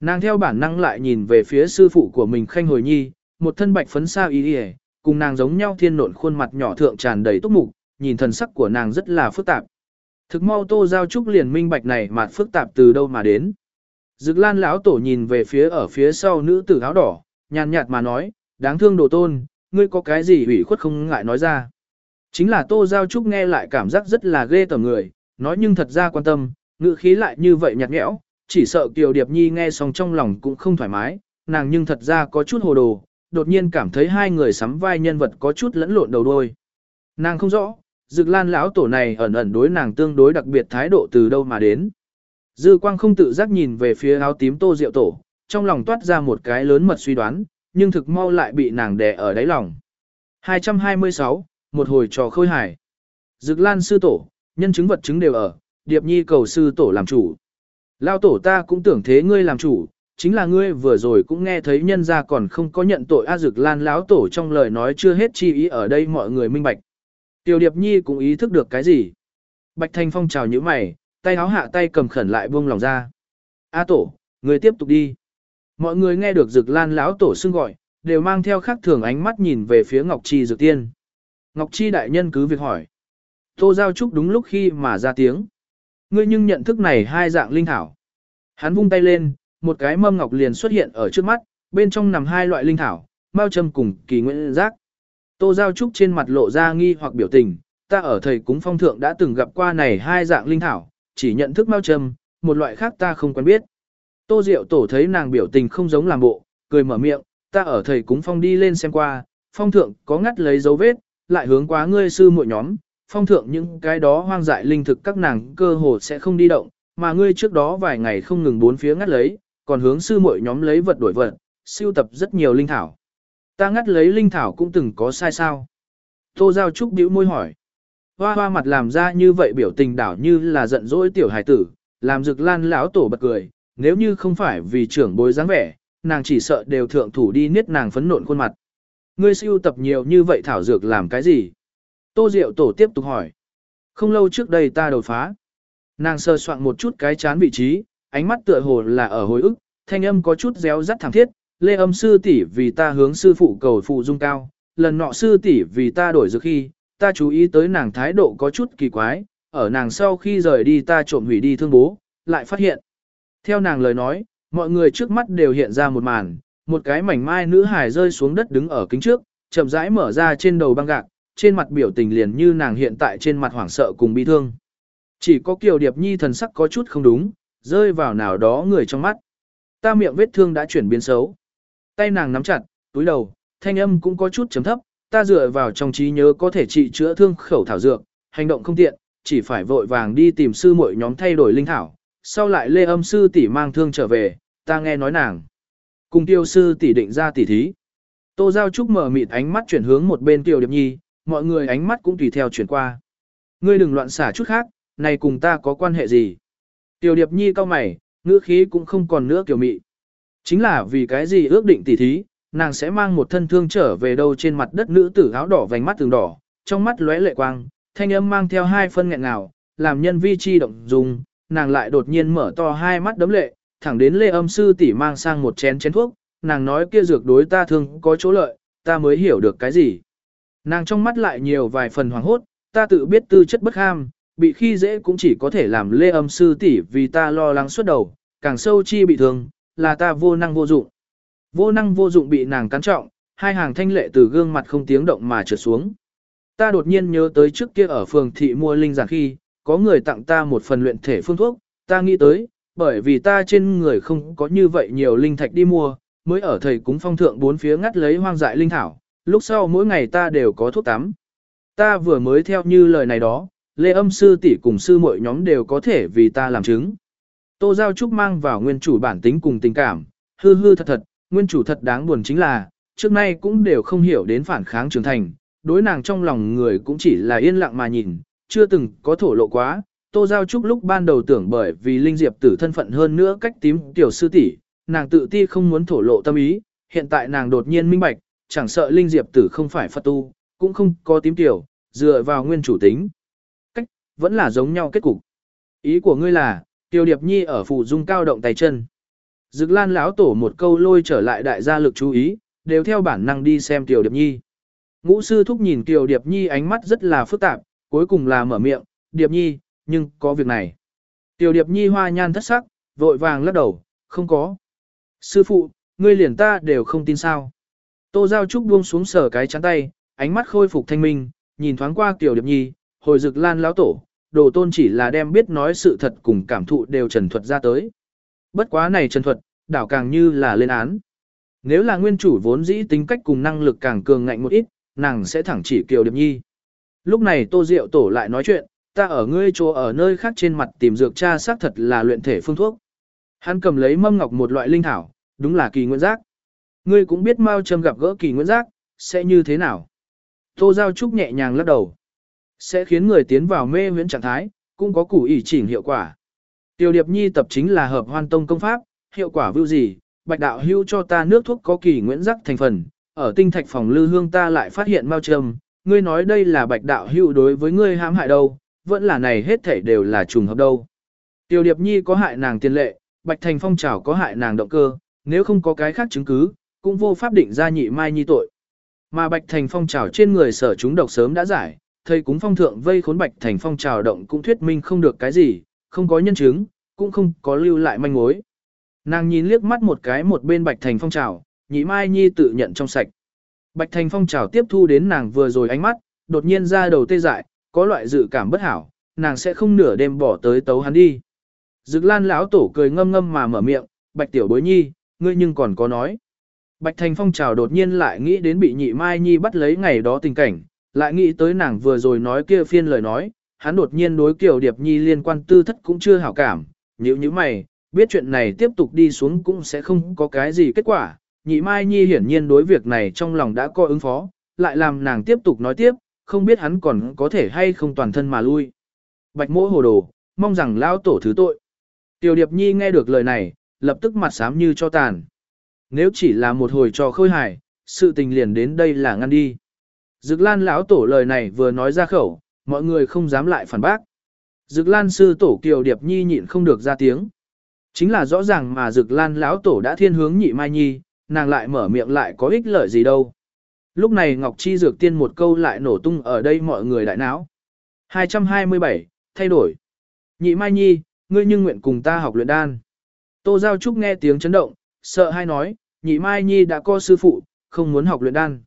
Nàng theo bản năng lại nhìn về phía sư phụ của mình Khanh Hồi Nhi, một thân bạch phấn sao y y, cùng nàng giống nhau thiên nộn khuôn mặt nhỏ thượng tràn đầy túc mục, nhìn thần sắc của nàng rất là phức tạp. Thực mau Tô Giao Trúc liền minh bạch này mà phức tạp từ đâu mà đến. Dực Lan lão tổ nhìn về phía ở phía sau nữ tử áo đỏ, nhàn nhạt mà nói, đáng thương đồ tôn, ngươi có cái gì ủy khuất không ngại nói ra. Chính là Tô Giao Trúc nghe lại cảm giác rất là ghê tởm người, nói nhưng thật ra quan tâm, ngữ khí lại như vậy nhạt nhẽo, chỉ sợ Kiều Điệp Nhi nghe xong trong lòng cũng không thoải mái, nàng nhưng thật ra có chút hồ đồ, đột nhiên cảm thấy hai người sắm vai nhân vật có chút lẫn lộn đầu đôi. Nàng không rõ, Dực Lan lão tổ này ẩn ẩn đối nàng tương đối đặc biệt thái độ từ đâu mà đến. Dư Quang không tự giác nhìn về phía áo tím Tô Diệu tổ, trong lòng toát ra một cái lớn mật suy đoán, nhưng thực mau lại bị nàng đè ở đáy lòng. 226, một hồi trò khôi hài. Dực Lan sư tổ, nhân chứng vật chứng đều ở, Điệp Nhi cầu sư tổ làm chủ. Lao tổ ta cũng tưởng thế ngươi làm chủ, chính là ngươi vừa rồi cũng nghe thấy nhân gia còn không có nhận tội A Dực Lan lão tổ trong lời nói chưa hết chi ý ở đây mọi người minh bạch. Tiểu Điệp Nhi cũng ý thức được cái gì. Bạch Thanh Phong chào như mày, tay áo hạ tay cầm khẩn lại buông lòng ra. A tổ, người tiếp tục đi. Mọi người nghe được Dực Lan lão tổ xưng gọi, đều mang theo khác thường ánh mắt nhìn về phía Ngọc Chi Dược Tiên. Ngọc Chi đại nhân cứ việc hỏi. Tô Giao Trúc đúng lúc khi mà ra tiếng. Ngươi nhưng nhận thức này hai dạng linh thảo. Hắn vung tay lên, một cái mâm ngọc liền xuất hiện ở trước mắt, bên trong nằm hai loại linh thảo, mao châm cùng kỳ nguyện giác. Tô Giao Trúc trên mặt lộ ra nghi hoặc biểu tình, ta ở thầy cúng phong thượng đã từng gặp qua này hai dạng linh thảo, chỉ nhận thức mao châm, một loại khác ta không quen biết. Tô Diệu Tổ thấy nàng biểu tình không giống làm bộ, cười mở miệng, ta ở thầy cúng phong đi lên xem qua, phong thượng có ngắt lấy dấu vết, lại hướng quá ngươi sư muội nhóm, phong thượng những cái đó hoang dại linh thực các nàng cơ hồ sẽ không đi động, mà ngươi trước đó vài ngày không ngừng bốn phía ngắt lấy, còn hướng sư muội nhóm lấy vật đổi vật, siêu tập rất nhiều linh thảo. Ta ngắt lấy linh thảo cũng từng có sai sao. Tô Giao Trúc bĩu môi hỏi. Hoa hoa mặt làm ra như vậy biểu tình đảo như là giận dỗi tiểu hài tử, làm rực lan lão tổ bật cười, nếu như không phải vì trưởng bối dáng vẻ, nàng chỉ sợ đều thượng thủ đi niết nàng phấn nộn khuôn mặt. Ngươi siêu tập nhiều như vậy thảo dược làm cái gì? Tô Diệu Tổ tiếp tục hỏi. Không lâu trước đây ta đột phá. Nàng sơ soạn một chút cái chán vị trí, ánh mắt tựa hồ là ở hồi ức, thanh âm có chút réo rắt thẳng thiết, lê âm sư tỷ vì ta hướng sư phụ cầu phụ dung cao, lần nọ sư tỷ vì ta đổi dược khi, ta chú ý tới nàng thái độ có chút kỳ quái, ở nàng sau khi rời đi ta trộm hủy đi thương bố, lại phát hiện. Theo nàng lời nói, mọi người trước mắt đều hiện ra một màn, một cái mảnh mai nữ hài rơi xuống đất đứng ở kính trước, chậm rãi mở ra trên đầu băng gạc, trên mặt biểu tình liền như nàng hiện tại trên mặt hoảng sợ cùng bi thương. Chỉ có Kiều Điệp Nhi thần sắc có chút không đúng, rơi vào nào đó người trong mắt. Ta miệng vết thương đã chuyển biến xấu. Tay nàng nắm chặt, túi đầu, thanh âm cũng có chút chấm thấp, ta dựa vào trong trí nhớ có thể trị chữa thương khẩu thảo dược, hành động không tiện, chỉ phải vội vàng đi tìm sư muội nhóm thay đổi linh thảo. Sau lại lê âm sư tỷ mang thương trở về, ta nghe nói nàng. Cùng tiêu sư tỷ định ra tỷ thí. Tô Giao Trúc mở mịt ánh mắt chuyển hướng một bên Kiều Điệp Nhi, mọi người ánh mắt cũng tùy theo chuyển qua. Ngươi đừng loạn xả chút khác, này cùng ta có quan hệ gì? Tiểu Điệp Nhi cao mày, ngữ khí cũng không còn nữa kiểu mị. Chính là vì cái gì ước định tỉ thí, nàng sẽ mang một thân thương trở về đâu trên mặt đất nữ tử áo đỏ vành mắt từng đỏ, trong mắt lóe lệ quang, thanh âm mang theo hai phân nghẹn ngào, làm nhân vi chi động dùng, nàng lại đột nhiên mở to hai mắt đấm lệ, thẳng đến lê âm sư tỷ mang sang một chén chén thuốc, nàng nói kia dược đối ta thương có chỗ lợi, ta mới hiểu được cái gì. Nàng trong mắt lại nhiều vài phần hoàng hốt, ta tự biết tư chất bất ham, bị khi dễ cũng chỉ có thể làm lê âm sư tỷ vì ta lo lắng suốt đầu, càng sâu chi bị thương, là ta vô năng vô dụng. Vô năng vô dụng bị nàng cắn trọng, hai hàng thanh lệ từ gương mặt không tiếng động mà trượt xuống. Ta đột nhiên nhớ tới trước kia ở phường thị mua linh giản khi, có người tặng ta một phần luyện thể phương thuốc, ta nghĩ tới, bởi vì ta trên người không có như vậy nhiều linh thạch đi mua, mới ở thầy cúng phong thượng bốn phía ngắt lấy hoang dại linh thảo, lúc sau mỗi ngày ta đều có thuốc tắm. Ta vừa mới theo như lời này đó, lê âm sư tỷ cùng sư muội nhóm đều có thể vì ta làm chứng. Tô Giao Trúc mang vào nguyên chủ bản tính cùng tình cảm, hư hư thật thật, nguyên chủ thật đáng buồn chính là, trước nay cũng đều không hiểu đến phản kháng trưởng thành, đối nàng trong lòng người cũng chỉ là yên lặng mà nhìn, chưa từng có thổ lộ quá. Tô Giao Trúc lúc ban đầu tưởng bởi vì Linh Diệp tử thân phận hơn nữa cách tím tiểu sư tỷ, nàng tự ti không muốn thổ lộ tâm ý, hiện tại nàng đột nhiên minh bạch, chẳng sợ Linh Diệp tử không phải Phật tu, cũng không có tím tiểu, dựa vào nguyên chủ tính. Cách, vẫn là giống nhau kết cục. Ý của ngươi là, Tiêu Điệp Nhi ở phủ dung cao động tay chân. Dực Lan lão tổ một câu lôi trở lại đại gia lực chú ý, đều theo bản năng đi xem Tiêu Điệp Nhi. Ngũ sư thúc nhìn Tiêu Điệp Nhi ánh mắt rất là phức tạp, cuối cùng là mở miệng, Điệp Nhi, nhưng có việc này. Tiêu Điệp Nhi hoa nhan thất sắc, vội vàng lắc đầu, không có. Sư phụ, ngươi liền ta đều không tin sao. Tô Giao Trúc buông xuống sở cái chắn tay, ánh mắt khôi phục thanh minh, nhìn thoáng qua Tiểu Điệp Nhi, hồi dực lan lão tổ, đồ tôn chỉ là đem biết nói sự thật cùng cảm thụ đều trần thuật ra tới. Bất quá này trần thuật, đảo càng như là lên án. Nếu là nguyên chủ vốn dĩ tính cách cùng năng lực càng cường ngạnh một ít, nàng sẽ thẳng chỉ Kiều Điệp Nhi. Lúc này Tô Diệu Tổ lại nói chuyện, ta ở ngươi chỗ ở nơi khác trên mặt tìm dược cha xác thật là luyện thể phương thuốc. Hắn cầm lấy mâm ngọc một loại linh thảo, đúng là kỳ nguyên giác. Ngươi cũng biết Mao Trâm gặp gỡ kỳ nguyễn giác, sẽ như thế nào? Tô Giao Trúc nhẹ nhàng lắc đầu. Sẽ khiến người tiến vào mê huyễn trạng thái, cũng có củ ỷ chỉnh hiệu quả. Tiêu Điệp Nhi tập chính là hợp hoan tông công pháp, hiệu quả vưu gì, bạch đạo hưu cho ta nước thuốc có kỳ nguyễn giác thành phần, ở tinh thạch phòng lư hương ta lại phát hiện Mao Trâm, ngươi nói đây là bạch đạo hưu đối với ngươi hãm hại đâu, vẫn là này hết thảy đều là trùng hợp đâu. Tiêu Điệp Nhi có hại nàng tiền lệ, bạch thành phong trào có hại nàng động cơ, nếu không có cái khác chứng cứ, cũng vô pháp định ra nhị mai nhi tội. Mà Bạch Thành Phong trào trên người sở chúng độc sớm đã giải, thầy cúng phong thượng vây khốn Bạch Thành Phong trào động cũng thuyết minh không được cái gì, không có nhân chứng, cũng không có lưu lại manh mối. Nàng nhìn liếc mắt một cái một bên Bạch Thành Phong trào, nhị mai nhi tự nhận trong sạch. Bạch Thành Phong trào tiếp thu đến nàng vừa rồi ánh mắt, đột nhiên ra đầu tê dại, có loại dự cảm bất hảo, nàng sẽ không nửa đêm bỏ tới tấu hắn đi. Dực Lan lão tổ cười ngâm ngâm mà mở miệng, Bạch tiểu bối nhi, ngươi nhưng còn có nói. Bạch Thành Phong trào đột nhiên lại nghĩ đến bị nhị Mai Nhi bắt lấy ngày đó tình cảnh, lại nghĩ tới nàng vừa rồi nói kia phiên lời nói, hắn đột nhiên đối Kiều Điệp Nhi liên quan tư thất cũng chưa hảo cảm, nếu như mày, biết chuyện này tiếp tục đi xuống cũng sẽ không có cái gì kết quả, nhị Mai Nhi hiển nhiên đối việc này trong lòng đã có ứng phó, lại làm nàng tiếp tục nói tiếp, không biết hắn còn có thể hay không toàn thân mà lui. Bạch mỗ hồ đồ, mong rằng lao tổ thứ tội. Tiểu Điệp Nhi nghe được lời này, lập tức mặt xám như cho tàn. Nếu chỉ là một hồi trò khôi hài, sự tình liền đến đây là ngăn đi. Dực Lan lão tổ lời này vừa nói ra khẩu, mọi người không dám lại phản bác. Dực Lan sư tổ Kiều Điệp Nhi nhịn không được ra tiếng. Chính là rõ ràng mà Dực Lan lão tổ đã thiên hướng nhị Mai Nhi, nàng lại mở miệng lại có ích lợi gì đâu. Lúc này Ngọc Chi dược tiên một câu lại nổ tung ở đây mọi người đại não. 227, thay đổi. Nhị Mai Nhi, ngươi nhưng nguyện cùng ta học luyện đan. Tô Giao Trúc nghe tiếng chấn động, sợ hai nói, nhị Mai Nhi đã có sư phụ, không muốn học luyện đan.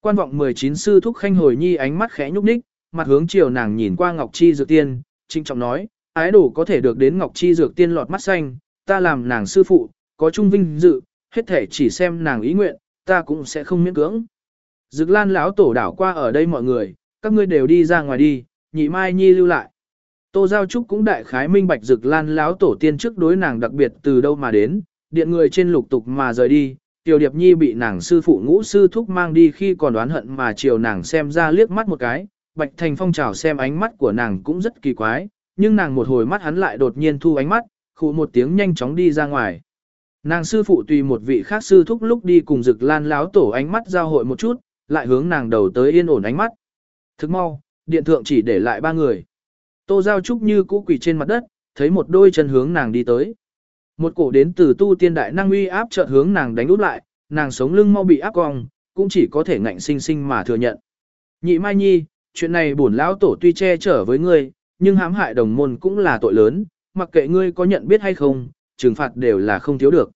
Quan vọng 19 sư thúc khanh hồi nhi ánh mắt khẽ nhúc nhích, mặt hướng chiều nàng nhìn qua Ngọc Chi Dược Tiên, trinh trọng nói, ái đồ có thể được đến Ngọc Chi Dược Tiên lọt mắt xanh, ta làm nàng sư phụ, có trung vinh dự, hết thể chỉ xem nàng ý nguyện, ta cũng sẽ không miễn cưỡng. Dực Lan lão tổ đảo qua ở đây mọi người, các ngươi đều đi ra ngoài đi, nhị Mai Nhi lưu lại. Tô Giao Trúc cũng đại khái minh bạch Dực Lan lão tổ tiên trước đối nàng đặc biệt từ đâu mà đến, điện người trên lục tục mà rời đi, Tiểu Điệp Nhi bị nàng sư phụ ngũ sư thúc mang đi khi còn đoán hận mà chiều nàng xem ra liếc mắt một cái, Bạch Thành Phong chào xem ánh mắt của nàng cũng rất kỳ quái, nhưng nàng một hồi mắt hắn lại đột nhiên thu ánh mắt, khụ một tiếng nhanh chóng đi ra ngoài. Nàng sư phụ tùy một vị khác sư thúc lúc đi cùng rực lan láo tổ ánh mắt giao hội một chút, lại hướng nàng đầu tới yên ổn ánh mắt. Thức mau, điện thượng chỉ để lại ba người. Tô Giao Trúc như cũ quỳ trên mặt đất, thấy một đôi chân hướng nàng đi tới. Một cổ đến từ tu tiên đại năng uy áp chợt hướng nàng đánh úp lại, nàng sống lưng mau bị áp cong, cũng chỉ có thể ngạnh sinh sinh mà thừa nhận. Nhị Mai Nhi, chuyện này bổn lão tổ tuy che chở với ngươi, nhưng hãm hại đồng môn cũng là tội lớn, mặc kệ ngươi có nhận biết hay không, trừng phạt đều là không thiếu được.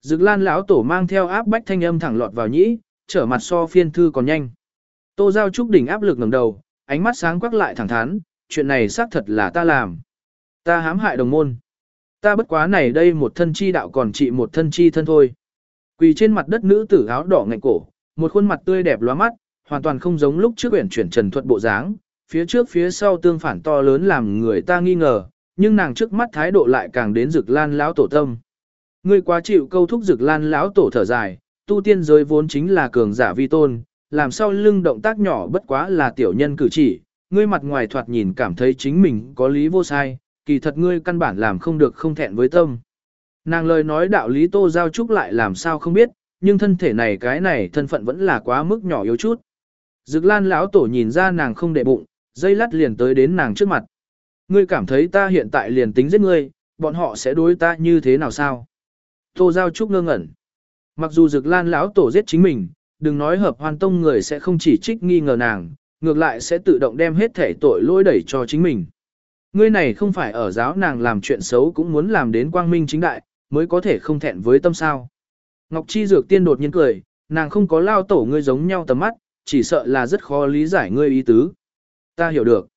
Dực Lan lão tổ mang theo áp bách thanh âm thẳng lọt vào nhĩ, trở mặt so phiên thư còn nhanh. Tô Giao Trúc đỉnh áp lực ngẩng đầu, ánh mắt sáng quắc lại thẳng thắn, chuyện này xác thật là ta làm. Ta hãm hại đồng môn. Ta bất quá này đây một thân chi đạo còn trị một thân chi thân thôi. Quỳ trên mặt đất nữ tử áo đỏ ngạnh cổ, một khuôn mặt tươi đẹp lóa mắt, hoàn toàn không giống lúc trước quyển chuyển trần thuật bộ dáng, phía trước phía sau tương phản to lớn làm người ta nghi ngờ, nhưng nàng trước mắt thái độ lại càng đến rực lan lão tổ tâm. Ngươi quá chịu câu thúc rực lan lão tổ thở dài, tu tiên giới vốn chính là cường giả vi tôn, làm sao lưng động tác nhỏ bất quá là tiểu nhân cử chỉ, ngươi mặt ngoài thoạt nhìn cảm thấy chính mình có lý vô sai, kỳ thật ngươi căn bản làm không được không thẹn với tâm. Nàng lời nói đạo lý tô giao trúc lại làm sao không biết, nhưng thân thể này cái này thân phận vẫn là quá mức nhỏ yếu chút. Dực lan lão tổ nhìn ra nàng không đệ bụng, dây lắt liền tới đến nàng trước mặt. Ngươi cảm thấy ta hiện tại liền tính giết ngươi, bọn họ sẽ đối ta như thế nào sao? Tô Giao Trúc ngơ ngẩn. Mặc dù Dực Lan lão tổ giết chính mình, đừng nói hợp hoàn tông người sẽ không chỉ trích nghi ngờ nàng, ngược lại sẽ tự động đem hết thể tội lỗi đẩy cho chính mình. Ngươi này không phải ở giáo nàng làm chuyện xấu cũng muốn làm đến quang minh chính đại, mới có thể không thẹn với tâm sao. Ngọc Chi Dược Tiên đột nhiên cười, nàng không có lao tổ ngươi giống nhau tầm mắt, chỉ sợ là rất khó lý giải ngươi ý tứ. Ta hiểu được.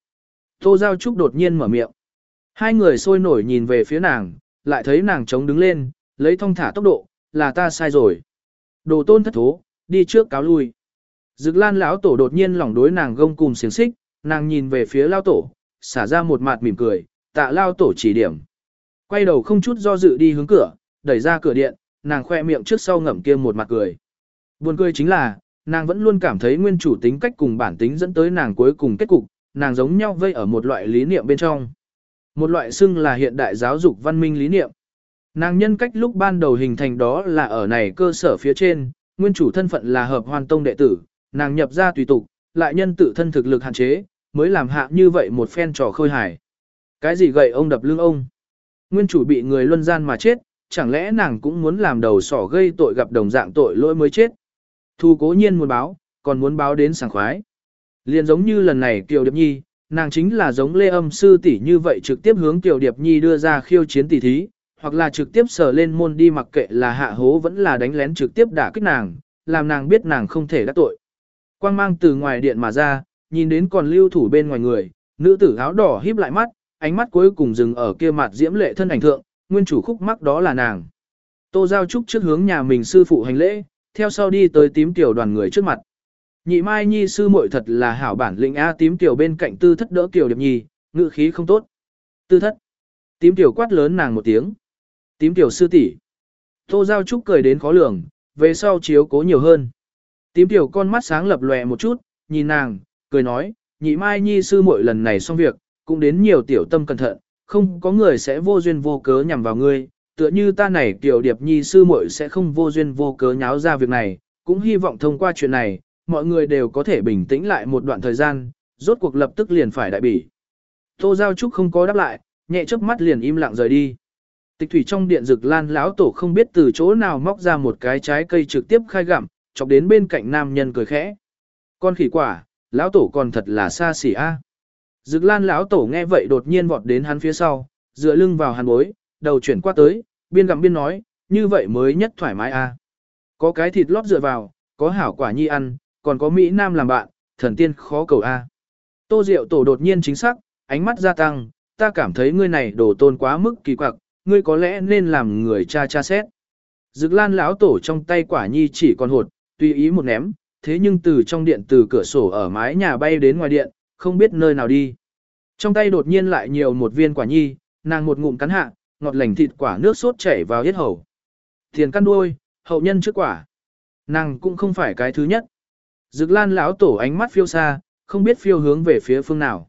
Tô Giao Trúc đột nhiên mở miệng. Hai người sôi nổi nhìn về phía nàng, lại thấy nàng chống đứng lên, lấy thông thả tốc độ, là ta sai rồi. Đồ tôn thất thố, đi trước cáo lui. Dực lan lão tổ đột nhiên lỏng đối nàng gông cùng xiềng xích, nàng nhìn về phía lao tổ, xả ra một mặt mỉm cười, tạ lao tổ chỉ điểm. Quay đầu không chút do dự đi hướng cửa, đẩy ra cửa điện, nàng khoe miệng trước sau ngậm kia một mặt cười. Buồn cười chính là, nàng vẫn luôn cảm thấy nguyên chủ tính cách cùng bản tính dẫn tới nàng cuối cùng kết cục, nàng giống nhau vây ở một loại lý niệm bên trong. Một loại xưng là hiện đại giáo dục văn minh lý niệm. Nàng nhân cách lúc ban đầu hình thành đó là ở này cơ sở phía trên, nguyên chủ thân phận là hợp hoàn tông đệ tử, nàng nhập ra tùy tục, lại nhân tự thân thực lực hạn chế, mới làm hạ như vậy một phen trò khôi hài. Cái gì gậy ông đập lưng ông? Nguyên chủ bị người luân gian mà chết, chẳng lẽ nàng cũng muốn làm đầu sỏ gây tội gặp đồng dạng tội lỗi mới chết? Thu cố nhiên muốn báo, còn muốn báo đến sảng khoái. Liền giống như lần này Kiều Điệp Nhi, nàng chính là giống Lê Âm sư tỷ như vậy trực tiếp hướng Kiều Điệp Nhi đưa ra khiêu chiến tỷ thí, hoặc là trực tiếp sờ lên môn đi mặc kệ là hạ hố vẫn là đánh lén trực tiếp đả kích nàng, làm nàng biết nàng không thể đắc tội. Quang mang từ ngoài điện mà ra, nhìn đến còn lưu thủ bên ngoài người, nữ tử áo đỏ híp lại mắt, ánh mắt cuối cùng dừng ở kia mặt diễm lệ thân ảnh thượng, nguyên chủ khúc mắc đó là nàng. Tô Giao Trúc trước hướng nhà mình sư phụ hành lễ, theo sau đi tới tím tiểu đoàn người trước mặt. Nhị Mai Nhi sư muội thật là hảo bản lĩnh A tím tiểu bên cạnh tư thất đỡ tiểu điệp nhi, ngự khí không tốt. Tư thất. Tím tiểu quát lớn nàng một tiếng. Tím tiểu sư tỷ. Tô Giao Trúc cười đến khó lường, về sau chiếu cố nhiều hơn. Tím tiểu con mắt sáng lập lòe một chút, nhìn nàng, cười nói, nhị Mai Nhi sư muội lần này xong việc, cũng đến nhiều tiểu tâm cẩn thận, không có người sẽ vô duyên vô cớ nhằm vào ngươi, tựa như ta này tiểu điệp nhi sư muội sẽ không vô duyên vô cớ nháo ra việc này, cũng hy vọng thông qua chuyện này, mọi người đều có thể bình tĩnh lại một đoạn thời gian, rốt cuộc lập tức liền phải đại bỉ. Tô Giao Trúc không có đáp lại, nhẹ chớp mắt liền im lặng rời đi. Tịch thủy trong điện rực lan lão tổ không biết từ chỗ nào móc ra một cái trái cây trực tiếp khai gặm, chọc đến bên cạnh nam nhân cười khẽ. Con khỉ quả, lão tổ còn thật là xa xỉ a. Dực lan lão tổ nghe vậy đột nhiên vọt đến hắn phía sau, dựa lưng vào hắn bối, đầu chuyển qua tới, biên gặm biên nói, như vậy mới nhất thoải mái a. Có cái thịt lót dựa vào, có hảo quả nhi ăn, còn có Mỹ Nam làm bạn, thần tiên khó cầu A. Tô Diệu Tổ đột nhiên chính xác, ánh mắt gia tăng, ta cảm thấy ngươi này đồ tôn quá mức kỳ quặc, ngươi có lẽ nên làm người cha cha xét. Dực lan lão tổ trong tay quả nhi chỉ còn hột, tùy ý một ném, thế nhưng từ trong điện từ cửa sổ ở mái nhà bay đến ngoài điện, không biết nơi nào đi. Trong tay đột nhiên lại nhiều một viên quả nhi, nàng một ngụm cắn hạ, ngọt lành thịt quả nước sốt chảy vào yết hầu. Tiền căn đuôi, hậu nhân trước quả. Nàng cũng không phải cái thứ nhất. Dực lan lão tổ ánh mắt phiêu xa, không biết phiêu hướng về phía phương nào.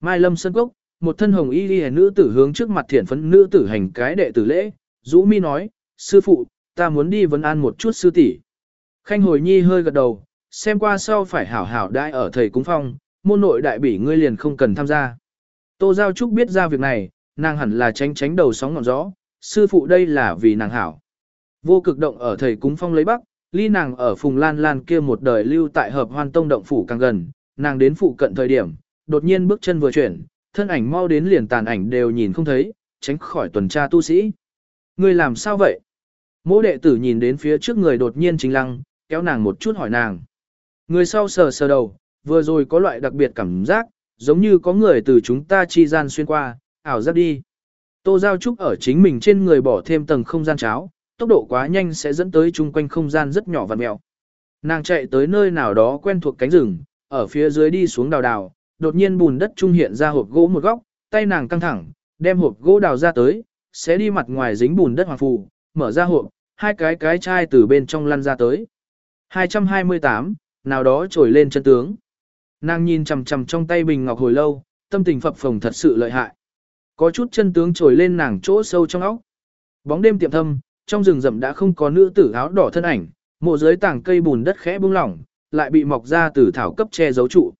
Mai lâm sân cốc, một thân hồng y ghi nữ tử hướng trước mặt thiện phấn nữ tử hành cái đệ tử lễ, Dũ mi nói, sư phụ, ta muốn đi vấn an một chút sư tỷ. Khanh hồi nhi hơi gật đầu, xem qua sau phải hảo hảo đại ở thầy cúng phong, môn nội đại bỉ ngươi liền không cần tham gia. Tô Giao Trúc biết ra việc này, nàng hẳn là tránh tránh đầu sóng ngọn gió, sư phụ đây là vì nàng hảo. Vô cực động ở thầy cúng phong lấy bắc, ly nàng ở phùng lan lan kia một đời lưu tại hợp hoan tông động phủ càng gần, nàng đến phụ cận thời điểm, đột nhiên bước chân vừa chuyển, thân ảnh mau đến liền tàn ảnh đều nhìn không thấy, tránh khỏi tuần tra tu sĩ. Người làm sao vậy? Mỗ đệ tử nhìn đến phía trước người đột nhiên chính lăng, kéo nàng một chút hỏi nàng. Người sau sờ sờ đầu, vừa rồi có loại đặc biệt cảm giác, giống như có người từ chúng ta chi gian xuyên qua, ảo giác đi. Tô Giao Trúc ở chính mình trên người bỏ thêm tầng không gian cháo, tốc độ quá nhanh sẽ dẫn tới chung quanh không gian rất nhỏ và mẹo. Nàng chạy tới nơi nào đó quen thuộc cánh rừng, ở phía dưới đi xuống đào đào, đột nhiên bùn đất trung hiện ra hộp gỗ một góc, tay nàng căng thẳng, đem hộp gỗ đào ra tới, sẽ đi mặt ngoài dính bùn đất hoàng phù, mở ra hộp, hai cái cái chai từ bên trong lăn ra tới. 228, nào đó trồi lên chân tướng. Nàng nhìn chằm chằm trong tay bình ngọc hồi lâu, tâm tình phập phồng thật sự lợi hại. Có chút chân tướng trồi lên nàng chỗ sâu trong óc. Bóng đêm tiệm thâm, trong rừng rậm đã không có nữ tử áo đỏ thân ảnh, mộ dưới tảng cây bùn đất khẽ bung lỏng, lại bị mọc ra từ thảo cấp che giấu trụ.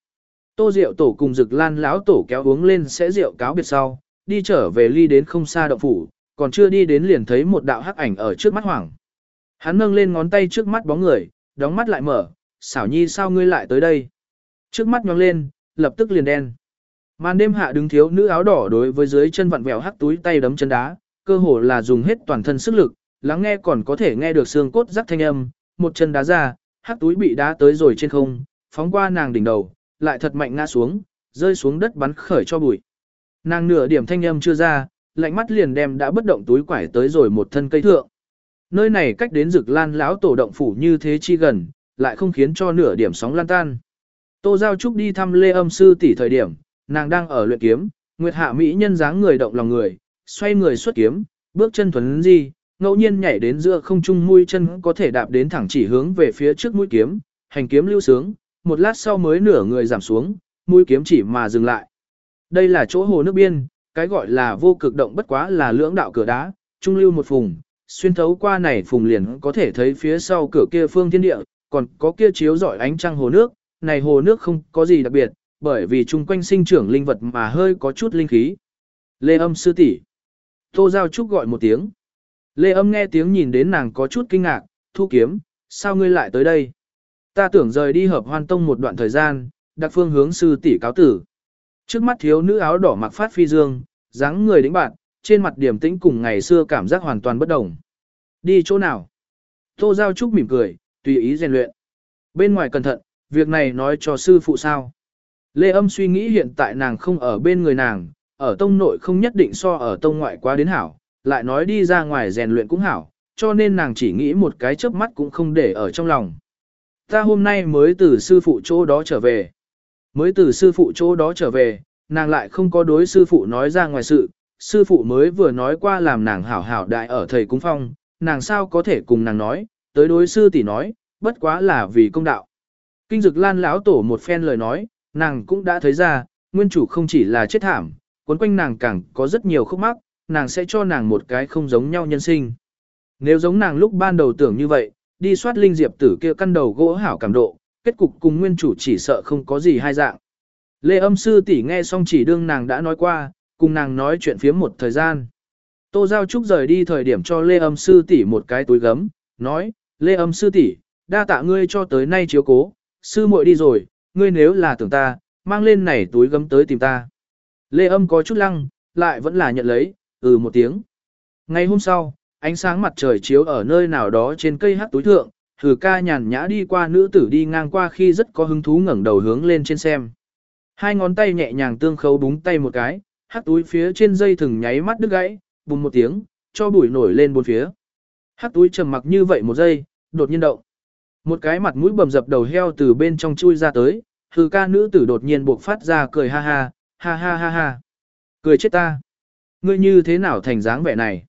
Tô Diệu tổ cùng Dực Lan lão tổ kéo uống lên sẽ rượu cáo biệt sau, đi trở về ly đến không xa động phủ, còn chưa đi đến liền thấy một đạo hắc ảnh ở trước mắt hoảng. Hắn nâng lên ngón tay trước mắt bóng người, đóng mắt lại mở, xảo nhi sao ngươi lại tới đây? Trước mắt nhóng lên, lập tức liền đen. Màn đêm hạ đứng thiếu nữ áo đỏ đối với dưới chân vặn vẹo hắc túi tay đấm chân đá, cơ hồ là dùng hết toàn thân sức lực, lắng nghe còn có thể nghe được xương cốt rắc thanh âm, một chân đá ra, hắc túi bị đá tới rồi trên không, phóng qua nàng đỉnh đầu, lại thật mạnh ngã xuống, rơi xuống đất bắn khởi cho bụi. Nàng nửa điểm thanh âm chưa ra, lạnh mắt liền đem đã bất động túi quải tới rồi một thân cây thượng. Nơi này cách đến rực lan lão tổ động phủ như thế chi gần, lại không khiến cho nửa điểm sóng lan tan. Tô Giao Trúc đi thăm Lê Âm Sư tỷ thời điểm, nàng đang ở luyện kiếm, Nguyệt Hạ Mỹ nhân dáng người động lòng người, xoay người xuất kiếm, bước chân thuần di, ngẫu nhiên nhảy đến giữa không trung mũi chân có thể đạp đến thẳng chỉ hướng về phía trước mũi kiếm, hành kiếm lưu sướng, một lát sau mới nửa người giảm xuống, mũi kiếm chỉ mà dừng lại. Đây là chỗ hồ nước biên, cái gọi là vô cực động bất quá là lưỡng đạo cửa đá, trung lưu một phùng, xuyên thấu qua này phùng liền có thể thấy phía sau cửa kia phương thiên địa, còn có kia chiếu rọi ánh trăng hồ nước, này hồ nước không có gì đặc biệt, bởi vì chung quanh sinh trưởng linh vật mà hơi có chút linh khí. Lê âm sư tỷ Tô Giao Trúc gọi một tiếng. Lê âm nghe tiếng nhìn đến nàng có chút kinh ngạc, thu kiếm, sao ngươi lại tới đây? Ta tưởng rời đi hợp hoan tông một đoạn thời gian, đặc phương hướng sư tỷ cáo tử. Trước mắt thiếu nữ áo đỏ mặc phát phi dương, dáng người đĩnh bạn, trên mặt điểm tĩnh cùng ngày xưa cảm giác hoàn toàn bất đồng. Đi chỗ nào? Tô Giao Trúc mỉm cười, tùy ý rèn luyện. Bên ngoài cẩn thận, việc này nói cho sư phụ sao. Lê âm suy nghĩ hiện tại nàng không ở bên người nàng, ở tông nội không nhất định so ở tông ngoại quá đến hảo, lại nói đi ra ngoài rèn luyện cũng hảo, cho nên nàng chỉ nghĩ một cái chớp mắt cũng không để ở trong lòng. Ta hôm nay mới từ sư phụ chỗ đó trở về. Mới từ sư phụ chỗ đó trở về, nàng lại không có đối sư phụ nói ra ngoài sự, sư phụ mới vừa nói qua làm nàng hảo hảo đại ở thầy cung phong, nàng sao có thể cùng nàng nói, tới đối sư tỷ nói, bất quá là vì công đạo. Kinh dực lan lão tổ một phen lời nói, nàng cũng đã thấy ra, nguyên chủ không chỉ là chết thảm, cuốn quanh nàng càng có rất nhiều khúc mắc, nàng sẽ cho nàng một cái không giống nhau nhân sinh. Nếu giống nàng lúc ban đầu tưởng như vậy, đi soát linh diệp tử kia căn đầu gỗ hảo cảm độ, kết cục cùng nguyên chủ chỉ sợ không có gì hai dạng. Lê âm sư tỷ nghe xong chỉ đương nàng đã nói qua, cùng nàng nói chuyện phía một thời gian. Tô Giao Trúc rời đi thời điểm cho Lê âm sư tỷ một cái túi gấm, nói, Lê âm sư tỷ, đa tạ ngươi cho tới nay chiếu cố, sư muội đi rồi, ngươi nếu là tưởng ta, mang lên này túi gấm tới tìm ta. Lê âm có chút lăng, lại vẫn là nhận lấy, ừ một tiếng. Ngày hôm sau, ánh sáng mặt trời chiếu ở nơi nào đó trên cây hát túi thượng, thử ca nhàn nhã đi qua nữ tử đi ngang qua khi rất có hứng thú ngẩng đầu hướng lên trên xem. Hai ngón tay nhẹ nhàng tương khấu búng tay một cái, hát túi phía trên dây thừng nháy mắt đứt gãy, bùng một tiếng, cho bụi nổi lên bốn phía. Hát túi trầm mặc như vậy một giây, đột nhiên động. Một cái mặt mũi bầm dập đầu heo từ bên trong chui ra tới, hư ca nữ tử đột nhiên buộc phát ra cười ha ha, ha ha ha ha. Cười chết ta. Ngươi như thế nào thành dáng vẻ này?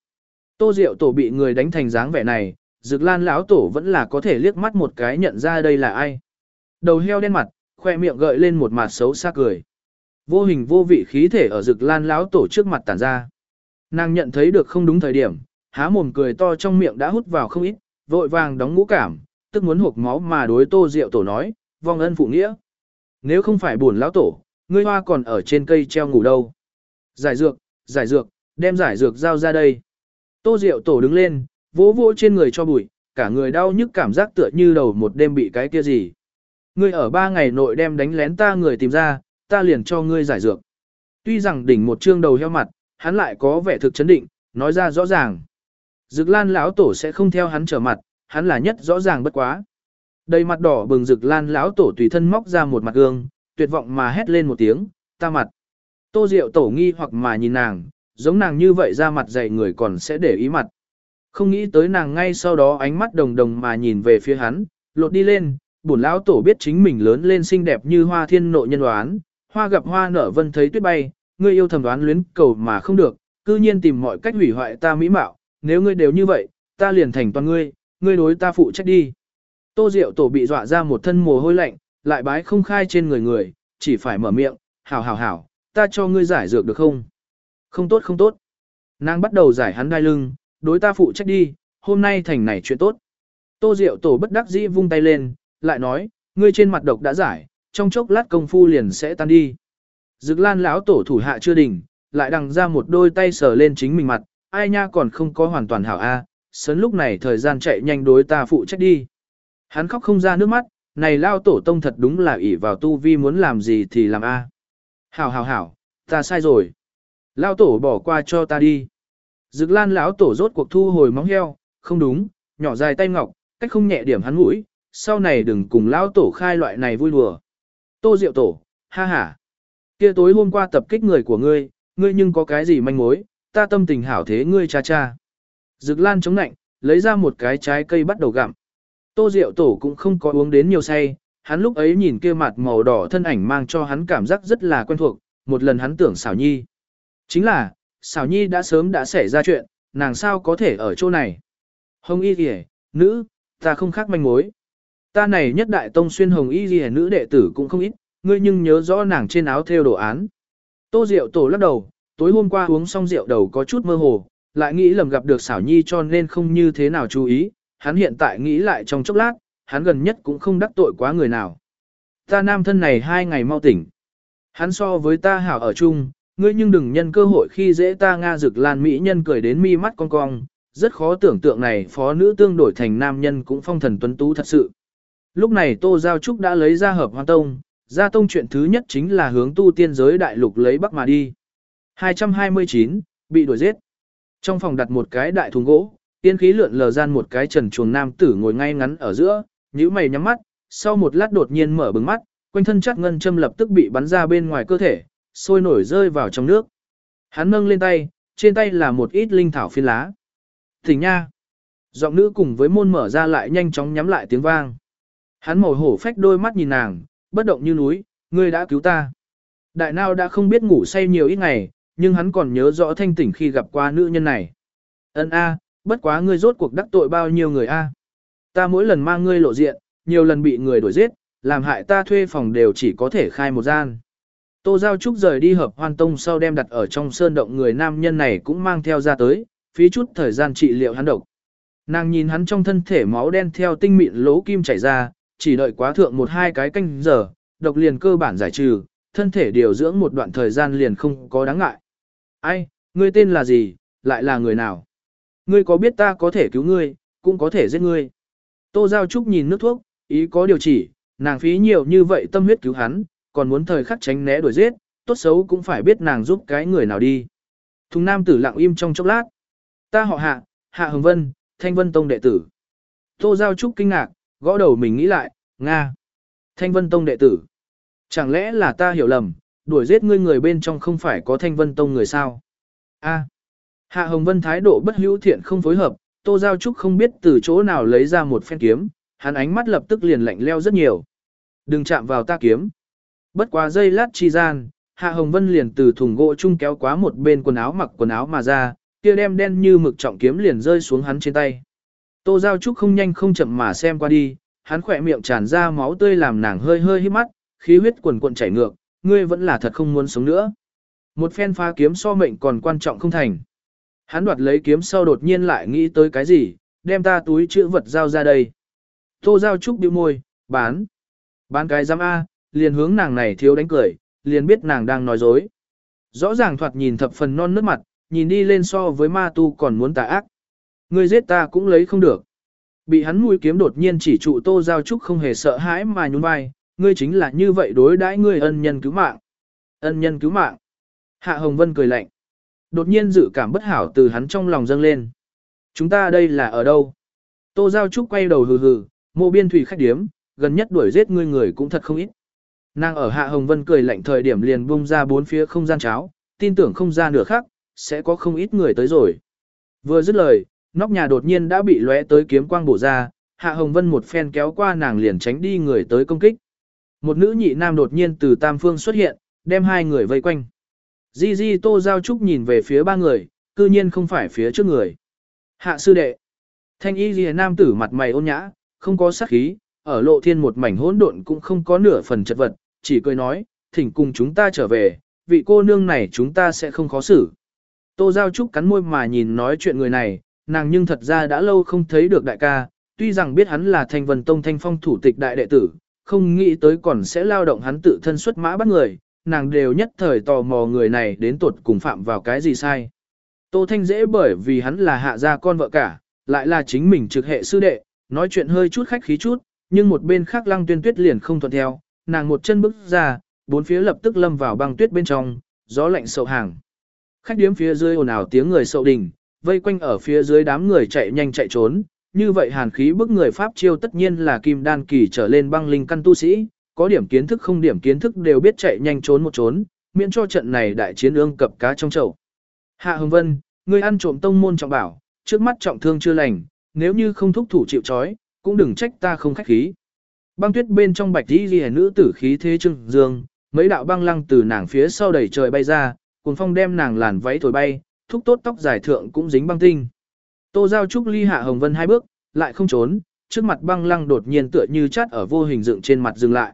Tô Diệu tổ bị người đánh thành dáng vẻ này, Dực Lan lão tổ vẫn là có thể liếc mắt một cái nhận ra đây là ai. Đầu heo đen mặt, khoe miệng gợi lên một mặt xấu xa cười. Vô hình vô vị khí thể ở Dực Lan lão tổ trước mặt tản ra. Nàng nhận thấy được không đúng thời điểm, há mồm cười to trong miệng đã hút vào không ít, vội vàng đóng ngũ cảm, tức muốn hộp máu mà đối Tô Diệu tổ nói, vong ân phụ nghĩa. Nếu không phải buồn lão tổ, ngươi hoa còn ở trên cây treo ngủ đâu. Giải dược, giải dược, đem giải dược giao ra đây. Tô Diệu tổ đứng lên, vỗ vỗ trên người cho bụi, cả người đau nhức cảm giác tựa như đầu một đêm bị cái kia gì. Ngươi ở ba ngày nội đem đánh lén ta người tìm ra, ta liền cho ngươi giải dược. Tuy rằng đỉnh một trương đầu heo mặt, hắn lại có vẻ thực chấn định, nói ra rõ ràng. Dực lan lão tổ sẽ không theo hắn trở mặt, hắn là nhất rõ ràng bất quá. Đầy mặt đỏ bừng Dực lan lão tổ tùy thân móc ra một mặt gương, tuyệt vọng mà hét lên một tiếng, ta mặt. Tô Diệu tổ nghi hoặc mà nhìn nàng, giống nàng như vậy ra mặt dày người còn sẽ để ý mặt. Không nghĩ tới nàng ngay sau đó ánh mắt đồng đồng mà nhìn về phía hắn, lột đi lên, bổn lão tổ biết chính mình lớn lên xinh đẹp như hoa thiên nộ nhân đoán, hoa gặp hoa nở vân thấy tuyết bay, ngươi yêu thầm đoán luyến cầu mà không được, cư nhiên tìm mọi cách hủy hoại ta mỹ mạo, nếu ngươi đều như vậy, ta liền thành toàn ngươi, ngươi đối ta phụ trách đi. Tô Diệu tổ bị dọa ra một thân mồ hôi lạnh, lại bái không khai trên người người, chỉ phải mở miệng, hảo hảo hảo, ta cho ngươi giải dược được không? Không tốt không tốt. Nàng bắt đầu giải hắn đai lưng, đối ta phụ trách đi, hôm nay thành này chuyện tốt. Tô Diệu tổ bất đắc dĩ vung tay lên, lại nói, ngươi trên mặt độc đã giải, trong chốc lát công phu liền sẽ tan đi. Dực lan lão tổ thủ hạ chưa đỉnh, lại đằng ra một đôi tay sờ lên chính mình mặt, ai nha còn không có hoàn toàn hảo a, sớn lúc này thời gian chạy nhanh đối ta phụ trách đi. Hắn khóc không ra nước mắt, này lao tổ tông thật đúng là ỷ vào tu vi muốn làm gì thì làm a. Hảo hảo hảo, ta sai rồi. Lao tổ bỏ qua cho ta đi. Dực lan lão tổ rốt cuộc thu hồi móng heo, không đúng, nhỏ dài tay ngọc, cách không nhẹ điểm hắn mũi, sau này đừng cùng lão tổ khai loại này vui đùa. Tô Diệu tổ, ha ha. Kia tối hôm qua tập kích người của ngươi, ngươi nhưng có cái gì manh mối, ta tâm tình hảo thế ngươi cha cha. Dực lan chống nạnh, lấy ra một cái trái cây bắt đầu gặm. Tô Diệu tổ cũng không có uống đến nhiều say, hắn lúc ấy nhìn kia mặt màu đỏ thân ảnh mang cho hắn cảm giác rất là quen thuộc, một lần hắn tưởng xảo nhi. Chính là, xảo nhi đã sớm đã xảy ra chuyện, nàng sao có thể ở chỗ này. Hồng y kìa, nữ, ta không khác manh mối. Ta này nhất đại tông xuyên hồng y kìa nữ đệ tử cũng không ít, ngươi nhưng nhớ rõ nàng trên áo theo đồ án. Tô Diệu tổ lắc đầu, tối hôm qua uống xong rượu đầu có chút mơ hồ, lại nghĩ lầm gặp được xảo nhi cho nên không như thế nào chú ý, hắn hiện tại nghĩ lại trong chốc lát, hắn gần nhất cũng không đắc tội quá người nào. Ta nam thân này hai ngày mau tỉnh. Hắn so với ta hảo ở chung, ngươi nhưng đừng nhân cơ hội khi dễ ta Nga rực lan mỹ nhân cười đến mi mắt cong cong, rất khó tưởng tượng này phó nữ tương đổi thành nam nhân cũng phong thần tuấn tú thật sự. Lúc này Tô Giao Trúc đã lấy ra hợp hoang tông, gia tông chuyện thứ nhất chính là hướng tu tiên giới đại lục lấy bắc mà đi. 229, bị đuổi giết. Trong phòng đặt một cái đại thùng gỗ, tiên khí lượn lờ gian một cái trần chuồng nam tử ngồi ngay ngắn ở giữa, nhíu mày nhắm mắt, sau một lát đột nhiên mở bừng mắt, quanh thân chắc ngân châm lập tức bị bắn ra bên ngoài cơ thể, sôi nổi rơi vào trong nước. Hắn nâng lên tay, trên tay là một ít linh thảo phiến lá. Thỉnh nha! Giọng nữ cùng với môn mở ra lại nhanh chóng nhắm lại tiếng vang. Hắn màu hổ phách đôi mắt nhìn nàng, bất động như núi, ngươi đã cứu ta. Đại nao đã không biết ngủ say nhiều ít ngày, nhưng hắn còn nhớ rõ thanh tỉnh khi gặp qua nữ nhân này. Ân a, bất quá ngươi rốt cuộc đắc tội bao nhiêu người a? Ta mỗi lần mang ngươi lộ diện, nhiều lần bị người đuổi giết, làm hại ta thuê phòng đều chỉ có thể khai một gian. Tô Giao Trúc rời đi hợp hoan tông sau đem đặt ở trong sơn động người nam nhân này cũng mang theo ra tới, phí chút thời gian trị liệu hắn độc. Nàng nhìn hắn trong thân thể máu đen theo tinh mịn lỗ kim chảy ra, chỉ đợi quá thượng một hai cái canh giờ, độc liền cơ bản giải trừ, thân thể điều dưỡng một đoạn thời gian liền không có đáng ngại. Ai, ngươi tên là gì, lại là người nào? Ngươi có biết ta có thể cứu ngươi, cũng có thể giết ngươi. Tô Giao Trúc nhìn nước thuốc, ý có điều chỉ, nàng phí nhiều như vậy tâm huyết cứu hắn, còn muốn thời khắc tránh né đuổi giết, tốt xấu cũng phải biết nàng giúp cái người nào đi. Thùng nam tử lặng im trong chốc lát. Ta họ hạ, hạ hồng vân, thanh vân tông đệ tử. Tô Giao Trúc kinh ngạc, gõ đầu mình nghĩ lại, Nga. Thanh vân tông đệ tử. Chẳng lẽ là ta hiểu lầm, đuổi giết ngươi người bên trong không phải có thanh vân tông người sao? A. Hạ Hồng Vân thái độ bất hữu thiện không phối hợp, Tô Giao Trúc không biết từ chỗ nào lấy ra một phen kiếm, hắn ánh mắt lập tức liền lạnh leo rất nhiều. Đừng chạm vào ta kiếm. Bất quá giây lát chi gian, Hạ Hồng Vân liền từ thùng gỗ chung kéo quá một bên quần áo mặc quần áo mà ra, kia đem đen như mực trọng kiếm liền rơi xuống hắn trên tay. Tô Giao Trúc không nhanh không chậm mà xem qua đi, hắn khỏe miệng tràn ra máu tươi làm nàng hơi hơi hít mắt, khí huyết quần cuộn chảy ngược, ngươi vẫn là thật không muốn sống nữa. Một phen phá kiếm so mệnh còn quan trọng không thành. Hắn đoạt lấy kiếm sau đột nhiên lại nghĩ tới cái gì, đem ta túi chữ vật giao ra đây. Tô Giao Trúc bĩu môi, bán. Bán cái giam A, liền hướng nàng này thiếu đánh cười, liền biết nàng đang nói dối. Rõ ràng thoạt nhìn thập phần non nước mặt, nhìn đi lên so với ma tu còn muốn tà ác. Ngươi giết ta cũng lấy không được. Bị hắn mũi kiếm đột nhiên chỉ trụ Tô Giao Trúc không hề sợ hãi mà nhún vai, ngươi chính là như vậy đối đãi ngươi ân nhân cứu mạng. Ân nhân cứu mạng. Hạ Hồng Vân cười lạnh. Đột nhiên dự cảm bất hảo từ hắn trong lòng dâng lên. Chúng ta đây là ở đâu? Tô Giao Trúc quay đầu hừ hừ, mộ biên thủy khách điếm, gần nhất đuổi giết ngươi người cũng thật không ít. Nàng ở Hạ Hồng Vân cười lạnh thời điểm liền bung ra bốn phía không gian cháo, tin tưởng không ra nửa khác, sẽ có không ít người tới rồi. Vừa dứt lời, nóc nhà đột nhiên đã bị lóe tới kiếm quang bổ ra, Hạ Hồng Vân một phen kéo qua nàng liền tránh đi người tới công kích. Một nữ nhị nam đột nhiên từ tam phương xuất hiện, đem hai người vây quanh. Di Di Tô Giao Trúc nhìn về phía ba người, cư nhiên không phải phía trước người. Hạ sư đệ. Thanh y ghi nam tử mặt mày ôn nhã, không có sát khí, ở lộ thiên một mảnh hỗn độn cũng không có nửa phần chật vật, chỉ cười nói, thỉnh cùng chúng ta trở về, vị cô nương này chúng ta sẽ không khó xử. Tô Giao Trúc cắn môi mà nhìn nói chuyện người này, nàng nhưng thật ra đã lâu không thấy được đại ca, tuy rằng biết hắn là thanh vân tông thanh phong thủ tịch đại đệ tử, không nghĩ tới còn sẽ lao động hắn tự thân xuất mã bắt người, nàng đều nhất thời tò mò người này đến tuột cùng phạm vào cái gì sai. Tô Thanh dễ bởi vì hắn là hạ gia con vợ cả, lại là chính mình trực hệ sư đệ, nói chuyện hơi chút khách khí chút, nhưng một bên khác lăng tuyên tuyết liền không thuận theo, nàng một chân bước ra, bốn phía lập tức lâm vào băng tuyết bên trong, gió lạnh sậu hàng. Khách điếm phía dưới ồn ào tiếng người sậu đình, vây quanh ở phía dưới đám người chạy nhanh chạy trốn, như vậy hàn khí bức người Pháp chiêu tất nhiên là kim đan kỳ trở lên băng linh căn tu sĩ, có điểm kiến thức không điểm kiến thức đều biết chạy nhanh trốn một trốn, miễn cho trận này đại chiến ương cập cá trong chậu. Hạ Hồng Vân, ngươi ăn trộm tông môn trọng bảo, trước mắt trọng thương chưa lành, nếu như không thúc thủ chịu trói, cũng đừng trách ta không khách khí. Băng tuyết bên trong bạch đi ghi nữ tử khí thế trưng dương, mấy đạo băng lăng từ nàng phía sau đẩy trời bay ra, cuốn phong đem nàng làn váy thổi bay, thúc tốt tóc dài thượng cũng dính băng tinh. Tô Giao Trúc ly hạ Hồng Vân hai bước, lại không trốn, trước mặt băng lăng đột nhiên tựa như chát ở vô hình dựng trên mặt dừng lại.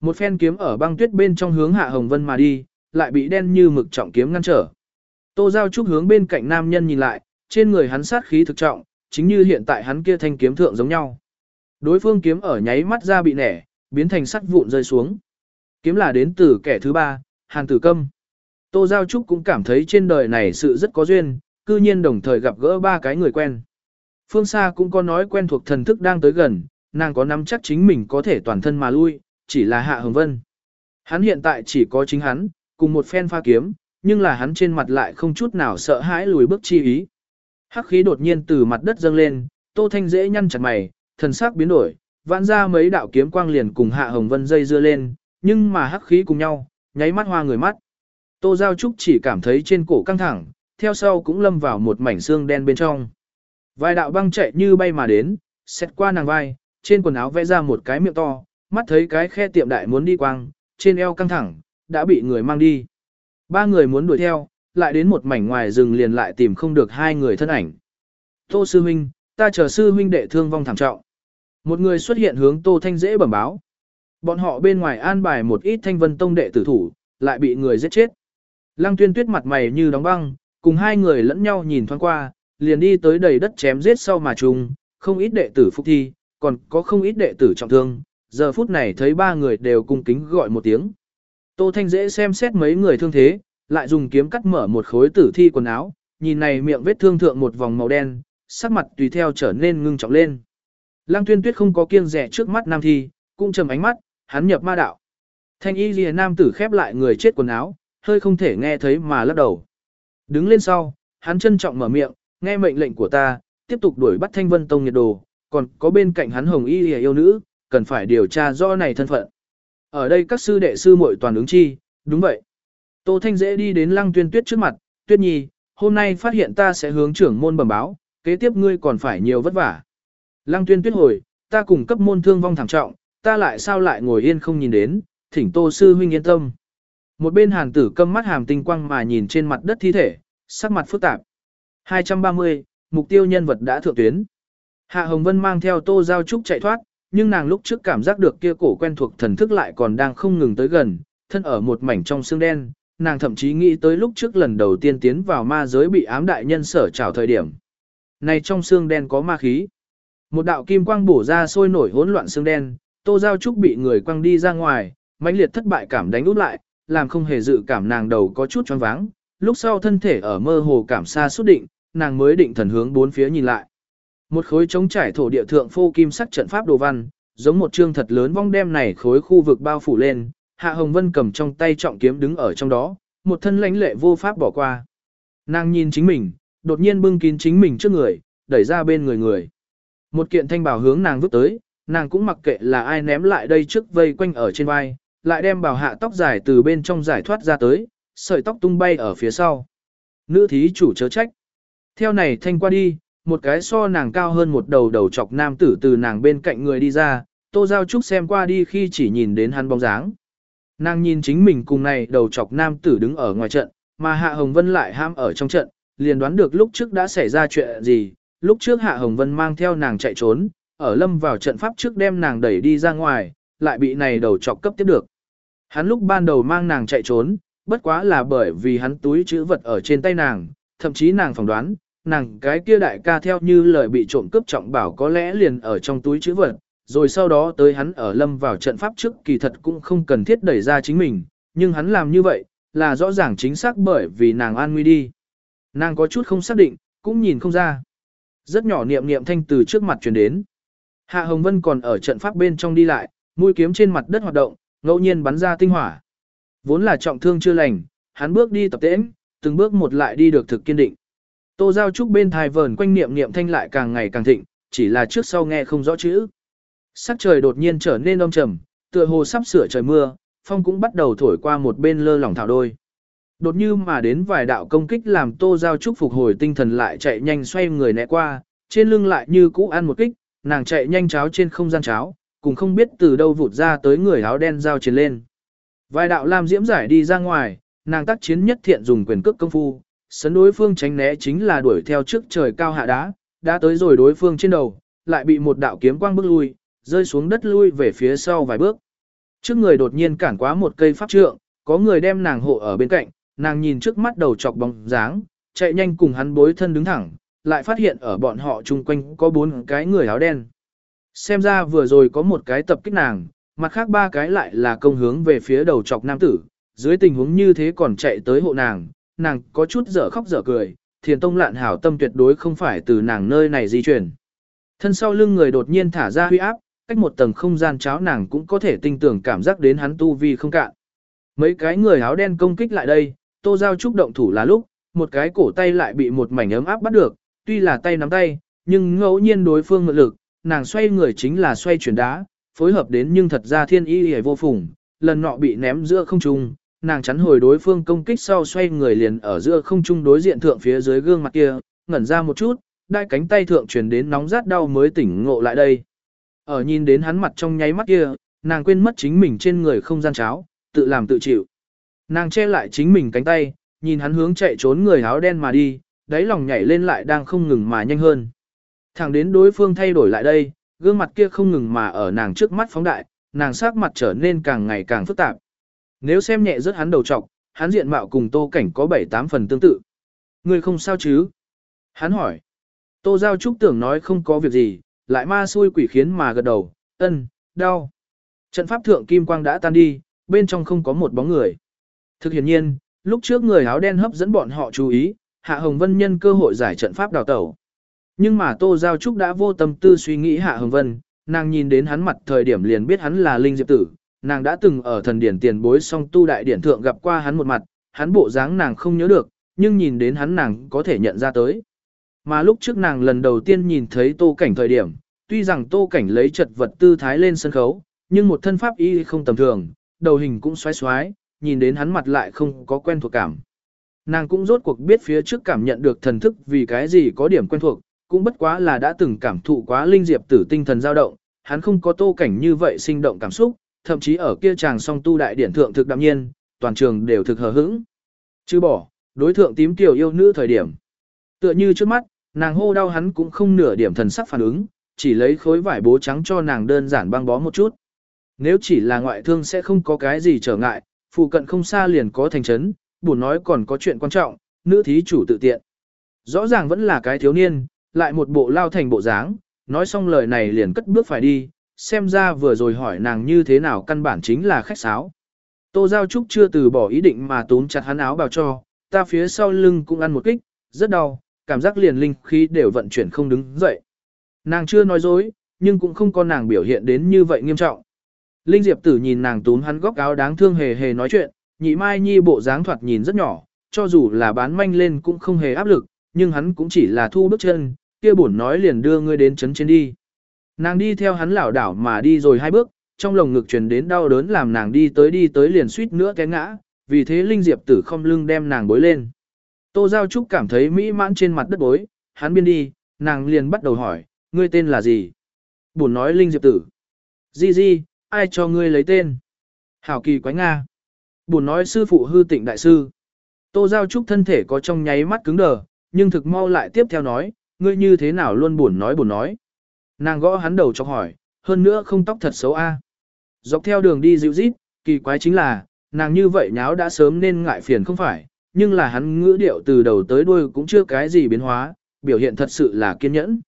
Một phen kiếm ở băng tuyết bên trong hướng hạ Hồng Vân mà đi, lại bị đen như mực trọng kiếm ngăn trở. Tô Giao Trúc hướng bên cạnh nam nhân nhìn lại, trên người hắn sát khí thực trọng, chính như hiện tại hắn kia thanh kiếm thượng giống nhau. Đối phương kiếm ở nháy mắt ra bị nẻ, biến thành sắt vụn rơi xuống. Kiếm là đến từ kẻ thứ ba, Hàn Tử Câm. Tô Giao Trúc cũng cảm thấy trên đời này sự rất có duyên, cư nhiên đồng thời gặp gỡ ba cái người quen. Phương xa cũng có nói quen thuộc thần thức đang tới gần, nàng có nắm chắc chính mình có thể toàn thân mà lui, chỉ là Hạ Hồng Vân. Hắn hiện tại chỉ có chính hắn, cùng một phen pha kiếm, nhưng là hắn trên mặt lại không chút nào sợ hãi lùi bước chi ý. Hắc khí đột nhiên từ mặt đất dâng lên, Tô Thanh dễ nhăn chặt mày, thần sắc biến đổi, vãn ra mấy đạo kiếm quang liền cùng Hạ Hồng Vân dây dưa lên, nhưng mà hắc khí cùng nhau, nháy mắt hoa người mắt. Tô Giao Trúc chỉ cảm thấy trên cổ căng thẳng, theo sau cũng lâm vào một mảnh xương đen bên trong. Vài đạo băng chạy như bay mà đến, xét qua nàng vai, trên quần áo vẽ ra một cái miệng to, mắt thấy cái khe tiệm đại muốn đi quang, trên eo căng thẳng, đã bị người mang đi. Ba người muốn đuổi theo, lại đến một mảnh ngoài rừng liền lại tìm không được hai người thân ảnh. Tô sư huynh, ta chờ sư huynh đệ thương vong thảm trọng. Một người xuất hiện hướng Tô Thanh dễ bẩm báo. Bọn họ bên ngoài an bài một ít thanh vân tông đệ tử thủ, lại bị người giết chết. Lăng tuyên tuyết mặt mày như đóng băng, cùng hai người lẫn nhau nhìn thoáng qua, liền đi tới đầy đất chém giết sau mà trùng, không ít đệ tử phục thi, còn có không ít đệ tử trọng thương. Giờ phút này thấy ba người đều cung kính gọi một tiếng. Tô Thanh dễ xem xét mấy người thương thế, lại dùng kiếm cắt mở một khối tử thi quần áo, nhìn này miệng vết thương thượng một vòng màu đen, sắc mặt tùy theo trở nên ngưng trọng lên. Lăng tuyên tuyết không có kiêng rẻ trước mắt nam thi, cũng trầm ánh mắt, hắn nhập ma đạo. Thanh y lìa nam tử khép lại người chết quần áo, hơi không thể nghe thấy mà lắc đầu. Đứng lên sau, hắn trân trọng mở miệng, nghe mệnh lệnh của ta, tiếp tục đuổi bắt thanh vân tông nhiệt đồ, còn có bên cạnh hắn hồng y lìa yêu nữ, cần phải điều tra rõ này thân phận. Ở đây các sư đệ sư muội toàn ứng chi, đúng vậy. Tô Thanh dễ đi đến lăng tuyên tuyết trước mặt, tuyết nhi, hôm nay phát hiện ta sẽ hướng trưởng môn bẩm báo, kế tiếp ngươi còn phải nhiều vất vả. Lăng tuyên tuyết hồi, ta cùng cấp môn thương vong thảm trọng, ta lại sao lại ngồi yên không nhìn đến, thỉnh tô sư huynh yên tâm. Một bên hàn tử câm mắt hàm tinh quang mà nhìn trên mặt đất thi thể, sắc mặt phức tạp. 230, mục tiêu nhân vật đã thượng tuyến. Hạ Hồng Vân mang theo tô giao trúc chạy thoát, nhưng nàng lúc trước cảm giác được kia cổ quen thuộc thần thức lại còn đang không ngừng tới gần, thân ở một mảnh trong xương đen, nàng thậm chí nghĩ tới lúc trước lần đầu tiên tiến vào ma giới bị ám đại nhân sở trào thời điểm. Này trong xương đen có ma khí. Một đạo kim quang bổ ra sôi nổi hỗn loạn xương đen, Tô Giao Trúc bị người quăng đi ra ngoài, mãnh liệt thất bại cảm đánh út lại, làm không hề dự cảm nàng đầu có chút choáng váng, lúc sau thân thể ở mơ hồ cảm xa xuất định, nàng mới định thần hướng bốn phía nhìn lại. Một khối trống trải thổ địa thượng phô kim sắc trận pháp đồ văn, giống một chương thật lớn vong đem này khối khu vực bao phủ lên, Hạ Hồng Vân cầm trong tay trọng kiếm đứng ở trong đó, một thân lãnh lệ vô pháp bỏ qua. Nàng nhìn chính mình, đột nhiên bưng kín chính mình trước người, đẩy ra bên người người. Một kiện thanh bảo hướng nàng vứt tới, nàng cũng mặc kệ là ai ném lại đây trước vây quanh ở trên vai, lại đem bảo hạ tóc dài từ bên trong giải thoát ra tới, sợi tóc tung bay ở phía sau. Nữ thí chủ chớ trách. Theo này thanh qua đi, một cái so nàng cao hơn một đầu đầu chọc nam tử từ nàng bên cạnh người đi ra, Tô Giao Trúc xem qua đi khi chỉ nhìn đến hắn bóng dáng. Nàng nhìn chính mình cùng này đầu chọc nam tử đứng ở ngoài trận, mà Hạ Hồng Vân lại ham ở trong trận, liền đoán được lúc trước đã xảy ra chuyện gì, lúc trước Hạ Hồng Vân mang theo nàng chạy trốn, ở lâm vào trận pháp trước đem nàng đẩy đi ra ngoài, lại bị này đầu chọc cấp tiếp được. Hắn lúc ban đầu mang nàng chạy trốn, bất quá là bởi vì hắn túi chữ vật ở trên tay nàng, thậm chí nàng phỏng đoán, nàng cái kia đại ca theo như lời bị trộm cướp trọng bảo có lẽ liền ở trong túi chữ vật, rồi sau đó tới hắn ở lâm vào trận pháp trước kỳ thật cũng không cần thiết đẩy ra chính mình, nhưng hắn làm như vậy, là rõ ràng chính xác bởi vì nàng an nguy đi. Nàng có chút không xác định, cũng nhìn không ra. Rất nhỏ niệm niệm thanh từ trước mặt truyền đến. Hạ Hồng Vân còn ở trận pháp bên trong đi lại, mũi kiếm trên mặt đất hoạt động, ngẫu nhiên bắn ra tinh hỏa. Vốn là trọng thương chưa lành, hắn bước đi tập tễnh, từng bước một lại đi được thực kiên định. Tô Giao Trúc bên thai vờn quanh niệm niệm thanh lại càng ngày càng thịnh, chỉ là trước sau nghe không rõ chữ. Sắc trời đột nhiên trở nên âm trầm, tựa hồ sắp sửa trời mưa, phong cũng bắt đầu thổi qua một bên lơ lỏng thảo đôi. Đột như mà đến vài đạo công kích làm Tô Giao Trúc phục hồi tinh thần lại chạy nhanh xoay người né qua, trên lưng lại như cũ ăn một kích, nàng chạy nhanh cháo trên không gian cháo, cùng không biết từ đâu vụt ra tới người áo đen giao chiến lên. Vài đạo lam diễm giải đi ra ngoài, nàng tác chiến nhất thiện dùng quyền cước công phu, sấn đối phương tránh né chính là đuổi theo trước trời cao hạ đá, đã tới rồi đối phương trên đầu, lại bị một đạo kiếm quang bước lui, rơi xuống đất lui về phía sau vài bước. Trước người đột nhiên cản quá một cây pháp trượng, có người đem nàng hộ ở bên cạnh, nàng nhìn trước mắt đầu chọc bóng dáng, chạy nhanh cùng hắn bối thân đứng thẳng, lại phát hiện ở bọn họ chung quanh có bốn cái người áo đen. Xem ra vừa rồi có một cái tập kích nàng, mặt khác ba cái lại là công hướng về phía đầu chọc nam tử, dưới tình huống như thế còn chạy tới hộ nàng, nàng có chút dở khóc dở cười, thiền tông lạn hảo tâm tuyệt đối không phải từ nàng nơi này di chuyển. Thân sau lưng người đột nhiên thả ra huy áp, cách một tầng không gian cháo nàng cũng có thể tinh tưởng cảm giác đến hắn tu vi không cạn. Mấy cái người áo đen công kích lại đây, tô giao trúc động thủ là lúc, một cái cổ tay lại bị một mảnh ấm áp bắt được, tuy là tay nắm tay, nhưng ngẫu nhiên đối phương ngự lực, nàng xoay người chính là xoay chuyển đá, phối hợp đến nhưng thật ra thiên y hề vô phùng, lần nọ bị ném giữa không trung, nàng chắn hồi đối phương công kích sau xoay người liền ở giữa không trung đối diện thượng phía dưới gương mặt kia, ngẩn ra một chút, đai cánh tay thượng truyền đến nóng rát đau mới tỉnh ngộ lại đây. Ở nhìn đến hắn mặt trong nháy mắt kia, nàng quên mất chính mình trên người không gian cháo, tự làm tự chịu. Nàng che lại chính mình cánh tay, nhìn hắn hướng chạy trốn người áo đen mà đi, đáy lòng nhảy lên lại đang không ngừng mà nhanh hơn. Thẳng đến đối phương thay đổi lại đây, gương mặt kia không ngừng mà ở nàng trước mắt phóng đại, nàng sắc mặt trở nên càng ngày càng phức tạp. Nếu xem nhẹ rất hắn đầu trọc, hắn diện mạo cùng tô cảnh có 7-8 phần tương tự. Người không sao chứ? Hắn hỏi. Tô Giao Trúc tưởng nói không có việc gì, lại ma xui quỷ khiến mà gật đầu, ân, đau. Trận pháp thượng kim quang đã tan đi, bên trong không có một bóng người. Thực hiện nhiên, lúc trước người áo đen hấp dẫn bọn họ chú ý, Hạ Hồng Vân nhân cơ hội giải trận pháp đào tẩu. Nhưng mà Tô Giao Trúc đã vô tâm tư suy nghĩ Hạ Hồng Vân, nàng nhìn đến hắn mặt thời điểm liền biết hắn là Linh Diệp Tử, nàng đã từng ở thần điển tiền bối song tu đại điển thượng gặp qua hắn một mặt, hắn bộ dáng nàng không nhớ được, nhưng nhìn đến hắn nàng có thể nhận ra tới. Mà lúc trước nàng lần đầu tiên nhìn thấy tô cảnh thời điểm, tuy rằng tô cảnh lấy chật vật tư thái lên sân khấu, nhưng một thân pháp y không tầm thường, đầu hình cũng xoái xoái, nhìn đến hắn mặt lại không có quen thuộc cảm. Nàng cũng rốt cuộc biết phía trước cảm nhận được thần thức vì cái gì có điểm quen thuộc, cũng bất quá là đã từng cảm thụ quá linh diệp tử tinh thần dao động, hắn không có tô cảnh như vậy sinh động cảm xúc, thậm chí ở kia chàng song tu đại điển thượng thực đạm nhiên, toàn trường đều thực hờ hững. Chứ bỏ, đối thượng tím tiểu yêu nữ thời điểm. Tựa như trước mắt, nàng hô đau hắn cũng không nửa điểm thần sắc phản ứng, chỉ lấy khối vải bố trắng cho nàng đơn giản băng bó một chút. Nếu chỉ là ngoại thương sẽ không có cái gì trở ngại, phụ cận không xa liền có thành trấn, buồn nói còn có chuyện quan trọng, nữ thí chủ tự tiện. Rõ ràng vẫn là cái thiếu niên, lại một bộ lao thành bộ dáng, nói xong lời này liền cất bước phải đi, xem ra vừa rồi hỏi nàng như thế nào căn bản chính là khách sáo. Tô Giao Trúc chưa từ bỏ ý định mà túm chặt hắn áo bào cho, ta phía sau lưng cũng ăn một kích, rất đau, cảm giác liền linh khí đều vận chuyển không đứng dậy. Nàng chưa nói dối, nhưng cũng không có nàng biểu hiện đến như vậy nghiêm trọng. Linh Diệp Tử nhìn nàng túm hắn góc áo đáng thương hề hề nói chuyện, nhị mai nhi bộ dáng thoạt nhìn rất nhỏ, cho dù là bán manh lên cũng không hề áp lực, nhưng hắn cũng chỉ là thu bước chân, kia bổn nói liền đưa ngươi đến chấn trên đi. Nàng đi theo hắn lảo đảo mà đi rồi hai bước, trong lồng ngực truyền đến đau đớn làm nàng đi tới đi tới liền suýt nữa té ngã, vì thế Linh Diệp tử không lưng đem nàng bối lên. Tô Giao Trúc cảm thấy mỹ mãn trên mặt đất bối, hắn biên đi, nàng liền bắt đầu hỏi, ngươi tên là gì? bổn nói Linh Diệp tử. Di Di, ai cho ngươi lấy tên? Hảo kỳ quái Nga. bổn nói sư phụ hư tịnh đại sư. Tô Giao Trúc thân thể có trong nháy mắt cứng đờ, nhưng thực mau lại tiếp theo nói, ngươi như thế nào luôn buồn nói buồn nói. Nàng gõ hắn đầu cho hỏi, hơn nữa không tóc thật xấu a. Dọc theo đường đi dịu rít, kỳ quái chính là, nàng như vậy nháo đã sớm nên ngại phiền không phải, nhưng là hắn ngữ điệu từ đầu tới đuôi cũng chưa cái gì biến hóa, biểu hiện thật sự là kiên nhẫn.